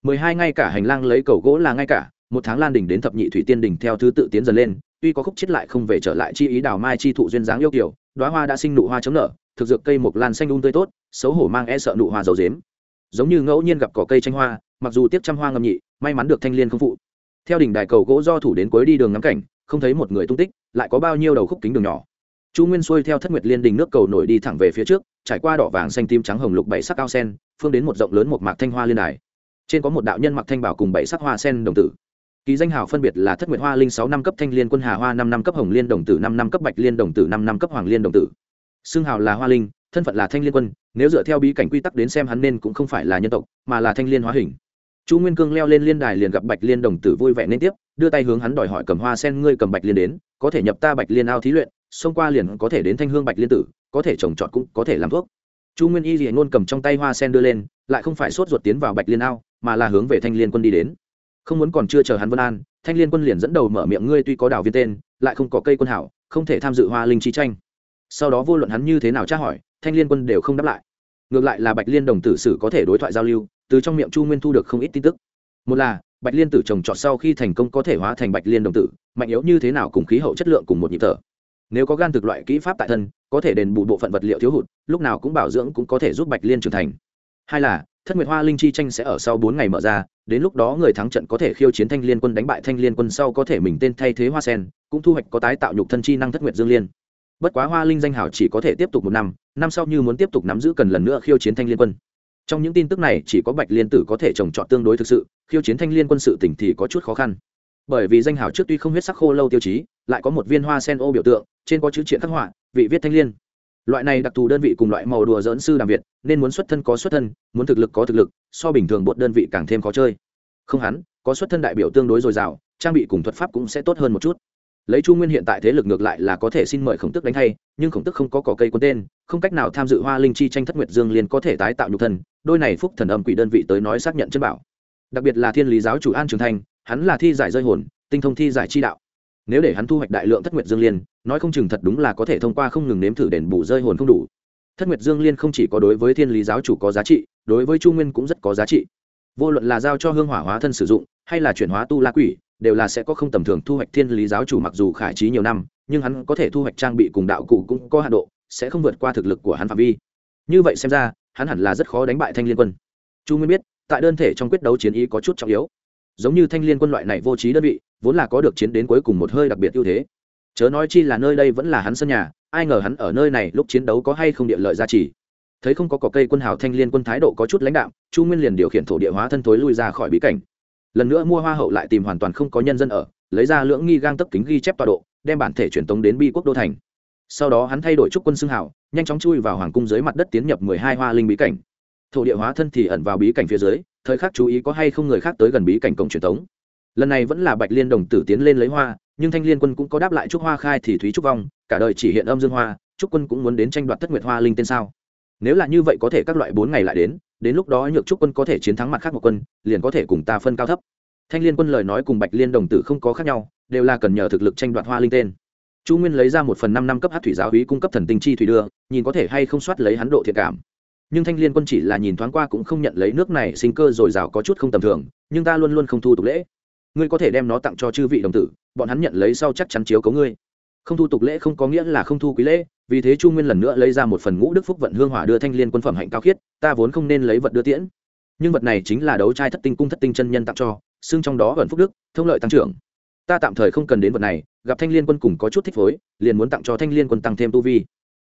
Mười hai ngay cả hành lang lấy cầu gỗ là ngay cả, một tháng lan đỉnh đến thập nhị thủy tiên đỉnh theo thứ tự tiến dần lên, tuy có khúc chết lại không về trở lại chi ý đào mai chi thụ duyên dáng yêu kiểu đoá hoa đã sinh nụ hoa chấm nở, thực dược cây mộc lan xanh un tươi tốt, xấu hổ mang e sợ nụ hoa dầu dếm. Giống như ngẫu nhiên gặp cỏ cây tranh hoa, mặc dù tiếp trăm hoa ngầm nhị, may mắn được thanh liên không phụ. Theo đỉnh đài cầu gỗ do thủ đến cuối đi đường ngắm cảnh, không thấy một người tung tích lại có bao nhiêu đầu khúc kính đường nhỏ. Chu nguyên xuôi theo thất nguyệt liên đình nước cầu nổi đi thẳng về phía trước, trải qua đỏ vàng xanh tím trắng hồng lục bảy sắc ao sen, phương đến một rộng lớn một mạc thanh hoa liên đài. Trên có một đạo nhân mặc thanh bảo cùng bảy sắc hoa sen đồng tử. Ký danh hào phân biệt là thất nguyệt hoa linh sáu năm cấp thanh liên quân hà hoa năm năm cấp hồng liên đồng tử, năm năm cấp bạch liên đồng tử, năm năm cấp hoàng liên đồng tử. Xưng hào là hoa linh, thân phận là thanh liên quân, nếu dựa theo bí cảnh quy tắc đến xem hắn nên cũng không phải là nhân tộc, mà là thanh liên hóa hình. Chu nguyên cương leo lên liên đài liền gặp bạch liên đồng tử vui vẻ nên tiếp đưa tay hướng hắn đòi hỏi cầm hoa sen ngươi cầm bạch liên đến, có thể nhập ta bạch liên ao thí luyện, xông qua liền có thể đến thanh hương bạch liên tử, có thể trồng trọt cũng có thể làm thuốc. Chu nguyên y liền ngôn cầm trong tay hoa sen đưa lên, lại không phải sốt ruột tiến vào bạch liên ao, mà là hướng về thanh liên quân đi đến. Không muốn còn chưa chờ hắn vân an, thanh liên quân liền dẫn đầu mở miệng ngươi tuy có đảo viên tên, lại không có cây quân hảo, không thể tham dự hoa linh chi tranh. Sau đó vô luận hắn như thế nào tra hỏi, thanh liên quân đều không đáp lại. Ngược lại là bạch liên đồng tử sử có thể đối thoại giao lưu, từ trong miệng chu nguyên thu được không ít tin tức. Một là bạch liên tử trồng trọt sau khi thành công có thể hóa thành bạch liên đồng tử, mạnh yếu như thế nào cùng khí hậu chất lượng cùng một nhịp thở. Nếu có gan thực loại kỹ pháp tại thân, có thể đền bù bộ phận vật liệu thiếu hụt, lúc nào cũng bảo dưỡng cũng có thể giúp bạch liên trưởng thành. Hai là, thất nguyệt hoa linh chi tranh sẽ ở sau bốn ngày mở ra, đến lúc đó người thắng trận có thể khiêu chiến thanh liên quân, đánh bại thanh liên quân sau có thể mình tên thay thế hoa sen, cũng thu hoạch có tái tạo nhục thân chi năng thất nguyệt dương liên. Bất quá hoa linh danh hảo chỉ có thể tiếp tục một năm năm sau như muốn tiếp tục nắm giữ cần lần nữa khiêu chiến thanh liên quân trong những tin tức này, chỉ có bạch liên tử có thể trồng trọt tương đối thực sự, khiêu chiến thanh liên quân sự tỉnh thì có chút khó khăn. Bởi vì danh hào trước tuy không huyết sắc khô lâu tiêu chí, lại có một viên hoa sen ô biểu tượng, trên có chữ triện khắc họa, vị viết thanh liên. Loại này đặc thù đơn vị cùng loại màu đùa dỡn sư đàm việt, nên muốn xuất thân có xuất thân, muốn thực lực có thực lực, so bình thường bột đơn vị càng thêm khó chơi. Không hắn, có xuất thân đại biểu tương đối dồi dào, trang bị cùng thuật pháp cũng sẽ tốt hơn một chút lấy chu nguyên hiện tại thế lực ngược lại là có thể xin mời khổng tức đánh hay nhưng khổng tức không có cỏ cây quân tên, không cách nào tham dự hoa linh chi tranh thất nguyệt dương liên có thể tái tạo nhục thân, đôi này phúc thần âm quỷ đơn vị tới nói xác nhận chân bảo. Đặc biệt là thiên lý giáo chủ an trường thanh hắn là thi giải rơi hồn, tinh thông thi giải chi đạo. Nếu để hắn thu hoạch đại lượng thất nguyệt dương liên nói không chừng thật đúng là có thể thông qua không ngừng nếm thử đền bù rơi hồn không đủ. Thất nguyệt dương liên không chỉ có đối với thiên lý giáo chủ có giá trị, đối với chu nguyên cũng rất có giá trị. Vô luận là giao cho hương hỏa hóa thân sử dụng, hay là chuyển hóa tu la quỷ đều là sẽ có không tầm thường thu hoạch thiên lý giáo chủ mặc dù khải trí nhiều năm, nhưng hắn có thể thu hoạch trang bị cùng đạo cụ cũng có hạ độ, sẽ không vượt qua thực lực của hắn phạm vi. Như vậy xem ra, hắn hẳn là rất khó đánh bại thanh liên quân. Chu nguyên biết, tại đơn thể trong quyết đấu chiến ý có chút trọng yếu. Giống như thanh liên quân loại này vô trí đơn vị, vốn là có được chiến đến cuối cùng một hơi đặc biệt ưu thế. Chớ nói chi là nơi đây vẫn là hắn sân nhà, ai ngờ hắn ở nơi này lúc chiến đấu có hay không địa lợi gia trì. Thấy không có cỏ cây quân hào thanh liên quân thái độ có chút lãnh đạo chu nguyên liền điều khiển thổ địa hóa thân thối lui ra khỏi bí cảnh lần nữa mua hoa hậu lại tìm hoàn toàn không có nhân dân ở, lấy ra lưỡng nghi gang tấp kính ghi chép tọa độ, đem bản thể truyền tống đến bi quốc đô thành. Sau đó hắn thay đổi trúc quân xưng hảo nhanh chóng chui vào hoàng cung dưới mặt đất tiến nhập mười hai hoa linh bí cảnh. Thổ địa hóa thân thì ẩn vào bí cảnh phía dưới, thời khắc chú ý có hay không người khác tới gần bí cảnh cổng truyền tống. Lần này vẫn là bạch liên đồng tử tiến lên lấy hoa, nhưng thanh liên quân cũng có đáp lại trúc hoa khai thì thúy trúc vong, cả đời chỉ hiện âm dương hoa, trúc quân cũng muốn đến tranh đoạt thất nguyệt hoa linh tên sao. Nếu là như vậy có thể các loại bốn ngày lại đến đến lúc đó nhược trúc quân có thể chiến thắng mặt khác một quân, liền có thể cùng ta phân cao thấp. Thanh liên quân lời nói cùng bạch liên đồng tử không có khác nhau, đều là cần nhờ thực lực tranh đoạt hoa linh tên. Chu nguyên lấy ra một phần năm năm cấp hát thủy giáo hí cung cấp thần tinh chi thủy đưa, nhìn có thể hay không soát lấy hắn độ thiệt cảm. Nhưng thanh liên quân chỉ là nhìn thoáng qua cũng không nhận lấy nước này sinh cơ dồi dào có chút không tầm thường, nhưng ta luôn luôn không thu tục lễ. Ngươi có thể đem nó tặng cho chư vị đồng tử, bọn hắn nhận lấy sau chắc chắn chiếu cấu ngươi không thu tục lễ không có nghĩa là không thu quý lễ, vì thế chu nguyên lần nữa lấy ra một phần ngũ đức phúc vận hương hỏa đưa thanh liên quân phẩm hạnh cao khiết, ta vốn không nên lấy vật đưa tiễn. Nhưng vật này chính là đấu trai thất tinh cung thất tinh chân nhân tặng cho, xưng trong đó gần phúc đức, thông lợi tăng trưởng. Ta tạm thời không cần đến vật này, gặp thanh liên quân cùng có chút thích phối, liền muốn tặng cho thanh liên quân tăng thêm tu vi.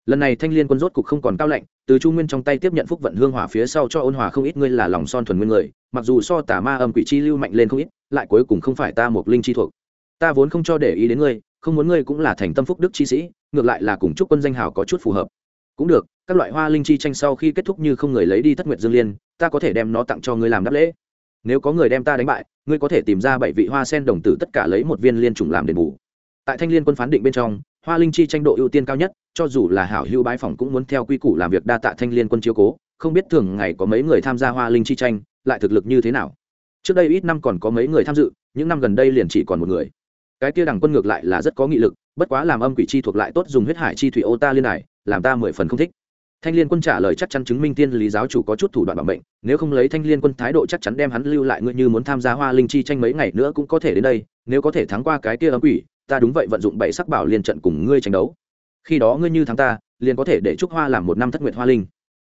Lần này thanh liên quân rốt cục không còn cao lạnh, từ chu nguyên trong tay tiếp nhận phúc vận hương hỏa phía sau cho ôn hòa không ít ngươi là lòng son thuần nguyên người, mặc dù so tà ma âm quỷ chi lưu mạnh lên không ít, lại cuối cùng không phải ta một linh chi thuộc. Ta vốn không cho để ý đến ngươi không muốn ngươi cũng là thành tâm phúc đức chi sĩ, ngược lại là cùng chúc quân danh hào có chút phù hợp. Cũng được, các loại hoa linh chi tranh sau khi kết thúc như không người lấy đi thất nguyệt dương liên, ta có thể đem nó tặng cho ngươi làm đáp lễ. Nếu có người đem ta đánh bại, ngươi có thể tìm ra bảy vị hoa sen đồng tử tất cả lấy một viên liên trùng làm đền bù. Tại thanh liên quân phán định bên trong, hoa linh chi tranh độ ưu tiên cao nhất, cho dù là hảo hữu bái phòng cũng muốn theo quy củ làm việc đa tạ thanh liên quân chiếu cố, không biết thường ngày có mấy người tham gia hoa linh chi tranh, lại thực lực như thế nào. Trước đây ít năm còn có mấy người tham dự, những năm gần đây liền chỉ còn một người cái kia đằng quân ngược lại là rất có nghị lực, bất quá làm âm quỷ chi thuộc lại tốt dùng huyết hải chi thủy ô ta liên này, làm ta mười phần không thích. Thanh liên quân trả lời chắc chắn chứng minh tiên lý giáo chủ có chút thủ đoạn bảo mệnh nếu không lấy thanh liên quân thái độ chắc chắn đem hắn lưu lại ngươi như muốn tham gia hoa linh chi tranh mấy ngày nữa cũng có thể đến đây, nếu có thể thắng qua cái kia âm quỷ, ta đúng vậy vận dụng bảy sắc bảo liên trận cùng ngươi tranh đấu. Khi đó ngươi như thắng ta, liền có thể để trúc hoa làm một năm thất nguyệt hoa linh.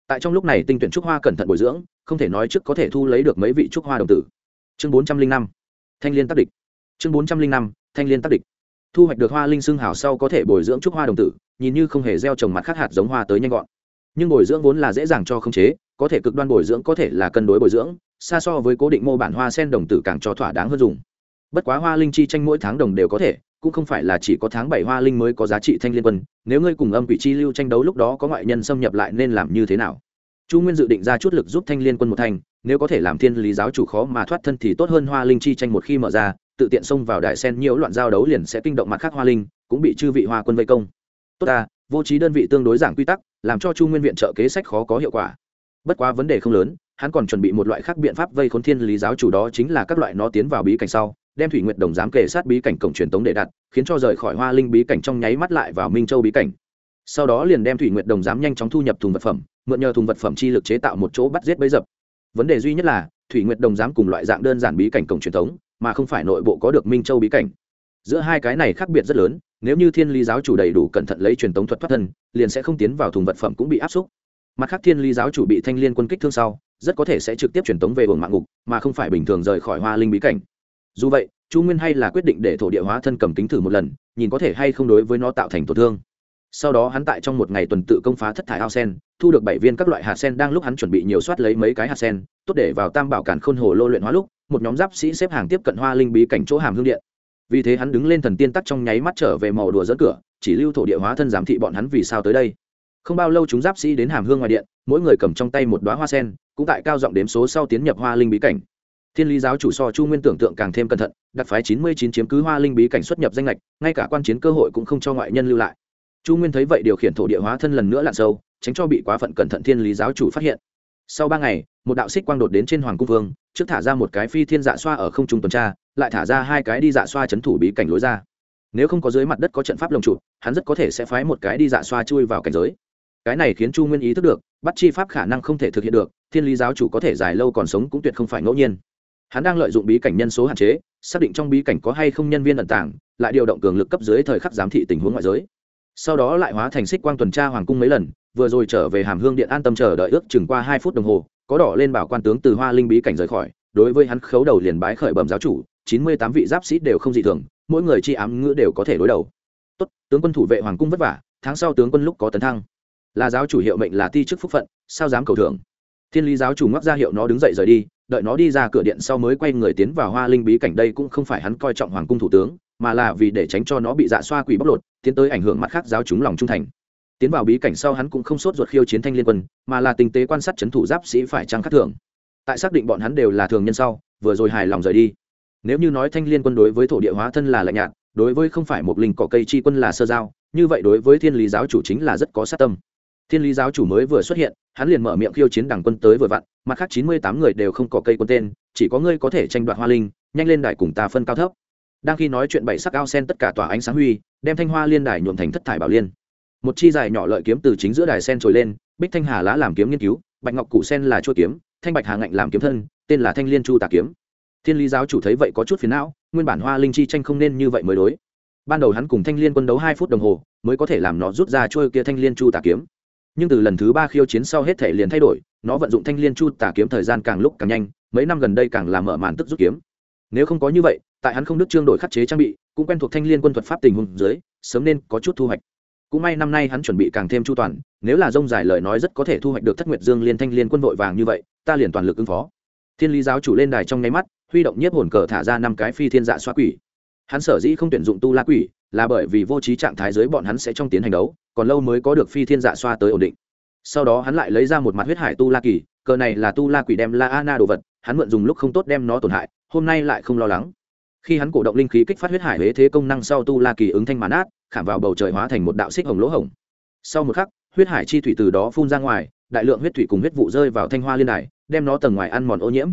Tại trong lúc này tinh tuyển trúc hoa cẩn thận bồi dưỡng, không thể nói trước có thể thu lấy được mấy vị trúc hoa đồng tử. Chương bốn trăm linh năm, thanh liên tác địch. Chương bốn trăm linh năm thanh liên tác địch. Thu hoạch được hoa linh xương hào sau có thể bồi dưỡng trúc hoa đồng tử, nhìn như không hề gieo trồng mặt khác hạt giống hoa tới nhanh gọn. Nhưng bồi dưỡng vốn là dễ dàng cho khống chế, có thể cực đoan bồi dưỡng có thể là cân đối bồi dưỡng, xa so với cố định mô bản hoa sen đồng tử càng cho thỏa đáng hơn dùng. Bất quá hoa linh chi tranh mỗi tháng đồng đều có thể, cũng không phải là chỉ có tháng bảy hoa linh mới có giá trị thanh liên quân, nếu ngươi cùng âm quỷ chi lưu tranh đấu lúc đó có ngoại nhân xâm nhập lại nên làm như thế nào? Chu nguyên dự định ra chút lực giúp thanh liên quân một thành, nếu có thể làm thiên lý giáo chủ khó mà thoát thân thì tốt hơn hoa linh chi tranh một khi mở ra tự tiện xông vào đại sen nhiễu loạn giao đấu liền sẽ kinh động mặt khác hoa linh, cũng bị chư vị hoa quân vây công. Tốt ta, vô trí đơn vị tương đối giảng quy tắc, làm cho chu nguyên viện trợ kế sách khó có hiệu quả. Bất quá vấn đề không lớn, hắn còn chuẩn bị một loại khác biện pháp vây khốn thiên lý giáo chủ đó chính là các loại nó tiến vào bí cảnh sau, đem thủy nguyệt đồng giám kể sát bí cảnh cổng truyền tống để đặt, khiến cho rời khỏi hoa linh bí cảnh trong nháy mắt lại vào minh châu bí cảnh. Sau đó liền đem thủy nguyệt đồng giám nhanh chóng thu nhập thùng vật phẩm, mượn nhờ thùng vật phẩm chi lực chế tạo một chỗ bắt giết bấy dập. Vấn đề duy nhất là, thủy nguyệt đồng giám cùng loại dạng đơn giản bí cảnh cổng truyền thống mà không phải nội bộ có được minh châu bí cảnh. Giữa hai cái này khác biệt rất lớn, nếu như thiên lý giáo chủ đầy đủ cẩn thận lấy truyền tống thuật thoát thân, liền sẽ không tiến vào thùng vật phẩm cũng bị áp xúc. Mặt khác thiên lý giáo chủ bị thanh liên quân kích thương sau, rất có thể sẽ trực tiếp truyền tống về hồn mạng ngục, mà không phải bình thường rời khỏi hoa linh bí cảnh. Dù vậy, chu nguyên hay là quyết định để thổ địa hóa thân cầm kính thử một lần, nhìn có thể hay không đối với nó tạo thành tổn thương sau đó hắn tại trong một ngày tuần tự công phá thất thải ao sen, thu được bảy viên các loại hạt sen đang lúc hắn chuẩn bị nhiều soát lấy mấy cái hạt sen, tốt để vào tam bảo cản khôn hồ lô luyện hóa lúc, một nhóm giáp sĩ xếp hàng tiếp cận hoa linh bí cảnh chỗ hàm hương điện. Vì thế hắn đứng lên thần tiên tắc trong nháy mắt trở về màu đùa dẫn cửa, chỉ lưu thổ địa hóa thân giám thị bọn hắn vì sao tới đây. Không bao lâu chúng giáp sĩ đến hàm hương ngoài điện, mỗi người cầm trong tay một đoá hoa sen, cũng tại cao giọng đếm số sau tiến nhập hoa linh bí cảnh. Thiên lý giáo chủ so chu nguyên tưởng tượng càng thêm cẩn thận, đặc phái chín mươi chín chiếm cứ hoa linh bí cảnh xuất nhập danh lệch ngay cả quan chiến cơ hội cũng không cho ngoại nhân lưu lại chu nguyên thấy vậy điều khiển thổ địa hóa thân lần nữa lặn sâu, tránh cho bị quá phận cẩn thận thiên lý giáo chủ phát hiện. Sau ba ngày, một đạo xích quang đột đến trên hoàng cung vương, trước thả ra một cái phi thiên dạ xoa ở không trung tuần tra, lại thả ra hai cái đi dạ xoa chấn thủ bí cảnh lối ra. Nếu không có dưới mặt đất có trận pháp lồng trụ, hắn rất có thể sẽ phái một cái đi dạ xoa chui vào cảnh giới. Cái này khiến chu nguyên ý thức được, bắt chi pháp khả năng không thể thực hiện được, thiên lý giáo chủ có thể dài lâu còn sống cũng tuyệt không phải ngẫu nhiên. Hắn đang lợi dụng bí cảnh nhân số hạn chế, xác định trong bí cảnh có hay không nhân viên ẩn tàng, lại điều động cường lực cấp dưới thời khắc giám thị tình huống ngoại giới sau đó lại hóa thành xích quang tuần tra hoàng cung mấy lần, vừa rồi trở về hàm hương điện an tâm chờ đợi ước chừng qua hai phút đồng hồ, có đỏ lên bảo quan tướng từ hoa linh bí cảnh rời khỏi, đối với hắn khấu đầu liền bái khởi bẩm giáo chủ, chín mươi tám vị giáp sĩ đều không dị thường, mỗi người chi ám ngữ đều có thể đối đầu. Tốt, tướng quân thủ vệ hoàng cung vất vả, tháng sau tướng quân lúc có tấn thăng. Là giáo chủ hiệu mệnh là ti chức phúc phận, sao dám cầu thưởng? Thiên lý giáo chủ ngoắc ra hiệu nó đứng dậy rời đi, đợi nó đi ra cửa điện sau mới quay người tiến vào hoa linh bí cảnh đây cũng không phải hắn coi trọng hoàng cung thủ tướng mà là vì để tránh cho nó bị dạ xoa quỷ bóc lột, tiến tới ảnh hưởng mặt khác giáo chúng lòng trung thành. Tiến vào bí cảnh sau hắn cũng không sốt ruột khiêu chiến thanh liên quân, mà là tình tế quan sát c h ấ n thủ giáp sĩ phải trăng khắc thường. Tại xác định bọn hắn đều là thường nhân sau, vừa rồi hài lòng rời đi. Nếu như nói thanh liên quân đối với thổ địa hóa thân là lạnh nhạt, đối với không phải một linh cỏ cây chi quân là sơ giao, như vậy đối với thiên lý giáo chủ chính là rất có sát tâm. Thiên lý giáo chủ mới vừa xuất hiện, hắn liền mở miệng khiêu chiến đảng quân tới vừa vặn, mặt khác chín mươi tám người đều không có cây quân tên, chỉ có ngươi có thể tranh đoạt hoa linh, nhanh lên đại cùng ta phân cao thấp đang khi nói chuyện bảy sắc ao sen tất cả tỏa ánh sáng huy, đem thanh hoa liên đài nhuộm thành thất thải bảo liên. Một chi dài nhỏ lợi kiếm từ chính giữa đài sen trồi lên, bích thanh hà lá làm kiếm nghiên cứu, bạch ngọc cụ sen là chua kiếm, thanh bạch hà ngạnh làm kiếm thân, tên là thanh liên chu tà kiếm. Thiên lý giáo chủ thấy vậy có chút phiền não, nguyên bản hoa linh chi tranh không nên như vậy mới đối. Ban đầu hắn cùng thanh liên quân đấu hai phút đồng hồ, mới có thể làm nó rút ra trôi kia thanh liên chu tà kiếm. Nhưng từ lần thứ ba khiêu chiến sau hết thể liền thay đổi, nó vận dụng thanh liên chu tà kiếm thời gian càng lúc càng nhanh, mấy năm gần đây càng làm mở màn tức rút kiếm. Nếu không có như vậy tại hắn không đức trương đổi khắc chế trang bị, cũng quen thuộc thanh liên quân thuật pháp tình huống dưới, sớm nên có chút thu hoạch. Cũng may năm nay hắn chuẩn bị càng thêm chu toàn, nếu là dông dài lời nói rất có thể thu hoạch được thất nguyệt dương liên thanh liên quân vội vàng như vậy, ta liền toàn lực ứng phó. Thiên lý giáo chủ lên đài trong nháy mắt, huy động nhiếp hồn cờ thả ra năm cái phi thiên dạ xoa quỷ. Hắn sở dĩ không tuyển dụng tu la quỷ, là bởi vì vô trí trạng thái dưới bọn hắn sẽ trong tiến hành đấu, còn lâu mới có được phi thiên dạ xoa tới ổn định. Sau đó hắn lại lấy ra một mặt huyết hải tu la kỳ cờ này là tu la quỷ đem la ana đồ vật, hắn mượn dùng lúc không tốt đem nó tổn hại, hôm nay lại không lo lắng khi hắn cổ động linh khí kích phát huyết hải huế thế công năng sau tu la kỳ ứng thanh mán át, khảm vào bầu trời hóa thành một đạo xích hồng lỗ hồng sau một khắc, huyết hải chi thủy từ đó phun ra ngoài, đại lượng huyết thủy cùng huyết vụ rơi vào thanh hoa liên đài, đem nó tầng ngoài ăn mòn ô nhiễm.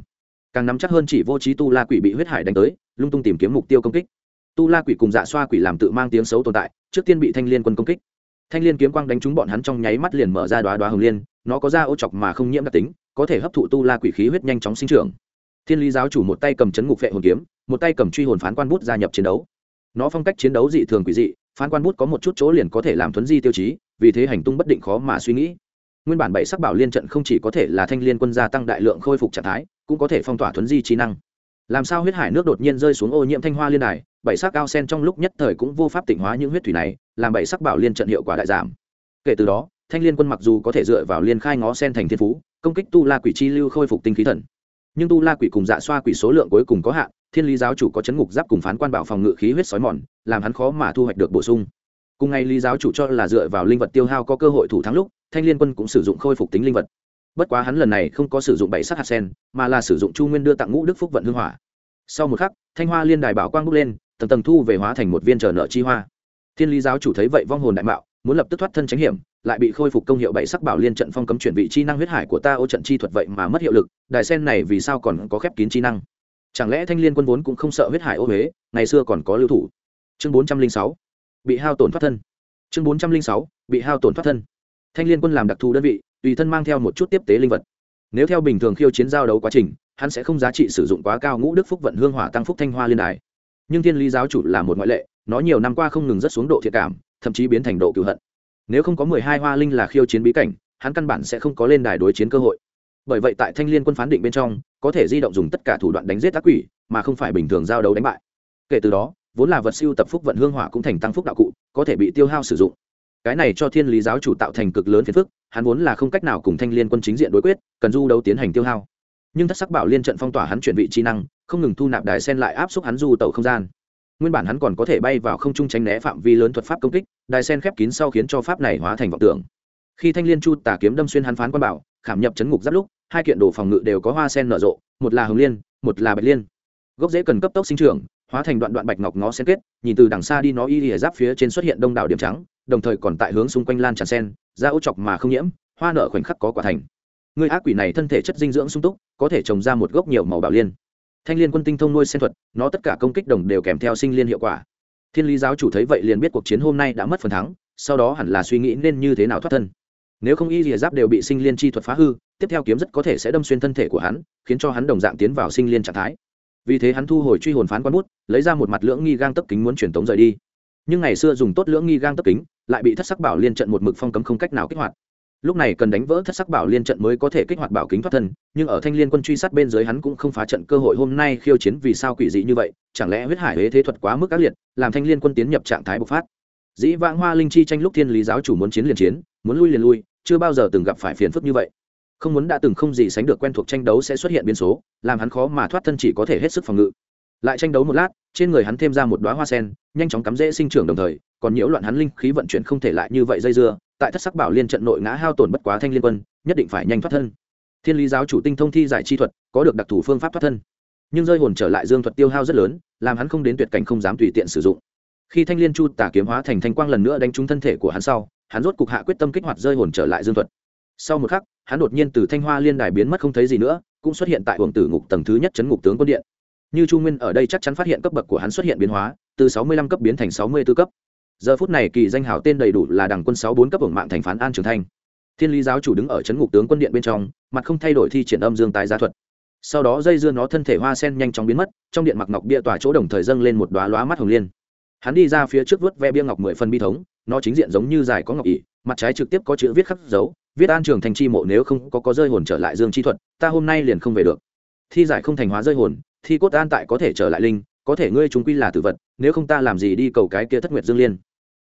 Càng nắm chắc hơn chỉ vô trí tu la quỷ bị huyết hải đánh tới, lung tung tìm kiếm mục tiêu công kích. Tu la quỷ cùng dạ xoa quỷ làm tự mang tiếng xấu tồn tại, trước tiên bị thanh liên quân công kích. Thanh liên kiếm quang đánh trúng bọn hắn trong nháy mắt liền mở ra đoá đoá hồng liên, nó có da ô chọc mà không nhiễm đặc tính, có thể hấp thụ tu la quỷ khí huyết nhanh chóng sinh trưởng thiên lý giáo chủ một tay cầm chấn ngục vệ hồn kiếm, một tay cầm truy hồn phán quan bút gia nhập chiến đấu. Nó phong cách chiến đấu dị thường quỷ dị, phán quan bút có một chút chỗ liền có thể làm thuấn di tiêu chí, vì thế hành tung bất định khó mà suy nghĩ. Nguyên bản bảy sắc bảo liên trận không chỉ có thể là thanh liên quân gia tăng đại lượng khôi phục trạng thái, cũng có thể phong tỏa thuấn di trí năng. Làm sao huyết hải nước đột nhiên rơi xuống ô nhiễm thanh hoa liên đài, bảy sắc cao sen trong lúc nhất thời cũng vô pháp tỉnh hóa những huyết thủy này, làm bảy sắc bảo liên trận hiệu quả đại giảm. Kể từ đó, thanh liên quân mặc dù có thể dựa vào liên khai ngó sen thành thiên phú, công kích tu la quỷ chi lưu khôi phục tinh khí thần nhưng tu la quỷ cùng dạ xoa quỷ số lượng cuối cùng có hạn, thiên lý giáo chủ có chấn ngục giáp cùng phán quan bảo phòng ngự khí huyết sói mòn, làm hắn khó mà thu hoạch được bổ sung. Cùng ngày lý giáo chủ cho là dựa vào linh vật tiêu hao có cơ hội thủ thắng lúc, thanh liên quân cũng sử dụng khôi phục tính linh vật. Bất quá hắn lần này không có sử dụng bảy sắc hạt sen, mà là sử dụng chu nguyên đưa tặng ngũ đức phúc vận hương hỏa. Sau một khắc, thanh hoa liên đài bảo quang bốc lên, tầng tầng thu về hóa thành một viên chờ nợ chi hoa. Thiên lý giáo chủ thấy vậy vong hồn đại mạo, muốn lập tức thoát thân tránh hiểm lại bị khôi phục công hiệu bảy sắc bảo liên trận phong cấm chuyển vị chi năng huyết hải của ta ô trận chi thuật vậy mà mất hiệu lực, đài sen này vì sao còn có khép kín chi năng? Chẳng lẽ thanh liên quân vốn cũng không sợ huyết hải ô huế, ngày xưa còn có lưu thủ? Chương bốn trăm linh sáu, bị hao tổn thoát thân. Chương bốn trăm linh sáu, bị hao tổn thoát thân. Thanh liên quân làm đặc thù đơn vị, tùy thân mang theo một chút tiếp tế linh vật. Nếu theo bình thường khiêu chiến giao đấu quá trình, hắn sẽ không giá trị sử dụng quá cao ngũ đức phúc vận hương hỏa tăng phúc thanh hoa liên đài. Nhưng thiên lý giáo chủ là một ngoại lệ, nó nhiều năm qua không ngừng rất xuống độ thiệt cảm, thậm chí biến thành độ cựu hận nếu không có mười hai hoa linh là khiêu chiến bí cảnh, hắn căn bản sẽ không có lên đài đối chiến cơ hội. Bởi vậy tại thanh liên quân phán định bên trong, có thể di động dùng tất cả thủ đoạn đánh giết tác quỷ, mà không phải bình thường giao đấu đánh bại. Kể từ đó, vốn là vật siêu tập phúc vận hương hỏa cũng thành tăng phúc đạo cụ, có thể bị tiêu hao sử dụng. Cái này cho thiên lý giáo chủ tạo thành cực lớn phiền phức, hắn vốn là không cách nào cùng thanh liên quân chính diện đối quyết, cần du đấu tiến hành tiêu hao. Nhưng thất sắc bảo liên trận phong tỏa hắn chuyển vị trí năng, không ngừng thu nạp đài sen lại áp suất hắn du tàu không gian nguyên bản hắn còn có thể bay vào không trung tránh né phạm vi lớn thuật pháp công kích, đài sen khép kín sau khiến cho pháp này hóa thành vọng tưởng. Khi thanh liên chu tà kiếm đâm xuyên hắn phán quan bảo, khảm nhập chấn ngục giáp lúc, hai kiện đồ phòng ngự đều có hoa sen nở rộ, một là hồng liên, một là bạch liên. Gốc dễ cần cấp tốc sinh trưởng, hóa thành đoạn đoạn bạch ngọc ngó sen kết, nhìn từ đằng xa đi nó y lìa giáp phía trên xuất hiện đông đảo điểm trắng, đồng thời còn tại hướng xung quanh lan tràn sen ra ô chọc mà không nhiễm, hoa nở khoảnh khắc có quả thành. Người ác quỷ này thân thể chất dinh dưỡng sung túc, có thể trồng ra một gốc nhiều màu bảo liên thanh liên quân tinh thông nuôi sen thuật, nó tất cả công kích đồng đều kèm theo sinh liên hiệu quả. Thiên lý giáo chủ thấy vậy liền biết cuộc chiến hôm nay đã mất phần thắng, sau đó hẳn là suy nghĩ nên như thế nào thoát thân. Nếu không y rìa giáp đều bị sinh liên chi thuật phá hư, tiếp theo kiếm rất có thể sẽ đâm xuyên thân thể của hắn, khiến cho hắn đồng dạng tiến vào sinh liên trạng thái. Vì thế hắn thu hồi truy hồn phán quan bút, lấy ra một mặt lưỡng nghi gang tấp kính muốn truyền tống rời đi. Nhưng ngày xưa dùng tốt lưỡng nghi gang tấp kính, lại bị thất sắc bảo liên trận một mực phong cấm không cách nào kích hoạt lúc này cần đánh vỡ thất sắc bảo liên trận mới có thể kích hoạt bảo kính thoát thân, nhưng ở thanh liên quân truy sát bên dưới hắn cũng không phá trận cơ hội hôm nay khiêu chiến vì sao quỷ dị như vậy, chẳng lẽ huyết hải huế thế thuật quá mức ác liệt, làm thanh liên quân tiến nhập trạng thái bộc phát. Dĩ vãng hoa linh chi tranh lúc thiên lý giáo chủ muốn chiến liền chiến, muốn lui liền lui, chưa bao giờ từng gặp phải phiền phức như vậy. Không muốn đã từng không gì sánh được quen thuộc tranh đấu sẽ xuất hiện biến số, làm hắn khó mà thoát thân chỉ có thể hết sức phòng ngự. Lại tranh đấu một lát, trên người hắn thêm ra một đoá hoa sen, nhanh chóng cắm rễ sinh trưởng đồng thời, còn nhiễu loạn hắn linh khí vận chuyển không thể lại như vậy dây dưa tại thất sắc bảo liên trận nội ngã hao tổn bất quá thanh liên quân, nhất định phải nhanh thoát thân. Thiên lý giáo chủ tinh thông thi giải chi thuật, có được đặc thù phương pháp thoát thân. Nhưng rơi hồn trở lại dương thuật tiêu hao rất lớn, làm hắn không đến tuyệt cảnh không dám tùy tiện sử dụng. Khi thanh liên chu tả kiếm hóa thành thanh quang lần nữa đánh trúng thân thể của hắn sau, hắn rốt cục hạ quyết tâm kích hoạt rơi hồn trở lại dương thuật. Sau một khắc, hắn đột nhiên từ thanh hoa liên đài biến mất không thấy gì nữa, cũng xuất hiện tại huồng tử ngục tầng thứ nhất chấn ngục tướng quân điện. Như chu nguyên ở đây chắc chắn phát hiện cấp bậc của hắn xuất hiện biến hóa, từ sáu mươi lăm cấp biến thành sáu mươi b ố cấp giờ phút này kỳ danh hảo tên đầy đủ là đảng quân sáu bốn cấp hưởng mạng thành phán an trường thanh. Thiên lý giáo chủ đứng ở chấn ngục tướng quân điện bên trong, mặt không thay đổi thi triển âm dương tái giá thuật. Sau đó dây dưa nó thân thể hoa sen nhanh chóng biến mất, trong điện mặc ngọc bia tỏa chỗ đồng thời dâng lên một đoá lóa mắt hồng liên. Hắn đi ra phía trước vớt ve bia ngọc mười phân bi thống, nó chính diện giống như dài có ngọc ỉ mặt trái trực tiếp có chữ viết khắc dấu, viết an trường thành chi mộ nếu không có có rơi hồn trở lại dương chi thuật, ta hôm nay liền không về được. Thi giải không thành hóa rơi hồn, thi cốt an tại có thể trở lại linh, có thể ngươi chúng quy là tử vật nếu không ta làm gì đi cầu cái kia thất nguyệt dương liên.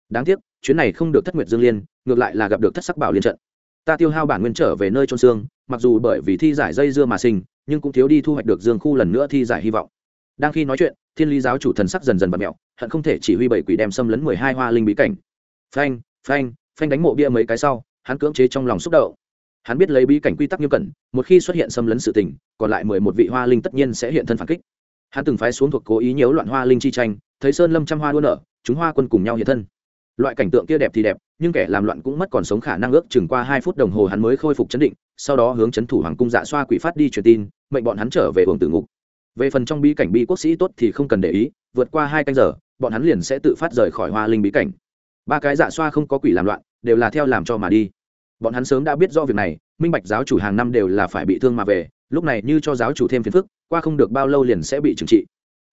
Đáng tiếc, chuyến này không được thất nguyệt dương liên, ngược lại là gặp được thất sắc bảo liên trận. Ta tiêu hao bản nguyên trở về nơi trôn xương, mặc dù bởi vì thi giải dây dưa mà sinh, nhưng cũng thiếu đi thu hoạch được dương khu lần nữa thi giải hy vọng. Đang khi nói chuyện, thiên lý giáo chủ thần sắc dần dần bật mẹo, hận không thể chỉ huy bảy quỷ đem xâm lấn mười hai hoa linh bí cảnh. Phanh phanh phanh đánh mộ bia mấy cái sau, hắn cưỡng chế trong lòng xúc động. Hắn biết lấy bí cảnh quy tắc nghiêm cẩn, một khi xuất hiện xâm lấn sự tình, còn lại mười một vị hoa linh tất nhiên sẽ hiện thân phản kích. Hắn từng phái xuống thuộc cố ý nhiễu loạn hoa linh chi tranh thấy sơn lâm trăm hoa đua nở, chúng hoa quân cùng nhau hiện thân. Loại cảnh tượng kia đẹp thì đẹp, nhưng kẻ làm loạn cũng mất còn sống khả năng ước chừng qua hai phút đồng hồ hắn mới khôi phục chấn định, sau đó hướng chấn thủ hoàng cung dạ xoa quỷ phát đi truyền tin, mệnh bọn hắn trở về hưởng tử ngục. Về phần trong bí cảnh bi quốc sĩ tốt thì không cần để ý, vượt qua hai canh giờ, bọn hắn liền sẽ tự phát rời khỏi hoa linh bí cảnh. Ba cái dạ xoa không có quỷ làm loạn, đều là theo làm cho mà đi. Bọn hắn sớm đã biết do việc này, minh bạch giáo chủ hàng năm đều là phải bị thương mà về, lúc này như cho giáo chủ thêm phiền phức, qua không được bao lâu liền sẽ bị trừng trị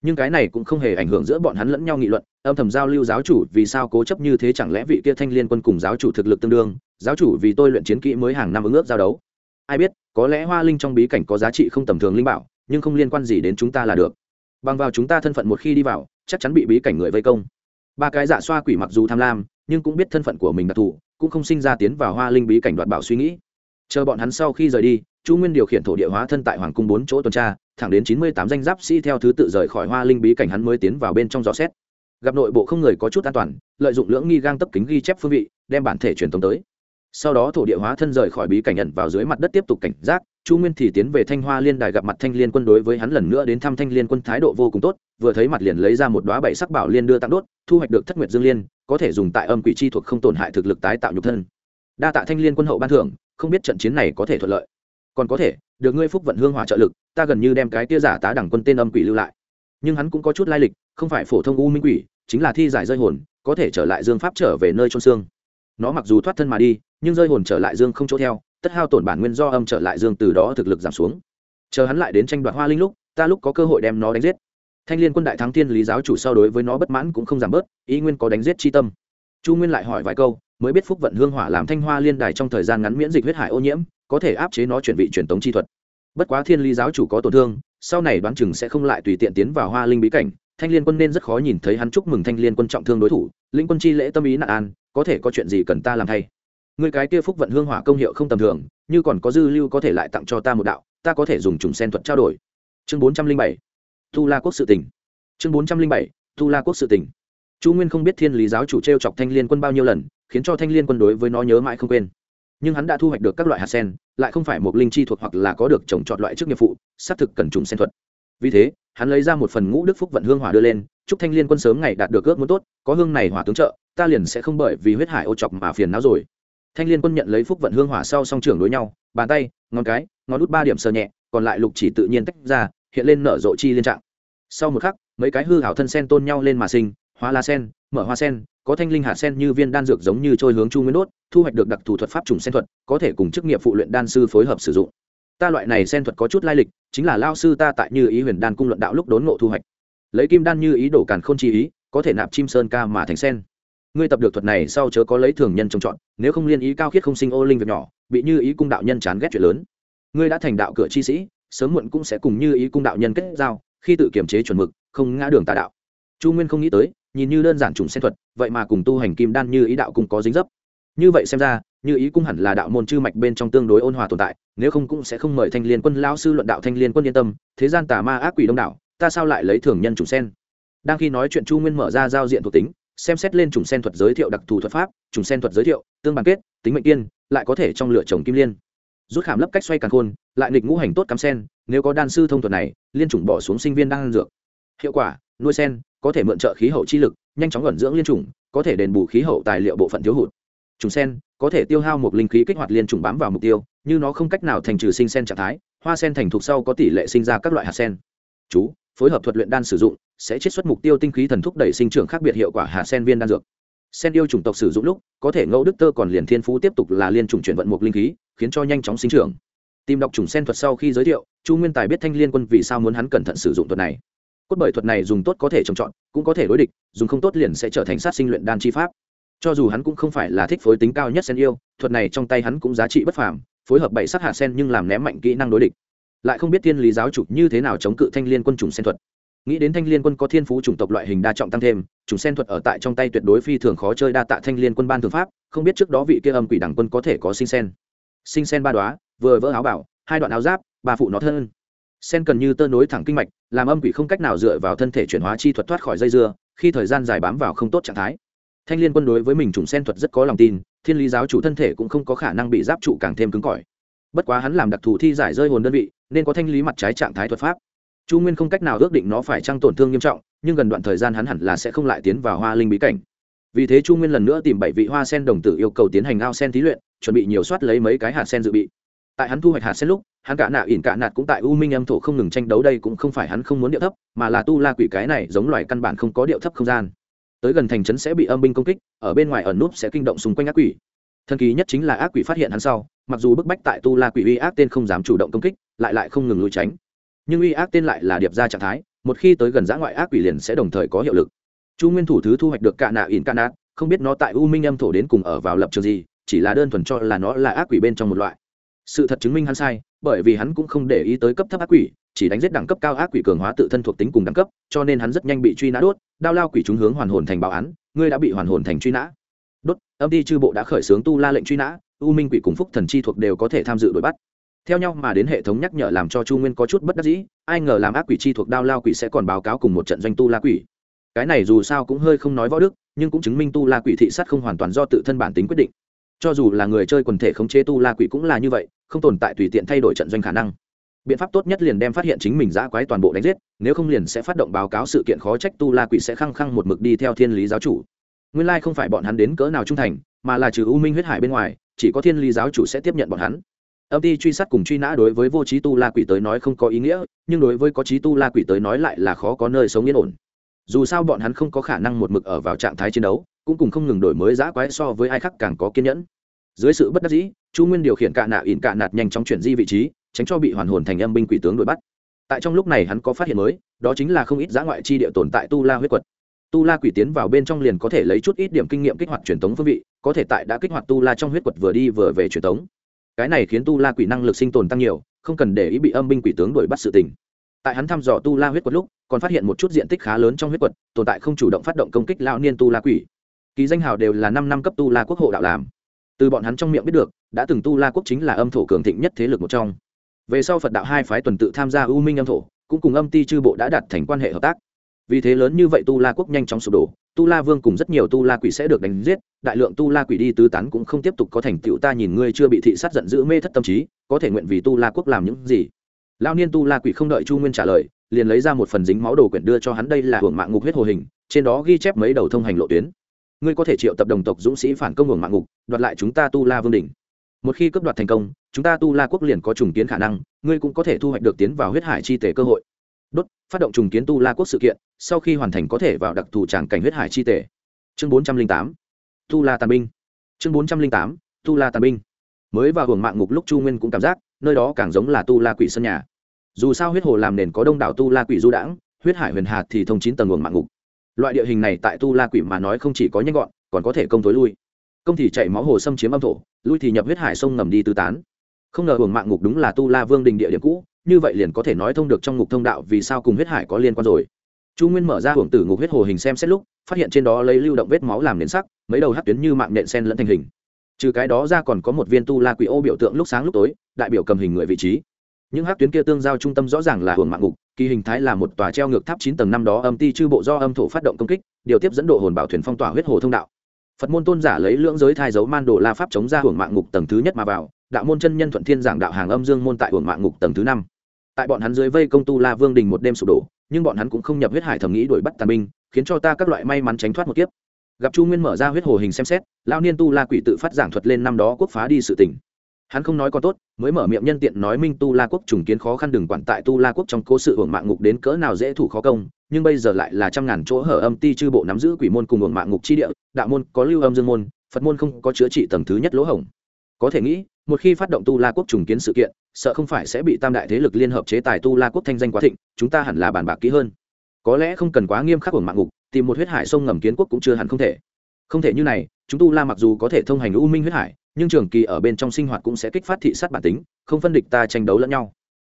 nhưng cái này cũng không hề ảnh hưởng giữa bọn hắn lẫn nhau nghị luận, âm thầm giao lưu giáo chủ vì sao cố chấp như thế chẳng lẽ vị kia thanh liên quân cùng giáo chủ thực lực tương đương, giáo chủ vì tôi luyện chiến kỹ mới hàng năm ứng ước giao đấu. Ai biết, có lẽ hoa linh trong bí cảnh có giá trị không tầm thường linh bảo, nhưng không liên quan gì đến chúng ta là được. Bằng vào chúng ta thân phận một khi đi vào, chắc chắn bị bí cảnh người vây công. Ba cái dạ xoa quỷ mặc dù tham lam, nhưng cũng biết thân phận của mình đặc thù, cũng không sinh ra tiến vào hoa linh bí cảnh đoạt bảo suy nghĩ. Chờ bọn hắn sau khi rời đi, chu nguyên điều khiển thổ địa hóa thân tại hoàng cung bốn chỗ tuần tra thẳng đến chín mươi tám danh giáp sĩ theo thứ tự rời khỏi hoa linh bí cảnh hắn mới tiến vào bên trong gió xét. Gặp nội bộ không người có chút an toàn, lợi dụng lưỡng nghi gang tấp kính ghi chép phương vị, đem bản thể truyền thống tới. Sau đó thổ địa hóa thân rời khỏi bí cảnh nhận vào dưới mặt đất tiếp tục cảnh giác, chu nguyên thì tiến về thanh hoa liên đài gặp mặt thanh liên quân đối với hắn lần nữa đến thăm thanh liên quân thái độ vô cùng tốt, vừa thấy mặt liền lấy ra một đoá bảy sắc bảo liên đưa tặng đốt, thu hoạch được thất nguyệt dương liên, có thể dùng tại âm quỷ chi thuộc không tổn hại thực lực tái tạo nhục thân. Đa tạ thanh liên quân hậu ban thưởng, không biết trận chiến này có thể thuận lợi còn có thể, được ngươi phúc vận hương hỏa trợ lực, ta gần như đem cái tia giả tá đẳng quân tên âm quỷ lưu lại. Nhưng hắn cũng có chút lai lịch, không phải phổ thông u minh quỷ, chính là thi giải rơi hồn, có thể trở lại dương pháp trở về nơi trôn xương. Nó mặc dù thoát thân mà đi, nhưng rơi hồn trở lại dương không chỗ theo, tất hao tổn bản nguyên do âm trở lại dương từ đó thực lực giảm xuống. Chờ hắn lại đến tranh đoạt hoa linh lúc, ta lúc có cơ hội đem nó đánh giết. Thanh liên quân đại thắng thiên lý giáo chủ so đối với nó bất mãn cũng không giảm bớt, ý nguyên có đánh giết chi tâm. Chu nguyên lại hỏi vài câu, mới biết phúc vận hương hỏa làm thanh hoa liên đài trong thời gian ngắn miễn dịch huyết hải ô nhiễm có thể áp chế nó chuyển vị truyền tống chi thuật. Bất quá thiên lý giáo chủ có tổn thương, sau này đoán chừng sẽ không lại tùy tiện tiến vào hoa linh bí cảnh. Thanh liên quân nên rất khó nhìn thấy hắn chúc mừng thanh liên quân trọng thương đối thủ. Linh quân chi lễ tâm ý nạn an, có thể có chuyện gì cần ta làm thay? Người cái kia phúc vận hương hỏa công hiệu không tầm thường, như còn có dư lưu có thể lại tặng cho ta một đạo, ta có thể dùng trùng sen thuật trao đổi. Chương bốn trăm linh bảy. Tu la quốc sự tỉnh chương bốn trăm linh bảy. Tu la quốc sự tỉnh chu nguyên không biết thiên lý giáo chủ t r e o chọc thanh liên quân bao nhiêu lần, khiến cho thanh liên quân đối với nó nhớ mãi không quên nhưng hắn đã thu hoạch được các loại hạt sen, lại không phải một linh chi thuộc hoặc là có được trồng trọt loại trước nghiệp phụ, xác thực cần trùng sen thuật. Vì thế, hắn lấy ra một phần ngũ đức phúc vận hương hỏa đưa lên, chúc thanh liên quân sớm ngày đạt được ước muốn tốt, có hương này hỏa tướng trợ, ta liền sẽ không bởi vì huyết hải ô chọc mà phiền não rồi. Thanh liên quân nhận lấy phúc vận hương hỏa sau song trưởng đối nhau, bàn tay, ngón cái, ngón út ba điểm sờ nhẹ, còn lại lục chỉ tự nhiên tách ra, hiện lên nở rộ chi liên trạng. Sau một khắc, mấy cái hư hảo thân sen tôn nhau lên mà sinh, hóa la sen, mở hoa sen, có thanh linh hạt sen như viên đan dược giống như trôi hướng chu nguyên đốt thu hoạch được đặc thù thuật pháp trùng sen thuật, có thể cùng chức nghiệp phụ luyện đan sư phối hợp sử dụng. Ta loại này sen thuật có chút lai lịch, chính là lao sư ta tại như ý huyền đan cung luận đạo lúc đốn ngộ thu hoạch. Lấy kim đan như ý đổ càn không chi ý, có thể nạp chim sơn ca mà thành sen. Ngươi tập được thuật này sau chớ có lấy thường nhân trồng trọt nếu không liên ý cao khiết không sinh ô linh việc nhỏ, bị như ý cung đạo nhân chán ghét chuyện lớn. Ngươi đã thành đạo cửa chi sĩ, sớm muộn cũng sẽ cùng như ý cung đạo nhân kết giao, khi tự kiểm chế chuẩn mực, không ngã đường tà đạo. Chu nguyên không nghĩ tới, nhìn như đơn giản trùng sen thuật, vậy mà cùng tu hành kim đan như ý đạo cũng có dính dấp như vậy xem ra, như ý cung hẳn là đạo môn chư mạch bên trong tương đối ôn hòa tồn tại, nếu không cũng sẽ không mời thanh liên quân lão sư luận đạo thanh liên quân yên tâm, thế gian tà ma ác quỷ đông đảo, ta sao lại lấy thường nhân trùng sen? Đang khi nói chuyện chu nguyên mở ra giao diện thuộc tính, xem xét lên trùng sen thuật giới thiệu đặc thù thuật pháp trùng sen thuật giới thiệu, tương bản kết, tính mệnh kiên, lại có thể trong lựa trồng kim liên. Rút khảm lấp cách xoay càng khôn, lại nghịch ngũ hành tốt cắm sen, nếu có đan sư thông thuật này, liên chủng bỏ xuống sinh viên đang ăn dược. Hiệu quả, nuôi sen, có thể mượn trợ khí hậu chi lực, nhanh chóng ẩn dưỡng liên chủng, có thể đền bù khí hậu tài liệu bộ phận thiếu hụt trùng sen, có thể tiêu hao một linh khí kích hoạt liên trùng bám vào mục tiêu, như nó không cách nào thành trừ sinh sen trạng thái, hoa sen thành thục sau có tỷ lệ sinh ra các loại hạt sen. Chú, phối hợp thuật luyện đan sử dụng, sẽ chiết xuất mục tiêu tinh khí thần thúc đẩy sinh trưởng khác biệt hiệu quả hạt sen viên đan dược. Sen yêu chủng tộc sử dụng lúc, có thể ngẫu đức tơ còn liền thiên phú tiếp tục là liên chủng chuyển vận một linh khí, khiến cho nhanh chóng sinh trưởng. Tìm đọc chủng sen thuật sau khi giới thiệu, chu nguyên tài biết thanh liên quân vì sao muốn hắn cẩn thận sử dụng thuật này. Cốt bởi thuật này dùng tốt có thể trồng trọt, cũng có thể đối địch, dùng không tốt liền sẽ trở thành sát sinh luyện đan chi pháp cho dù hắn cũng không phải là thích phối tính cao nhất sen yêu, thuật này trong tay hắn cũng giá trị bất phàm, phối hợp bảy sát hạ sen nhưng làm ném mạnh kỹ năng đối địch. Lại không biết thiên lý giáo chủ như thế nào chống cự thanh liên quân chủng sen thuật. Nghĩ đến thanh liên quân có thiên phú chủng tộc loại hình đa trọng tăng thêm, chủng sen thuật ở tại trong tay tuyệt đối phi thường khó chơi đa tạ thanh liên quân ban thường pháp, không biết trước đó vị kia âm quỷ đẳng quân có thể có sinh sen. Sinh sen ba đoá vừa vỡ áo bảo, hai đoạn áo giáp, ba phụ nó thân. Sen cần như tơ nối thẳng kinh mạch, làm âm quỷ không cách nào dựa vào thân thể chuyển hóa chi thuật thoát khỏi dây dưa, khi thời gian dài bám vào không tốt trạng thái thanh liên quân đối với mình trùng sen thuật rất có lòng tin, thiên lý giáo chủ thân thể cũng không có khả năng bị giáp trụ càng thêm cứng cỏi. Bất quá hắn làm đặc thù thi giải rơi hồn đơn vị, nên có thanh lý mặt trái trạng thái thuật pháp. Chu nguyên không cách nào ước định nó phải trăng tổn thương nghiêm trọng, nhưng gần đoạn thời gian hắn hẳn là sẽ không lại tiến vào hoa linh bí cảnh. Vì thế chu nguyên lần nữa tìm bảy vị hoa sen đồng tử yêu cầu tiến hành ao sen thí luyện, chuẩn bị nhiều soát lấy mấy cái hạt sen dự bị. Tại hắn thu hoạch hạt sen lúc, hắn cả nạ ỉn cả nạt cũng tại u minh âm thổ không ngừng tranh đấu, đây cũng không phải hắn không muốn điệu thấp, mà là tu la quỷ cái này giống loài căn bản không có điệu thấp không gian tới gần thành trấn sẽ bị âm binh công kích, ở bên ngoài ẩn núp sẽ kinh động xung quanh ác quỷ. Thần kỳ nhất chính là ác quỷ phát hiện hắn sau, mặc dù bức bách tại tu la quỷ uy ác tên không dám chủ động công kích, lại lại không ngừng lùi tránh. Nhưng uy ác tên lại là điệp ra trạng thái, một khi tới gần giã ngoại ác quỷ liền sẽ đồng thời có hiệu lực. Chu nguyên thủ thứ thu hoạch được cạ nạ ỉn cạ nạ không biết nó tại u minh âm thổ đến cùng ở vào lập trường gì, chỉ là đơn thuần cho là nó là ác quỷ bên trong một loại. Sự thật chứng minh hắn sai, bởi vì hắn cũng không để ý tới cấp thấp ác quỷ chỉ đánh giết đẳng cấp cao ác quỷ cường hóa tự thân thuộc tính cùng đẳng cấp, cho nên hắn rất nhanh bị truy nã đốt, đao lao quỷ chúng hướng hoàn hồn thành báo án, ngươi đã bị hoàn hồn thành truy nã. Đốt, âm ty chư bộ đã khởi xướng tu la lệnh truy nã, u minh quỷ cùng phúc thần chi thuộc đều có thể tham dự đuổi bắt. Theo nhau mà đến hệ thống nhắc nhở làm cho chu nguyên có chút bất đắc dĩ, ai ngờ làm ác quỷ chi thuộc đao lao quỷ sẽ còn báo cáo cùng một trận doanh tu la quỷ. Cái này dù sao cũng hơi không nói võ đức, nhưng cũng chứng minh tu la quỷ thị sát không hoàn toàn do tự thân bản tính quyết định. Cho dù là người chơi quần thể khống chế tu la quỷ cũng là như vậy, không tồn tại tùy tiện thay đổi trận doanh khả năng biện pháp tốt nhất liền đem phát hiện chính mình giã quái toàn bộ đánh giết, nếu không liền sẽ phát động báo cáo sự kiện khó trách tu la quỷ sẽ khăng khăng một mực đi theo thiên lý giáo chủ. Nguyên lai không phải bọn hắn đến cỡ nào trung thành, mà là trừ u minh huyết hải bên ngoài, chỉ có thiên lý giáo chủ sẽ tiếp nhận bọn hắn. Âm ty truy sát cùng truy nã đối với vô trí tu la quỷ tới nói không có ý nghĩa, nhưng đối với có trí tu la quỷ tới nói lại là khó có nơi sống yên ổn. Dù sao bọn hắn không có khả năng một mực ở vào trạng thái chiến đấu, cũng cùng không ngừng đổi mới giã quái so với ai khác càng có kiên nhẫn. Dưới sự bất đắc dĩ, chu nguyên điều khiển cạ nạ ỉn cạ nạt nhanh chóng chuyển di vị trí tránh cho bị hoàn hồn thành âm binh quỷ tướng đuổi bắt. Tại trong lúc này hắn có phát hiện mới, đó chính là không ít giã ngoại chi địa tồn tại tu la huyết quật. Tu la quỷ tiến vào bên trong liền có thể lấy chút ít điểm kinh nghiệm kích hoạt truyền thống phương vị, có thể tại đã kích hoạt tu la trong huyết quật vừa đi vừa về truyền thống cái này khiến tu la quỷ năng lực sinh tồn tăng nhiều, không cần để ý bị âm binh quỷ tướng đuổi bắt sự tình. Tại hắn thăm dò tu la huyết quật lúc, còn phát hiện một chút diện tích khá lớn trong huyết quật, tồn tại không chủ động phát động công kích lão niên tu la quỷ. Ký danh hào đều là năm năm cấp tu la quốc hộ đạo làm. Từ bọn hắn trong miệng biết được, đã từng tu la quốc chính là âm thổ cường thịnh nhất thế lực một trong về sau phật đạo hai phái tuần tự tham gia u minh âm thổ, cũng cùng âm ti chư bộ đã đạt thành quan hệ hợp tác. Vì thế lớn như vậy tu la quốc nhanh chóng sụp đổ, tu la vương cùng rất nhiều tu la quỷ sẽ được đánh giết, đại lượng tu la quỷ đi tứ tán cũng không tiếp tục có thành tựu, ta nhìn ngươi chưa bị thị sát giận dữ mê thất tâm trí, có thể nguyện vì tu la quốc làm những gì? Lao niên tu la quỷ không đợi chu nguyên trả lời, liền lấy ra một phần dính máu đồ quyển đưa cho hắn, đây là hưởng mạng ngục huyết hồ hình, trên đó ghi chép mấy đầu thông hành lộ tuyến. Ngươi có thể triệu tập đồng tộc dũng sĩ phản công hưởng mạng ngục, đoạt lại chúng ta tu la vương đỉnh một khi cấp đoạt thành công, chúng ta tu la quốc liền có trùng kiến khả năng, ngươi cũng có thể thu hoạch được tiến vào huyết hải chi tể cơ hội. Đốt, phát động trùng kiến tu la quốc sự kiện, sau khi hoàn thành có thể vào đặc thù tràng cảnh huyết hải chi tể. Chương bốn trăm linh tám, tu la tàn binh. Chương bốn trăm linh tám, tu la tàn binh. Mới vào hưởng mạng ngục lúc chu nguyên cũng cảm giác, nơi đó càng giống là tu la quỷ sân nhà. Dù sao huyết hồ làm nền có đông đảo tu la quỷ du đãng, huyết hải huyền hạt thì thông chín tầng hưởng mạng ngục. Loại địa hình này tại tu la quỷ mà nói không chỉ có nhanh gọn, còn có thể công tối lui. Công thì chạy máu hồ xâm chiếm âm thổ lui thì nhập huyết hải sông ngầm đi tư tán. Không ngờ hưởng mạng ngục đúng là tu la vương đình địa điểm cũ, như vậy liền có thể nói thông được trong ngục thông đạo vì sao cùng huyết hải có liên quan rồi. Chu nguyên mở ra hưởng tử ngục huyết hồ hình xem xét lúc, phát hiện trên đó lấy lưu động vết máu làm nền sắc, mấy đầu hát tuyến như mạng nện sen lẫn thành hình. Trừ cái đó ra còn có một viên tu la quỷ ô biểu tượng lúc sáng lúc tối, đại biểu cầm hình người vị trí. Những hát tuyến kia tương giao trung tâm rõ ràng là hưởng mạng ngục, kỳ hình thái là một tòa treo ngược tháp chín tầng năm đó âm ti chư bộ do âm thổ phát động công kích, điều tiếp dẫn độ hồn bảo thuyền phong tỏa huyết hồ thông đạo phật môn tôn giả lấy lưỡng giới thai dấu man đồ la pháp chống ra hưởng mạng ngục tầng thứ nhất mà vào, đạo môn chân nhân thuận thiên giảng đạo hàng âm dương môn tại hưởng mạng ngục tầng thứ năm. Tại bọn hắn dưới vây công tu la vương đình một đêm sụp đổ, nhưng bọn hắn cũng không nhập huyết hải thầm nghĩ đuổi bắt tàn binh, khiến cho ta các loại may mắn tránh thoát một kiếp. Gặp chu nguyên mở ra huyết hồ hình xem xét lao niên tu la quỷ tự phát giảng thuật lên năm đó quốc phá đi sự tỉnh hắn không nói còn tốt, mới mở miệng nhân tiện nói minh tu la quốc trùng kiến khó khăn đừng quản tại tu la quốc trong cố sự hưởng mạng ngục đến cỡ nào dễ thủ khó công nhưng bây giờ lại là trăm ngàn chỗ hở âm ti chư bộ nắm giữ quỷ môn cùng hưởng mạng ngục chi địa, đạo môn có lưu âm dương môn, phật môn không có chữa trị tầng thứ nhất lỗ hổng. Có thể nghĩ, một khi phát động tu la quốc trùng kiến sự kiện, sợ không phải sẽ bị tam đại thế lực liên hợp chế tài tu la quốc thanh danh quá thịnh, chúng ta hẳn là bàn bạc kỹ hơn. Có lẽ không cần quá nghiêm khắc của mạng ngục, tìm một huyết hải sông ngầm kiến quốc cũng chưa hẳn không thể. Không thể như này, chúng tu la mặc dù có thể thông hành u minh huyết hải, nhưng trường kỳ ở bên trong sinh hoạt cũng sẽ kích phát thị sát bản tính, không phân địch ta tranh đấu lẫn nhau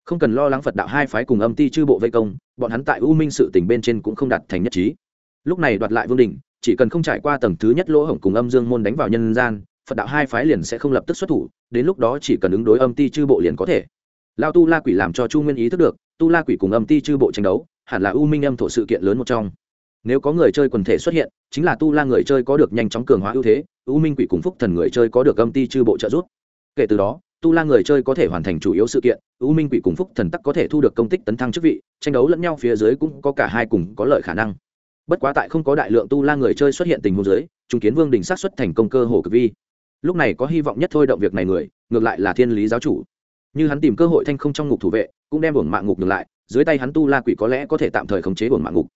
không cần lo lắng phật đạo hai phái cùng âm ti chư bộ vây công, bọn hắn tại u minh sự tình bên trên cũng không đạt thành nhất trí. Lúc này đoạt lại vương đình, chỉ cần không trải qua tầng thứ nhất lỗ hổng cùng âm dương môn đánh vào nhân gian, phật đạo hai phái liền sẽ không lập tức xuất thủ, đến lúc đó chỉ cần ứng đối âm ti chư bộ liền có thể. Lao tu la quỷ làm cho chu nguyên ý thức được, tu la quỷ cùng âm ti chư bộ tranh đấu, hẳn là u minh âm thổ sự kiện lớn một trong. Nếu có người chơi quần thể xuất hiện, chính là tu la người chơi có được nhanh chóng cường hóa ưu thế, u minh quỷ cùng phúc thần người chơi có được âm ti chư bộ trợ giúp. Kể từ đó tu la người chơi có thể hoàn thành chủ yếu sự kiện, u minh quỷ cùng phúc thần tắc có thể thu được công tích tấn thăng chức vị, tranh đấu lẫn nhau phía dưới cũng có cả hai cùng có lợi khả năng. Bất quá tại không có đại lượng tu la người chơi xuất hiện tình huống dưới chứng kiến vương đình sát xuất thành công cơ hồ cực vi. Lúc này có hy vọng nhất thôi động việc này người, ngược lại là thiên lý giáo chủ. Như hắn tìm cơ hội thanh không trong ngục thủ vệ, cũng đem buồng mạng ngục ngược lại, dưới tay hắn tu la quỷ có lẽ có thể tạm thời khống chế buồng mạng ngục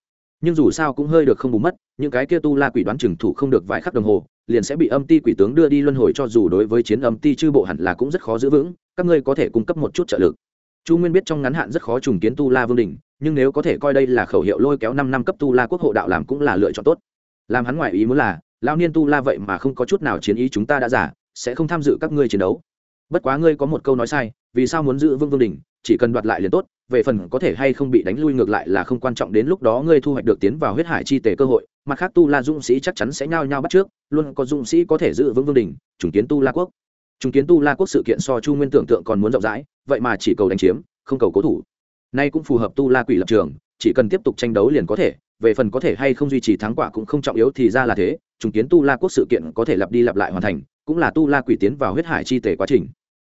nhưng dù sao cũng hơi được không bù mất, những cái kia tu la quỷ đoán trừng thủ không được vài khắc đồng hồ, liền sẽ bị âm ti quỷ tướng đưa đi luân hồi cho dù đối với chiến âm ti chư bộ hẳn là cũng rất khó giữ vững, các ngươi có thể cung cấp một chút trợ lực. Chu nguyên biết trong ngắn hạn rất khó trùng kiến tu la vương đình nhưng nếu có thể coi đây là khẩu hiệu lôi kéo năm năm cấp tu la quốc hộ đạo làm cũng là lựa chọn tốt. Làm hắn ngoại ý muốn là lao niên tu la vậy mà không có chút nào chiến ý chúng ta đã giả, sẽ không tham dự các ngươi chiến đấu. Bất quá ngươi có một câu nói sai, vì sao muốn giữ vương vương đình chỉ cần đoạt lại liền tốt về phần có thể hay không bị đánh lui ngược lại là không quan trọng đến lúc đó ngươi thu hoạch được tiến vào huyết hải chi tề cơ hội. Mặt khác tu la dũng sĩ chắc chắn sẽ nhao nhao bắt trước, luôn có dũng sĩ có thể giữ vững vương đình chứng kiến tu la quốc. Chứng kiến tu la quốc sự kiện so chu nguyên tưởng tượng còn muốn rộng rãi, vậy mà chỉ cầu đánh chiếm, không cầu cố thủ. Nay cũng phù hợp tu la quỷ lập trường, chỉ cần tiếp tục tranh đấu liền có thể, về phần có thể hay không duy trì thắng quả cũng không trọng yếu thì ra là thế chứng kiến tu la quốc sự kiện có thể lặp đi lặp lại hoàn thành, cũng là tu la quỷ tiến vào huyết hải chi tề quá trình.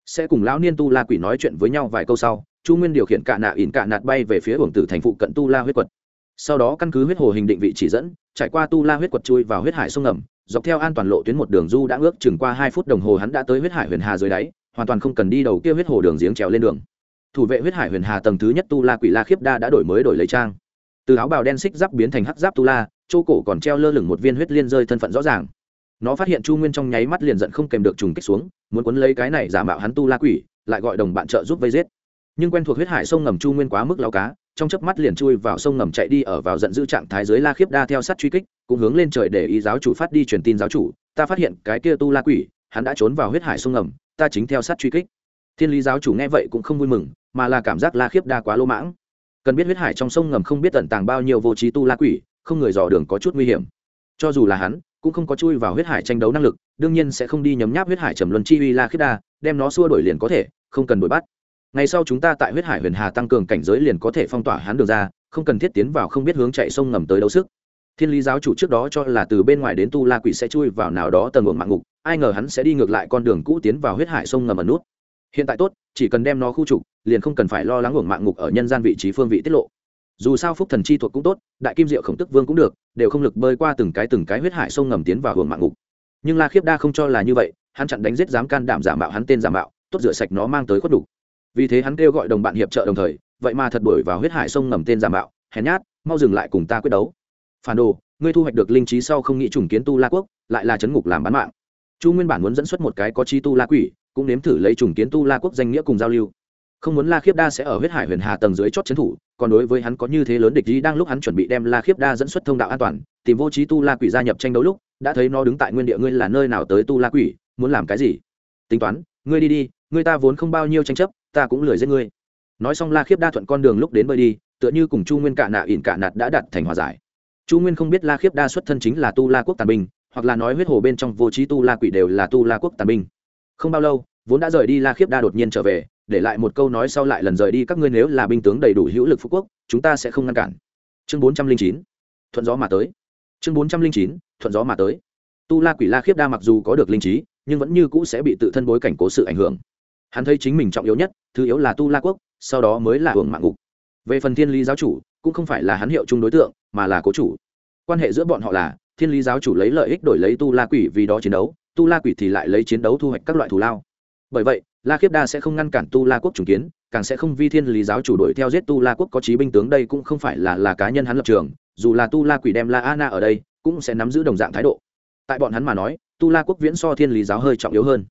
Sẽ cùng lão niên tu la quỷ nói chuyện với nhau vài câu sau chu nguyên điều khiển cạ nạ ỉn cạ nạt bay về phía hưởng tử thành phụ cận tu la huyết quật. Sau đó căn cứ huyết hồ hình định vị chỉ dẫn, trải qua tu la huyết quật chui vào huyết hải sông ngầm, dọc theo an toàn lộ tuyến một đường du đã ước chừng qua hai phút đồng hồ hắn đã tới huyết hải huyền hà dưới đáy, hoàn toàn không cần đi đầu kia huyết hồ đường giếng trèo lên đường. Thủ vệ huyết hải huyền hà tầng thứ nhất tu la quỷ la khiếp đa đã đổi mới đổi lấy trang. Từ áo bào đen xích giáp biến thành hắc giáp tu la, chỗ cổ còn treo lơ lửng một viên huyết liên rơi thân phận rõ ràng. Nó phát hiện chu nguyên trong nháy mắt liền giận không kèm được trùng kích xuống, muốn cuốn lấy cái này giả mạo hắn tu la quỷ, lại gọi đồng bạn trợ giúp vây giết nhưng quen thuộc huyết hải sông ngầm chu nguyên quá mức lao cá, trong chớp mắt liền chui vào sông ngầm chạy đi ở vào giận dữ trạng thái dưới la khiếp đa theo sát truy kích, cũng hướng lên trời để ý giáo chủ phát đi truyền tin giáo chủ, ta phát hiện cái kia tu la quỷ, hắn đã trốn vào huyết hải sông ngầm, ta chính theo sát truy kích. Thiên lý giáo chủ nghe vậy cũng không vui mừng, mà là cảm giác la khiếp đa quá lỗ mãng. Cần biết huyết hải trong sông ngầm không biết tận tàng bao nhiêu vô trí tu la quỷ, không người dò đường có chút nguy hiểm. Cho dù là hắn, cũng không có chui vào huyết hải tranh đấu năng lực, đương nhiên sẽ không đi nhấm nháp huyết hải trầm luân chi uy la khiết đa, đem nó xua đổi liền có thể, không cần đuổi bắt ngày sau chúng ta tại huyết hải huyền hà tăng cường cảnh giới liền có thể phong tỏa hắn đường ra, không cần thiết tiến vào không biết hướng chạy sông ngầm tới đấu sức. Thiên lý giáo chủ trước đó cho là từ bên ngoài đến tu la quỷ sẽ chui vào nào đó tầng ngưỡng mạng ngục, ai ngờ hắn sẽ đi ngược lại con đường cũ tiến vào huyết hải sông ngầm ẩn nút. Hiện tại tốt, chỉ cần đem nó khu trục, liền không cần phải lo lắng ngưỡng mạng ngục ở nhân gian vị trí phương vị tiết lộ. Dù sao phúc thần chi thuộc cũng tốt, đại kim diệu khổng tức vương cũng được, đều không lực bơi qua từng cái từng cái huyết hải sông ngầm tiến vào hưởng mạng ngục. Nhưng la khiếp đa không cho là như vậy, hắn chặn đánh giết dám can đảm giả mạo hắn tên giả mạo, tốt rửa sạch nó mang tới khuất đủ vì thế hắn kêu gọi đồng bạn hiệp trợ đồng thời, vậy mà thật đuổi vào huyết hải sông ngầm tên giả mạo, hèn nhát, mau dừng lại cùng ta quyết đấu. Phản đồ, ngươi thu hoạch được linh trí sau không nghĩ trùng kiến tu la quốc, lại là chấn ngục làm bán mạng. Chu nguyên bản muốn dẫn xuất một cái có chi tu la quỷ, cũng nếm thử lấy trùng kiến tu la quốc danh nghĩa cùng giao lưu. Không muốn la khiếp đa sẽ ở huyết hải huyền hà tầng dưới chót trấn thủ, còn đối với hắn có như thế lớn địch ý đang lúc hắn chuẩn bị đem la khiếp đa dẫn xuất thông đạo an toàn, tìm vô trí tu la quỷ gia nhập tranh đấu lúc, đã thấy nó đứng tại nguyên địa ngươi là nơi nào tới tu la quỷ, muốn làm cái gì? Tính toán, ngươi đi đi, ngươi ta vốn không bao nhiêu tranh chấp ta cũng lười giết ngươi. Nói xong la khiếp đa thuận con đường lúc đến bơi đi, tựa như cùng chu nguyên cạ nạ ỉn cạ nạt đã đặt thành hòa giải. Chu nguyên không biết la khiếp đa xuất thân chính là tu la quốc tàn binh, hoặc là nói huyết hồ bên trong vô trí tu la quỷ đều là tu la quốc tàn binh. Không bao lâu, vốn đã rời đi la khiếp đa đột nhiên trở về, để lại một câu nói sau lại lần rời đi, các ngươi nếu là binh tướng đầy đủ hữu lực phú quốc, chúng ta sẽ không ngăn cản. Chương bốn trăm linh chín, thuận gió mà tới. Chương bốn trăm linh chín, thuận gió mà tới. Tu la quỷ la khiếp đa mặc dù có được linh trí, nhưng vẫn như cũ sẽ bị tự thân bối cảnh cố sự ảnh hưởng hắn thấy chính mình trọng yếu nhất, thứ yếu là tu la quốc, sau đó mới là hưởng mạng ngục. Về phần thiên lý giáo chủ, cũng không phải là hắn hiệu chung đối tượng, mà là cố chủ. Quan hệ giữa bọn họ là, thiên lý giáo chủ lấy lợi ích đổi lấy tu la quỷ vì đó chiến đấu, tu la quỷ thì lại lấy chiến đấu thu hoạch các loại thù lao. Bởi vậy, la khiếp đa sẽ không ngăn cản tu la quốc chủ kiến, càng sẽ không vi thiên lý giáo chủ đuổi theo giết tu la quốc có chí binh tướng đây cũng không phải là là cá nhân hắn lập trường, dù là tu la quỷ đem la ana ở đây, cũng sẽ nắm giữ đồng dạng thái độ. Tại bọn hắn mà nói, tu la quốc viễn so thiên lý giáo hơi trọng yếu hơn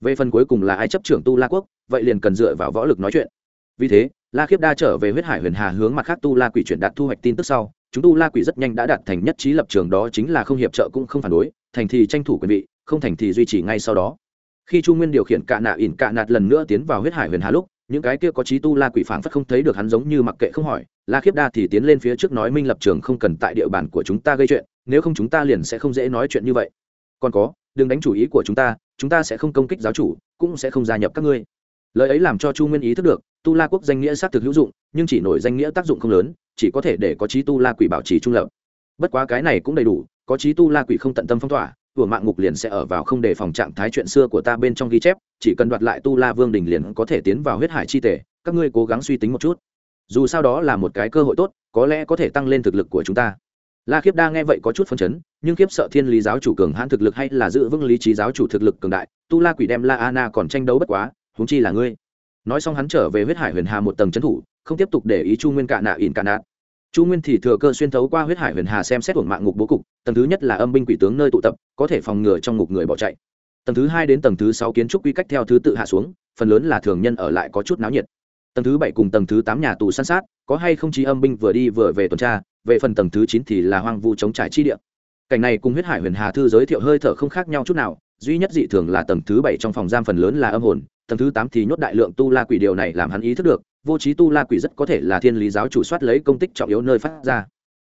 về phần cuối cùng là ai chấp trưởng tu la quốc, vậy liền cần dựa vào võ lực nói chuyện. Vì thế, la khiếp đa trở về huyết hải huyền hà hướng mặt khác tu la quỷ chuyển đạt thu hoạch tin tức sau, chúng tu la quỷ rất nhanh đã đạt thành nhất trí lập trường đó chính là không hiệp trợ cũng không phản đối, thành thì tranh thủ quyền vị, không thành thì duy trì ngay sau đó. Khi chu nguyên điều khiển cạ nạ ỉn, cạ nạt lần nữa tiến vào huyết hải huyền hà lúc, những cái kia có trí tu la quỷ phảng phất không thấy được hắn giống như mặc kệ không hỏi, la khiếp đa thì tiến lên phía trước nói minh lập trường không cần tại địa bàn của chúng ta gây chuyện, nếu không chúng ta liền sẽ không dễ nói chuyện như vậy. Còn có, đừng đánh chủ ý của chúng ta chúng ta sẽ không công kích giáo chủ, cũng sẽ không gia nhập các ngươi. Lời ấy làm cho chu nguyên ý thức được, tu la quốc danh nghĩa xác thực hữu dụng, nhưng chỉ nổi danh nghĩa tác dụng không lớn, chỉ có thể để có trí tu la quỷ bảo trì trung lập. Bất quá cái này cũng đầy đủ, có trí tu la quỷ không tận tâm phong tỏa của mạng ngục liền sẽ ở vào không đề phòng trạng thái chuyện xưa của ta bên trong ghi chép, chỉ cần đoạt lại tu la vương đình liền có thể tiến vào huyết hải chi tể các ngươi cố gắng suy tính một chút. Dù sao đó là một cái cơ hội tốt, có lẽ có thể tăng lên thực lực của chúng ta la khiếp đa nghe vậy có chút phấn chấn, nhưng khiếp sợ thiên lý giáo chủ cường hãn thực lực hay là giữ vững lý trí giáo chủ thực lực cường đại, tu la quỷ đem la ana còn tranh đấu bất quá, huống chi là ngươi. Nói xong hắn trở về huyết hải huyền hà một tầng trấn thủ, không tiếp tục để ý chu nguyên cạ nạ ỉn cạ nạt chu nguyên thì thừa cơ xuyên thấu qua huyết hải huyền hà xem xét hưởng mạng ngục bố cục, tầng thứ nhất là âm binh quỷ tướng nơi tụ tập, có thể phòng ngừa trong ngục người bỏ chạy. Tầng thứ hai đến tầng thứ sáu kiến trúc quy cách theo thứ tự hạ xuống, phần lớn là thường nhân ở lại có chút náo nhiệt. Tầng thứ bảy cùng tầng thứ tám nhà tù san sát, có hay không chí âm binh vừa đi vừa về tuần tra về phần tầng thứ chín thì là hoang vu chống trải chi địa. Cảnh này cùng huyết hải huyền hà thư giới thiệu hơi thở không khác nhau chút nào, duy nhất dị thường là tầng thứ bảy trong phòng giam phần lớn là âm hồn, tầng thứ tám thì nhốt đại lượng tu la quỷ điều này làm hắn ý thức được, vô trí tu la quỷ rất có thể là thiên lý giáo chủ soát lấy công tích trọng yếu nơi phát ra.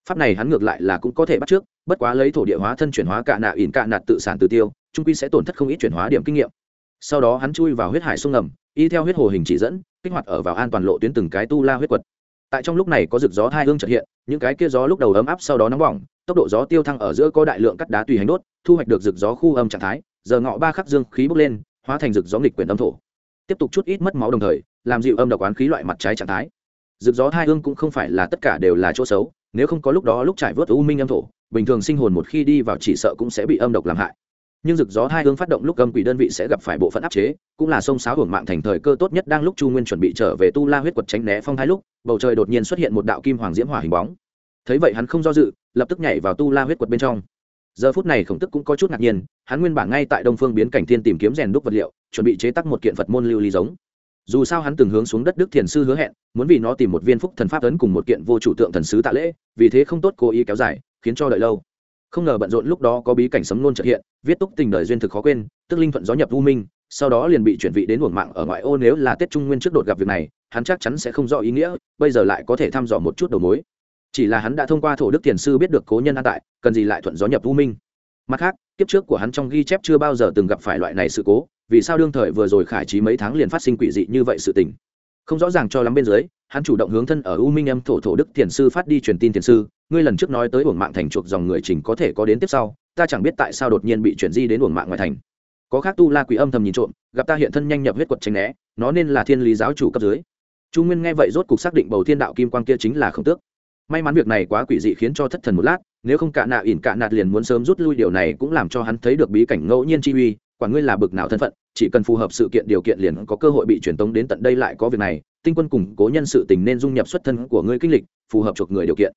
Pháp này hắn ngược lại là cũng có thể bắt trước, bất quá lấy thổ địa hóa thân chuyển hóa cạ nạ ỉn cạ nạt tự sản tự tiêu, trung quy sẽ tổn thất không ít chuyển hóa điểm kinh nghiệm. Sau đó hắn chui vào huyết hải sông ngầm, y theo huyết hồ hình chỉ dẫn, kích hoạt ở vào an toàn lộ tuyến từng cái tu la huyết quật tại trong lúc này có rực gió hai hương trật hiện, những cái kia gió lúc đầu ấm áp sau đó nóng bỏng, tốc độ gió tiêu thăng ở giữa có đại lượng cắt đá tùy hành đốt, thu hoạch được rực gió khu âm trạng thái, giờ ngọ ba khắc dương khí bốc lên, hóa thành rực gió nghịch quyền âm thổ. Tiếp tục chút ít mất máu đồng thời, làm dịu âm độc oán khí loại mặt trái trạng thái. Rực gió hai hương cũng không phải là tất cả đều là chỗ xấu, nếu không có lúc đó lúc trải vớt u minh âm thổ, bình thường sinh hồn một khi đi vào chỉ sợ cũng sẽ bị âm độc làm hại nhưng rực gió hai hướng phát động lúc âm quỷ đơn vị sẽ gặp phải bộ phận áp chế, cũng là sông sáo hưởng mạng thành thời cơ tốt nhất đang lúc chu nguyên chuẩn bị trở về tu la huyết quật tránh né phong thái lúc, bầu trời đột nhiên xuất hiện một đạo kim hoàng diễm hỏa hình bóng. Thấy vậy hắn không do dự, lập tức nhảy vào tu la huyết quật bên trong. Giờ phút này khổng tức cũng có chút ngạc nhiên, hắn nguyên bản ngay tại đông phương biến cảnh thiên tìm kiếm rèn đúc vật liệu, chuẩn bị chế tác một kiện phật môn lưu ly giống. Dù sao hắn từng hướng xuống đất đức thiền sư hứa hẹn, muốn vì nó tìm một viên phúc thần pháp ấn cùng một kiện vô chủ tượng thần sứ tạ lễ, vì thế không tốt cố ý kéo dài, khiến cho đợi lâu không ngờ bận rộn lúc đó có bí cảnh sấm nôn trợ hiện, viết túc tình đời duyên thực khó quên, tức linh thuận gió nhập u minh, sau đó liền bị chuyển vị đến uổng mạng ở ngoại ô nếu là tết trung nguyên trước đột gặp việc này, hắn chắc chắn sẽ không rõ ý nghĩa, bây giờ lại có thể thăm dò một chút đầu mối. Chỉ là hắn đã thông qua thổ đức thiền sư biết được cố nhân an tại, cần gì lại thuận gió nhập u minh. Mặt khác, kiếp trước của hắn trong ghi chép chưa bao giờ từng gặp phải loại này sự cố, vì sao đương thời vừa rồi khải trí mấy tháng liền phát sinh quỷ dị như vậy sự tình? Không rõ ràng cho lắm bên dưới, hắn chủ động hướng thân ở u minh em thổ thổ đức thiền sư phát đi truyền tin thiền sư ngươi lần trước nói tới uổng mạng thành chuộc dòng người trình có thể có đến tiếp sau, ta chẳng biết tại sao đột nhiên bị chuyển di đến uổng mạng ngoài thành. Có khác tu la quỷ âm thầm nhìn trộm, gặp ta hiện thân nhanh nhập huyết quật tranh né, nó nên là thiên lý giáo chủ cấp dưới. Chu nguyên nghe vậy rốt cục xác định bầu thiên đạo kim quang kia chính là khổng tước. May mắn việc này quá quỷ dị khiến cho thất thần một lát, nếu không cả nạ ỉn cả nạt liền muốn sớm rút lui, điều này cũng làm cho hắn thấy được bí cảnh ngẫu nhiên chi uy, quả ngươi là bực nào thân phận, chỉ cần phù hợp sự kiện điều kiện liền có cơ hội bị truyền tống đến tận đây lại có việc này, tinh quân củng cố nhân sự tình nên dung nhập xuất thân của ngươi kinh lịch, phù hợp chuộc người điều kiện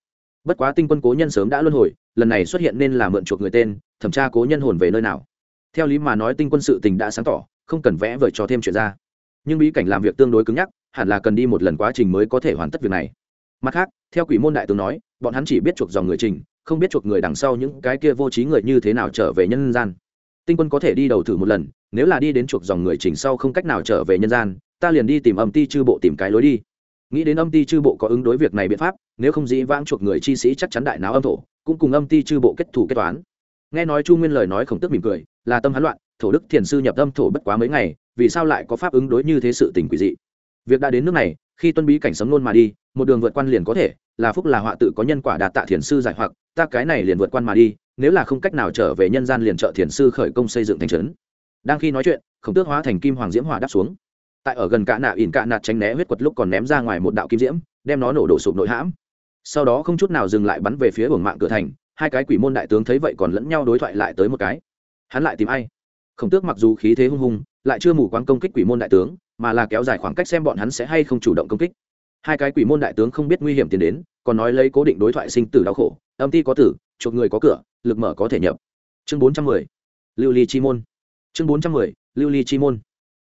bất quá tinh quân cố nhân sớm đã luân hồi, lần này xuất hiện nên là mượn chuộc người tên, thẩm tra cố nhân hồn về nơi nào. Theo lý mà nói tinh quân sự tình đã sáng tỏ, không cần vẽ vời cho thêm chuyện ra. Nhưng bí cảnh làm việc tương đối cứng nhắc, hẳn là cần đi một lần quá trình mới có thể hoàn tất việc này. Mặt khác, theo quỷ môn đại tướng nói, bọn hắn chỉ biết chuộc dòng người trình, không biết chuộc người đằng sau những cái kia vô trí người như thế nào trở về nhân gian. Tinh quân có thể đi đầu thử một lần, nếu là đi đến chuộc dòng người trình sau không cách nào trở về nhân gian, ta liền đi tìm âm ti chư bộ tìm cái lối đi nghĩ đến âm ti chư bộ có ứng đối việc này biện pháp, nếu không dĩ vãng chuộc người chi sĩ chắc chắn đại náo âm thổ, cũng cùng âm ti chư bộ kết thủ kết toán. Nghe nói chu nguyên lời nói khổng tức mỉm cười, là tâm hắn loạn, thổ đức thiền sư nhập âm thổ bất quá mấy ngày, vì sao lại có pháp ứng đối như thế sự tình quỷ dị? Việc đã đến nước này, khi tuân bí cảnh sấm nôn mà đi, một đường vượt quan liền có thể, là phúc là họa tự có nhân quả đạt tạ thiền sư giải hoặc, ta cái này liền vượt quan mà đi, nếu là không cách nào trở về nhân gian liền trợ thiền sư khởi công xây dựng thành trấn. Đang khi nói chuyện, khổng tước hóa thành kim hoàng diễm hỏa đáp xuống tại ở gần cạ nạ ỉn cạ nạt tránh né huyết quật lúc còn ném ra ngoài một đạo kim diễm, đem nó nổ đổ sụp nội hãm. Sau đó không chút nào dừng lại bắn về phía uổng mạng cửa thành, hai cái quỷ môn đại tướng thấy vậy còn lẫn nhau đối thoại lại tới một cái. Hắn lại tìm ai? Khổng tước mặc dù khí thế hung hung, lại chưa mù quáng công kích quỷ môn đại tướng, mà là kéo dài khoảng cách xem bọn hắn sẽ hay không chủ động công kích. Hai cái quỷ môn đại tướng không biết nguy hiểm tiến đến, còn nói lấy cố định đối thoại sinh tử đau khổ, âm ti có tử, chuộc người có cửa, lực mở có thể nhập. Chương bốn trăm mười, lưu ly chi môn. Chương bốn trăm mười, lưu ly chi môn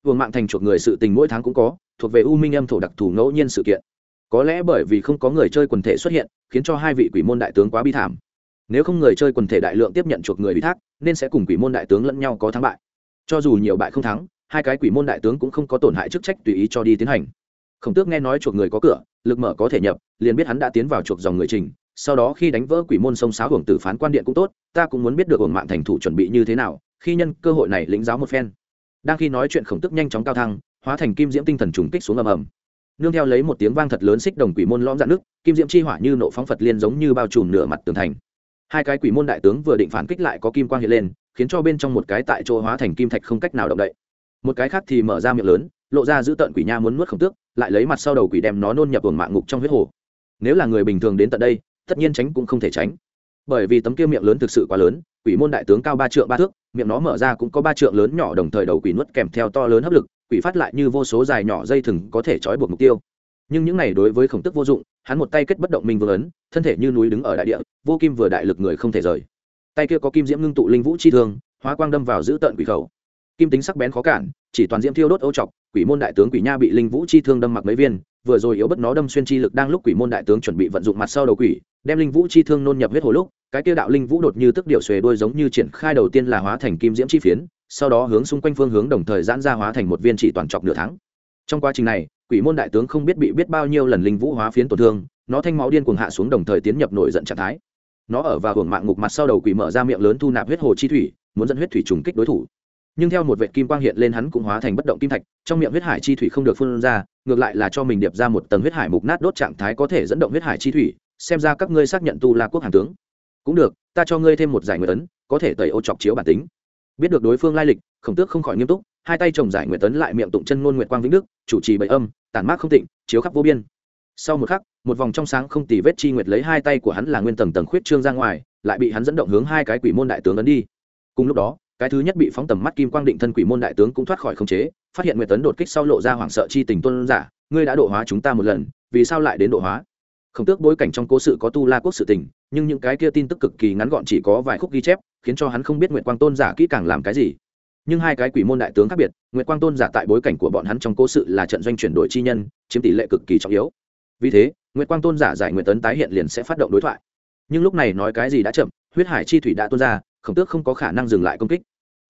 vương mạng thành chuột người sự tình mỗi tháng cũng có, thuộc về u minh âm thổ đặc thù ngẫu nhiên sự kiện. Có lẽ bởi vì không có người chơi quần thể xuất hiện, khiến cho hai vị quỷ môn đại tướng quá bi thảm. Nếu không người chơi quần thể đại lượng tiếp nhận chuột người ủy thác, nên sẽ cùng quỷ môn đại tướng lẫn nhau có thắng bại. Cho dù nhiều bại không thắng, hai cái quỷ môn đại tướng cũng không có tổn hại chức trách tùy ý cho đi tiến hành. Khổng tước nghe nói chuột người có cửa, lực mở có thể nhập, liền biết hắn đã tiến vào chuột dòng người trình, sau đó khi đánh vỡ quỷ môn sông sáo hưởng tử phán quan điện cũng tốt, ta cũng muốn biết được hưởng mạng thành thủ chuẩn bị như thế nào, khi nhân cơ hội này lĩnh giáo một phen đang khi nói chuyện khổng tức nhanh chóng cao thăng, hóa thành kim diễm tinh thần trùng kích xuống ầm ầm. Nương theo lấy một tiếng vang thật lớn xích đồng quỷ môn lõm dạn nước, kim diễm chi hỏa như nộ phóng phật liên giống như bao trùm nửa mặt tường thành. Hai cái quỷ môn đại tướng vừa định phản kích lại có kim quang hiện lên, khiến cho bên trong một cái tại chỗ hóa thành kim thạch không cách nào động đậy. Một cái khác thì mở ra miệng lớn, lộ ra giữ tận quỷ nha muốn nuốt khổng tước, lại lấy mặt sau đầu quỷ đem nó nôn nhập vào mạng ngục trong huyết hồ. Nếu là người bình thường đến tận đây, tất nhiên tránh cũng không thể tránh. Bởi vì tấm kia miệng lớn thực sự quá lớn, quỷ môn đại tướng cao ba trượng ba thước miệng nó mở ra cũng có ba trượng lớn nhỏ đồng thời đầu quỷ nuốt kèm theo to lớn hấp lực, quỷ phát lại như vô số dài nhỏ dây thừng có thể trói buộc mục tiêu. Nhưng những này đối với khổng tức vô dụng, hắn một tay kết bất động minh vương ấn, thân thể như núi đứng ở đại địa, vô kim vừa đại lực người không thể rời. Tay kia có kim diễm ngưng tụ linh vũ chi thương, hóa quang đâm vào giữ tận quỷ khẩu. Kim tính sắc bén khó cản, chỉ toàn diễm thiêu đốt âu trọc, quỷ môn đại tướng quỷ nha bị linh vũ chi thương đâm mặc mấy viên vừa rồi yếu bất nó đâm xuyên chi lực đang lúc quỷ môn đại tướng chuẩn bị vận dụng mặt sau đầu quỷ, đem linh vũ chi thương nôn nhập huyết hồ lúc, cái kia đạo linh vũ đột như tức điệu xuề đôi giống như triển khai đầu tiên là hóa thành kim diễm chi phiến, sau đó hướng xung quanh phương hướng đồng thời giãn ra hóa thành một viên chỉ toàn trọc nửa tháng. Trong quá trình này, quỷ môn đại tướng không biết bị biết bao nhiêu lần linh vũ hóa phiến tổn thương, nó thanh máu điên cuồng hạ xuống đồng thời tiến nhập nổi giận trạng thái. Nó ở và hưởng mạng ngục mặt sau đầu quỷ mở ra miệng lớn thu nạp huyết hồ chi thủy, muốn dẫn huyết thủy trùng kích đối thủ. Nhưng theo một vệ kim quang hiện lên hắn cũng hóa thành bất động kim thạch, trong miệng huyết hải chi thủy không được phun ra ngược lại là cho mình điệp ra một tầng huyết hải mục nát đốt trạng thái có thể dẫn động huyết hải chi thủy, xem ra các ngươi xác nhận tu là quốc hàng tướng. Cũng được, ta cho ngươi thêm một giải nguyện tấn có thể tẩy ô chọc chiếu bản tính. Biết được đối phương lai lịch, khổng tước không khỏi nghiêm túc, hai tay chồng giải nguyện tấn lại miệng tụng chân ngôn nguyện quang vĩnh đức, chủ trì bậy âm, tản mát không tịnh, chiếu khắp vô biên. Sau một khắc, một vòng trong sáng không tì vết chi nguyệt lấy hai tay của hắn là nguyên tầng tầng khuyết trương ra ngoài, lại bị hắn dẫn động hướng hai cái quỷ môn đại tướng ấn đi. Cùng lúc đó cái thứ nhất bị phóng tầm mắt kim quang định thân quỷ môn đại tướng cũng thoát khỏi khống chế, phát hiện nguyệt tấn đột kích sau lộ ra hoảng sợ chi tình tôn giả, ngươi đã độ hóa chúng ta một lần, vì sao lại đến độ hóa? Không tước bối cảnh trong cố sự có tu la quốc sự tình, nhưng những cái kia tin tức cực kỳ ngắn gọn chỉ có vài khúc ghi chép, khiến cho hắn không biết nguyệt quang tôn giả kỹ càng làm cái gì. Nhưng hai cái quỷ môn đại tướng khác biệt, nguyệt quang tôn giả tại bối cảnh của bọn hắn trong cố sự là trận doanh chuyển đổi chi nhân, chiếm tỷ lệ cực kỳ trọng yếu. Vì thế, nguyệt quang tôn giả giải nguyệt tấn tái hiện liền sẽ phát động đối thoại. Nhưng lúc này nói cái gì đã chậm, huyết hải chi thủy đã tuôn ra khổng tước không có khả năng dừng lại công kích.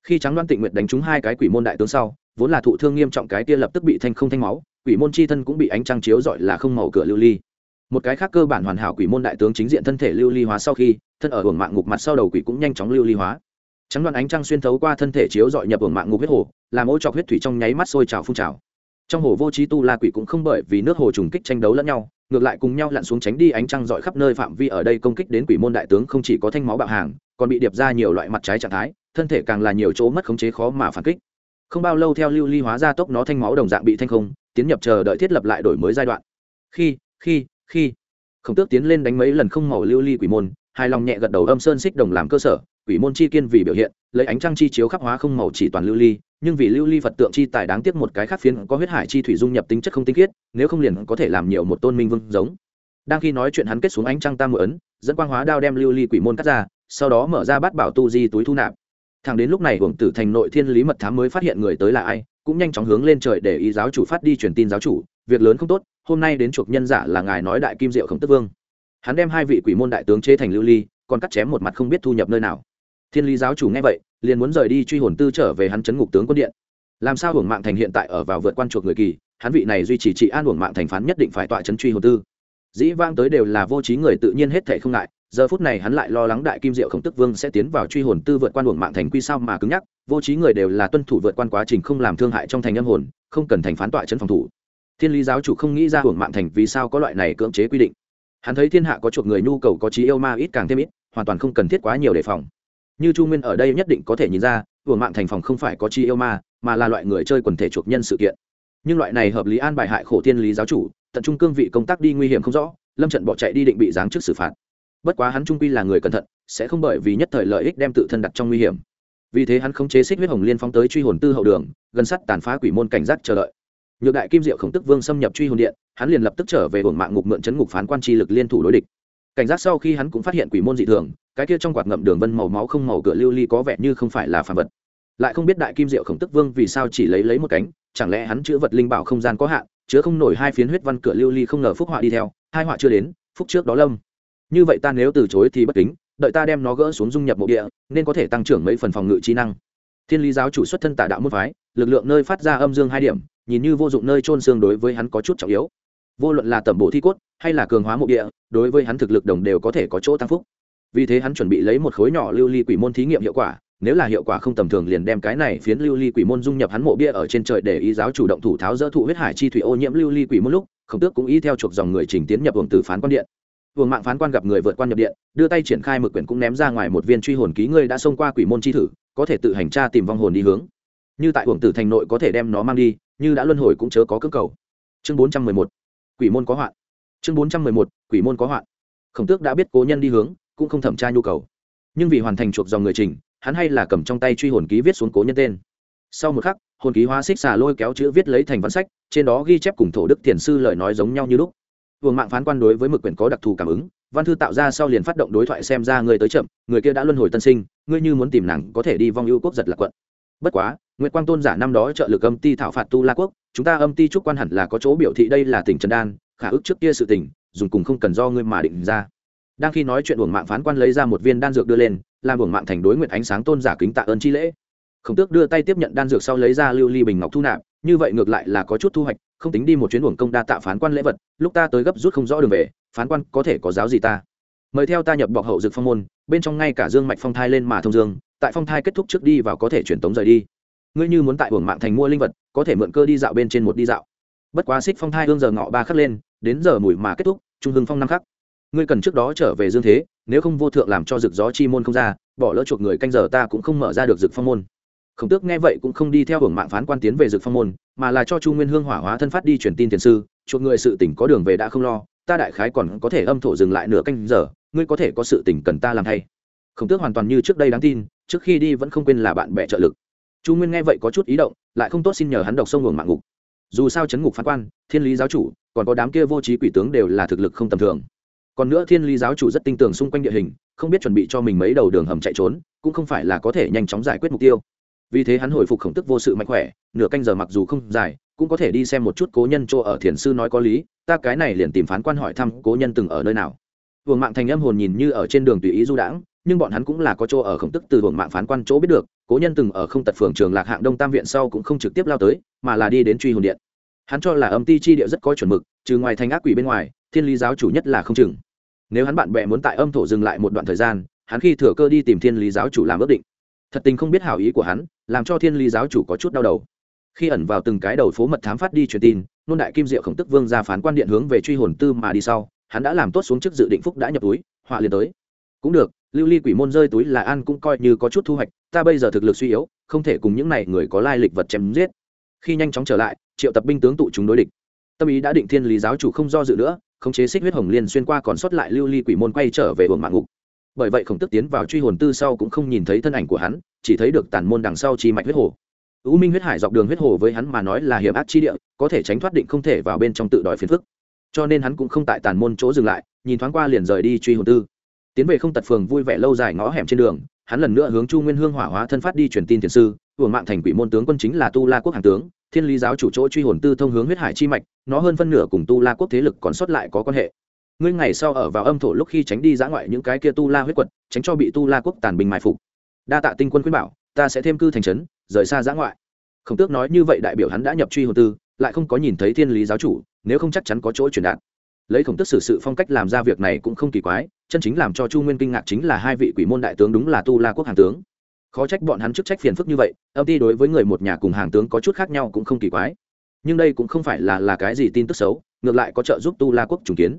Khi trắng đoan tịnh nguyện đánh trúng hai cái quỷ môn đại tướng sau, vốn là thụ thương nghiêm trọng cái kia lập tức bị thanh không thanh máu, quỷ môn chi thân cũng bị ánh trăng chiếu dọi là không màu cửa lưu ly. Một cái khác cơ bản hoàn hảo quỷ môn đại tướng chính diện thân thể lưu ly hóa sau khi, thân ở hưởng mạng ngục mặt sau đầu quỷ cũng nhanh chóng lưu ly hóa. Trắng Đoan ánh trăng xuyên thấu qua thân thể chiếu dọi nhập hưởng mạng ngục huyết hồ, làm ô trọc huyết thủy trong nháy mắt sôi trào phun trào. Trong hồ vô trí tu la quỷ cũng không bởi vì nước hồ trùng kích tranh đấu lẫn nhau ngược lại cùng nhau lặn xuống tránh đi ánh trăng dọi khắp nơi phạm vi ở đây công kích đến quỷ môn đại tướng không chỉ có thanh máu bạo hàng, còn bị điệp ra nhiều loại mặt trái trạng thái, thân thể càng là nhiều chỗ mất khống chế khó mà phản kích. Không bao lâu theo lưu ly hóa ra tốc nó thanh máu đồng dạng bị thanh không, tiến nhập chờ đợi thiết lập lại đổi mới giai đoạn. Khi khi khi. Khổng tước tiến lên đánh mấy lần không màu lưu ly quỷ môn, hài lòng nhẹ gật đầu âm sơn xích đồng làm cơ sở quỷ môn chi kiên vì biểu hiện, lấy ánh trăng chi chiếu khắc hóa không màu chỉ toàn lưu ly, nhưng vì lưu ly phật tượng chi tài đáng tiếc một cái khác phiến có huyết hải chi thủy dung nhập tính chất không tinh khiết, nếu không liền có thể làm nhiều một tôn minh vương giống. Đang khi nói chuyện hắn kết xuống ánh trăng tam ấn, dẫn quang hóa đao đem lưu ly quỷ môn cắt ra, sau đó mở ra bát bảo tu di túi thu nạp. Thằng đến lúc này hưởng tử thành nội thiên lý mật thám mới phát hiện người tới là ai, cũng nhanh chóng hướng lên trời để ý giáo chủ phát đi truyền tin giáo chủ, việc lớn không tốt, hôm nay đến chuộc nhân giả là ngài nói đại kim diệu khổng tức vương. Hắn đem hai vị quỷ môn đại tướng chế thành lưu ly, còn cắt chém một mặt không biết thu nhập nơi nào thiên lý giáo chủ nghe vậy, liền muốn rời đi truy hồn tư trở về hắn chấn ngục tướng quân điện. Làm sao hưởng mạng thành hiện tại ở vào vượt quan chuộc người kỳ, hắn vị này duy trì trị an hưởng mạng thành phán nhất định phải tọa chấn truy hồn tư. Dĩ vang tới đều là vô trí người tự nhiên hết thể không ngại, giờ phút này hắn lại lo lắng đại kim diệu khổng tức vương sẽ tiến vào truy hồn tư vượt quan hưởng mạng thành quy sao mà cứng nhắc, vô trí người đều là tuân thủ vượt quan quá trình không làm thương hại trong thành âm hồn, không cần thành phán tọa chấn phòng thủ. Thiên lý giáo chủ không nghĩ ra hưởng mạng thành vì sao có loại này cưỡng chế quy định. Hắn thấy thiên hạ có chuộc người, nhu cầu có trí yêu ma ít càng thêm ít, hoàn toàn không cần thiết quá nhiều đề phòng như chu nguyên ở đây nhất định có thể nhìn ra hưởng mạng thành phòng không phải có chi yêu ma, mà là loại người chơi quần thể chuộc nhân sự kiện. Nhưng loại này hợp lý an bài hại khổ thiên lý giáo chủ, tận trung cương vị công tác đi nguy hiểm không rõ, lâm trận bỏ chạy đi định bị giáng trước xử phạt. Bất quá hắn trung quy là người cẩn thận, sẽ không bởi vì nhất thời lợi ích đem tự thân đặt trong nguy hiểm. Vì thế hắn không chế xích huyết hồng liên phóng tới truy hồn tư hậu đường, gần sắt tàn phá quỷ môn cảnh giác chờ đợi. Nhược đại kim diệu khổng tức vương xâm nhập truy hồn điện, hắn liền lập tức trở về hưởng mạng ngục mượn chấn ngục phán quan tri lực liên thủ đối địch. Cảnh giác sau khi hắn cũng phát hiện quỷ môn dị thường cái kia trong quạt ngậm đường vân màu máu không màu cửa lưu ly có vẻ như không phải là phàm vật. Lại không biết đại kim diệu khổng tức vương vì sao chỉ lấy lấy một cánh, chẳng lẽ hắn chữa vật linh bảo không gian có hạn, chứa không nổi hai phiến huyết văn cửa lưu ly không ngờ phúc họa đi theo, hai họa chưa đến, phúc trước đó lâm. Như vậy ta nếu từ chối thì bất kính, đợi ta đem nó gỡ xuống dung nhập mộ địa, nên có thể tăng trưởng mấy phần phòng ngự trí năng. Thiên lý giáo chủ xuất thân tả đạo môn phái, lực lượng nơi phát ra âm dương hai điểm, nhìn như vô dụng nơi trôn xương đối với hắn có chút trọng yếu. Vô luận là tẩm bộ thi cốt, hay là cường hóa mộ địa, đối với hắn thực lực đồng đều có thể có chỗ tăng phúc vì thế hắn chuẩn bị lấy một khối nhỏ lưu ly quỷ môn thí nghiệm hiệu quả nếu là hiệu quả không tầm thường liền đem cái này phiến lưu ly quỷ môn dung nhập hắn mộ bia ở trên trời để ý giáo chủ động thủ tháo dỡ thụ huyết hải chi thủy ô nhiễm lưu ly quỷ môn lúc khổng tước cũng ý theo chuộc dòng người trình tiến nhập hưởng tử phán quan điện Vương mạng phán quan gặp người vượt quan nhập điện, đưa tay triển khai mực quyển cũng ném ra ngoài một viên truy hồn ký ngươi đã xông qua quỷ môn chi thử, có thể tự hành tra tìm vong hồn đi hướng. Như tại Hưởng Tử thành nội có thể đem nó mang đi, như đã luân hồi cũng chớ có cưỡng cầu. Chương 411. Quỷ môn có hoạn. Chương 411. Quỷ môn có hoạn. Khổng Tước đã biết cố nhân đi hướng, cũng không thẩm tra nhu cầu. Nhưng vì hoàn thành chuộc dòng người trình, hắn hay là cầm trong tay truy hồn ký viết xuống cố nhân tên. Sau một khắc, hồn ký hóa xích xà lôi kéo chữ viết lấy thành văn sách, trên đó ghi chép cùng thổ đức tiền sư lời nói giống nhau như lúc Vương mạng phán quan đối với mực quyển có đặc thù cảm ứng, văn thư tạo ra sau liền phát động đối thoại xem ra người tới chậm, người kia đã luân hồi tân sinh, ngươi như muốn tìm nàng có thể đi vong ưu quốc giật là quận. Bất quá, nguyễn Quang Tôn giả năm đó trợ lực âm ti thảo phạt tu La quốc, chúng ta âm ti trúc quan hẳn là có chỗ biểu thị đây là tỉnh Trần Đan, khả ước trước kia sự tỉnh, dùng cùng không cần do ngươi mà định ra. Đang khi nói chuyện uổng mạng phán quan lấy ra một viên đan dược đưa lên, làm uổng mạng thành đối nguyện ánh sáng tôn giả kính tạ ơn chi lễ. Khổng Tước đưa tay tiếp nhận đan dược sau lấy ra lưu ly bình ngọc thu nạp, như vậy ngược lại là có chút thu hoạch, không tính đi một chuyến uổng công đa tạ phán quan lễ vật lúc ta tới gấp rút không rõ đường về phán quan có thể có giáo gì ta? Mời theo ta nhập bọc hậu dược phong môn bên trong ngay cả dương mạch phong thai lên mà thông dương tại phong thai kết thúc trước đi vào có thể truyền tống rời đi. Ngươi như muốn tại uổng mạng thành mua linh vật có thể mượn cơ đi dạo bên trên một đi dạo. Bất quá xích phong thai hương giờ ngọ ba khắc lên đến giờ mùi mà kết thúc trung hưng phong năm khắc ngươi cần trước đó trở về dương thế, nếu không vô thượng làm cho rực gió chi môn không ra, bỏ lỡ chuộc người canh giờ ta cũng không mở ra được rực phong môn. Khổng tước nghe vậy cũng không đi theo hưởng mạng phán quan tiến về dược phong môn, mà là cho chu nguyên hương hỏa hóa thân phát đi truyền tin tiền sư, chuộc người sự tỉnh có đường về đã không lo, ta đại khái còn có thể âm thổ dừng lại nửa canh giờ, ngươi có thể có sự tỉnh cần ta làm thay. Khổng tước hoàn toàn như trước đây đáng tin, trước khi đi vẫn không quên là bạn bè trợ lực. Chu nguyên nghe vậy có chút ý động, lại không tốt xin nhờ hắn đọc sông hưởng mạng ngục. Dù sao chấn ngục phán quan, thiên lý giáo chủ, còn có đám kia vô trí quỷ tướng đều là thực lực không tầm thường còn nữa thiên lý giáo chủ rất tinh tường xung quanh địa hình, không biết chuẩn bị cho mình mấy đầu đường hầm chạy trốn, cũng không phải là có thể nhanh chóng giải quyết mục tiêu. Vì thế hắn hồi phục khổng tức vô sự mạnh khỏe, nửa canh giờ mặc dù không dài, cũng có thể đi xem một chút cố nhân chỗ ở thiền sư nói có lý, ta cái này liền tìm phán quan hỏi thăm cố nhân từng ở nơi nào. Vương mạng thành âm hồn nhìn như ở trên đường tùy ý du đãng, nhưng bọn hắn cũng là có chỗ ở khổng tức từ vương mạng phán quan chỗ biết được, cố nhân từng ở không tật phường trường lạc hạng đông tam viện sau cũng không trực tiếp lao tới, mà là đi đến truy hồn điện hắn cho là âm ti chi địa rất có chuẩn mực, trừ ngoài thành ác quỷ bên ngoài, thiên lý giáo chủ nhất là không chừng. Nếu hắn bạn bè muốn tại âm thổ dừng lại một đoạn thời gian, hắn khi thừa cơ đi tìm thiên lý giáo chủ làm ước định. Thật tình không biết hảo ý của hắn, làm cho thiên lý giáo chủ có chút đau đầu. Khi ẩn vào từng cái đầu phố mật thám phát đi truyền tin, nôn đại kim diệu khổng tức vương ra phán quan điện hướng về truy hồn tư mà đi sau, hắn đã làm tốt xuống chức dự định phúc đã nhập túi, họa liền tới. Cũng được, lưu ly quỷ môn rơi túi là ăn cũng coi như có chút thu hoạch, ta bây giờ thực lực suy yếu, không thể cùng những này người có lai lịch vật chém giết. Khi nhanh chóng trở lại triệu tập binh tướng tụ chúng đối địch. Tâm ý đã định thiên lý giáo chủ không do dự nữa, khống chế xích huyết hồng liên xuyên qua còn sót lại lưu ly quỷ môn quay trở về hưởng mạng ngục. Bởi vậy khổng tức tiến vào truy hồn tư sau cũng không nhìn thấy thân ảnh của hắn, chỉ thấy được tàn môn đằng sau chi mạch huyết hồ. U minh huyết hải dọc đường huyết hồ với hắn mà nói là hiểm ác chi địa, có thể tránh thoát định không thể vào bên trong tự đòi phiền phức. Cho nên hắn cũng không tại tàn môn chỗ dừng lại, nhìn thoáng qua liền rời đi truy hồn tư. Tiến về không tật phường vui vẻ lâu dài ngõ hẻm trên đường, hắn lần nữa hướng chu nguyên hương hỏa hóa thân phát đi truyền tin thiền sư uổng mạng thành quỷ môn tướng quân chính là tu la quốc hàng tướng, thiên lý giáo chủ chỗ truy hồn tư thông hướng huyết hải chi mạch, nó hơn phân nửa cùng tu la quốc thế lực còn sót lại có quan hệ. Ngươi ngày sau ở vào âm thổ lúc khi tránh đi giã ngoại những cái kia tu la huyết quật, tránh cho bị tu la quốc tàn bình mai phục. Đa tạ tinh quân khuyên bảo, ta sẽ thêm cư thành trấn, rời xa giã ngoại. Khổng tước nói như vậy đại biểu hắn đã nhập truy hồn tư, lại không có nhìn thấy thiên lý giáo chủ, nếu không chắc chắn có chỗ truyền đạt. Lấy khổng tước xử sự phong cách làm ra việc này cũng không kỳ quái, chân chính làm cho chu nguyên kinh ngạc chính là hai vị quỷ môn đại tướng đúng là tu la quốc hàng tướng khó trách bọn hắn chức trách phiền phức như vậy, âm ty đối với người một nhà cùng hàng tướng có chút khác nhau cũng không kỳ quái. Nhưng đây cũng không phải là là cái gì tin tức xấu, ngược lại có trợ giúp tu la quốc trùng kiến.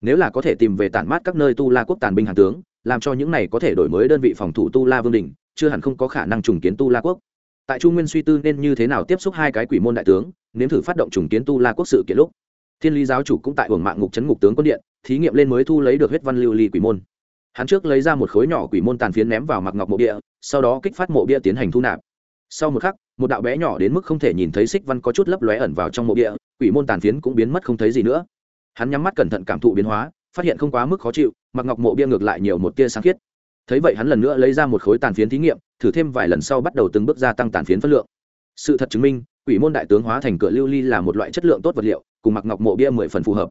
Nếu là có thể tìm về tản mát các nơi tu la quốc tàn binh hàng tướng, làm cho những này có thể đổi mới đơn vị phòng thủ tu la vương đình, chưa hẳn không có khả năng trùng kiến tu la quốc. Tại Trung nguyên suy tư nên như thế nào tiếp xúc hai cái quỷ môn đại tướng, nếm thử phát động trùng kiến tu la quốc sự kiện lúc, thiên lý giáo chủ cũng tại hưởng mạng ngục chấn ngục tướng quân điện, thí nghiệm lên mới thu lấy được huyết văn lưu ly quỷ môn hắn trước lấy ra một khối nhỏ quỷ môn tàn phiến ném vào mặc ngọc mộ bia, sau đó kích phát mộ bia tiến hành thu nạp. Sau một khắc, một đạo bé nhỏ đến mức không thể nhìn thấy xích văn có chút lấp lóe ẩn vào trong mộ bia, quỷ môn tàn phiến cũng biến mất không thấy gì nữa. Hắn nhắm mắt cẩn thận cảm thụ biến hóa, phát hiện không quá mức khó chịu mặc ngọc mộ bia ngược lại nhiều một tia sáng khiết. Thấy vậy hắn lần nữa lấy ra một khối tàn phiến thí nghiệm, thử thêm vài lần sau bắt đầu từng bước gia tăng tàn phiến phân lượng. Sự thật chứng minh, quỷ môn đại tướng hóa thành cửa lưu ly là một loại chất lượng tốt vật liệu, cùng mặc ngọc mộ bia mười phần phù hợp.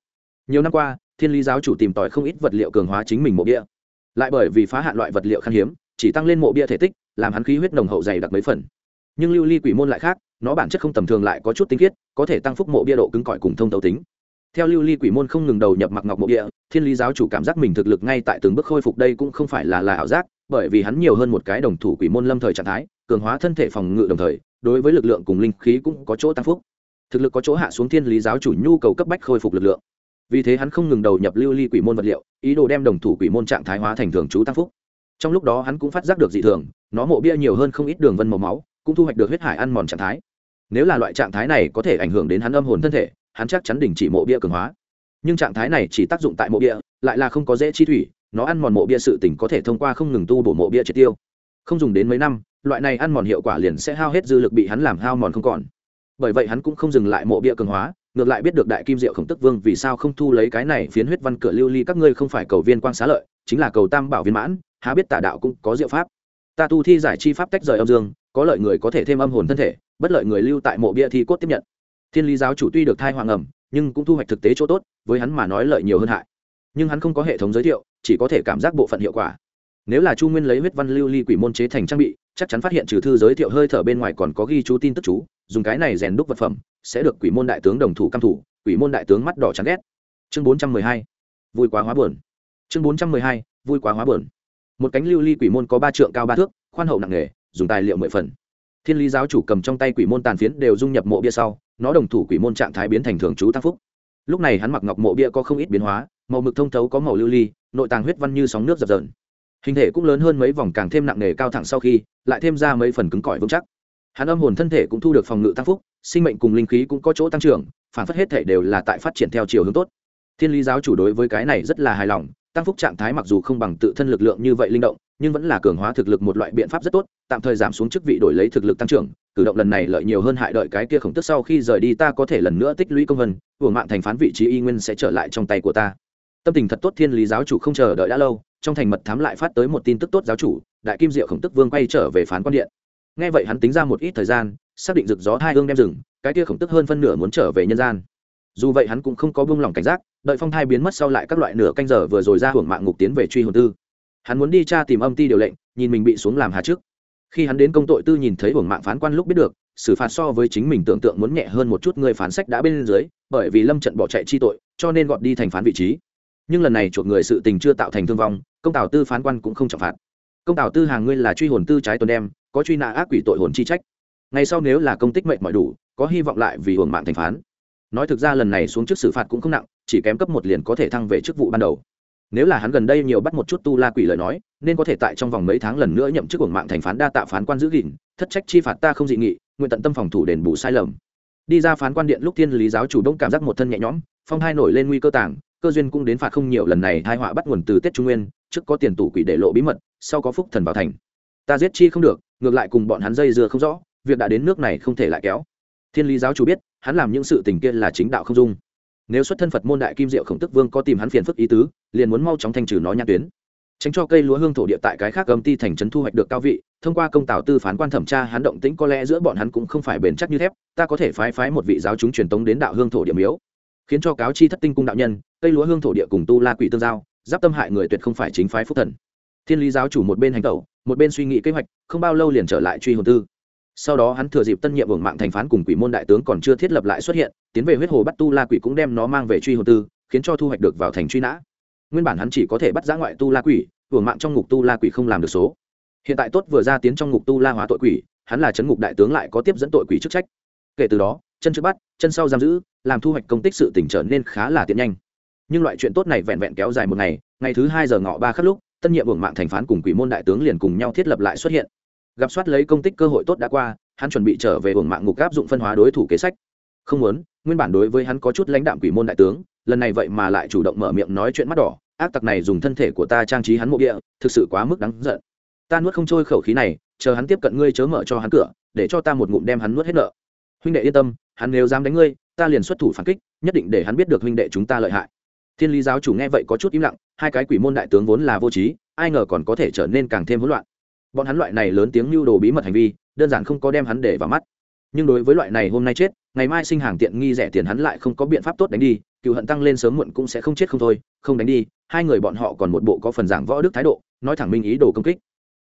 Nhiều năm qua, thiên lý giáo chủ tìm tòi không ít vật liệu cường hóa chính mình mộ bia lại bởi vì phá hạn loại vật liệu khan hiếm, chỉ tăng lên mộ bia thể tích, làm hắn khí huyết nồng hậu dày đặc mấy phần. Nhưng lưu ly quỷ môn lại khác, nó bản chất không tầm thường lại có chút tinh khiết, có thể tăng phúc mộ bia độ cứng cỏi cùng thông tấu tính. Theo lưu ly quỷ môn không ngừng đầu nhập mặc ngọc mộ địa thiên lý giáo chủ cảm giác mình thực lực ngay tại từng bước khôi phục đây cũng không phải là là ảo giác, bởi vì hắn nhiều hơn một cái đồng thủ quỷ môn lâm thời trạng thái, cường hóa thân thể phòng ngự đồng thời, đối với lực lượng cùng linh khí cũng có chỗ tăng phúc. Thực lực có chỗ hạ xuống thiên lý giáo chủ nhu cầu cấp bách khôi phục lực lượng vì thế hắn không ngừng đầu nhập lưu ly quỷ môn vật liệu, ý đồ đem đồng thủ quỷ môn trạng thái hóa thành thường trú tăng phúc. Trong lúc đó hắn cũng phát giác được dị thường, nó mộ bia nhiều hơn không ít đường vân màu máu, cũng thu hoạch được huyết hải ăn mòn trạng thái. Nếu là loại trạng thái này có thể ảnh hưởng đến hắn âm hồn thân thể, hắn chắc chắn đình chỉ mộ bia cường hóa. Nhưng trạng thái này chỉ tác dụng tại mộ bia, lại là không có dễ chi thủy, nó ăn mòn mộ bia sự tỉnh có thể thông qua không ngừng tu bổ mộ bia triệt tiêu. Không dùng đến mấy năm, loại này ăn mòn hiệu quả liền sẽ hao hết dư lực bị hắn làm hao mòn không còn. Bởi vậy hắn cũng không dừng lại mộ bia cường hóa ngược lại biết được đại kim diệu khổng tức vương vì sao không thu lấy cái này phiến huyết văn cửa lưu ly các ngươi không phải cầu viên quang xá lợi, chính là cầu tam bảo viên mãn, há biết tả đạo cũng có diệu pháp. Ta tu thi giải chi pháp tách rời âm dương, có lợi người có thể thêm âm hồn thân thể, bất lợi người lưu tại mộ bia thi cốt tiếp nhận. Thiên lý giáo chủ tuy được thai hoàng ẩm, nhưng cũng thu hoạch thực tế chỗ tốt, với hắn mà nói lợi nhiều hơn hại. Nhưng hắn không có hệ thống giới thiệu, chỉ có thể cảm giác bộ phận hiệu quả. Nếu là chu nguyên lấy huyết văn lưu ly quỷ môn chế thành trang bị, chắc chắn phát hiện trừ thư giới thiệu hơi thở bên ngoài còn có ghi chú tin tức chú, dùng cái này rèn đúc vật phẩm sẽ được quỷ môn đại tướng đồng thủ cam thủ, quỷ môn đại tướng mắt đỏ chán ghét. Chương bốn trăm mười hai, vui quá hóa buồn. Chương bốn trăm mười hai, vui quá hóa buồn. Một cánh lưu ly quỷ môn có ba trượng cao ba thước, khoan hậu nặng nghề dùng tài liệu mười phần. Thiên lý giáo chủ cầm trong tay quỷ môn tàn phiến đều dung nhập mộ bia sau, nó đồng thủ quỷ môn trạng thái biến thành thường trú tăng phúc. Lúc này hắn mặc ngọc mộ bia có không ít biến hóa, màu mực thông thấu có màu lưu ly, nội tàng huyết văn như sóng nước dập dờn. Hình thể cũng lớn hơn mấy vòng càng thêm nặng nề cao thẳng sau khi, lại thêm ra mấy phần cứng cỏi vững chắc hắn âm hồn thân thể cũng thu được phòng ngự tăng phúc, sinh mệnh cùng linh khí cũng có chỗ tăng trưởng, phản phất hết thể đều là tại phát triển theo chiều hướng tốt. Thiên lý giáo chủ đối với cái này rất là hài lòng, tăng phúc trạng thái mặc dù không bằng tự thân lực lượng như vậy linh động, nhưng vẫn là cường hóa thực lực một loại biện pháp rất tốt, tạm thời giảm xuống chức vị đổi lấy thực lực tăng trưởng, cử động lần này lợi nhiều hơn hại đợi cái kia khổng tức sau khi rời đi ta có thể lần nữa tích lũy công vân hưởng mạng thành phán vị trí y nguyên sẽ trở lại trong tay của ta. Tâm tình thật tốt, thiên lý giáo chủ không chờ đợi đã lâu, trong thành mật thám lại phát tới một tin tức tốt giáo chủ, đại kim diệu khổng tức vương quay trở về phán quan điện nghe vậy hắn tính ra một ít thời gian, xác định rực gió hai hương đem rừng, cái kia khổng tức hơn phân nửa muốn trở về nhân gian. Dù vậy hắn cũng không có buông lỏng cảnh giác, đợi phong thai biến mất sau lại các loại nửa canh giờ vừa rồi ra hưởng mạng ngục tiến về truy hồn tư. Hắn muốn đi tra tìm âm ti điều lệnh, nhìn mình bị xuống làm hà trước. Khi hắn đến công tội tư nhìn thấy hưởng mạng phán quan lúc biết được, xử phạt so với chính mình tưởng tượng muốn nhẹ hơn một chút người phán sách đã bên dưới, bởi vì lâm trận bỏ chạy chi tội, cho nên gọn đi thành phán vị trí. Nhưng lần này chuộc người sự tình chưa tạo thành thương vong, công tào tư phán quan cũng không trọng phạt. Công tào tư hàng ngươi là truy hồn tư trái tuần đem có truy nã ác quỷ tội hồn chi trách. Ngay sau nếu là công tích mệnh mọi đủ, có hy vọng lại vì hưởng mạng thành phán. Nói thực ra lần này xuống trước xử phạt cũng không nặng, chỉ kém cấp một liền có thể thăng về chức vụ ban đầu. Nếu là hắn gần đây nhiều bắt một chút tu la quỷ lời nói, nên có thể tại trong vòng mấy tháng lần nữa nhậm chức hưởng mạng thành phán đa tạ phán quan giữ gìn, thất trách chi phạt ta không dị nghị, nguyện tận tâm phòng thủ đền bù sai lầm. Đi ra phán quan điện lúc thiên lý giáo chủ đông cảm giác một thân nhẹ nhõm, phong hai nổi lên nguy cơ tàng, cơ duyên cũng đến phạt không nhiều lần này hai họa bắt nguồn từ tết trung nguyên, trước có tiền tủ quỷ để lộ bí mật, sau có phúc thần vào thành. Ta giết chi không được ngược lại cùng bọn hắn dây dưa không rõ, việc đã đến nước này không thể lại kéo. Thiên lý giáo chủ biết, hắn làm những sự tình kia là chính đạo không dung. Nếu xuất thân phật môn đại kim diệu khổng tức vương có tìm hắn phiền phức ý tứ, liền muốn mau chóng thanh trừ nó nhãn tuyến. Tránh cho cây lúa hương thổ địa tại cái khác âm ti thành trấn thu hoạch được cao vị, thông qua công tào tư phán quan thẩm tra, hắn động tĩnh có lẽ giữa bọn hắn cũng không phải bền chắc như thép, ta có thể phái phái một vị giáo chúng truyền tống đến đạo hương thổ địa miếu. Khiến cho cáo chi thất tinh cung đạo nhân, cây lúa hương thổ địa cùng tu la quỷ tương giao, giáp tâm hại người tuyệt không phải chính phái phúc thần. Thiên lý giáo chủ một bên hành tẩu một bên suy nghĩ kế hoạch, không bao lâu liền trở lại truy hồn tư. Sau đó hắn thừa dịp tân nhiệm hưởng mạng thành phán cùng quỷ môn đại tướng còn chưa thiết lập lại xuất hiện, tiến về huyết hồ bắt tu la quỷ cũng đem nó mang về truy hồn tư, khiến cho thu hoạch được vào thành truy nã. Nguyên bản hắn chỉ có thể bắt giã ngoại tu la quỷ, hưởng mạng trong ngục tu la quỷ không làm được số. Hiện tại tốt vừa ra tiến trong ngục tu la hóa tội quỷ, hắn là chấn ngục đại tướng lại có tiếp dẫn tội quỷ chức trách. Kể từ đó, chân trước bắt, chân sau giam giữ, làm thu hoạch công tích sự tỉnh trở nên khá là tiện nhanh. Nhưng loại chuyện tốt này vẹn vẹn kéo dài một ngày ngày thứ hai giờ ngọ ba khắc lúc tân nhiệm hưởng mạng thành phán cùng quỷ môn đại tướng liền cùng nhau thiết lập lại xuất hiện. Gặp soát lấy công tích cơ hội tốt đã qua, hắn chuẩn bị trở về hưởng mạng ngục áp dụng phân hóa đối thủ kế sách. Không muốn, nguyên bản đối với hắn có chút lãnh đạm quỷ môn đại tướng, lần này vậy mà lại chủ động mở miệng nói chuyện mắt đỏ, ác tặc này dùng thân thể của ta trang trí hắn mộ địa, thực sự quá mức đáng giận. Ta nuốt không trôi khẩu khí này, chờ hắn tiếp cận ngươi chớ mở cho hắn cửa, để cho ta một ngụm đem hắn nuốt hết nợ. Huynh đệ yên tâm, hắn nếu dám đánh ngươi, ta liền xuất thủ phản kích, nhất định để hắn biết được huynh đệ chúng ta lợi hại thiên lý giáo chủ nghe vậy có chút im lặng, hai cái quỷ môn đại tướng vốn là vô trí, ai ngờ còn có thể trở nên càng thêm hỗn loạn. Bọn hắn loại này lớn tiếng mưu đồ bí mật hành vi, đơn giản không có đem hắn để vào mắt. Nhưng đối với loại này hôm nay chết, ngày mai sinh hàng tiện nghi rẻ tiền hắn lại không có biện pháp tốt đánh đi, cựu hận tăng lên sớm muộn cũng sẽ không chết không thôi, không đánh đi, hai người bọn họ còn một bộ có phần giảng võ đức thái độ, nói thẳng minh ý đồ công kích.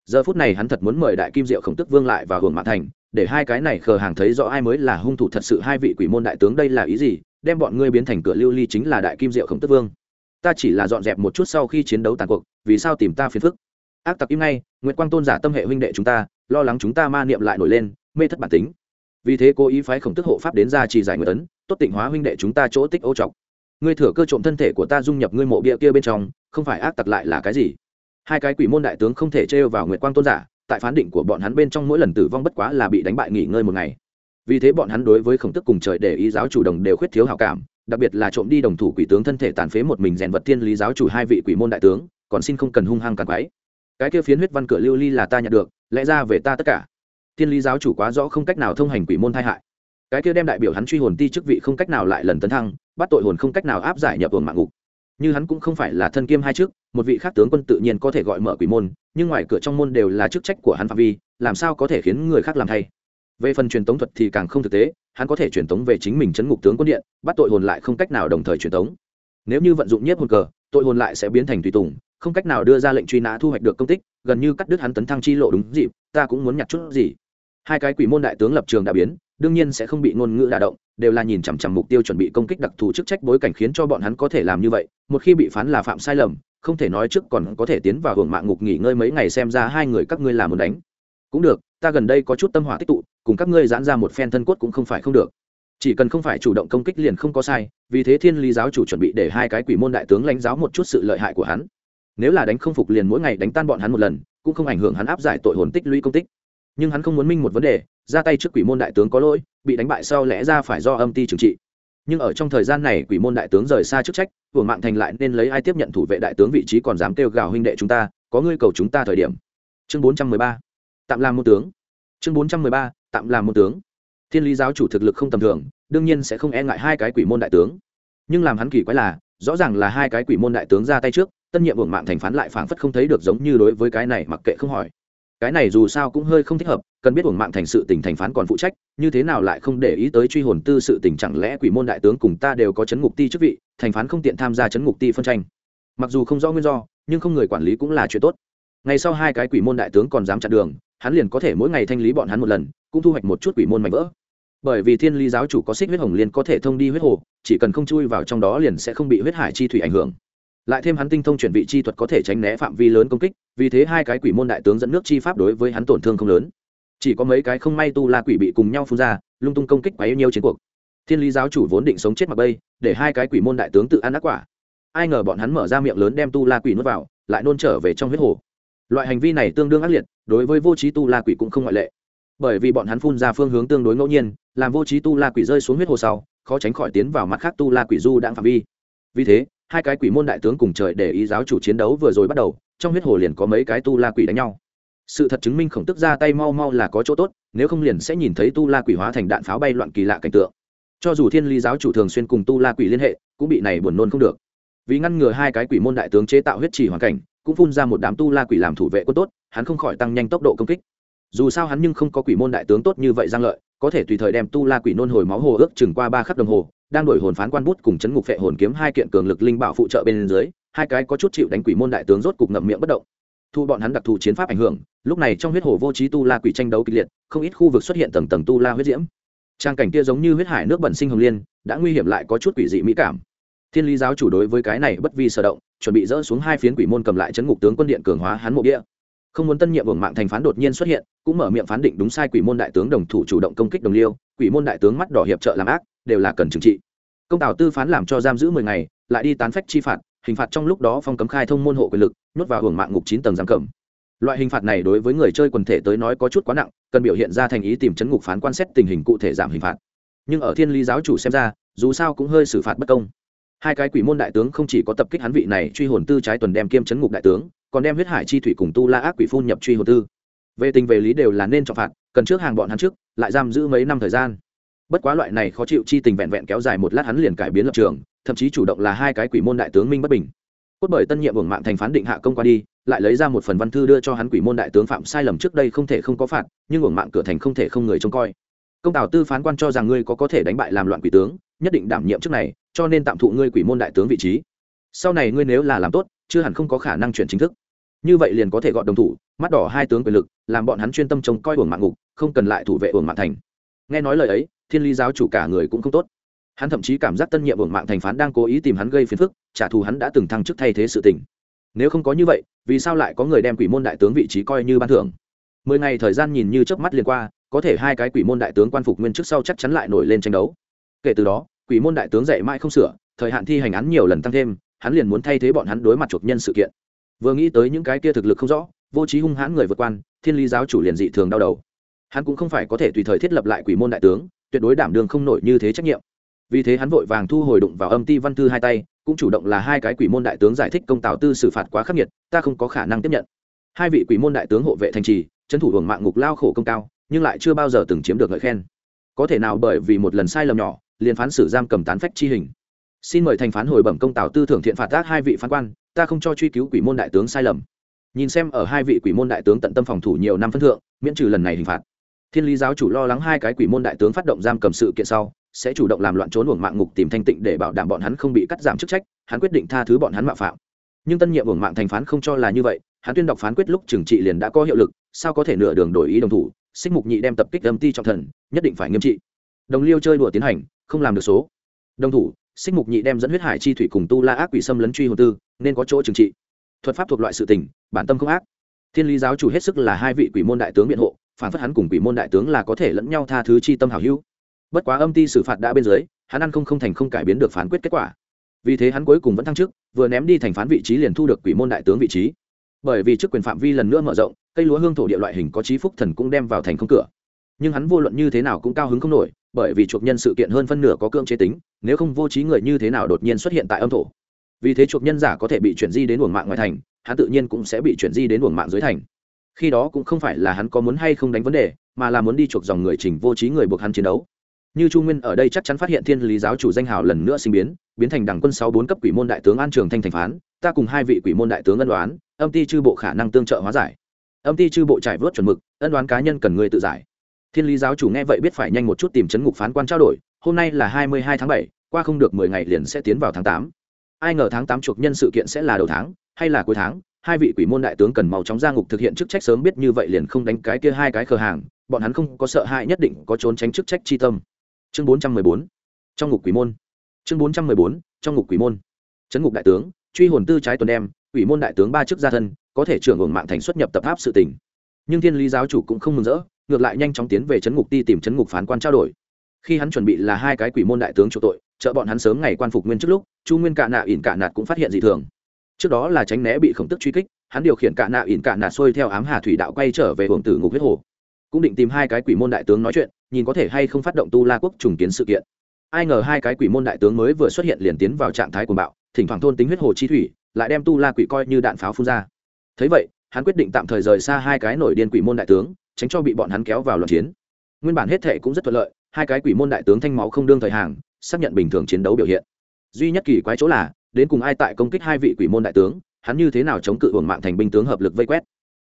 Giờ phút này hắn thật muốn mời đại kim diệu khổng tức vương lại và hưởng mã thành để hai cái này khờ hàng thấy rõ ai mới là hung thủ thật sự hai vị quỷ môn đại tướng đây là ý gì, đem bọn ngươi biến thành cửa lưu ly chính là đại kim diệu khổng tức vương. Ta chỉ là dọn dẹp một chút sau khi chiến đấu tàn cuộc, vì sao tìm ta phiền phức? Ác tặc im ngay nguyễn quang tôn giả tâm hệ huynh đệ chúng ta, lo lắng chúng ta ma niệm lại nổi lên, mê thất bản tính. Vì thế cố ý phái khổng tức hộ pháp đến ra chỉ giải nguyện ấn, tốt tịnh hóa huynh đệ chúng ta chỗ tích ô trọc. Ngươi thừa cơ trộm thân thể của ta dung nhập ngươi mộ bia kia bên trong, không phải ác tặc lại là cái gì? Hai cái quỷ môn đại tướng không thể trêu vào nguyệt quang tôn giả tại phán định của bọn hắn bên trong mỗi lần tử vong bất quá là bị đánh bại nghỉ ngơi một ngày. Vì thế bọn hắn đối với khổng tức cùng trời để ý giáo chủ đồng đều khuyết thiếu hảo cảm, đặc biệt là trộm đi đồng thủ quỷ tướng thân thể tàn phế một mình rèn vật thiên lý giáo chủ hai vị quỷ môn đại tướng, còn xin không cần hung hăng càng quái cái kia phiến huyết văn cửa lưu ly là ta nhận được, lẽ ra về ta tất cả. Thiên lý giáo chủ quá rõ không cách nào thông hành quỷ môn thai hại. Cái kia đem đại biểu hắn truy hồn ti chức vị không cách nào lại lần tấn thăng, bắt tội hồn không cách nào áp giải nhập hồn mạng ngục như hắn cũng không phải là thân kiêm hai chức, một vị khác tướng quân tự nhiên có thể gọi mở quỷ môn, nhưng ngoài cửa trong môn đều là chức trách của hắn phạm vi, làm sao có thể khiến người khác làm thay? Về phần truyền tống thuật thì càng không thực tế, hắn có thể truyền tống về chính mình chấn ngục tướng quân điện, bắt tội hồn lại không cách nào đồng thời truyền tống. Nếu như vận dụng nhất hồn cờ, tội hồn lại sẽ biến thành tùy tùng, không cách nào đưa ra lệnh truy nã thu hoạch được công tích, gần như cắt đứt hắn tấn thăng chi lộ đúng dịp, ta cũng muốn nhặt chút gì. Hai cái quỷ môn đại tướng lập trường đã biến đương nhiên sẽ không bị ngôn ngữ đả động, đều là nhìn chằm chằm mục tiêu chuẩn bị công kích đặc thù chức trách bối cảnh khiến cho bọn hắn có thể làm như vậy, một khi bị phán là phạm sai lầm, không thể nói trước còn có thể tiến vào hưởng mạng ngục nghỉ ngơi mấy ngày xem ra hai người các ngươi làm muốn đánh. Cũng được, ta gần đây có chút tâm hỏa tích tụ, cùng các ngươi giãn ra một phen thân cốt cũng không phải không được. Chỉ cần không phải chủ động công kích liền không có sai, vì thế thiên lý giáo chủ chuẩn bị để hai cái quỷ môn đại tướng lãnh giáo một chút sự lợi hại của hắn. Nếu là đánh không phục liền mỗi ngày đánh tan bọn hắn một lần, cũng không ảnh hưởng hắn áp giải tội hồn tích lũy công tích nhưng hắn không muốn minh một vấn đề, ra tay trước quỷ môn đại tướng có lỗi, bị đánh bại sau lẽ ra phải do âm ti trừng trị. Nhưng ở trong thời gian này quỷ môn đại tướng rời xa chức trách của mạng thành lại nên lấy ai tiếp nhận thủ vệ đại tướng vị trí còn dám kêu gào huynh đệ chúng ta, có ngươi cầu chúng ta thời điểm. Chương bốn trăm mười ba. Tạm làm môn tướng. Chương bốn trăm mười ba. Tạm làm môn tướng. Thiên lý giáo chủ thực lực không tầm thường, đương nhiên sẽ không e ngại hai cái quỷ môn đại tướng. Nhưng làm hắn kỳ quái là, rõ ràng là hai cái quỷ môn đại tướng ra tay trước, tân nhiệm hưởng mạng thành phán lại phảng phất không thấy được giống như đối với cái này mặc kệ không hỏi cái này dù sao cũng hơi không thích hợp, cần biết uổng mạng thành sự tình thành phán còn phụ trách, như thế nào lại không để ý tới truy hồn tư sự tình chẳng lẽ quỷ môn đại tướng cùng ta đều có chấn ngục ti chức vị, thành phán không tiện tham gia chấn ngục ti phân tranh. Mặc dù không rõ nguyên do, nhưng không người quản lý cũng là chuyện tốt. Ngày sau hai cái quỷ môn đại tướng còn dám chặn đường, hắn liền có thể mỗi ngày thanh lý bọn hắn một lần, cũng thu hoạch một chút quỷ môn mạnh vỡ. Bởi vì thiên lý giáo chủ có xích huyết hồng liên có thể thông đi huyết hồ, chỉ cần không chui vào trong đó liền sẽ không bị huyết hải chi thủy ảnh hưởng lại thêm hắn tinh thông chuyển vị chi thuật có thể tránh né phạm vi lớn công kích, vì thế hai cái quỷ môn đại tướng dẫn nước chi pháp đối với hắn tổn thương không lớn. Chỉ có mấy cái không may tu la quỷ bị cùng nhau phun ra, lung tung công kích quá yêu nhiều chiến cuộc. Thiên lý giáo chủ vốn định sống chết mặc bây để hai cái quỷ môn đại tướng tự ăn ác quả. Ai ngờ bọn hắn mở ra miệng lớn đem tu la quỷ nuốt vào, lại nôn trở về trong huyết hồ. Loại hành vi này tương đương ác liệt, đối với vô trí tu la quỷ cũng không ngoại lệ. Bởi vì bọn hắn phun ra phương hướng tương đối ngẫu nhiên, làm vô trí tu la quỷ rơi xuống huyết hồ sau, khó tránh khỏi tiến vào mặt khác tu la quỷ du đang phạm vi. Vì thế hai cái quỷ môn đại tướng cùng trời để ý giáo chủ chiến đấu vừa rồi bắt đầu, trong huyết hồ liền có mấy cái tu la quỷ đánh nhau. Sự thật chứng minh khổng tức ra tay mau mau là có chỗ tốt, nếu không liền sẽ nhìn thấy tu la quỷ hóa thành đạn pháo bay loạn kỳ lạ cảnh tượng. Cho dù thiên lý giáo chủ thường xuyên cùng tu la quỷ liên hệ, cũng bị này buồn nôn không được. Vì ngăn ngừa hai cái quỷ môn đại tướng chế tạo huyết trì hoàn cảnh, cũng phun ra một đám tu la quỷ làm thủ vệ quân tốt, hắn không khỏi tăng nhanh tốc độ công kích. Dù sao hắn nhưng không có quỷ môn đại tướng tốt như vậy giang lợi, có thể tùy thời đem tu la quỷ nôn hồi máu hồ ước chừng qua ba khắp đồng hồ đang đổi hồn phán quan bút cùng chấn ngục phệ hồn kiếm hai kiện cường lực linh bảo phụ trợ bên dưới, hai cái có chút chịu đánh quỷ môn đại tướng rốt cục ngậm miệng bất động. Thu bọn hắn đặc thù chiến pháp ảnh hưởng, lúc này trong huyết hồ vô trí tu la quỷ tranh đấu kịch liệt, không ít khu vực xuất hiện tầng tầng tu la huyết diễm. Trang cảnh kia giống như huyết hải nước bẩn sinh hồng liên, đã nguy hiểm lại có chút quỷ dị mỹ cảm. Thiên lý giáo chủ đối với cái này bất vi sở động, chuẩn bị dỡ xuống hai phiến quỷ môn cầm lại chấn ngục tướng quân điện cường hóa hắn mộ địa. Không muốn tân nhiệm hưởng mạng thành phán đột nhiên xuất hiện, cũng mở miệng phán định đúng sai quỷ môn đại tướng đồng thủ chủ động công kích đồng liêu, quỷ môn đại tướng mắt đỏ hiệp trợ làm ác đều là cần trừng trị. Công tào tư phán làm cho giam giữ mười ngày, lại đi tán phách chi phạt, hình phạt trong lúc đó phong cấm khai thông môn hộ quyền lực, nhốt vào hưởng mạng ngục chín tầng giam cầm. Loại hình phạt này đối với người chơi quần thể tới nói có chút quá nặng, cần biểu hiện ra thành ý tìm chấn ngục phán quan xét tình hình cụ thể giảm hình phạt. Nhưng ở thiên lý giáo chủ xem ra, dù sao cũng hơi xử phạt bất công. Hai cái quỷ môn đại tướng không chỉ có tập kích hắn vị này truy hồn tư trái tuần đem kiêm chấn ngục đại tướng, còn đem huyết hải chi thủy cùng tu la ác quỷ phun nhập truy hồn tư. Về tình về lý đều là nên trọng phạt, cần trước hàng bọn hắn trước, lại giam giữ mấy năm thời gian bất quá loại này khó chịu chi tình vẹn vẹn kéo dài một lát hắn liền cải biến lập trường, thậm chí chủ động là hai cái quỷ môn đại tướng minh bất bình. Cốt bởi tân nhiệm hưởng mạng thành phán định hạ công qua đi, lại lấy ra một phần văn thư đưa cho hắn quỷ môn đại tướng phạm sai lầm trước đây không thể không có phạt, nhưng hưởng mạng cửa thành không thể không người trông coi. Công tào tư phán quan cho rằng ngươi có có thể đánh bại làm loạn quỷ tướng, nhất định đảm nhiệm trước này, cho nên tạm thụ ngươi quỷ môn đại tướng vị trí. Sau này ngươi nếu là làm tốt, chưa hẳn không có khả năng chuyển chính thức. Như vậy liền có thể gọi đồng thủ, mắt đỏ hai tướng quyền lực, làm bọn hắn chuyên tâm trông coi uổng mạng ngục, không cần lại thủ vệ uổng mạng thành. Nghe nói lời ấy thiên lý giáo chủ cả người cũng không tốt. Hắn thậm chí cảm giác tân nhiệm uổng mạng thành phán đang cố ý tìm hắn gây phiền phức, trả thù hắn đã từng thăng chức thay thế sự tình. Nếu không có như vậy, vì sao lại có người đem quỷ môn đại tướng vị trí coi như ban thưởng? Mười ngày thời gian nhìn như chớp mắt liền qua, có thể hai cái quỷ môn đại tướng quan phục nguyên trước sau chắc chắn lại nổi lên tranh đấu. Kể từ đó, quỷ môn đại tướng dạy mãi không sửa, thời hạn thi hành án nhiều lần tăng thêm, hắn liền muốn thay thế bọn hắn đối mặt chuộc nhân sự kiện. Vừa nghĩ tới những cái kia thực lực không rõ, vô trí hung hãn người vượt quan, thiên lý giáo chủ liền dị thường đau đầu. Hắn cũng không phải có thể tùy thời thiết lập lại quỷ môn đại tướng tuyệt đối đảm đường không nổi như thế trách nhiệm. Vì thế hắn vội vàng thu hồi đụng vào âm ti văn thư hai tay, cũng chủ động là hai cái quỷ môn đại tướng giải thích công tào tư xử phạt quá khắc nghiệt, ta không có khả năng tiếp nhận. Hai vị quỷ môn đại tướng hộ vệ thành trì, trấn thủ hưởng mạng ngục lao khổ công cao, nhưng lại chưa bao giờ từng chiếm được ngợi khen. Có thể nào bởi vì một lần sai lầm nhỏ, liền phán xử giam cầm tán phách chi hình? Xin mời thành phán hồi bẩm công tào tư thưởng thiện phạt tác hai vị phán quan, ta không cho truy cứu quỷ môn đại tướng sai lầm. Nhìn xem ở hai vị quỷ môn đại tướng tận tâm phòng thủ nhiều năm phân thượng, miễn trừ lần này hình phạt thiên lý giáo chủ lo lắng hai cái quỷ môn đại tướng phát động giam cầm sự kiện sau, sẽ chủ động làm loạn trốn uổng mạng ngục tìm thanh tịnh để bảo đảm bọn hắn không bị cắt giảm chức trách, hắn quyết định tha thứ bọn hắn mạo phạm. Nhưng tân nhiệm uổng mạng thành phán không cho là như vậy, hắn tuyên đọc phán quyết lúc trừng trị liền đã có hiệu lực, sao có thể nửa đường đổi ý đồng thủ, xích mục nhị đem tập kích âm ti trọng thần, nhất định phải nghiêm trị. Đồng liêu chơi đùa tiến hành, không làm được số. Đồng thủ, xích mục nhị đem dẫn huyết hải chi thủy cùng tu la ác quỷ xâm lấn truy hồ tư, nên có chỗ trừng trị. Thuật pháp thuộc loại sự tình, bản tâm không ác. Thiên lý giáo chủ hết sức là hai vị quỷ môn đại tướng biện hộ phản phất hắn cùng quỷ môn đại tướng là có thể lẫn nhau tha thứ chi tâm hảo hữu. Bất quá âm ti xử phạt đã bên dưới, hắn ăn không không thành không cải biến được phán quyết kết quả. Vì thế hắn cuối cùng vẫn thăng chức, vừa ném đi thành phán vị trí liền thu được quỷ môn đại tướng vị trí. Bởi vì chức quyền phạm vi lần nữa mở rộng, cây lúa hương thổ địa loại hình có trí phúc thần cũng đem vào thành không cửa. Nhưng hắn vô luận như thế nào cũng cao hứng không nổi, bởi vì chuộc nhân sự kiện hơn phân nửa có cưỡng chế tính, nếu không vô trí người như thế nào đột nhiên xuất hiện tại âm thổ. Vì thế chuộc nhân giả có thể bị chuyển di đến uổng mạng ngoài thành, hắn tự nhiên cũng sẽ bị chuyển di đến uổng mạng dưới thành khi đó cũng không phải là hắn có muốn hay không đánh vấn đề, mà là muốn đi chuộc dòng người trình vô trí người buộc hắn chiến đấu. Như chu nguyên ở đây chắc chắn phát hiện thiên lý giáo chủ danh hào lần nữa sinh biến biến thành đảng quân sáu bốn cấp quỷ môn đại tướng an trường thanh thành phán, ta cùng hai vị quỷ môn đại tướng ân đoán âm ty chư bộ khả năng tương trợ hóa giải. Âm ty chư bộ trải vớt chuẩn mực, ân đoán cá nhân cần người tự giải. Thiên lý giáo chủ nghe vậy biết phải nhanh một chút tìm chấn ngục phán quan trao đổi, hôm nay là hai mươi hai tháng bảy, qua không được mười ngày liền sẽ tiến vào tháng tám. Ai ngờ tháng tám chuộc nhân sự kiện sẽ là đầu tháng, hay là cuối tháng hai vị quỷ môn đại tướng cần mau chóng ra ngục thực hiện chức trách sớm biết như vậy liền không đánh cái kia hai cái khờ hàng, bọn hắn không có sợ hãi nhất định có trốn tránh chức trách chi tâm. Chương bốn trăm mười bốn, trong ngục quỷ môn. Chương bốn trăm mười bốn, trong ngục quỷ môn. Chấn ngục đại tướng, truy hồn tư trái tuần đem, quỷ môn đại tướng ba chức gia thân, có thể trưởng hưởng mạng thành xuất nhập tập pháp sự tỉnh nhưng thiên lý giáo chủ cũng không mừng rỡ, ngược lại nhanh chóng tiến về chấn ngục ti tìm chấn ngục phán quan trao đổi. Khi hắn chuẩn bị là hai cái quỷ môn đại tướng chủ tội, trợ bọn hắn sớm ngày quan phục nguyên trước lúc, chu nguyên cạ nạ ỉn cạ nạt cũng phát hiện dị thường trước đó là tránh né bị khổng tức truy kích, hắn điều khiển cả nạ ỉn cả nạ xuôi theo ám hà thủy đạo quay trở về hưởng tử ngục huyết hồ. Cũng định tìm hai cái quỷ môn đại tướng nói chuyện, nhìn có thể hay không phát động tu la quốc trùng kiến sự kiện. Ai ngờ hai cái quỷ môn đại tướng mới vừa xuất hiện liền tiến vào trạng thái cuồng bạo, thỉnh thoảng thôn tính huyết hồ chi thủy, lại đem tu la quỷ coi như đạn pháo phun ra. Thấy vậy, hắn quyết định tạm thời rời xa hai cái nổi điên quỷ môn đại tướng, tránh cho bị bọn hắn kéo vào loạn chiến. Nguyên bản hết thệ cũng rất thuận lợi, hai cái quỷ môn đại tướng thanh máu không đương thời hàng, xác nhận bình thường chiến đấu biểu hiện. Duy nhất kỳ quái chỗ là đến cùng ai tại công kích hai vị quỷ môn đại tướng, hắn như thế nào chống cự hưởng mạng thành binh tướng hợp lực vây quét?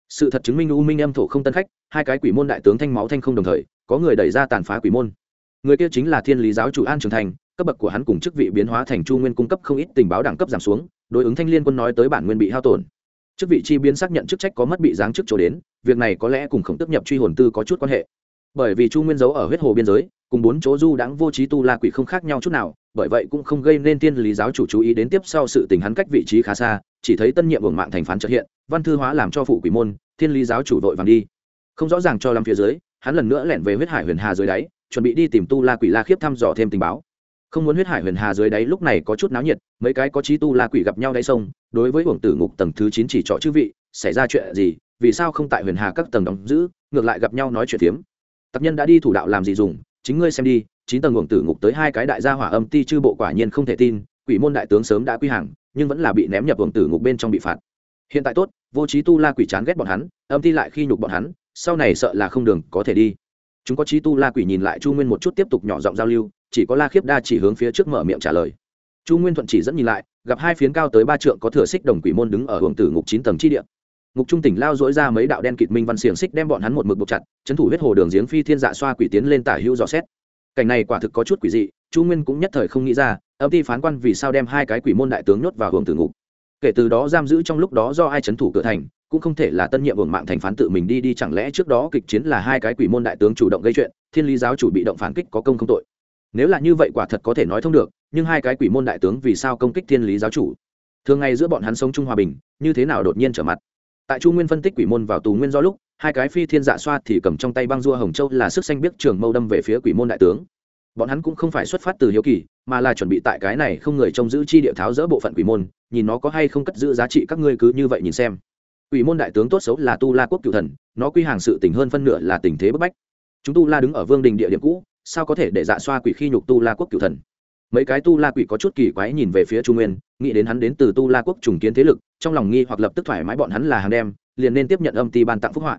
Sự thật chứng minh u minh âm thổ không tân khách, hai cái quỷ môn đại tướng thanh máu thanh không đồng thời, có người đẩy ra tàn phá quỷ môn. Người kia chính là thiên lý giáo chủ an trường thành, cấp bậc của hắn cùng chức vị biến hóa thành chu nguyên cung cấp không ít tình báo đẳng cấp giảm xuống, đối ứng thanh liên quân nói tới bản nguyên bị hao tổn. Chức vị chi biến xác nhận chức trách có mất bị giáng chức chỗ đến, việc này có lẽ cùng khổng tức nhập truy hồn tư có chút quan hệ. Bởi vì chu nguyên giấu ở huyết hồ biên giới, cùng bốn chỗ du đãng vô trí tu la quỷ không khác nhau chút nào bởi vậy cũng không gây nên tiên lý giáo chủ chú ý đến tiếp sau sự tình hắn cách vị trí khá xa, chỉ thấy tân nhiệm hưởng mạng thành phán trợ hiện, văn thư hóa làm cho phụ quỷ môn, thiên lý giáo chủ vội vàng đi. Không rõ ràng cho lắm phía dưới, hắn lần nữa lẻn về huyết hải huyền hà dưới đáy, chuẩn bị đi tìm tu la quỷ la khiếp thăm dò thêm tình báo. Không muốn huyết hải huyền hà dưới đáy lúc này có chút náo nhiệt, mấy cái có trí tu la quỷ gặp nhau đáy sông, đối với hưởng tử ngục tầng thứ chín chỉ trọ chữ vị, xảy ra chuyện gì, vì sao không tại huyền hà các tầng đóng giữ, ngược lại gặp nhau nói chuyện tiếm tập nhân đã đi thủ đạo làm gì dùng, chính ngươi xem đi chín tầng ngưỡng tử ngục tới hai cái đại gia hỏa âm ti chư bộ quả nhiên không thể tin, quỷ môn đại tướng sớm đã quy hàng, nhưng vẫn là bị ném nhập ngưỡng tử ngục bên trong bị phạt. Hiện tại tốt, vô trí tu la quỷ chán ghét bọn hắn, âm ti lại khi nhục bọn hắn, sau này sợ là không đường có thể đi. Chúng có trí tu la quỷ nhìn lại chu nguyên một chút tiếp tục nhỏ giọng giao lưu, chỉ có la khiếp đa chỉ hướng phía trước mở miệng trả lời. Chu nguyên thuận chỉ dẫn nhìn lại, gặp hai phiến cao tới ba trượng có thừa xích đồng quỷ môn đứng ở hưởng tử ngục chín tầng chi địa. Ngục trung tỉnh lao dỗi ra mấy đạo đen kịt minh văn xiềng xích đem bọn hắn một mực buộc chặt trấn thủ huyết hồ đường giếng phi thiên dạ xoa quỷ tiến lên tả hữu dò xét cảnh này quả thực có chút quỷ dị, chu nguyên cũng nhất thời không nghĩ ra, âm ty phán quan vì sao đem hai cái quỷ môn đại tướng nhốt vào hưởng tử ngục. Kể từ đó giam giữ trong lúc đó do ai trấn thủ cửa thành, cũng không thể là tân nhiệm hưởng mạng thành phán tự mình đi đi, chẳng lẽ trước đó kịch chiến là hai cái quỷ môn đại tướng chủ động gây chuyện, thiên lý giáo chủ bị động phản kích có công không tội. Nếu là như vậy quả thật có thể nói thông được, nhưng hai cái quỷ môn đại tướng vì sao công kích thiên lý giáo chủ? Thường ngày giữa bọn hắn sống chung hòa bình, như thế nào đột nhiên trở mặt? Tại chu nguyên phân tích quỷ môn vào tù nguyên do lúc hai cái phi thiên dạ xoa thì cầm trong tay băng dua hồng châu là sức xanh biết trường mâu đâm về phía quỷ môn đại tướng. Bọn hắn cũng không phải xuất phát từ hiếu kỳ, mà là chuẩn bị tại cái này không người trông giữ chi địa tháo dỡ bộ phận quỷ môn, nhìn nó có hay không cất giữ giá trị các ngươi cứ như vậy nhìn xem. Quỷ môn đại tướng tốt xấu là tu la quốc cựu thần, nó quy hàng sự tình hơn phân nửa là tình thế bức bách. Chúng tu la đứng ở vương đình địa điểm cũ, sao có thể để dạ xoa quỷ khi nhục tu la quốc cựu thần? Mấy cái tu la quỷ có chút kỳ quái nhìn về phía trung nguyên, nghĩ đến hắn đến từ tu la quốc trùng kiến thế lực, trong lòng nghi hoặc lập tức thoải mái bọn hắn là hàng đem, liền nên tiếp nhận âm ti ban tặng phúc họa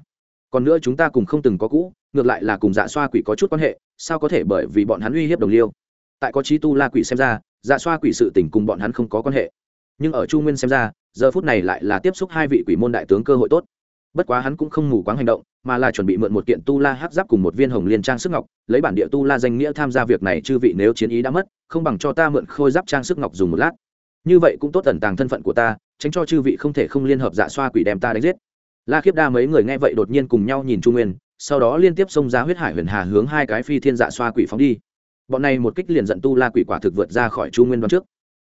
còn nữa chúng ta cùng không từng có cũ, ngược lại là cùng dạ xoa quỷ có chút quan hệ, sao có thể bởi vì bọn hắn uy hiếp đồng liêu? Tại có trí tu la quỷ xem ra dạ xoa quỷ sự tình cùng bọn hắn không có quan hệ. Nhưng ở chu nguyên xem ra, giờ phút này lại là tiếp xúc hai vị quỷ môn đại tướng cơ hội tốt. Bất quá hắn cũng không mù quáng hành động, mà là chuẩn bị mượn một kiện tu la hát giáp cùng một viên hồng liên trang sức ngọc, lấy bản địa tu la danh nghĩa tham gia việc này chư vị nếu chiến ý đã mất, không bằng cho ta mượn khôi giáp trang sức ngọc dùng một lát. Như vậy cũng tốt tẩn tàng thân phận của ta, tránh cho chư vị không thể không liên hợp dạ xoa quỷ đem ta đánh giết la khiếp đa mấy người nghe vậy đột nhiên cùng nhau nhìn trung nguyên, sau đó liên tiếp xông ra huyết hải huyền hà hướng hai cái phi thiên dạ xoa quỷ phóng đi. Bọn này một kích liền giận tu la quỷ quả thực vượt ra khỏi chu nguyên đoán trước.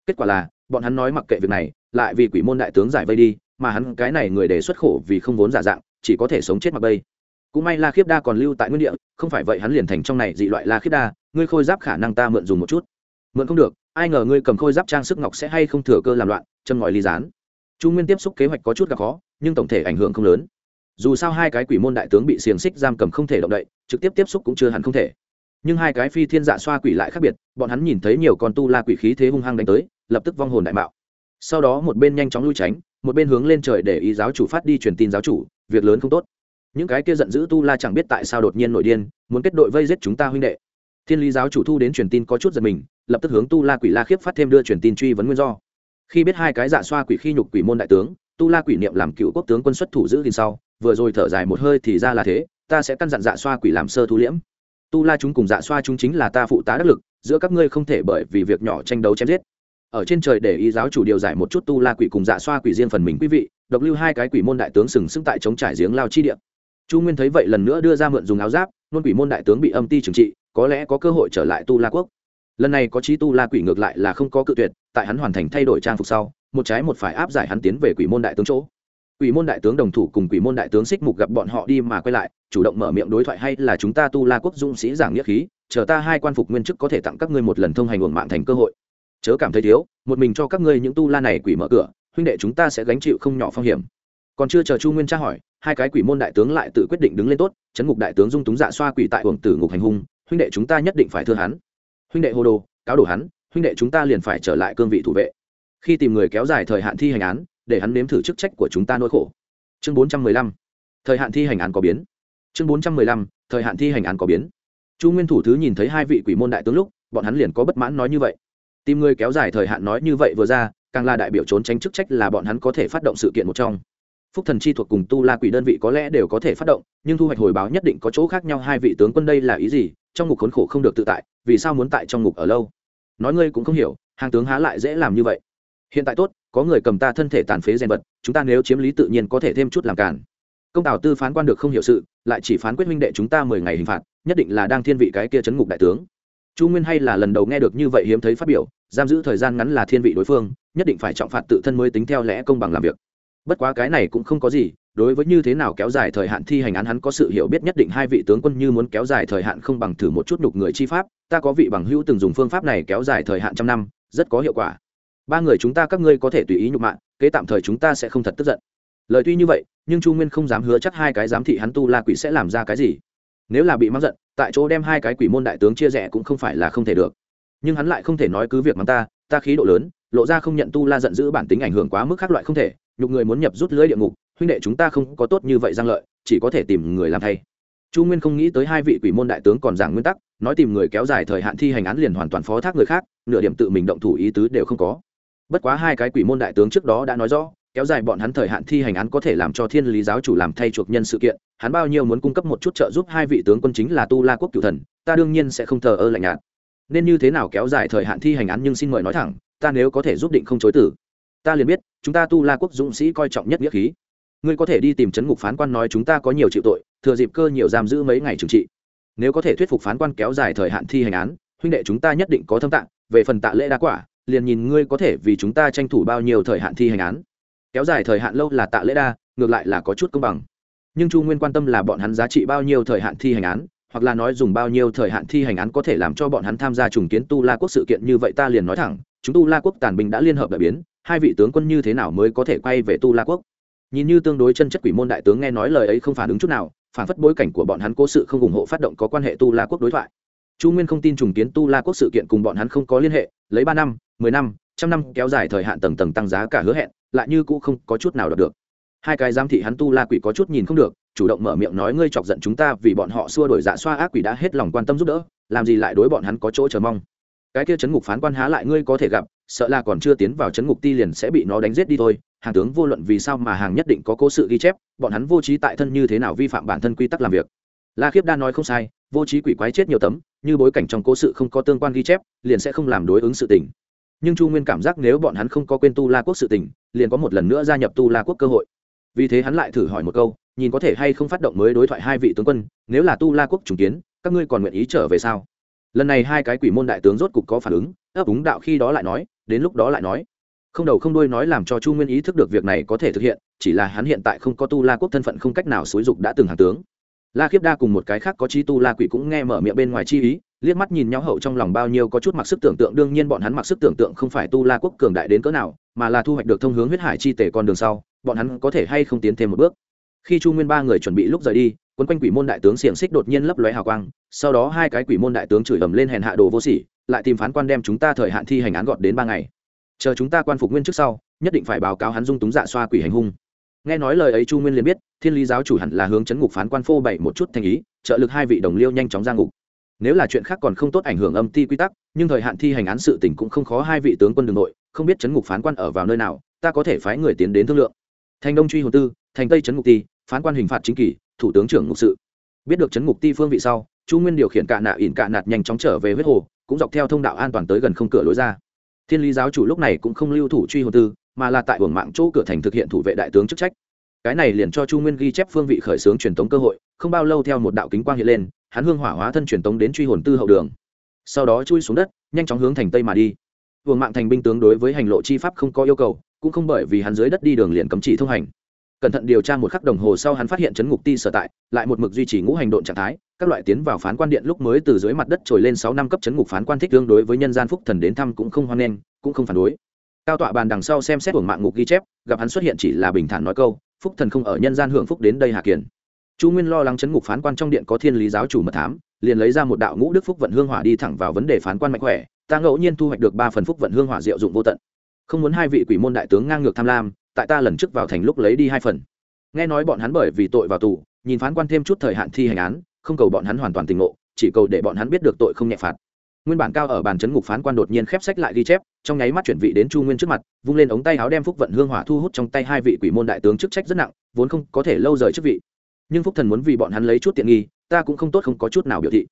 Kết quả là, bọn hắn nói mặc kệ việc này, lại vì quỷ môn đại tướng giải vây đi, mà hắn cái này người đề xuất khổ vì không vốn giả dạng, chỉ có thể sống chết mặc bây cũng may la khiếp đa còn lưu tại nguyên địa, không phải vậy hắn liền thành trong này dị loại la khiếp đa, ngươi khôi giáp khả năng ta mượn dùng một chút. Mượn không được, ai ngờ ngươi cầm khôi giáp trang sức ngọc sẽ hay không thừa cơ làm loạn châm ngòi ly gián. Chu nguyên tiếp xúc kế hoạch có chút gặp khó nhưng tổng thể ảnh hưởng không lớn. Dù sao hai cái quỷ môn đại tướng bị xiềng xích giam cầm không thể động đậy, trực tiếp tiếp xúc cũng chưa hẳn không thể. Nhưng hai cái phi thiên dạ xoa quỷ lại khác biệt, bọn hắn nhìn thấy nhiều con tu la quỷ khí thế hung hăng đánh tới, lập tức vong hồn đại mạo. Sau đó một bên nhanh chóng lui tránh, một bên hướng lên trời để ý giáo chủ phát đi truyền tin giáo chủ, việc lớn không tốt. Những cái kia giận dữ tu la chẳng biết tại sao đột nhiên nội điên, muốn kết đội vây giết chúng ta huynh đệ. Thiên lý giáo chủ thu đến truyền tin có chút giật mình, lập tức hướng tu la quỷ la khiếp phát thêm đưa truyền tin truy vấn nguyên do. Khi biết hai cái dạ xoa quỷ khi nhục quỷ môn đại tướng tu la quỷ niệm làm cựu quốc tướng quân xuất thủ giữ gìn sau, vừa rồi thở dài một hơi thì ra là thế, ta sẽ căn dặn dạ xoa quỷ làm sơ thu liễm. Tu la chúng cùng dạ xoa chúng chính là ta phụ tá đắc lực, giữa các ngươi không thể bởi vì việc nhỏ tranh đấu chém giết. Ở trên trời để ý giáo chủ điều giải một chút tu la quỷ cùng dạ xoa quỷ riêng phần mình quý vị, độc lưu hai cái quỷ môn đại tướng sừng sững tại chống trải giếng lao chi địa. Chu nguyên thấy vậy lần nữa đưa ra mượn dùng áo giáp, nôn quỷ môn đại tướng bị âm ti trừng trị, có lẽ có cơ hội trở lại tu la quốc. Lần này có trí tu la quỷ ngược lại là không có cự tuyệt, tại hắn hoàn thành thay đổi trang phục sau một trái một phải áp giải hắn tiến về quỷ môn đại tướng chỗ. Quỷ môn đại tướng đồng thủ cùng quỷ môn đại tướng xích mục gặp bọn họ đi mà quay lại, chủ động mở miệng đối thoại hay là chúng ta tu la quốc dũng sĩ giảng nghĩa khí, chờ ta hai quan phục nguyên chức có thể tặng các ngươi một lần thông hành uổng mạng thành cơ hội. Chớ cảm thấy thiếu, một mình cho các ngươi những tu la này quỷ mở cửa, huynh đệ chúng ta sẽ gánh chịu không nhỏ phong hiểm. Còn chưa chờ chu nguyên tra hỏi, hai cái quỷ môn đại tướng lại tự quyết định đứng lên tốt, chấn ngục đại tướng dung túng dạ xoa quỷ tại uổng tử ngục hành hung, huynh đệ chúng ta nhất định phải thưa hắn. Huynh đệ hô đồ, cáo đổ hắn, huynh đệ chúng ta liền phải trở lại cương vị thủ vệ khi tìm người kéo dài thời hạn thi hành án, để hắn nếm thử chức trách của chúng ta nỗi khổ. Chương bốn trăm mười lăm. Thời hạn thi hành án có biến. Chương bốn trăm mười lăm. Thời hạn thi hành án có biến. Chu nguyên thủ thứ nhìn thấy hai vị quỷ môn đại tướng lúc, bọn hắn liền có bất mãn nói như vậy. Tìm người kéo dài thời hạn nói như vậy vừa ra, càng là đại biểu trốn tránh chức trách là bọn hắn có thể phát động sự kiện một trong. Phúc thần chi thuộc cùng tu la quỷ đơn vị có lẽ đều có thể phát động, nhưng thu hoạch hồi báo nhất định có chỗ khác nhau. Hai vị tướng quân đây là ý gì? Trong ngục khốn khổ không được tự tại, vì sao muốn tại trong ngục ở lâu? Nói ngươi cũng không hiểu, hàng tướng há lại dễ làm như vậy hiện tại tốt, có người cầm ta thân thể tàn phế gen vật, chúng ta nếu chiếm lý tự nhiên có thể thêm chút làm cản. Công tào tư phán quan được không hiểu sự, lại chỉ phán quyết minh đệ chúng ta mười ngày hình phạt, nhất định là đang thiên vị cái kia chấn ngục đại tướng. Chu nguyên hay là lần đầu nghe được như vậy hiếm thấy phát biểu, giam giữ thời gian ngắn là thiên vị đối phương, nhất định phải trọng phạt tự thân mới tính theo lẽ công bằng làm việc. Bất quá cái này cũng không có gì, đối với như thế nào kéo dài thời hạn thi hành án hắn có sự hiểu biết nhất định hai vị tướng quân như muốn kéo dài thời hạn không bằng thử một chút nhục người chi pháp, ta có vị bằng hữu từng dùng phương pháp này kéo dài thời hạn trăm năm, rất có hiệu quả ba người chúng ta các ngươi có thể tùy ý nhục mạ, kế tạm thời chúng ta sẽ không thật tức giận. Lời tuy như vậy, nhưng chu nguyên không dám hứa chắc hai cái giám thị hắn tu la quỷ sẽ làm ra cái gì. Nếu là bị mắng giận, tại chỗ đem hai cái quỷ môn đại tướng chia rẽ cũng không phải là không thể được. Nhưng hắn lại không thể nói cứ việc mắng ta ta khí độ lớn, lộ ra không nhận tu la giận dữ bản tính ảnh hưởng quá mức khác loại không thể, nhục người muốn nhập rút lưới địa ngục, huynh đệ chúng ta không có tốt như vậy giang lợi, chỉ có thể tìm người làm thay. Chu nguyên không nghĩ tới hai vị quỷ môn đại tướng còn giảng nguyên tắc, nói tìm người kéo dài thời hạn thi hành án liền hoàn toàn phó thác người khác, nửa điểm tự mình động thủ ý tứ đều không có bất quá hai cái quỷ môn đại tướng trước đó đã nói rõ, kéo dài bọn hắn thời hạn thi hành án có thể làm cho thiên lý giáo chủ làm thay chuộc nhân sự kiện, hắn bao nhiêu muốn cung cấp một chút trợ giúp hai vị tướng quân chính là tu la quốc cựu thần, ta đương nhiên sẽ không thờ ơ lạnh nhạt. Nên như thế nào kéo dài thời hạn thi hành án nhưng xin mời nói thẳng, ta nếu có thể giúp định không chối tử ta liền biết, chúng ta tu la quốc dũng sĩ coi trọng nhất nghĩa khí. Ngươi có thể đi tìm chấn ngục phán quan nói chúng ta có nhiều chịu tội, thừa dịp cơ nhiều giam giữ mấy ngày trừng trị. Nếu có thể thuyết phục phán quan kéo dài thời hạn thi hành án, huynh đệ chúng ta nhất định có thâm tạng, về phần tạ lễ đa quả liền nhìn ngươi có thể vì chúng ta tranh thủ bao nhiêu thời hạn thi hành án. Kéo dài thời hạn lâu là tạ lễ đa, ngược lại là có chút công bằng. Nhưng chu nguyên quan tâm là bọn hắn giá trị bao nhiêu thời hạn thi hành án, hoặc là nói dùng bao nhiêu thời hạn thi hành án có thể làm cho bọn hắn tham gia trùng kiến tu la quốc sự kiện như vậy ta liền nói thẳng, chúng tu la quốc tàn binh đã liên hợp đại biến, hai vị tướng quân như thế nào mới có thể quay về tu la quốc? Nhìn như tương đối chân chất quỷ môn đại tướng nghe nói lời ấy không phản ứng chút nào, phản phất bối cảnh của bọn hắn cố sự không ủng hộ phát động có quan hệ tu la quốc đối thoại. Chu nguyên không tin trùng kiến tu la quốc sự kiện cùng bọn hắn không có liên hệ, lấy ba năm mười năm, trăm năm kéo dài thời hạn tầng tầng tăng giá cả hứa hẹn, lại như cũng không có chút nào đạt được. Hai cái giám thị hắn tu la quỷ có chút nhìn không được, chủ động mở miệng nói ngươi chọc giận chúng ta vì bọn họ xua đổi dạ xoa ác quỷ đã hết lòng quan tâm giúp đỡ, làm gì lại đối bọn hắn có chỗ chờ mong. Cái kia chấn ngục phán quan há lại ngươi có thể gặp, sợ là còn chưa tiến vào chấn ngục ti liền sẽ bị nó đánh giết đi thôi. Hàng tướng vô luận vì sao mà hàng nhất định có cố sự ghi chép, bọn hắn vô trí tại thân như thế nào vi phạm bản thân quy tắc làm việc. La khiếp đa nói không sai, vô trí quỷ quái chết nhiều tấm, như bối cảnh trong cố sự không có tương quan ghi chép, liền sẽ không làm đối ứng sự tình nhưng chu nguyên cảm giác nếu bọn hắn không có quên tu la quốc sự tình, liền có một lần nữa gia nhập tu la quốc cơ hội. Vì thế hắn lại thử hỏi một câu, nhìn có thể hay không phát động mới đối thoại hai vị tướng quân, nếu là tu la quốc trùng kiến, các ngươi còn nguyện ý trở về sao? Lần này hai cái quỷ môn đại tướng rốt cục có phản ứng, ấp úng đạo khi đó lại nói, đến lúc đó lại nói. Không đầu không đuôi nói làm cho chu nguyên ý thức được việc này có thể thực hiện, chỉ là hắn hiện tại không có tu la quốc thân phận không cách nào xúi dục đã từng hàng tướng la khiếp đa cùng một cái khác có chi tu la quỷ cũng nghe mở miệng bên ngoài chi ý, liếc mắt nhìn nhau hậu trong lòng bao nhiêu có chút mặc sức tưởng tượng, đương nhiên bọn hắn mặc sức tưởng tượng không phải tu la quốc cường đại đến cỡ nào, mà là thu hoạch được thông hướng huyết hải chi tể con đường sau, bọn hắn có thể hay không tiến thêm một bước. Khi chu nguyên ba người chuẩn bị lúc rời đi, quấn quanh quỷ môn đại tướng xiềng xích đột nhiên lấp lóe hào quang, sau đó hai cái quỷ môn đại tướng chửi ầm lên hèn hạ đồ vô sỉ, lại tìm phán quan đem chúng ta thời hạn thi hành án gọn đến ba ngày. Chờ chúng ta quan phục nguyên trước sau, nhất định phải báo cáo hắn dung túng dạ xoa quỷ hành hung. Nghe nói lời ấy chu nguyên liền biết thiên lý giáo chủ hẳn là hướng chấn ngục phán quan phô bày một chút thành ý, trợ lực hai vị đồng liêu nhanh chóng ra ngục. Nếu là chuyện khác còn không tốt ảnh hưởng âm ti quy tắc, nhưng thời hạn thi hành án sự tình cũng không khó hai vị tướng quân đường nội, không biết chấn ngục phán quan ở vào nơi nào, ta có thể phái người tiến đến thương lượng. Thành đông truy hồ tư, thành tây chấn ngục ti, phán quan hình phạt chính kỳ, thủ tướng trưởng ngục sự. Biết được chấn ngục ti phương vị sau, chu nguyên điều khiển cạ nạ ỉn cạ nạt nhanh chóng trở về huyết hồ, cũng dọc theo thông đạo an toàn tới gần không cửa lối ra. Thiên lý giáo chủ lúc này cũng không lưu thủ truy hồ tư, mà là tại hưởng mạng chỗ cửa thành thực hiện thủ vệ đại tướng chức trách cái này liền cho chu nguyên ghi chép phương vị khởi xướng truyền tống cơ hội, không bao lâu theo một đạo kính quang hiện lên, hắn hương hỏa hóa thân truyền tống đến truy hồn tư hậu đường. Sau đó chui xuống đất, nhanh chóng hướng thành tây mà đi. Vương mạng thành binh tướng đối với hành lộ chi pháp không có yêu cầu, cũng không bởi vì hắn dưới đất đi đường liền cấm chỉ thông hành. Cẩn thận điều tra một khắc đồng hồ sau hắn phát hiện chấn ngục ti sở tại, lại một mực duy trì ngũ hành độn trạng thái, các loại tiến vào phán quan điện lúc mới từ dưới mặt đất trồi lên sáu năm cấp chấn ngục phán quan thích tương đối với nhân gian phúc thần đến thăm cũng không hoan nghênh, cũng không phản đối. Cao tọa bàn đằng sau xem xét hưởng mạng ngục ghi chép, gặp hắn xuất hiện chỉ là bình thản nói câu phúc thần không ở nhân gian hưởng phúc đến đây hà kiền. Chu nguyên lo lắng chấn ngục phán quan trong điện có thiên lý giáo chủ mật thám, liền lấy ra một đạo ngũ đức phúc vận hương hỏa đi thẳng vào vấn đề phán quan mạnh khỏe, ta ngẫu nhiên thu hoạch được ba phần phúc vận hương hỏa diệu dụng vô tận. Không muốn hai vị quỷ môn đại tướng ngang ngược tham lam, tại ta lần trước vào thành lúc lấy đi hai phần. Nghe nói bọn hắn bởi vì tội vào tù, nhìn phán quan thêm chút thời hạn thi hành án, không cầu bọn hắn hoàn toàn tình ngộ, chỉ cầu để bọn hắn biết được tội không nhẹ phạt nguyên bản cao ở bàn chấn ngục phán quan đột nhiên khép sách lại ghi chép, trong nháy mắt chuyển vị đến chu nguyên trước mặt, vung lên ống tay áo đem phúc vận hương hỏa thu hút trong tay hai vị quỷ môn đại tướng chức trách rất nặng, vốn không có thể lâu rời chức vị. Nhưng phúc thần muốn vì bọn hắn lấy chút tiện nghi, ta cũng không tốt không có chút nào biểu thị.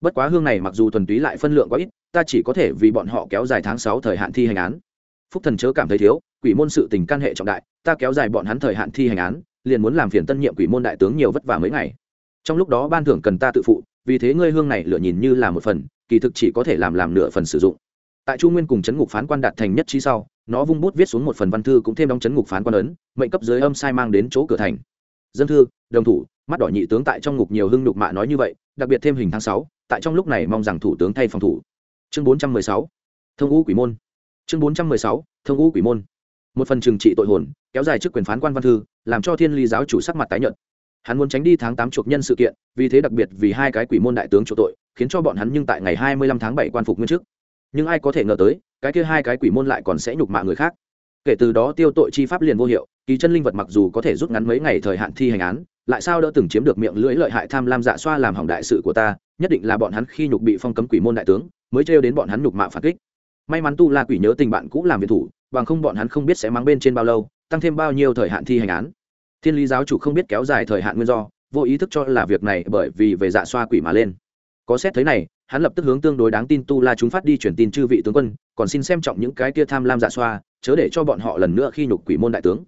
Bất quá hương này mặc dù thuần túy lại phân lượng quá ít, ta chỉ có thể vì bọn họ kéo dài tháng sáu thời hạn thi hành án. Phúc thần chớ cảm thấy thiếu, quỷ môn sự tình can hệ trọng đại, ta kéo dài bọn hắn thời hạn thi hành án, liền muốn làm phiền tân nhiệm quỷ môn đại tướng nhiều vất vả mấy ngày. Trong lúc đó ban thưởng cần ta tự phụ vì thế ngươi hương này lựa nhìn như là một phần, kỳ thực chỉ có thể làm làm nửa phần sử dụng. Tại chu nguyên cùng chấn ngục phán quan đạt thành nhất trí sau, nó vung bút viết xuống một phần văn thư cũng thêm đóng chấn ngục phán quan ấn, mệnh cấp dưới âm sai mang đến chỗ cửa thành. Dân thư, đồng thủ, mắt đỏ nhị tướng tại trong ngục nhiều hưng nhục mạ nói như vậy, đặc biệt thêm hình tháng sáu, tại trong lúc này mong rằng thủ tướng thay phòng thủ. Chương bốn trăm mười sáu, thông ngũ quỷ môn. Chương bốn trăm mười sáu, thông ngũ quỷ môn. Một phần trừng trị tội hồn, kéo dài trước quyền phán quan văn thư, làm cho thiên ly giáo chủ sắc mặt tái nhợt hắn muốn tránh đi tháng tám chuộc nhân sự kiện, vì thế đặc biệt vì hai cái quỷ môn đại tướng chỗ tội, khiến cho bọn hắn nhưng tại ngày hai mươi lăm tháng bảy quan phục nguyên chức. Nhưng ai có thể ngờ tới, cái kia hai cái quỷ môn lại còn sẽ nhục mạ người khác. Kể từ đó tiêu tội chi pháp liền vô hiệu, kỳ chân linh vật mặc dù có thể rút ngắn mấy ngày thời hạn thi hành án, lại sao đỡ từng chiếm được miệng lưỡi lợi hại tham lam dạ xoa làm hỏng đại sự của ta, nhất định là bọn hắn khi nhục bị phong cấm quỷ môn đại tướng, mới trêu đến bọn hắn nhục mạ phản kích. May mắn tu la quỷ nhớ tình bạn cũ làm việc thủ, bằng không bọn hắn không biết sẽ mang bên trên bao lâu, tăng thêm bao nhiêu thời hạn thi hành án thiên lý giáo chủ không biết kéo dài thời hạn nguyên do, vô ý thức cho là việc này bởi vì về dạ xoa quỷ mà lên. Có xét thấy này, hắn lập tức hướng tương đối đáng tin tu la chúng phát đi truyền tin chư vị tướng quân, còn xin xem trọng những cái kia tham lam dạ xoa, chớ để cho bọn họ lần nữa khi nhục quỷ môn đại tướng.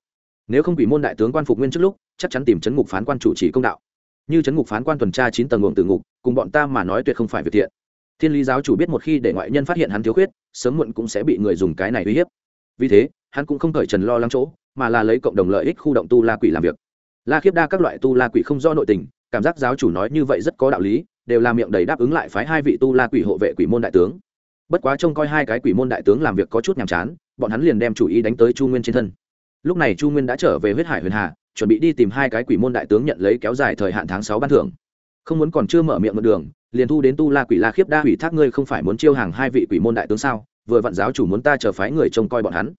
Nếu không quỷ môn đại tướng quan phục nguyên trước lúc, chắc chắn tìm chấn ngục phán quan chủ trì công đạo. Như chấn ngục phán quan tuần tra chín tầng luồng tử ngục, cùng bọn ta mà nói tuyệt không phải việc thiện. Thiên lý giáo chủ biết một khi để ngoại nhân phát hiện hắn thiếu khuyết, sớm muộn cũng sẽ bị người dùng cái này uy hiếp. Vì thế, hắn cũng không cởi trần lo lắng chỗ mà là lấy cộng đồng lợi ích khu động tu la quỷ làm việc. La khiếp đa các loại tu la quỷ không do nội tình, cảm giác giáo chủ nói như vậy rất có đạo lý, đều làm miệng đầy đáp ứng lại phái hai vị tu la quỷ hộ vệ quỷ môn đại tướng. Bất quá trông coi hai cái quỷ môn đại tướng làm việc có chút nhàm chán, bọn hắn liền đem chủ ý đánh tới chu nguyên trên thân. Lúc này chu nguyên đã trở về huyết hải huyền hà, chuẩn bị đi tìm hai cái quỷ môn đại tướng nhận lấy kéo dài thời hạn tháng sáu ban thưởng. Không muốn còn chưa mở miệng một đường, liền thu đến tu la quỷ la khiếp đa hủy thác ngươi không phải muốn chiêu hàng hai vị quỷ môn đại tướng sao? Vừa vặn giáo chủ muốn ta chờ phái người trông coi bọn hắn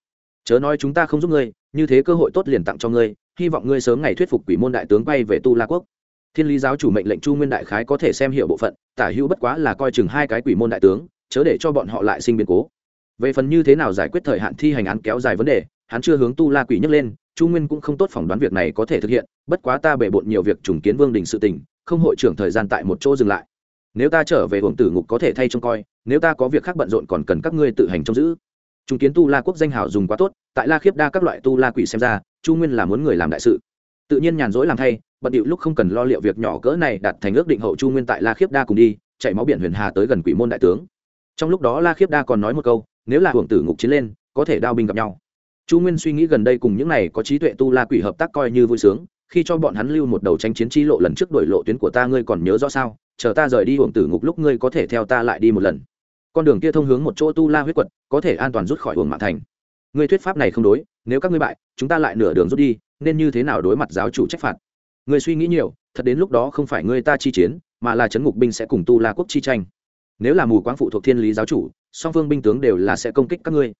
chớ nói chúng ta không giúp ngươi, như thế cơ hội tốt liền tặng cho ngươi, hy vọng ngươi sớm ngày thuyết phục quỷ môn đại tướng bay về tu la quốc. Thiên lý giáo chủ mệnh lệnh chu nguyên đại khái có thể xem hiểu bộ phận, tả hữu bất quá là coi chừng hai cái quỷ môn đại tướng, chớ để cho bọn họ lại sinh biến cố. Về phần như thế nào giải quyết thời hạn thi hành án kéo dài vấn đề, hắn chưa hướng tu la quỷ nhấc lên, chu nguyên cũng không tốt phỏng đoán việc này có thể thực hiện, bất quá ta bể bộn nhiều việc trùng kiến vương đình sự tình, không hội trưởng thời gian tại một chỗ dừng lại. Nếu ta trở về hưởng tử ngục có thể thay trông coi, nếu ta có việc khác bận rộn còn cần các ngươi tự hành trông giữ chúng kiến tu la quốc danh hào dùng quá tốt, tại la khiếp đa các loại tu la quỷ xem ra, chu nguyên là muốn người làm đại sự. Tự nhiên nhàn rỗi làm thay, bận điệu lúc không cần lo liệu việc nhỏ cỡ này đặt thành ước định hậu chu nguyên tại la khiếp đa cùng đi, chạy máu biển huyền hà tới gần quỷ môn đại tướng. Trong lúc đó la khiếp đa còn nói một câu, nếu là hưởng tử ngục chiến lên, có thể đao binh gặp nhau. Chu nguyên suy nghĩ gần đây cùng những này có trí tuệ tu la quỷ hợp tác coi như vui sướng, khi cho bọn hắn lưu một đầu tranh chiến chi lộ lần trước đổi lộ tuyến của ta, ngươi còn nhớ rõ sao? Chờ ta rời đi hưởng tử ngục lúc ngươi có thể theo ta lại đi một lần con đường kia thông hướng một chỗ tu la huyết quật, có thể an toàn rút khỏi uổng mạng thành. Người thuyết pháp này không đối, nếu các ngươi bại, chúng ta lại nửa đường rút đi, nên như thế nào đối mặt giáo chủ trách phạt? Người suy nghĩ nhiều, thật đến lúc đó không phải ngươi ta chi chiến, mà là chấn ngục binh sẽ cùng tu la quốc chi tranh. Nếu là mù quáng phụ thuộc thiên lý giáo chủ, song phương binh tướng đều là sẽ công kích các ngươi.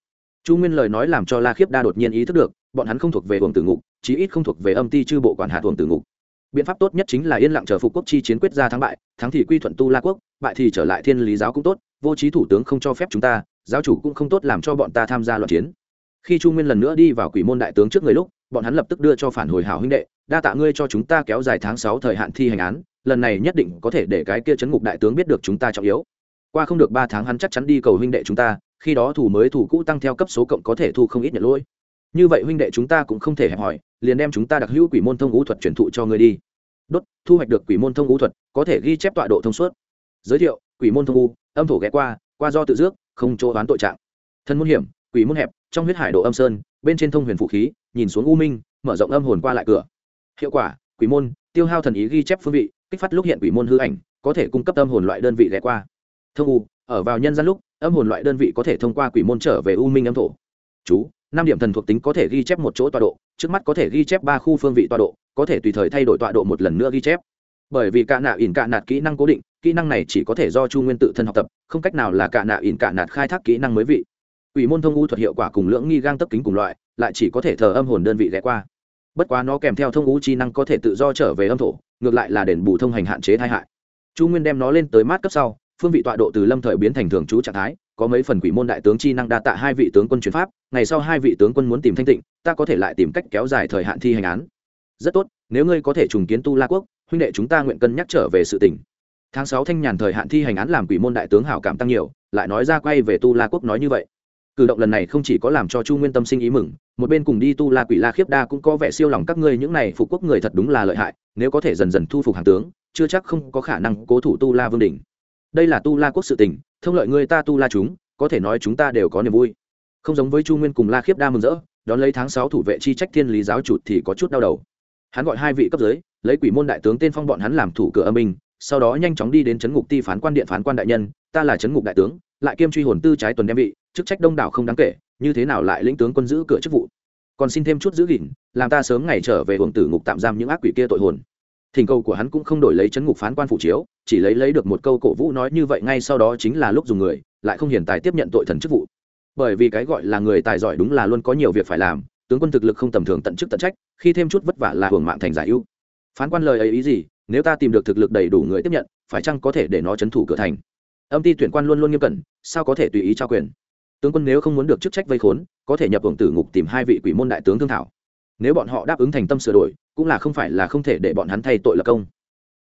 Chu nguyên lời nói làm cho la khiếp đa đột nhiên ý thức được, bọn hắn không thuộc về hưởng tử ngục, chí ít không thuộc về âm ty chư bộ quản hạt hưởng tử ngục. Biện pháp tốt nhất chính là yên lặng chờ phục quốc chi chiến quyết ra thắng bại, thắng thì quy thuận tu la quốc, bại thì trở lại thiên lý giáo cũng tốt vô trí thủ tướng không cho phép chúng ta, giáo chủ cũng không tốt làm cho bọn ta tham gia loạn chiến. Khi chu nguyên lần nữa đi vào quỷ môn đại tướng trước người lúc, bọn hắn lập tức đưa cho phản hồi hảo huynh đệ, đa tạ ngươi cho chúng ta kéo dài tháng sáu thời hạn thi hành án, lần này nhất định có thể để cái kia chấn ngục đại tướng biết được chúng ta trọng yếu. Qua không được ba tháng hắn chắc chắn đi cầu huynh đệ chúng ta, khi đó thủ mới thủ cũ tăng theo cấp số cộng có thể thu không ít nhận lỗi. Như vậy huynh đệ chúng ta cũng không thể hẹp hỏi liền đem chúng ta đặc hữu quỷ môn thông ngũ thuật truyền thụ cho ngươi đi. Đốt, thu hoạch được quỷ môn thông ngũ thuật, có thể ghi chép tọa độ thông suốt. Giới thiệu, quỷ môn thông u âm thổ ghé qua qua do tự dước, không chỗ đoán tội trạng. Thân muốn hiểm, quỷ muốn hẹp, trong huyết hải độ âm sơn, bên trên thông huyền phụ khí, nhìn xuống u minh, mở rộng âm hồn qua lại cửa. Hiệu quả, quỷ môn, tiêu hao thần ý ghi chép phương vị, kích phát lúc hiện quỷ môn hư ảnh, có thể cung cấp âm hồn loại đơn vị ghé qua. Thông u, ở vào nhân gian lúc, âm hồn loại đơn vị có thể thông qua quỷ môn trở về u minh âm thổ. Chú, năm điểm thần thuộc tính có thể ghi chép một chỗ tọa độ, trước mắt có thể ghi chép ba khu phương vị tọa độ, có thể tùy thời thay đổi tọa độ một lần nữa ghi chép bởi vì cạ nạ ỉn cạ nạt kỹ năng cố định, kỹ năng này chỉ có thể do chu nguyên tự thân học tập, không cách nào là cạ nạ ỉn cạ nạt khai thác kỹ năng mới vị. Ủy môn thông u thuật hiệu quả cùng lưỡng nghi gang tấp kính cùng loại, lại chỉ có thể thờ âm hồn đơn vị ghé qua. Bất quá nó kèm theo thông u chi năng có thể tự do trở về âm thổ, ngược lại là đền bù thông hành hạn chế tai hại. Chu nguyên đem nó lên tới mát cấp sau, phương vị tọa độ từ lâm thời biến thành thường trú trạng thái, có mấy phần quỷ môn đại tướng chi năng đa tạ hai vị tướng quân chuyển pháp, ngày sau hai vị tướng quân muốn tìm thanh tịnh, ta có thể lại tìm cách kéo dài thời hạn thi hành án. Rất tốt, nếu ngươi có thể trùng kiến tu la quốc huynh đệ chúng ta nguyện cân nhắc trở về sự tỉnh tháng sáu thanh nhàn thời hạn thi hành án làm quỷ môn đại tướng hảo cảm tăng nhiều, lại nói ra quay về tu la quốc nói như vậy. Cử động lần này không chỉ có làm cho chu nguyên tâm sinh ý mừng, một bên cùng đi tu la quỷ la khiếp đa cũng có vẻ siêu lòng các ngươi những này phục quốc người thật đúng là lợi hại, nếu có thể dần dần thu phục hàng tướng, chưa chắc không có khả năng cố thủ tu la vương đình đây là tu la quốc sự tình, thông lợi người ta tu la chúng, có thể nói chúng ta đều có niềm vui. Không giống với chu nguyên cùng la khiếp đa mừng rỡ, đón lấy tháng sáu thủ vệ chi trách thiên lý giáo chủ thì có chút đau đầu. Hắn gọi hai vị cấp dưới lấy quỷ môn đại tướng tên phong bọn hắn làm thủ cửa âm binh, sau đó nhanh chóng đi đến chấn ngục ti phán quan điện phán quan đại nhân, ta là chấn ngục đại tướng, lại kiêm truy hồn tư trái tuần đem vị, chức trách đông đảo không đáng kể, như thế nào lại lĩnh tướng quân giữ cửa chức vụ? Còn xin thêm chút giữ gìn, làm ta sớm ngày trở về hưởng tử ngục tạm giam những ác quỷ kia tội hồn. Thỉnh cầu của hắn cũng không đổi lấy chấn ngục phán quan phụ chiếu, chỉ lấy lấy được một câu cổ vũ nói như vậy ngay sau đó chính là lúc dùng người, lại không hiển tài tiếp nhận tội thần chức vụ. Bởi vì cái gọi là người tài giỏi đúng là luôn có nhiều việc phải làm, tướng quân thực lực không tầm thường tận chức tận trách, khi thêm chút vất vả là hưởng mạng thành giải ưu phán quan lời ấy ý gì, nếu ta tìm được thực lực đầy đủ người tiếp nhận, phải chăng có thể để nó chấn thủ cửa thành? Âm ty tuyển quan luôn luôn nghiêm cẩn, sao có thể tùy ý trao quyền? Tướng quân nếu không muốn được chức trách vây khốn, có thể nhập hưởng tử ngục tìm hai vị quỷ môn đại tướng thương thảo. Nếu bọn họ đáp ứng thành tâm sửa đổi, cũng là không phải là không thể để bọn hắn thay tội lập công.